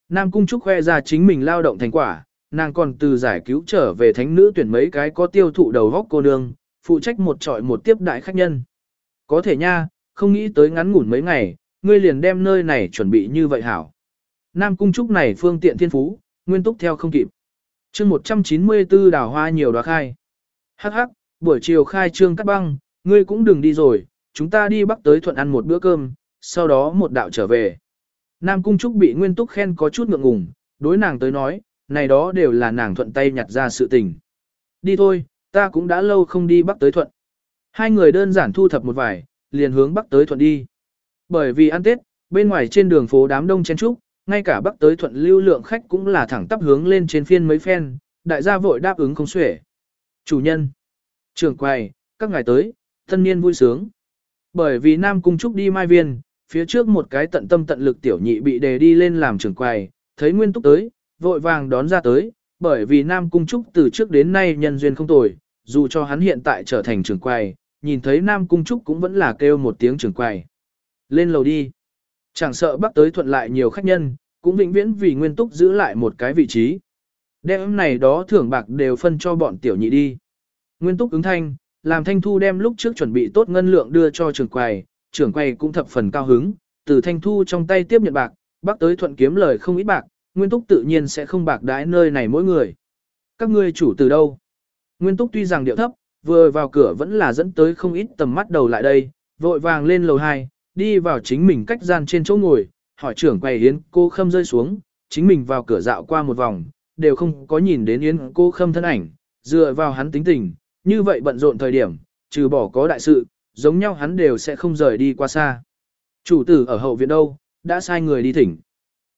Nam Cung Trúc khoe ra chính mình lao động thành quả, nàng còn từ giải cứu trở về thánh nữ tuyển mấy cái có tiêu thụ đầu góc cô nương, phụ trách một trọi một tiếp đại khách nhân. Có thể nha, không nghĩ tới ngắn ngủn mấy ngày, ngươi liền đem nơi này chuẩn bị như vậy hảo. Nam Cung Trúc này phương tiện thiên phú, nguyên túc theo không kịp chương 194 đào hoa nhiều đóa khai. Hắc hắc, buổi chiều khai trương cắt băng, ngươi cũng đừng đi rồi, chúng ta đi bắc tới thuận ăn một bữa cơm, sau đó một đạo trở về. Nam Cung Trúc bị Nguyên Túc khen có chút ngượng ngùng, đối nàng tới nói, này đó đều là nàng thuận tay nhặt ra sự tình. Đi thôi, ta cũng đã lâu không đi bắc tới thuận. Hai người đơn giản thu thập một vài, liền hướng bắc tới thuận đi. Bởi vì ăn Tết, bên ngoài trên đường phố đám đông chen trúc, ngay cả bắc tới thuận lưu lượng khách cũng là thẳng tắp hướng lên trên phiên mấy phen, đại gia vội đáp ứng không xuể. Chủ nhân, trưởng quầy, các ngài tới, thân niên vui sướng. Bởi vì Nam Cung Trúc đi mai viên, phía trước một cái tận tâm tận lực tiểu nhị bị đề đi lên làm trưởng quầy, thấy Nguyên Túc tới, vội vàng đón ra tới, bởi vì Nam Cung Trúc từ trước đến nay nhân duyên không tồi, dù cho hắn hiện tại trở thành trưởng quầy, nhìn thấy Nam Cung Trúc cũng vẫn là kêu một tiếng trưởng quầy. Lên lầu đi. Chẳng sợ bắt tới thuận lại nhiều khách nhân, cũng vĩnh viễn vì Nguyên Túc giữ lại một cái vị trí. Đem này đó thưởng bạc đều phân cho bọn tiểu nhị đi. Nguyên Túc ứng thanh, làm Thanh Thu đem lúc trước chuẩn bị tốt ngân lượng đưa cho trưởng quầy, trưởng quầy cũng thập phần cao hứng, từ Thanh Thu trong tay tiếp nhận bạc, bắt tới thuận kiếm lời không ít bạc, Nguyên Túc tự nhiên sẽ không bạc đãi nơi này mỗi người. Các ngươi chủ từ đâu? Nguyên Túc tuy rằng điệu thấp, vừa vào cửa vẫn là dẫn tới không ít tầm mắt đầu lại đây, vội vàng lên lầu 2, đi vào chính mình cách gian trên chỗ ngồi, hỏi trưởng quầy Yến cô khâm rơi xuống, chính mình vào cửa dạo qua một vòng, đều không có nhìn đến Yến cô khâm thân ảnh, dựa vào hắn tính tình, như vậy bận rộn thời điểm, trừ bỏ có đại sự, giống nhau hắn đều sẽ không rời đi qua xa. Chủ tử ở hậu viện đâu, đã sai người đi thỉnh.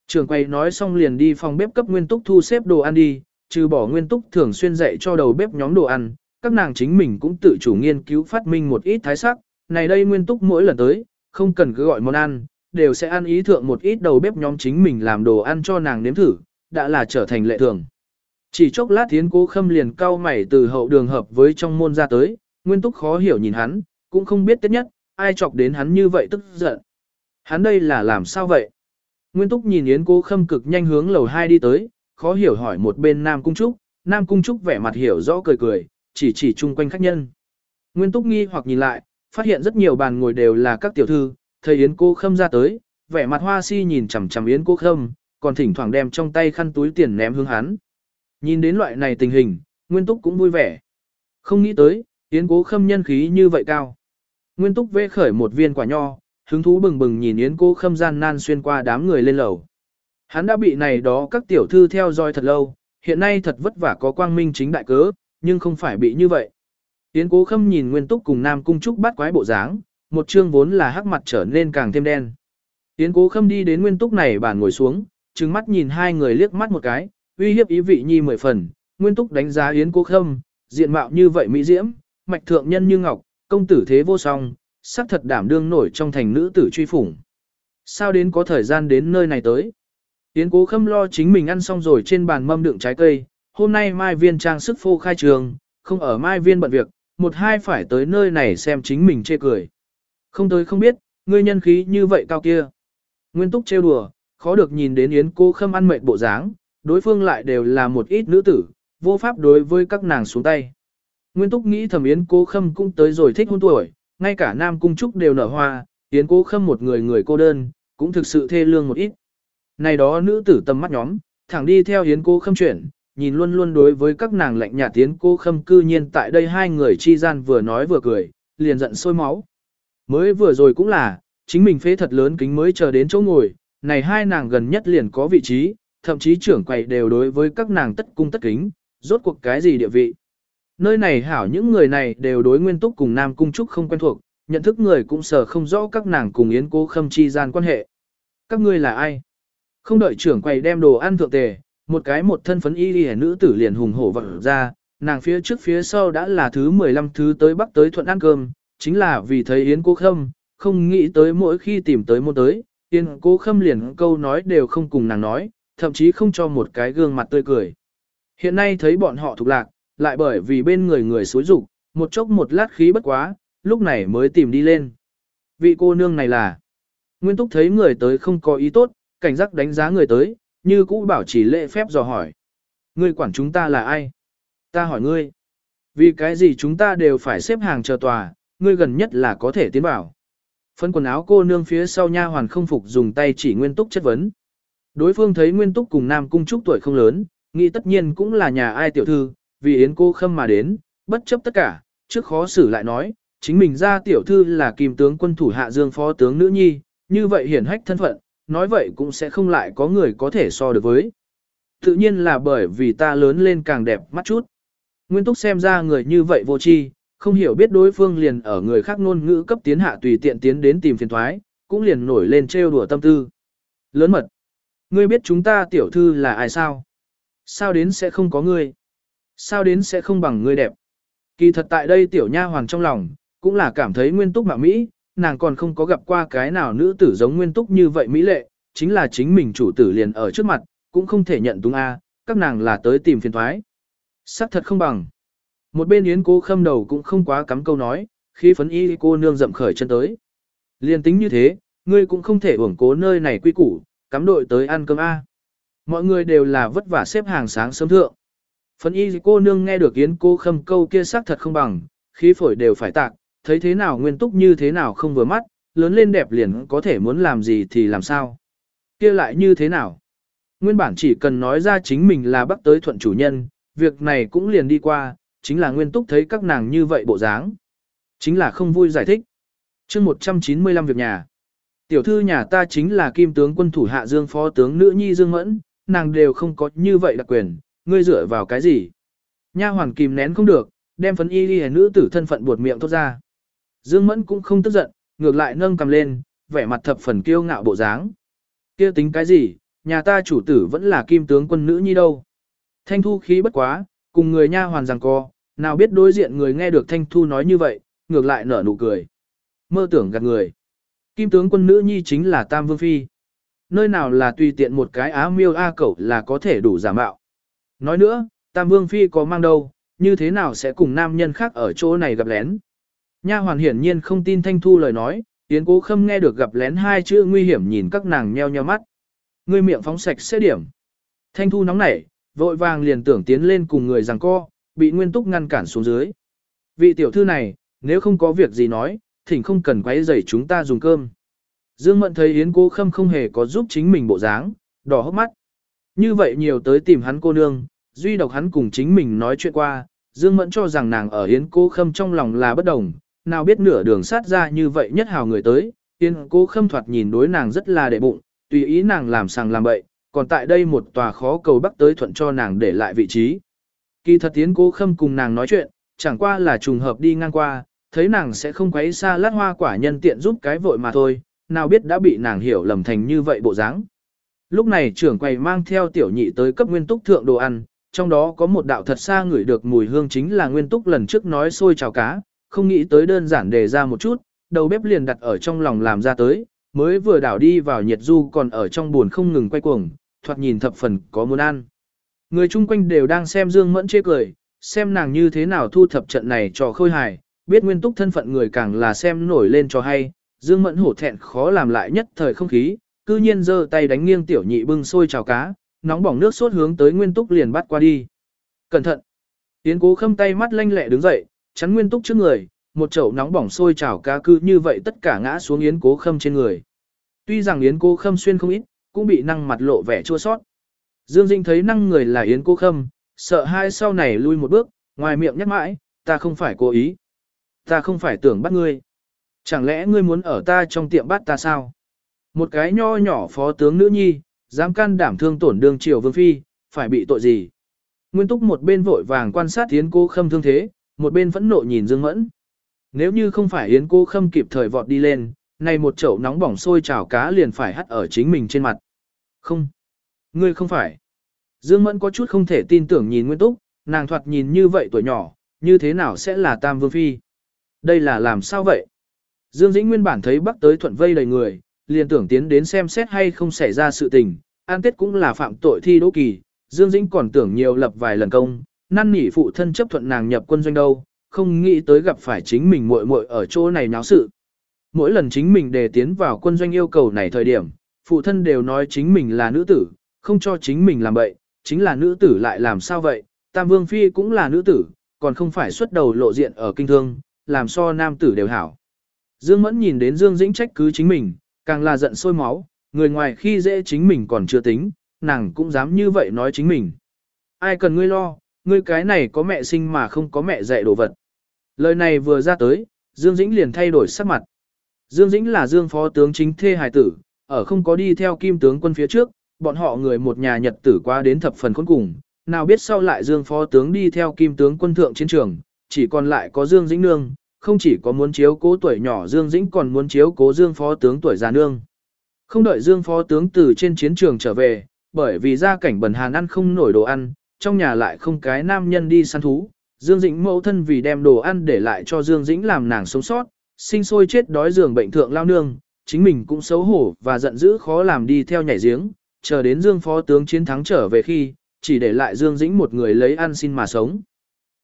trưởng quầy nói xong liền đi phòng bếp cấp nguyên túc thu xếp đồ ăn đi, trừ bỏ nguyên túc thường xuyên dạy cho đầu bếp nhóm đồ ăn, các nàng chính mình cũng tự chủ nghiên cứu phát minh một ít thái sắc. Này đây nguyên túc mỗi lần tới, không cần cứ gọi món ăn, đều sẽ ăn ý thượng một ít đầu bếp nhóm chính mình làm đồ ăn cho nàng nếm thử, đã là trở thành lệ thường. Chỉ chốc lát tiến cố khâm liền cau mày từ hậu đường hợp với trong môn ra tới, nguyên túc khó hiểu nhìn hắn, cũng không biết tiết nhất, ai chọc đến hắn như vậy tức giận. Hắn đây là làm sao vậy? Nguyên túc nhìn Yến cố khâm cực nhanh hướng lầu 2 đi tới, khó hiểu hỏi một bên Nam Cung Trúc, Nam Cung Trúc vẻ mặt hiểu rõ cười cười, chỉ chỉ chung quanh khách nhân. Nguyên túc nghi hoặc nhìn lại, phát hiện rất nhiều bàn ngồi đều là các tiểu thư, thấy Yến cô khâm ra tới, vẻ mặt hoa si nhìn chằm chằm Yến cô khâm, còn thỉnh thoảng đem trong tay khăn túi tiền ném hướng hắn. Nhìn đến loại này tình hình, Nguyên Túc cũng vui vẻ. Không nghĩ tới, Yến Cố Khâm nhân khí như vậy cao. Nguyên Túc vê khởi một viên quả nho, hứng thú bừng bừng nhìn Yến Cố Khâm gian nan xuyên qua đám người lên lầu. Hắn đã bị này đó các tiểu thư theo dõi thật lâu, hiện nay thật vất vả có quang minh chính đại cớ, nhưng không phải bị như vậy. Yến Cố Khâm nhìn Nguyên Túc cùng Nam Cung Trúc bắt quái bộ dáng, một chương vốn là hắc mặt trở nên càng thêm đen. Yến Cố Khâm đi đến Nguyên Túc này bàn ngồi xuống, trừng mắt nhìn hai người liếc mắt một cái, uy hiếp ý vị nhi mười phần, nguyên túc đánh giá Yến Cố Khâm, diện mạo như vậy mỹ diễm, mạch thượng nhân như ngọc, công tử thế vô song, sắc thật đảm đương nổi trong thành nữ tử truy phủng. Sao đến có thời gian đến nơi này tới? Yến Cố Khâm lo chính mình ăn xong rồi trên bàn mâm đựng trái cây, hôm nay Mai Viên trang sức phô khai trường, không ở Mai Viên bận việc, một hai phải tới nơi này xem chính mình chê cười. Không tới không biết, ngươi nhân khí như vậy cao kia. Nguyên Túc trêu đùa, khó được nhìn đến Yến Cô Khâm ăn mệt bộ dáng, đối phương lại đều là một ít nữ tử, vô pháp đối với các nàng xuống tay. Nguyên Túc nghĩ thẩm Yến Cô Khâm cũng tới rồi thích hôn tuổi, ngay cả Nam Cung Trúc đều nở hoa, Yến Cô Khâm một người người cô đơn, cũng thực sự thê lương một ít. Này đó nữ tử tầm mắt nhóm, thẳng đi theo Yến Cô Khâm chuyển, nhìn luôn luôn đối với các nàng lạnh nhà tiến cô Khâm cư nhiên tại đây hai người chi gian vừa nói vừa cười, liền giận sôi máu. Mới vừa rồi cũng là, chính mình phế thật lớn kính mới chờ đến chỗ ngồi, này hai nàng gần nhất liền có vị trí, thậm chí trưởng quầy đều đối với các nàng tất cung tất kính, rốt cuộc cái gì địa vị. Nơi này hảo những người này đều đối nguyên túc cùng Nam Cung Trúc không quen thuộc, nhận thức người cũng sợ không rõ các nàng cùng Yến Cố Khâm chi gian quan hệ. Các ngươi là ai? Không đợi trưởng quầy đem đồ ăn thượng tề, một cái một thân phấn y đi nữ tử liền hùng hổ vặn ra, nàng phía trước phía sau đã là thứ 15 thứ tới bắc tới thuận ăn cơm, chính là vì thấy Yến Cố Khâm, không nghĩ tới mỗi khi tìm tới một tới, Yến Cố Khâm liền câu nói đều không cùng nàng nói, thậm chí không cho một cái gương mặt tươi cười. Hiện nay thấy bọn họ thuộc lạc, lại bởi vì bên người người xối rụng, một chốc một lát khí bất quá, lúc này mới tìm đi lên. Vị cô nương này là, Nguyên Túc thấy người tới không có ý tốt, cảnh giác đánh giá người tới, như cũ bảo chỉ lễ phép dò hỏi. Ngươi quản chúng ta là ai? Ta hỏi ngươi. Vì cái gì chúng ta đều phải xếp hàng chờ tòa, ngươi gần nhất là có thể tiến bảo. Phân quần áo cô nương phía sau nha hoàn không phục dùng tay chỉ Nguyên Túc chất vấn. Đối phương thấy Nguyên Túc cùng Nam Cung Trúc tuổi không lớn, nghĩ tất nhiên cũng là nhà ai tiểu thư, vì Yến cô khâm mà đến, bất chấp tất cả, trước khó xử lại nói, chính mình ra tiểu thư là kim tướng quân thủ hạ dương phó tướng nữ nhi, như vậy hiển hách thân phận, nói vậy cũng sẽ không lại có người có thể so được với. Tự nhiên là bởi vì ta lớn lên càng đẹp mắt chút. Nguyên túc xem ra người như vậy vô tri, không hiểu biết đối phương liền ở người khác ngôn ngữ cấp tiến hạ tùy tiện tiến đến tìm phiền thoái, cũng liền nổi lên trêu đùa tâm tư. Lớn mật. Ngươi biết chúng ta tiểu thư là ai sao? Sao đến sẽ không có ngươi? Sao đến sẽ không bằng ngươi đẹp? Kỳ thật tại đây tiểu nha hoàng trong lòng, cũng là cảm thấy nguyên túc mạo Mỹ, nàng còn không có gặp qua cái nào nữ tử giống nguyên túc như vậy Mỹ lệ, chính là chính mình chủ tử liền ở trước mặt, cũng không thể nhận túng A, các nàng là tới tìm phiền thoái. Sắc thật không bằng. Một bên yến cô khâm đầu cũng không quá cắm câu nói, khi phấn y cô nương rậm khởi chân tới. liền tính như thế, ngươi cũng không thể uổng cố nơi này quy củ, cắm đội tới ăn cơm A. Mọi người đều là vất vả xếp hàng sáng sớm thượng. Phấn y cô nương nghe được yến cô khâm câu kia sắc thật không bằng, khí phổi đều phải tạc, thấy thế nào nguyên túc như thế nào không vừa mắt, lớn lên đẹp liền có thể muốn làm gì thì làm sao. kia lại như thế nào? Nguyên bản chỉ cần nói ra chính mình là bắc tới thuận chủ nhân, việc này cũng liền đi qua, chính là nguyên túc thấy các nàng như vậy bộ dáng. Chính là không vui giải thích. chương 195 việc nhà. Tiểu thư nhà ta chính là kim tướng quân thủ hạ dương phó tướng nữ nhi dương mẫn, nàng đều không có như vậy đặc quyền, ngươi dựa vào cái gì? Nha hoàn kìm nén không được, đem phấn y y nữ tử thân phận buột miệng thốt ra. Dương Mẫn cũng không tức giận, ngược lại nâng cầm lên, vẻ mặt thập phần kiêu ngạo bộ dáng. Kia tính cái gì, nhà ta chủ tử vẫn là kim tướng quân nữ nhi đâu. Thanh thu khí bất quá, cùng người nha hoàn rằng co, nào biết đối diện người nghe được Thanh thu nói như vậy, ngược lại nở nụ cười. Mơ tưởng gạt người. Kim tướng quân nữ nhi chính là Tam Vương Phi. Nơi nào là tùy tiện một cái á miêu a cẩu là có thể đủ giả mạo. Nói nữa, Tam Vương Phi có mang đâu, như thế nào sẽ cùng nam nhân khác ở chỗ này gặp lén. Nha hoàn hiển nhiên không tin Thanh Thu lời nói, Yến Cố Khâm nghe được gặp lén hai chữ nguy hiểm nhìn các nàng nheo nheo mắt. Ngươi miệng phóng sạch sẽ điểm. Thanh Thu nóng nảy, vội vàng liền tưởng tiến lên cùng người giằng co, bị Nguyên Túc ngăn cản xuống dưới. Vị tiểu thư này, nếu không có việc gì nói, thỉnh không cần quấy rầy chúng ta dùng cơm. Dương Mận thấy Yến Cố Khâm không hề có giúp chính mình bộ dáng, đỏ hốc mắt. Như vậy nhiều tới tìm hắn cô nương, duy độc hắn cùng chính mình nói chuyện qua, Dương Mẫn cho rằng nàng ở Yến Cố Khâm trong lòng là bất đồng, nào biết nửa đường sát ra như vậy nhất hào người tới, Yến Cố Khâm thoạt nhìn đối nàng rất là đệ bụng, tùy ý nàng làm sàng làm bậy, còn tại đây một tòa khó cầu bắc tới thuận cho nàng để lại vị trí. Kỳ thật Yến Cố Khâm cùng nàng nói chuyện, chẳng qua là trùng hợp đi ngang qua, thấy nàng sẽ không quấy xa lát hoa quả nhân tiện giúp cái vội mà thôi, nào biết đã bị nàng hiểu lầm thành như vậy bộ dáng. Lúc này trưởng quầy mang theo tiểu nhị tới cấp nguyên túc thượng đồ ăn, trong đó có một đạo thật xa ngửi được mùi hương chính là nguyên túc lần trước nói xôi chào cá, không nghĩ tới đơn giản đề ra một chút, đầu bếp liền đặt ở trong lòng làm ra tới, mới vừa đảo đi vào nhiệt du còn ở trong buồn không ngừng quay cuồng, thoạt nhìn thập phần có muốn ăn. Người chung quanh đều đang xem Dương Mẫn chê cười, xem nàng như thế nào thu thập trận này cho khôi hài, biết nguyên túc thân phận người càng là xem nổi lên cho hay, Dương Mẫn hổ thẹn khó làm lại nhất thời không khí, cư nhiên giơ tay đánh nghiêng tiểu nhị bưng sôi chào cá, nóng bỏng nước sốt hướng tới Nguyên Túc liền bắt qua đi. Cẩn thận! Tiến cố khâm tay mắt lanh lẹ đứng dậy, chắn Nguyên Túc trước người, một chậu nóng bỏng sôi trào cá cư như vậy tất cả ngã xuống Yến cố khâm trên người. Tuy rằng Yến cố khâm xuyên không ít, cũng bị năng mặt lộ vẻ chua sót. Dương Dinh thấy năng người là Yến cố khâm, sợ hai sau này lui một bước, ngoài miệng nhắc mãi, ta không phải cố ý. Ta không phải tưởng bắt ngươi. Chẳng lẽ ngươi muốn ở ta trong tiệm bắt ta sao? Một cái nho nhỏ phó tướng nữ nhi, dám can đảm thương tổn đương triều vương phi, phải bị tội gì? Nguyên Túc một bên vội vàng quan sát Yến Cô Khâm thương thế, một bên phẫn nộ nhìn Dương Mẫn. Nếu như không phải Yến Cô Khâm kịp thời vọt đi lên, này một chậu nóng bỏng sôi chảo cá liền phải hắt ở chính mình trên mặt. Không, ngươi không phải. Dương Mẫn có chút không thể tin tưởng nhìn Nguyên Túc, nàng thoạt nhìn như vậy tuổi nhỏ, như thế nào sẽ là Tam Vương Phi? Đây là làm sao vậy? Dương Dĩnh nguyên bản thấy bắc tới thuận vây đầy người, liền tưởng tiến đến xem xét hay không xảy ra sự tình, an tết cũng là phạm tội thi đỗ kỳ, Dương Dĩnh còn tưởng nhiều lập vài lần công, năn nỉ phụ thân chấp thuận nàng nhập quân doanh đâu, không nghĩ tới gặp phải chính mình muội muội ở chỗ này náo sự. Mỗi lần chính mình đề tiến vào quân doanh yêu cầu này thời điểm, phụ thân đều nói chính mình là nữ tử, không cho chính mình làm vậy, chính là nữ tử lại làm sao vậy, Tam Vương Phi cũng là nữ tử, còn không phải xuất đầu lộ diện ở kinh thương, làm so nam tử đều hảo. Dương Mẫn nhìn đến Dương Dĩnh trách cứ chính mình, càng là giận sôi máu, người ngoài khi dễ chính mình còn chưa tính, nàng cũng dám như vậy nói chính mình. Ai cần ngươi lo, ngươi cái này có mẹ sinh mà không có mẹ dạy đồ vật. Lời này vừa ra tới, Dương Dĩnh liền thay đổi sắc mặt. Dương Dĩnh là Dương phó tướng chính thê hài tử, ở không có đi theo kim tướng quân phía trước, bọn họ người một nhà nhật tử qua đến thập phần khốn cùng, nào biết sau lại Dương phó tướng đi theo kim tướng quân thượng chiến trường, chỉ còn lại có Dương Dĩnh nương, không chỉ có muốn chiếu cố tuổi nhỏ Dương Dĩnh còn muốn chiếu cố Dương phó tướng tuổi già nương. Không đợi Dương phó tướng từ trên chiến trường trở về, bởi vì gia cảnh bần hàn ăn không nổi đồ ăn, trong nhà lại không cái nam nhân đi săn thú. Dương Dĩnh mẫu thân vì đem đồ ăn để lại cho Dương Dĩnh làm nàng sống sót, sinh sôi chết đói giường bệnh thượng lao nương, chính mình cũng xấu hổ và giận dữ khó làm đi theo nhảy giếng, chờ đến Dương phó tướng chiến thắng trở về khi, chỉ để lại Dương Dĩnh một người lấy ăn xin mà sống.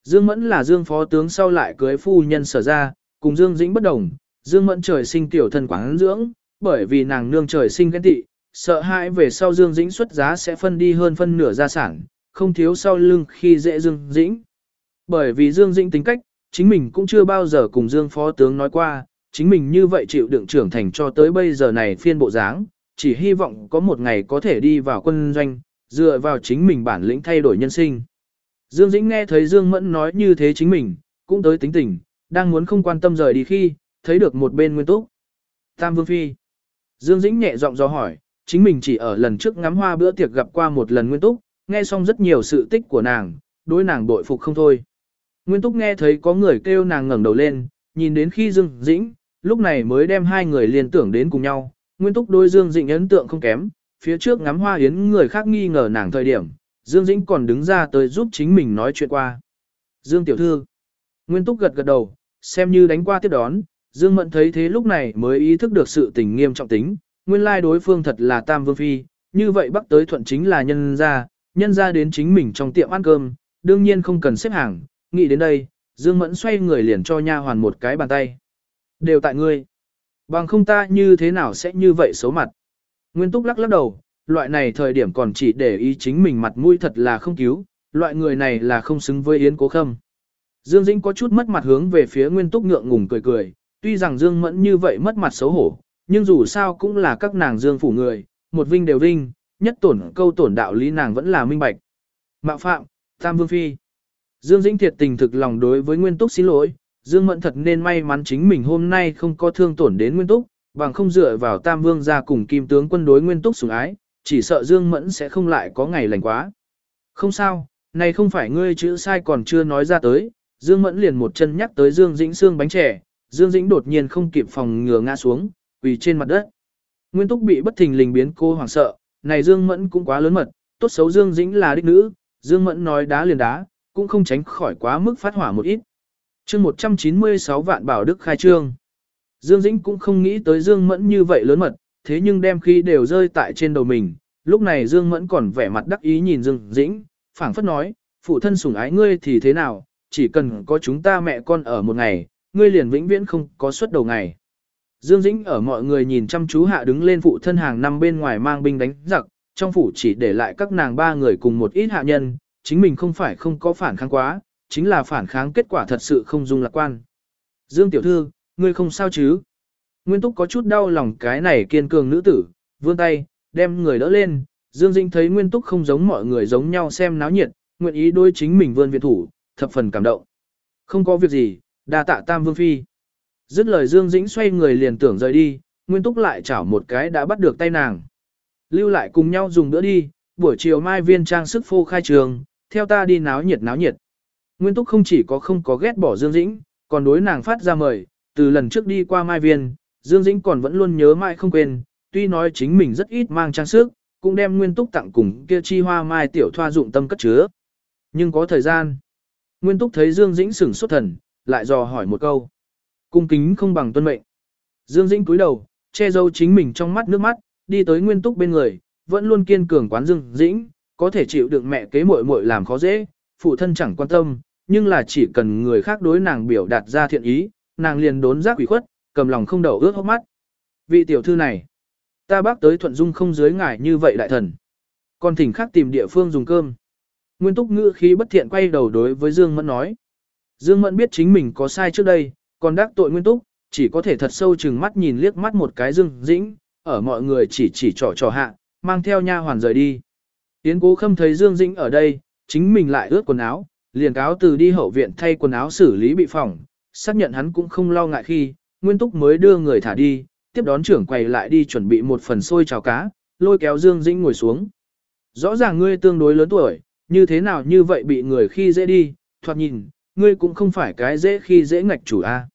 Dương Mẫn là Dương phó tướng sau lại cưới phu nhân sở ra, cùng Dương Dĩnh bất đồng, Dương Mẫn trời sinh tiểu thân quán dưỡng, bởi vì nàng nương trời sinh ghen tị, sợ hãi về sau Dương Dĩnh xuất giá sẽ phân đi hơn phân nửa gia sản, không thiếu sau lưng khi dễ Dương Dĩnh. Bởi vì Dương Dĩnh tính cách, chính mình cũng chưa bao giờ cùng Dương phó tướng nói qua, chính mình như vậy chịu đựng trưởng thành cho tới bây giờ này phiên bộ dáng, chỉ hy vọng có một ngày có thể đi vào quân doanh, dựa vào chính mình bản lĩnh thay đổi nhân sinh. Dương Dĩnh nghe thấy Dương Mẫn nói như thế chính mình, cũng tới tính tình, đang muốn không quan tâm rời đi khi, thấy được một bên Nguyên Túc. Tam Vương Phi. Dương Dĩnh nhẹ giọng do hỏi, chính mình chỉ ở lần trước ngắm hoa bữa tiệc gặp qua một lần Nguyên Túc, nghe xong rất nhiều sự tích của nàng, đối nàng bội phục không thôi. Nguyên Túc nghe thấy có người kêu nàng ngẩng đầu lên, nhìn đến khi Dương Dĩnh, lúc này mới đem hai người liên tưởng đến cùng nhau. Nguyên Túc đôi Dương Dĩnh ấn tượng không kém, phía trước ngắm hoa yến người khác nghi ngờ nàng thời điểm, Dương Dĩnh còn đứng ra tới giúp chính mình nói chuyện qua. Dương Tiểu Thư Nguyên Túc gật gật đầu, xem như đánh qua tiếp đón, Dương Mẫn thấy thế lúc này mới ý thức được sự tình nghiêm trọng tính, nguyên lai đối phương thật là Tam Vương Phi, như vậy bắc tới thuận chính là nhân ra, nhân ra đến chính mình trong tiệm ăn cơm, đương nhiên không cần xếp hàng, nghĩ đến đây, Dương Mẫn xoay người liền cho nha hoàn một cái bàn tay. Đều tại ngươi. Bằng không ta như thế nào sẽ như vậy xấu mặt. Nguyên Túc lắc lắc đầu, loại này thời điểm còn chỉ để ý chính mình mặt mũi thật là không cứu, loại người này là không xứng với Yến Cố Khâm. Dương Dĩnh có chút mất mặt hướng về phía Nguyên Túc ngượng ngùng cười cười, tuy rằng Dương Mẫn như vậy mất mặt xấu hổ, nhưng dù sao cũng là các nàng Dương phủ người, một vinh đều vinh, nhất tổn câu tổn đạo lý nàng vẫn là minh bạch. Mạo phạm, Tam Vương Phi. Dương Dĩnh thiệt tình thực lòng đối với Nguyên Túc xin lỗi, Dương Mẫn thật nên may mắn chính mình hôm nay không có thương tổn đến Nguyên Túc, bằng không dựa vào Tam Vương ra cùng Kim tướng quân đối Nguyên Túc sủng ái, chỉ sợ Dương Mẫn sẽ không lại có ngày lành quá. Không sao, này không phải ngươi chữ sai còn chưa nói ra tới, Dương Mẫn liền một chân nhắc tới Dương Dĩnh xương bánh trẻ, Dương Dĩnh đột nhiên không kịp phòng ngừa ngã xuống, quỳ trên mặt đất. Nguyên Túc bị bất thình lình biến cô hoảng sợ, này Dương Mẫn cũng quá lớn mật, tốt xấu Dương Dĩnh là đích nữ, Dương Mẫn nói đá liền đá, cũng không tránh khỏi quá mức phát hỏa một ít. chương 196 vạn bảo đức khai trương. Dương Dĩnh cũng không nghĩ tới Dương Mẫn như vậy lớn mật, thế nhưng đem khí đều rơi tại trên đầu mình. Lúc này Dương Mẫn còn vẻ mặt đắc ý nhìn Dương Dĩnh, phảng phất nói, phụ thân sủng ái ngươi thì thế nào, chỉ cần có chúng ta mẹ con ở một ngày, ngươi liền vĩnh viễn không có suất đầu ngày. Dương Dĩnh ở mọi người nhìn chăm chú hạ đứng lên phụ thân hàng năm bên ngoài mang binh đánh giặc, trong phủ chỉ để lại các nàng ba người cùng một ít hạ nhân, chính mình không phải không có phản kháng quá, chính là phản kháng kết quả thật sự không dung lạc quan. Dương tiểu thư, ngươi không sao chứ? Nguyên Túc có chút đau lòng cái này kiên cường nữ tử, vươn tay, đem người đỡ lên. Dương Dĩnh thấy Nguyên Túc không giống mọi người giống nhau xem náo nhiệt, nguyện ý đôi chính mình vươn viện thủ, thập phần cảm động. Không có việc gì, đa tạ Tam Vương Phi. Dứt lời Dương Dĩnh xoay người liền tưởng rời đi, Nguyên Túc lại chảo một cái đã bắt được tay nàng. Lưu lại cùng nhau dùng bữa đi, buổi chiều mai viên trang sức phô khai trường, theo ta đi náo nhiệt náo nhiệt. Nguyên Túc không chỉ có không có ghét bỏ Dương Dĩnh, còn đối nàng phát ra mời, từ lần trước đi qua mai viên, Dương Dĩnh còn vẫn luôn nhớ mãi không quên, tuy nói chính mình rất ít mang trang sức, cũng đem Nguyên Túc tặng cùng kia chi hoa mai tiểu thoa dụng tâm cất chứa. Nhưng có thời gian. Nguyên Túc thấy Dương Dĩnh sửng sốt thần, lại dò hỏi một câu. Cung kính không bằng tuân mệnh. Dương Dĩnh cúi đầu, che giấu chính mình trong mắt nước mắt, đi tới Nguyên Túc bên người, vẫn luôn kiên cường quán Dương Dĩnh, có thể chịu đựng mẹ kế muội muội làm khó dễ, phụ thân chẳng quan tâm, nhưng là chỉ cần người khác đối nàng biểu đạt ra thiện ý, nàng liền đốn giác quỷ khuất, cầm lòng không đầu ướt hốc mắt. Vị tiểu thư này, ta bác tới thuận dung không dưới ngài như vậy đại thần. Còn thỉnh khác tìm địa phương dùng cơm. Nguyên túc ngữ khí bất thiện quay đầu đối với Dương Mẫn nói. Dương Mẫn biết chính mình có sai trước đây, còn đắc tội Nguyên túc, chỉ có thể thật sâu chừng mắt nhìn liếc mắt một cái Dương Dĩnh, ở mọi người chỉ chỉ trò trò hạ, mang theo nha hoàn rời đi. Yến cố khâm thấy Dương Dĩnh ở đây, chính mình lại ướt quần áo, liền cáo từ đi hậu viện thay quần áo xử lý bị phỏng, xác nhận hắn cũng không lo ngại khi, Nguyên Túc mới đưa người thả đi, tiếp đón trưởng quầy lại đi chuẩn bị một phần xôi cháo cá, lôi kéo Dương Dĩnh ngồi xuống. Rõ ràng ngươi tương đối lớn tuổi, như thế nào như vậy bị người khi dễ đi, thoạt nhìn, ngươi cũng không phải cái dễ khi dễ ngạch chủ a.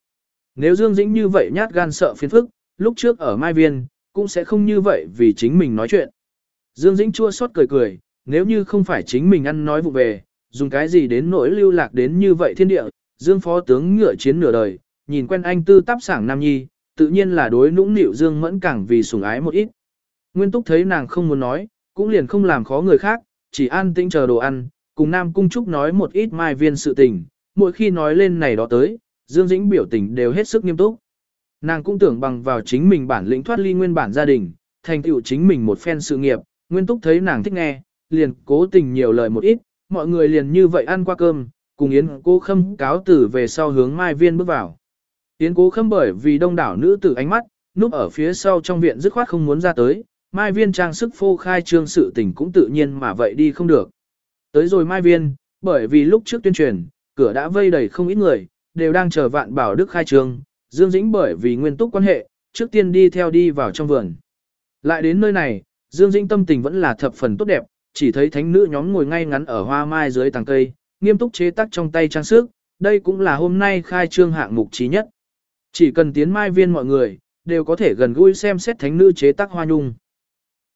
Nếu Dương Dĩnh như vậy nhát gan sợ phiền phức, lúc trước ở Mai Viên, cũng sẽ không như vậy vì chính mình nói chuyện. Dương Dĩnh chua xót cười cười, nếu như không phải chính mình ăn nói vụ về, dùng cái gì đến nỗi lưu lạc đến như vậy thiên địa, Dương phó tướng ngựa chiến nửa đời, nhìn quen anh tư táp sảng nam nhi, tự nhiên là đối nũng nịu Dương mẫn càng vì sủng ái một ít. Nguyên Túc thấy nàng không muốn nói, cũng liền không làm khó người khác, chỉ an tĩnh chờ đồ ăn, cùng Nam Cung Trúc nói một ít mai viên sự tình, mỗi khi nói lên này đó tới, Dương Dĩnh biểu tình đều hết sức nghiêm túc. Nàng cũng tưởng bằng vào chính mình bản lĩnh thoát ly nguyên bản gia đình, thành tựu chính mình một phen sự nghiệp, Nguyên Túc thấy nàng thích nghe, liền cố tình nhiều lời một ít, mọi người liền như vậy ăn qua cơm, cùng Yến Cố Khâm cáo tử về sau hướng Mai Viên bước vào. Yến Cố Khâm bởi vì đông đảo nữ tử ánh mắt, núp ở phía sau trong viện dứt khoát không muốn ra tới, Mai Viên trang sức phô khai trương sự tình cũng tự nhiên mà vậy đi không được. Tới rồi Mai Viên, bởi vì lúc trước tuyên truyền, cửa đã vây đầy không ít người, đều đang chờ vạn bảo đức khai trương, Dương Dĩnh bởi vì nguyên túc quan hệ, trước tiên đi theo đi vào trong vườn. Lại đến nơi này, Dương Dĩnh tâm tình vẫn là thập phần tốt đẹp, chỉ thấy thánh nữ nhóm ngồi ngay ngắn ở hoa mai dưới tàng cây, nghiêm túc chế tác trong tay trang sức, đây cũng là hôm nay khai trương hạng mục trí nhất. Chỉ cần tiến mai viên mọi người, đều có thể gần gũi xem xét thánh nữ chế tác hoa nhung.